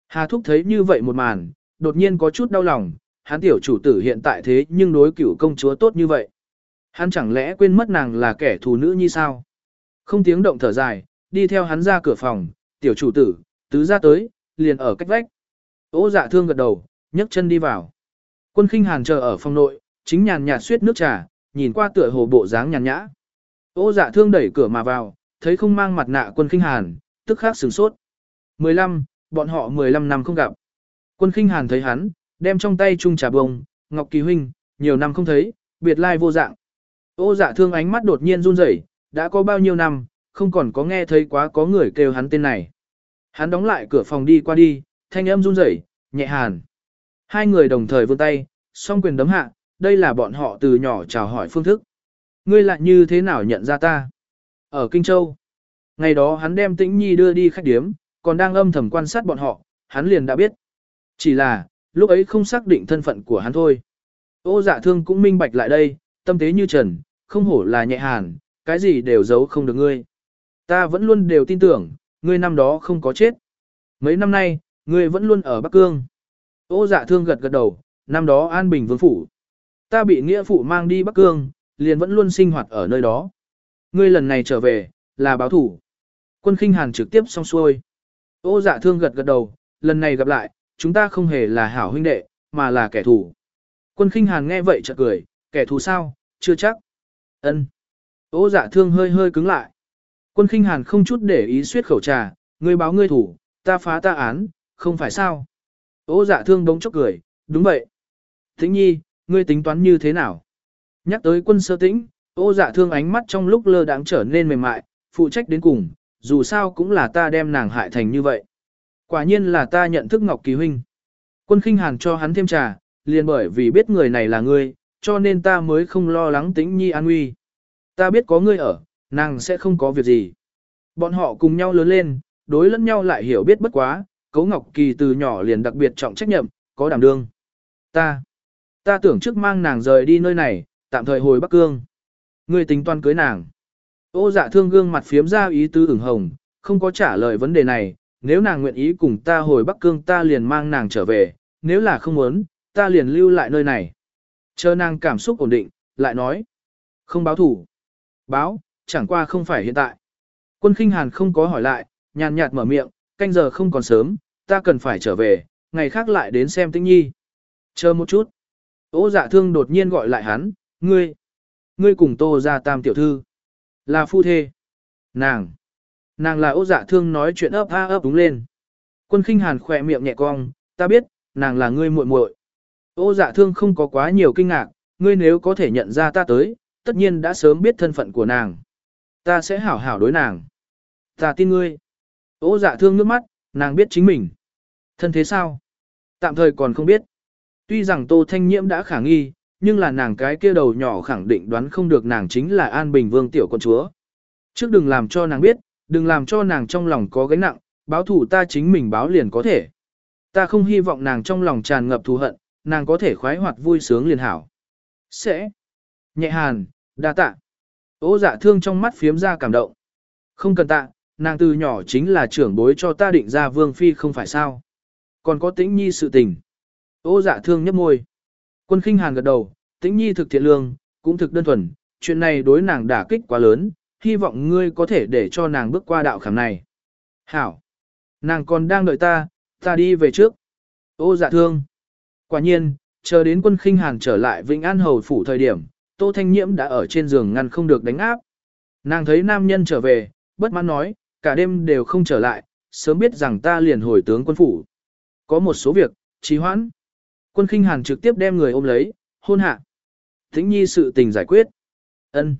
Hà thúc thấy như vậy một màn, đột nhiên có chút đau lòng, hắn tiểu chủ tử hiện tại thế nhưng đối cửu công chúa tốt như vậy. Hắn chẳng lẽ quên mất nàng là kẻ thù nữ như sao? Không tiếng động thở dài, đi theo hắn ra cửa phòng, tiểu chủ tử, tứ ra tới, liền ở cách vách. Ô dạ thương gật đầu, nhấc chân đi vào. Quân khinh hàn chờ ở phòng nội, chính nhàn nhạt suyết nước trà, nhìn qua tựa hồ bộ dáng nhàn nhã. Ô dạ thương đẩy cửa mà vào, thấy không mang mặt nạ quân khinh hàn, tức khắc sửng sốt. 15, bọn họ 15 năm không gặp. Quân khinh hàn thấy hắn, đem trong tay chung trà bông, Ngọc Kỳ Huynh, nhiều năm không thấy, biệt lai vô dạng. Ô dạ thương ánh mắt đột nhiên run rẩy, đã có bao nhiêu năm, không còn có nghe thấy quá có người kêu hắn tên này. Hắn đóng lại cửa phòng đi qua đi, thanh âm run rẩy, nhẹ hàn. Hai người đồng thời vươn tay, song quyền đấm hạ, đây là bọn họ từ nhỏ chào hỏi phương thức. Ngươi lại như thế nào nhận ra ta? Ở Kinh Châu, ngày đó hắn đem Tĩnh Nhi đưa đi khách điếm, còn đang âm thầm quan sát bọn họ, hắn liền đã biết. Chỉ là, lúc ấy không xác định thân phận của hắn thôi. Ô dạ thương cũng minh bạch lại đây, tâm tế như trần, không hổ là nhẹ hàn, cái gì đều giấu không được ngươi. Ta vẫn luôn đều tin tưởng, ngươi năm đó không có chết. Mấy năm nay, ngươi vẫn luôn ở Bắc Cương. Ô dạ thương gật gật đầu, năm đó an bình vương phủ. Ta bị nghĩa phụ mang đi Bắc Cương, liền vẫn luôn sinh hoạt ở nơi đó. Ngươi lần này trở về, là báo thủ. Quân khinh hàn trực tiếp xong xuôi. Ô dạ thương gật gật đầu, lần này gặp lại, chúng ta không hề là hảo huynh đệ, mà là kẻ thù. Quân khinh hàn nghe vậy chợt cười, kẻ thù sao, chưa chắc. ân Ô dạ thương hơi hơi cứng lại. Quân khinh hàn không chút để ý suyết khẩu trà, ngươi báo ngươi thủ, ta phá ta án, không phải sao. Ô dạ thương đống chốc cười, đúng vậy. Tĩnh nhi, ngươi tính toán như thế nào? Nhắc tới quân sơ tĩnh, ô dạ thương ánh mắt trong lúc lơ đáng trở nên mềm mại, phụ trách đến cùng, dù sao cũng là ta đem nàng hại thành như vậy. Quả nhiên là ta nhận thức Ngọc Kỳ Huynh. Quân khinh hàn cho hắn thêm trà, liền bởi vì biết người này là ngươi, cho nên ta mới không lo lắng tĩnh nhi an nguy. Ta biết có ngươi ở, nàng sẽ không có việc gì. Bọn họ cùng nhau lớn lên, đối lẫn nhau lại hiểu biết bất quá, Cấu Ngọc Kỳ từ nhỏ liền đặc biệt trọng trách nhiệm, có đảm đương. Ta, ta tưởng trước mang nàng rời đi nơi này, tạm thời hồi Bắc Cương. Ngươi tính toán cưới nàng. Ô dạ thương gương mặt phiếm ra ý tứ ửng hồng, không có trả lời vấn đề này, nếu nàng nguyện ý cùng ta hồi Bắc Cương ta liền mang nàng trở về, nếu là không muốn, ta liền lưu lại nơi này. Chờ nàng cảm xúc ổn định, lại nói. Không báo thủ. Báo, chẳng qua không phải hiện tại. Quân khinh hàn không có hỏi lại, nhàn nhạt mở miệng, canh giờ không còn sớm, ta cần phải trở về, ngày khác lại đến xem tĩnh nhi. Chờ một chút. Ô dạ thương đột nhiên gọi lại hắn, ngươi. Ngươi cùng tô ra tam tiểu thư. Là phu thê. Nàng. Nàng là ô dạ thương nói chuyện ấp a ấp đúng lên. Quân khinh hàn khỏe miệng nhẹ cong, ta biết, nàng là ngươi muội muội. Ô dạ thương không có quá nhiều kinh ngạc, ngươi nếu có thể nhận ra ta tới, tất nhiên đã sớm biết thân phận của nàng. Ta sẽ hảo hảo đối nàng. Ta tin ngươi. Ô dạ thương nước mắt, nàng biết chính mình. Thân thế sao? Tạm thời còn không biết. Tuy rằng Tô Thanh Nhiễm đã khả nghi, nhưng là nàng cái kia đầu nhỏ khẳng định đoán không được nàng chính là An Bình Vương tiểu con chúa. Trước đừng làm cho nàng biết, đừng làm cho nàng trong lòng có gánh nặng, báo thủ ta chính mình báo liền có thể. Ta không hy vọng nàng trong lòng tràn ngập thù hận, nàng có thể khoái hoạt vui sướng liền hảo. Sẽ. Nhẹ hàn, đa tạ. Ô dạ thương trong mắt phiếm ra cảm động. Không cần tạ, nàng từ nhỏ chính là trưởng bối cho ta định ra vương phi không phải sao. Còn có tĩnh nhi sự tình. Ô dạ thương nhấp môi. Quân khinh hàn gật đầu, tĩnh nhi thực thiện lương, cũng thực đơn thuần, chuyện này đối nàng đả kích quá lớn, hy vọng ngươi có thể để cho nàng bước qua đạo khảm này. Hảo. Nàng còn đang đợi ta, ta đi về trước. Ô dạ thương. Quả nhiên, chờ đến quân khinh hàn trở lại Vĩnh An Hầu phủ thời điểm, Tô Thanh Nhiễm đã ở trên giường ngăn không được đánh áp. Nàng thấy nam nhân trở về, bất mãn nói, cả đêm đều không trở lại, sớm biết rằng ta liền hồi tướng quân phủ. Có một số việc, trì hoãn. Quân khinh hàn trực tiếp đem người ôm lấy, hôn hạ. Thính nhi sự tình giải quyết. ân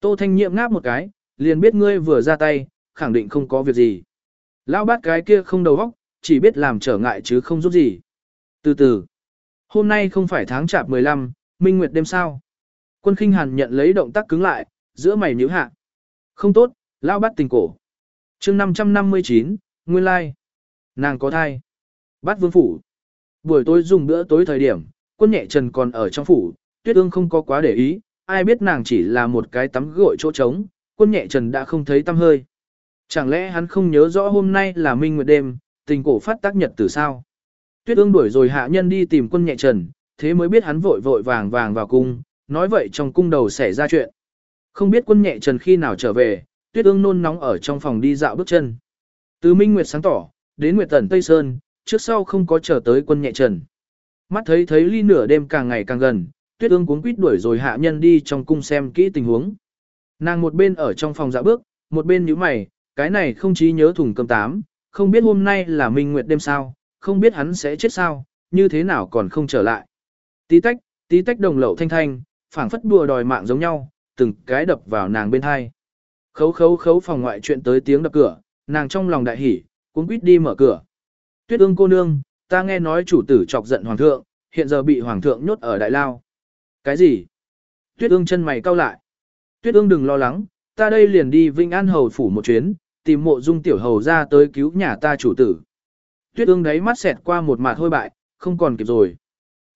Tô Thanh Nhiệm ngáp một cái, liền biết ngươi vừa ra tay, khẳng định không có việc gì. Lão bát cái kia không đầu óc, chỉ biết làm trở ngại chứ không giúp gì. Từ từ, hôm nay không phải tháng chạp 15, minh nguyệt đêm sao. Quân khinh hàn nhận lấy động tác cứng lại, giữa mày nhíu hạ. Không tốt, lão bắt tình cổ. chương 559, nguyên lai. Nàng có thai. bắt vương phủ. Buổi tối dùng bữa tối thời điểm, quân nhẹ trần còn ở trong phủ, tuyết ương không có quá để ý, ai biết nàng chỉ là một cái tắm gội chỗ trống, quân nhẹ trần đã không thấy tâm hơi. Chẳng lẽ hắn không nhớ rõ hôm nay là minh nguyệt đêm, tình cổ phát tác nhật từ sao? Tuyết ương đuổi rồi hạ nhân đi tìm quân nhẹ trần, thế mới biết hắn vội vội vàng vàng vào cung, nói vậy trong cung đầu xảy ra chuyện. Không biết quân nhẹ trần khi nào trở về, tuyết ương nôn nóng ở trong phòng đi dạo bước chân. Từ Minh Nguyệt sáng tỏ, đến Nguyệt Tần Tây Sơn, trước sau không có chờ tới quân nhẹ trần. Mắt thấy thấy ly nửa đêm càng ngày càng gần, tuyết ương cuốn quýt đuổi rồi hạ nhân đi trong cung xem kỹ tình huống. Nàng một bên ở trong phòng dạo bước, một bên nhíu mày, cái này không chí nhớ thùng cơm tám, không biết hôm nay là Minh Nguyệt đêm sao, không biết hắn sẽ chết sao, như thế nào còn không trở lại. Tí tách, tí tách đồng lậu thanh thanh, phảng phất đùa đòi mạng giống nhau, từng cái đập vào nàng bên hai. Khấu khấu khấu phòng ngoại chuyện tới tiếng đập cửa, nàng trong lòng đại hỉ, cuốn quýt đi mở cửa. Tuyết ương cô nương, ta nghe nói chủ tử chọc giận hoàng thượng, hiện giờ bị hoàng thượng nhốt ở đại lao. Cái gì? Tuyết ương chân mày cau lại. Tuyết ương đừng lo lắng, ta đây liền đi Vinh An Hầu phủ một chuyến, tìm mộ dung tiểu hầu ra tới cứu nhà ta chủ tử. Tuyết ương đấy mắt xẹt qua một mặt hôi bại, không còn kịp rồi.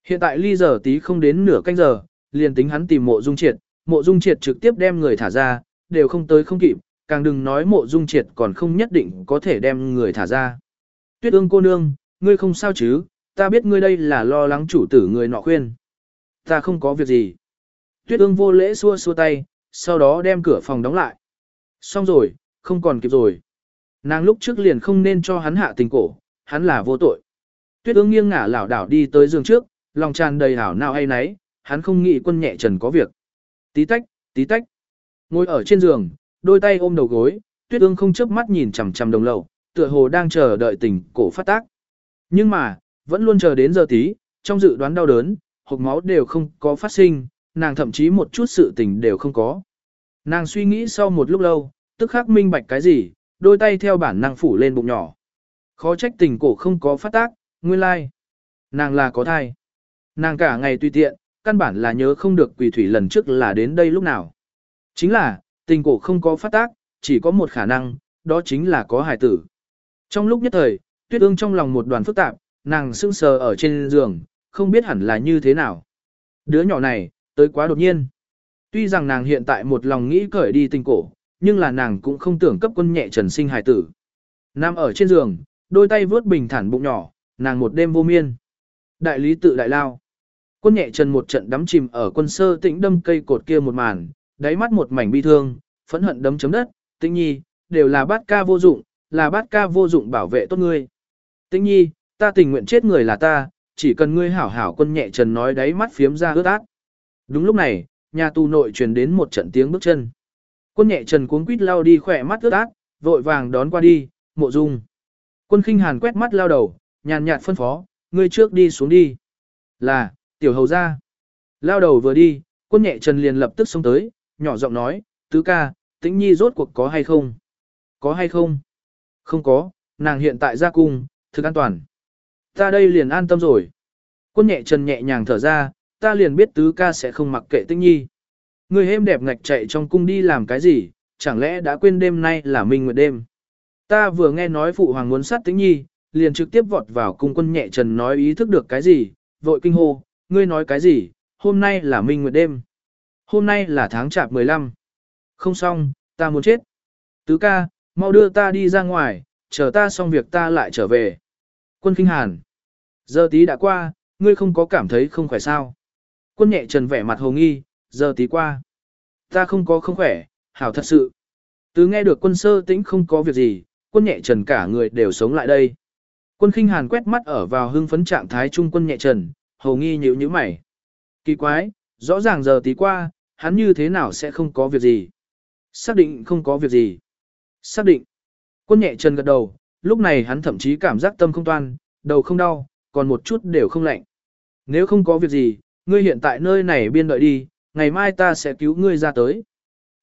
Hiện tại ly giờ tí không đến nửa canh giờ, liền tính hắn tìm mộ dung triệt, mộ dung triệt trực tiếp đem người thả ra, đều không tới không kịp, càng đừng nói mộ dung triệt còn không nhất định có thể đem người thả ra. Tuyết ương cô nương, ngươi không sao chứ, ta biết ngươi đây là lo lắng chủ tử người nọ khuyên. Ta không có việc gì. Tuyết ương vô lễ xua xua tay, sau đó đem cửa phòng đóng lại. Xong rồi, không còn kịp rồi. Nàng lúc trước liền không nên cho hắn hạ tình cổ, hắn là vô tội. Tuyết ương nghiêng ngả lảo đảo đi tới giường trước, lòng tràn đầy hảo nào hay nấy, hắn không nghĩ quân nhẹ trần có việc. Tí tách, tí tách. Ngồi ở trên giường, đôi tay ôm đầu gối, tuyết ương không chớp mắt nhìn chằm chằm đồng lầu, tựa hồ đang chờ đợi tình cổ phát tác. Nhưng mà, vẫn luôn chờ đến giờ tí, trong dự đoán đau đớn, hộp máu đều không có phát sinh, nàng thậm chí một chút sự tình đều không có. Nàng suy nghĩ sau một lúc lâu, tức khắc minh bạch cái gì, đôi tay theo bản năng phủ lên bụng nhỏ. Khó trách tình cổ không có phát tác, nguyên lai. Nàng là có thai. Nàng cả ngày tùy tiện, căn bản là nhớ không được quỷ thủy lần trước là đến đây lúc nào. Chính là, tình cổ không có phát tác, chỉ có một khả năng, đó chính là có hài tử. Trong lúc nhất thời, tuyết ương trong lòng một đoàn phức tạp, nàng sững sờ ở trên giường, không biết hẳn là như thế nào. Đứa nhỏ này, tới quá đột nhiên. Tuy rằng nàng hiện tại một lòng nghĩ cởi đi tình cổ, nhưng là nàng cũng không tưởng cấp quân nhẹ trần sinh hài tử. Nam ở trên giường, đôi tay vướt bình thản bụng nhỏ, nàng một đêm vô miên. Đại lý tự đại lao. Quân nhẹ chân một trận đắm chìm ở quân sơ tĩnh đâm cây cột kia một màn, đáy mắt một mảnh bi thương, phẫn hận đấm chấm đất, tĩnh nhi, đều là bát ca vô dụng, là bát ca vô dụng bảo vệ tốt ngươi. Tĩnh nhi, ta tình nguyện chết người là ta, chỉ cần ngươi hảo hảo quân nhẹ trần nói đáy mắt phiếm ra ướt át. Đúng lúc này, nhà tù nội truyền đến một trận tiếng bước chân. Quân nhẹ trần cuống quýt lao đi khỏe mắt ướt át, vội vàng đón qua đi, mộ dung. Quân khinh hàn quét mắt lao đầu, nhàn nhạt phân phó, ngươi trước đi xuống đi. Là, tiểu hầu ra. Lao đầu vừa đi, quân nhẹ trần liền lập tức xông tới, nhỏ giọng nói, tứ ca, tĩnh nhi rốt cuộc có hay không? Có hay không? Không có, nàng hiện tại ra cung, thực an toàn. Ta đây liền an tâm rồi. Quân nhẹ trần nhẹ nhàng thở ra, ta liền biết tứ ca sẽ không mặc kệ tĩnh nhi. Người êm đẹp ngạch chạy trong cung đi làm cái gì, chẳng lẽ đã quên đêm nay là minh nguyệt đêm. Ta vừa nghe nói phụ hoàng muốn sát tĩnh nhi, liền trực tiếp vọt vào cung quân nhẹ trần nói ý thức được cái gì, vội kinh hô, ngươi nói cái gì, hôm nay là minh nguyệt đêm. Hôm nay là tháng chạp 15. Không xong, ta muốn chết. Tứ ca, mau đưa ta đi ra ngoài, chờ ta xong việc ta lại trở về. Quân kinh hàn. Giờ tí đã qua, ngươi không có cảm thấy không khỏe sao. Quân nhẹ trần vẻ mặt hồ nghi, giờ tí qua. Ta không có không khỏe, hảo thật sự. Tứ nghe được quân sơ tĩnh không có việc gì, quân nhẹ trần cả người đều sống lại đây. Quân khinh hàn quét mắt ở vào hưng phấn trạng thái trung quân nhẹ trần, hầu nghi nhíu nhíu mày. Kỳ quái, rõ ràng giờ tí qua, hắn như thế nào sẽ không có việc gì. Xác định không có việc gì. Xác định. Quân nhẹ chân gật đầu, lúc này hắn thậm chí cảm giác tâm không toan, đầu không đau, còn một chút đều không lạnh. Nếu không có việc gì, ngươi hiện tại nơi này biên đợi đi, ngày mai ta sẽ cứu ngươi ra tới.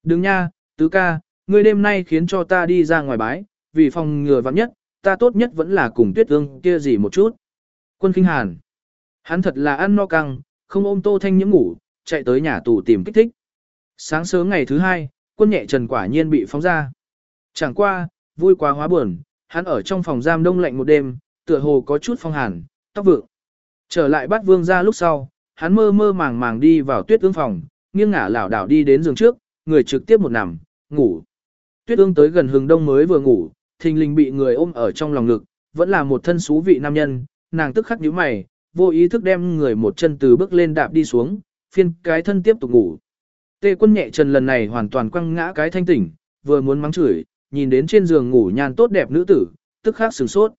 Đừng nha, tứ ca, ngươi đêm nay khiến cho ta đi ra ngoài bái, vì phòng ngừa vắng nhất, ta tốt nhất vẫn là cùng tuyết ương kia gì một chút. Quân kinh hàn. Hắn thật là ăn no căng, không ôm tô thanh nhiễm ngủ, chạy tới nhà tù tìm kích thích. Sáng sớm ngày thứ hai, quân nhẹ trần quả nhiên bị phóng ra. Chẳng qua, vui quá hóa buồn, hắn ở trong phòng giam đông lạnh một đêm, tựa hồ có chút phong hàn, tóc vượng. Trở lại bắt vương ra lúc sau, hắn mơ mơ màng màng đi vào tuyết ương phòng, nghiêng ngả lảo đảo đi đến giường trước, người trực tiếp một nằm, ngủ. Tuyết ương tới gần hừng đông mới vừa ngủ, thình lình bị người ôm ở trong lòng ngực, vẫn là một thân xú vị nam nhân, nàng tức khắc nhíu mày, vô ý thức đem người một chân từ bước lên đạp đi xuống, phiên cái thân tiếp tục ngủ. Tê quân nhẹ trần lần này hoàn toàn quăng ngã cái thanh tỉnh, vừa muốn mắng chửi, nhìn đến trên giường ngủ nhàn tốt đẹp nữ tử, tức khắc sửng sốt.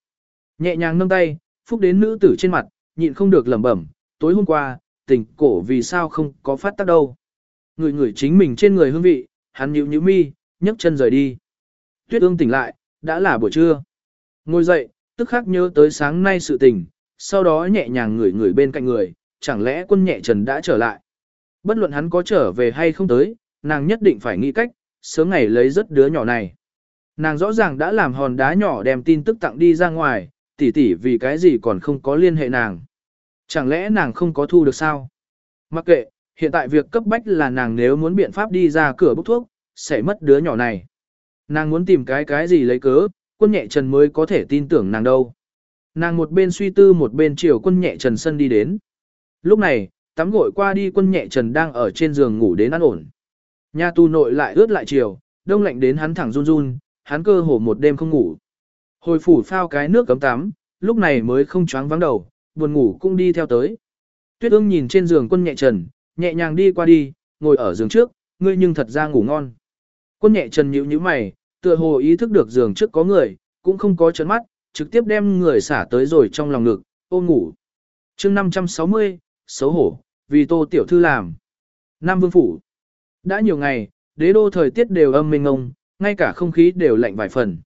Nhẹ nhàng nâng tay, phúc đến nữ tử trên mặt, nhịn không được lẩm bẩm, tối hôm qua, tình cổ vì sao không có phát tác đâu. Người người chính mình trên người hương vị, hắn nhíu nhíu mi, nhấc chân rời đi. Tuyết ương tỉnh lại, đã là buổi trưa. Ngồi dậy, tức khắc nhớ tới sáng nay sự tình, sau đó nhẹ nhàng ngửi ngửi bên cạnh người, chẳng lẽ quân nhẹ trần đã trở lại. Bất luận hắn có trở về hay không tới, nàng nhất định phải nghĩ cách, sớm ngày lấy rất đứa nhỏ này. Nàng rõ ràng đã làm hòn đá nhỏ đem tin tức tặng đi ra ngoài, tỉ tỉ vì cái gì còn không có liên hệ nàng. Chẳng lẽ nàng không có thu được sao? Mặc kệ, hiện tại việc cấp bách là nàng nếu muốn biện pháp đi ra cửa bốc thuốc, sẽ mất đứa nhỏ này. Nàng muốn tìm cái cái gì lấy cớ, quân nhẹ trần mới có thể tin tưởng nàng đâu. Nàng một bên suy tư một bên chiều quân nhẹ trần sân đi đến. Lúc này, tắm gội qua đi quân nhẹ trần đang ở trên giường ngủ đến ăn ổn. Nhà tu nội lại ướt lại chiều, đông lạnh đến hắn thẳng run run, hắn cơ hồ một đêm không ngủ. Hồi phủ phao cái nước cấm tắm, lúc này mới không choáng vắng đầu, buồn ngủ cũng đi theo tới. Tuyết ương nhìn trên giường quân nhẹ trần, nhẹ nhàng đi qua đi, ngồi ở giường trước, ngươi nhưng thật ra ngủ ngon. Quân nhẹ trần nhíu nhíu mày, tựa hồ ý thức được giường trước có người, cũng không có chấn mắt, trực tiếp đem người xả tới rồi trong lòng ngực, ôm ngủ. chương 560, xấu hổ, vì tô tiểu thư làm. Nam Vương Phủ. Đã nhiều ngày, đế đô thời tiết đều âm mênh ngông, ngay cả không khí đều lạnh vài phần.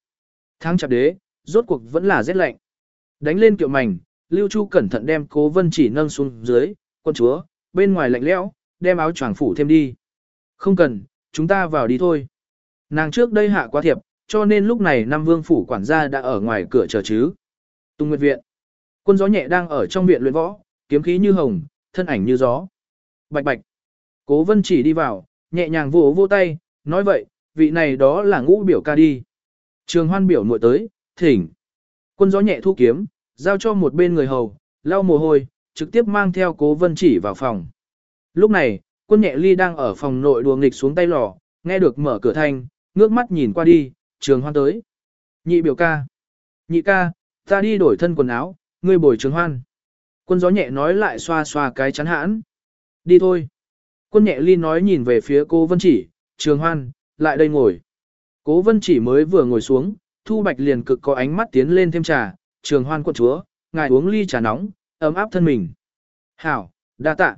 Tháng chạp đế, rốt cuộc vẫn là rét lạnh. Đánh lên kiệu mảnh, Lưu Chu cẩn thận đem cố vân chỉ nâng xuống dưới, quân chúa, bên ngoài lạnh lẽo, đem áo choàng phủ thêm đi. Không cần, chúng ta vào đi thôi. Nàng trước đây hạ quá thiệp, cho nên lúc này Nam Vương phủ quản gia đã ở ngoài cửa chờ chứ. Tung Nguyệt viện. Quân gió nhẹ đang ở trong viện luyện võ, kiếm khí như hồng, thân ảnh như gió. Bạch bạch. Cố Vân chỉ đi vào, nhẹ nhàng vỗ vỗ tay, nói vậy, vị này đó là ngũ biểu ca đi. Trường hoan biểu muội tới, thỉnh. Quân gió nhẹ thu kiếm, giao cho một bên người hầu, lau mồ hôi, trực tiếp mang theo cố vân chỉ vào phòng. Lúc này, quân nhẹ ly đang ở phòng nội đùa nghịch xuống tay lò, nghe được mở cửa thanh, ngước mắt nhìn qua đi, trường hoan tới. Nhị biểu ca. Nhị ca, ta đi đổi thân quần áo, ngươi bồi trường hoan. Quân gió nhẹ nói lại xoa xoa cái chắn hãn. Đi thôi. Quân nhẹ ly nói nhìn về phía cô Vân Chỉ, trường hoan, lại đây ngồi. Cố Vân Chỉ mới vừa ngồi xuống, Thu Bạch liền cực có ánh mắt tiến lên thêm trà, trường hoan quận chúa, ngài uống ly trà nóng, ấm áp thân mình. Hảo, đa tạ.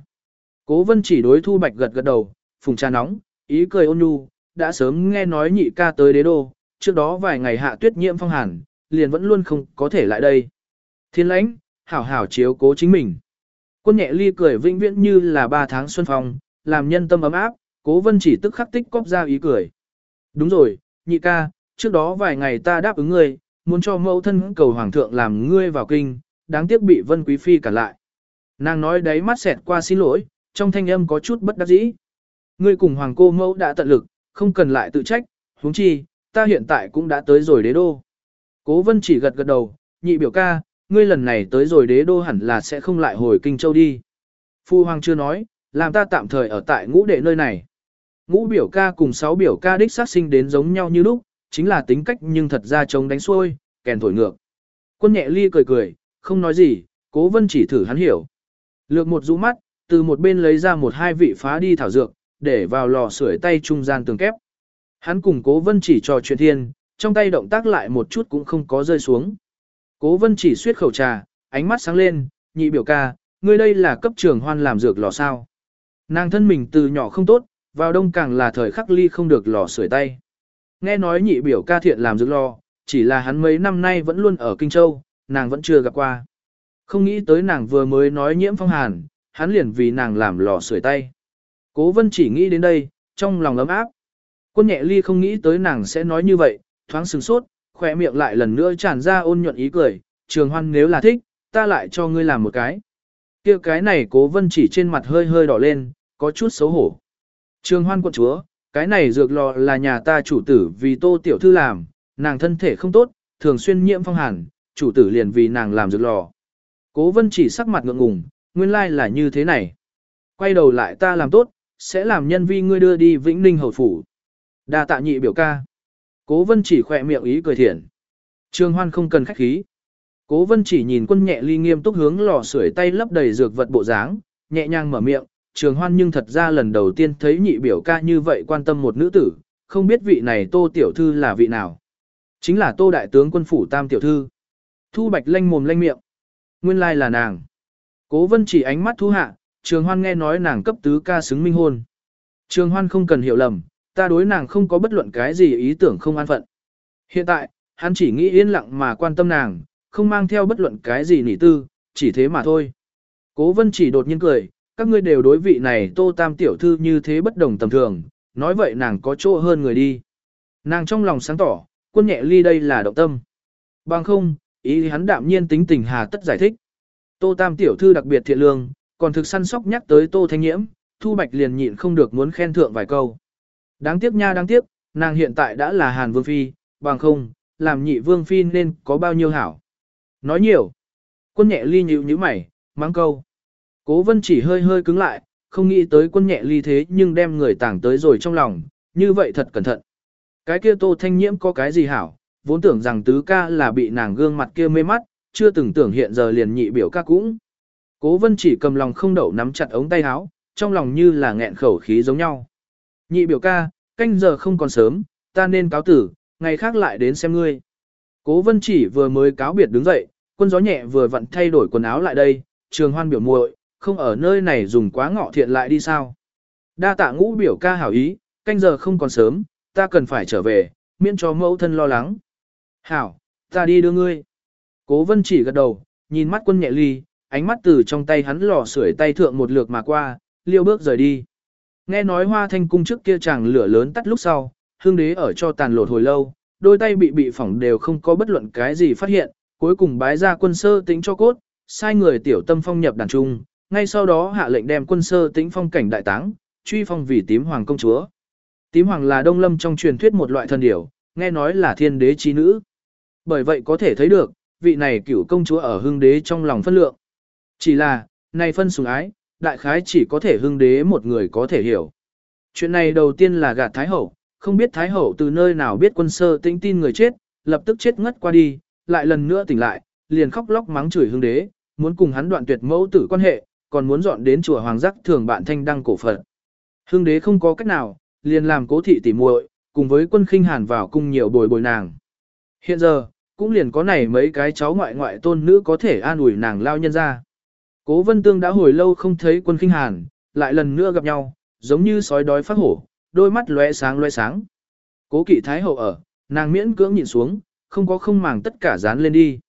Cố Vân Chỉ đối Thu Bạch gật gật đầu, phùng trà nóng, ý cười ôn nhu, đã sớm nghe nói nhị ca tới đế đô, trước đó vài ngày hạ tuyết nhiễm phong hàn, liền vẫn luôn không có thể lại đây. Thiên lãnh, hảo hảo chiếu cố chính mình. Quân nhẹ ly cười vĩnh viễn như là ba tháng xuân phong, làm nhân tâm ấm áp, cố vân chỉ tức khắc tích cóp ra ý cười. Đúng rồi, nhị ca, trước đó vài ngày ta đáp ứng ngươi, muốn cho mẫu thân cầu hoàng thượng làm ngươi vào kinh, đáng tiếc bị vân quý phi cản lại. Nàng nói đấy mắt xẹt qua xin lỗi, trong thanh âm có chút bất đắc dĩ. Ngươi cùng hoàng cô mẫu đã tận lực, không cần lại tự trách, huống chi, ta hiện tại cũng đã tới rồi đế đô. Cố vân chỉ gật gật đầu, nhị biểu ca, ngươi lần này tới rồi đế đô hẳn là sẽ không lại hồi kinh châu đi. Phu hoàng chưa nói, làm ta tạm thời ở tại ngũ đệ nơi này. Ngũ biểu ca cùng sáu biểu ca đích sát sinh đến giống nhau như lúc, chính là tính cách nhưng thật ra chống đánh xuôi, kèn thổi ngược. Quân nhẹ ly cười cười, không nói gì, cố vân chỉ thử hắn hiểu. Lược một rũ mắt, từ một bên lấy ra một hai vị phá đi thảo dược, để vào lò sưởi tay trung gian tường kép. Hắn cùng cố vân chỉ trò chuyện thiên, trong tay động tác lại một chút cũng không có rơi xuống. Cố vân chỉ suyết khẩu trà, ánh mắt sáng lên, nhị biểu ca, ngươi đây là cấp trường hoan làm dược lò sao. Nàng thân mình từ nhỏ không tốt, vào đông càng là thời khắc ly không được lò sưởi tay. Nghe nói nhị biểu ca thiện làm dược lò, chỉ là hắn mấy năm nay vẫn luôn ở Kinh Châu, nàng vẫn chưa gặp qua. Không nghĩ tới nàng vừa mới nói nhiễm phong hàn, hắn liền vì nàng làm lò sưởi tay. Cố vân chỉ nghĩ đến đây, trong lòng ấm áp. Quân nhẹ ly không nghĩ tới nàng sẽ nói như vậy, thoáng sừng sốt, khỏe miệng lại lần nữa tràn ra ôn nhuận ý cười, trường hoan nếu là thích, ta lại cho ngươi làm một cái. kia cái này cố vân chỉ trên mặt hơi hơi đỏ lên, có chút xấu hổ. Trường hoan quận chúa, cái này dược lò là nhà ta chủ tử vì tô tiểu thư làm, nàng thân thể không tốt, thường xuyên nhiễm phong hàn, chủ tử liền vì nàng làm dược lò. Cố vân chỉ sắc mặt ngượng ngùng, nguyên lai là như thế này. Quay đầu lại ta làm tốt, sẽ làm nhân vi ngươi đưa đi Vĩnh Ninh hầu phủ. Đa tạ nhị biểu ca. Cố vân chỉ khỏe miệng ý cười thiện. Trường hoan không cần khách khí. Cố vân chỉ nhìn quân nhẹ ly nghiêm túc hướng lò sưởi tay lấp đầy dược vật bộ dáng, nhẹ nhàng mở miệng. Trường hoan nhưng thật ra lần đầu tiên thấy nhị biểu ca như vậy quan tâm một nữ tử, không biết vị này tô tiểu thư là vị nào. Chính là tô đại tướng quân phủ tam tiểu thư. Thu bạch lanh mồm lanh miệng. Nguyên lai là nàng. Cố vân chỉ ánh mắt thu hạ, trường hoan nghe nói nàng cấp tứ ca xứng minh hôn. Trường hoan không cần hiểu lầm, ta đối nàng không có bất luận cái gì ý tưởng không an phận. Hiện tại, hắn chỉ nghĩ yên lặng mà quan tâm nàng, không mang theo bất luận cái gì nỉ tư, chỉ thế mà thôi. Cố vân chỉ đột nhiên cười, các ngươi đều đối vị này tô tam tiểu thư như thế bất đồng tầm thường, nói vậy nàng có chỗ hơn người đi. Nàng trong lòng sáng tỏ, quân nhẹ ly đây là động tâm. Bằng không, ý hắn đạm nhiên tính tình hà tất giải thích. Tô tam tiểu thư đặc biệt thiện lương, còn thực săn sóc nhắc tới tô thanh nhiễm, thu bạch liền nhịn không được muốn khen thượng vài câu. Đáng tiếc nha đáng tiếc, nàng hiện tại đã là hàn vương phi, bằng không, làm nhị vương phi nên có bao nhiêu hảo. Nói nhiều. Quân nhẹ ly nhịu như mày, mang câu. Cố vân chỉ hơi hơi cứng lại, không nghĩ tới quân nhẹ ly thế nhưng đem người tảng tới rồi trong lòng, như vậy thật cẩn thận. Cái kia tô thanh nhiễm có cái gì hảo, vốn tưởng rằng tứ ca là bị nàng gương mặt kia mê mắt, chưa từng tưởng hiện giờ liền nhị biểu ca cũng. Cố vân chỉ cầm lòng không đậu nắm chặt ống tay áo, trong lòng như là nghẹn khẩu khí giống nhau. Nhị biểu ca, canh giờ không còn sớm, ta nên cáo tử, ngày khác lại đến xem ngươi. Cố vân chỉ vừa mới cáo biệt đứng dậy, quân gió nhẹ vừa vặn thay đổi quần áo lại đây, trường hoan biểu muội, không ở nơi này dùng quá ngọ thiện lại đi sao. Đa tạ ngũ biểu ca hảo ý, canh giờ không còn sớm, ta cần phải trở về, miễn cho mẫu thân lo lắng. Hảo, ta đi đưa ngươi. Cố vân chỉ gật đầu, nhìn mắt quân nhẹ ly, ánh mắt từ trong tay hắn lò sưởi tay thượng một lượt mà qua, liêu bước rời đi. Nghe nói hoa thanh cung trước kia chàng lửa lớn tắt lúc sau, hương đế ở cho tàn lột hồi lâu, đôi tay bị bị phỏng đều không có bất luận cái gì phát hiện, cuối cùng bái ra quân sơ tính cho cốt, sai người tiểu tâm phong nhập đàn trung, ngay sau đó hạ lệnh đem quân sơ tính phong cảnh đại táng, truy phong vì tím hoàng công chúa. Tím hoàng là đông lâm trong truyền thuyết một loại thần điểu, nghe nói là thiên đế trí nữ. Bởi vậy có thể thấy được, vị này cửu công chúa ở hương đế trong lòng phân lượng. Chỉ là, này phân sủng ái, đại khái chỉ có thể hưng đế một người có thể hiểu. Chuyện này đầu tiên là gạt Thái Hậu, không biết Thái Hậu từ nơi nào biết quân sơ tĩnh tin người chết, lập tức chết ngất qua đi, lại lần nữa tỉnh lại, liền khóc lóc mắng chửi hưng đế, muốn cùng hắn đoạn tuyệt mẫu tử quan hệ, còn muốn dọn đến chùa Hoàng Giác thường bạn thanh đăng cổ phật. Hưng đế không có cách nào, liền làm cố thị tỉ muội, cùng với quân khinh hàn vào cung nhiều bồi bồi nàng. Hiện giờ, cũng liền có này mấy cái cháu ngoại ngoại tôn nữ có thể an ủi nàng lao nhân ra. Cố Vân Tương đã hồi lâu không thấy quân kinh hàn, lại lần nữa gặp nhau, giống như sói đói phát hổ, đôi mắt lóe sáng lóe sáng. Cố kỵ thái hậu ở, nàng miễn cưỡng nhìn xuống, không có không màng tất cả dán lên đi.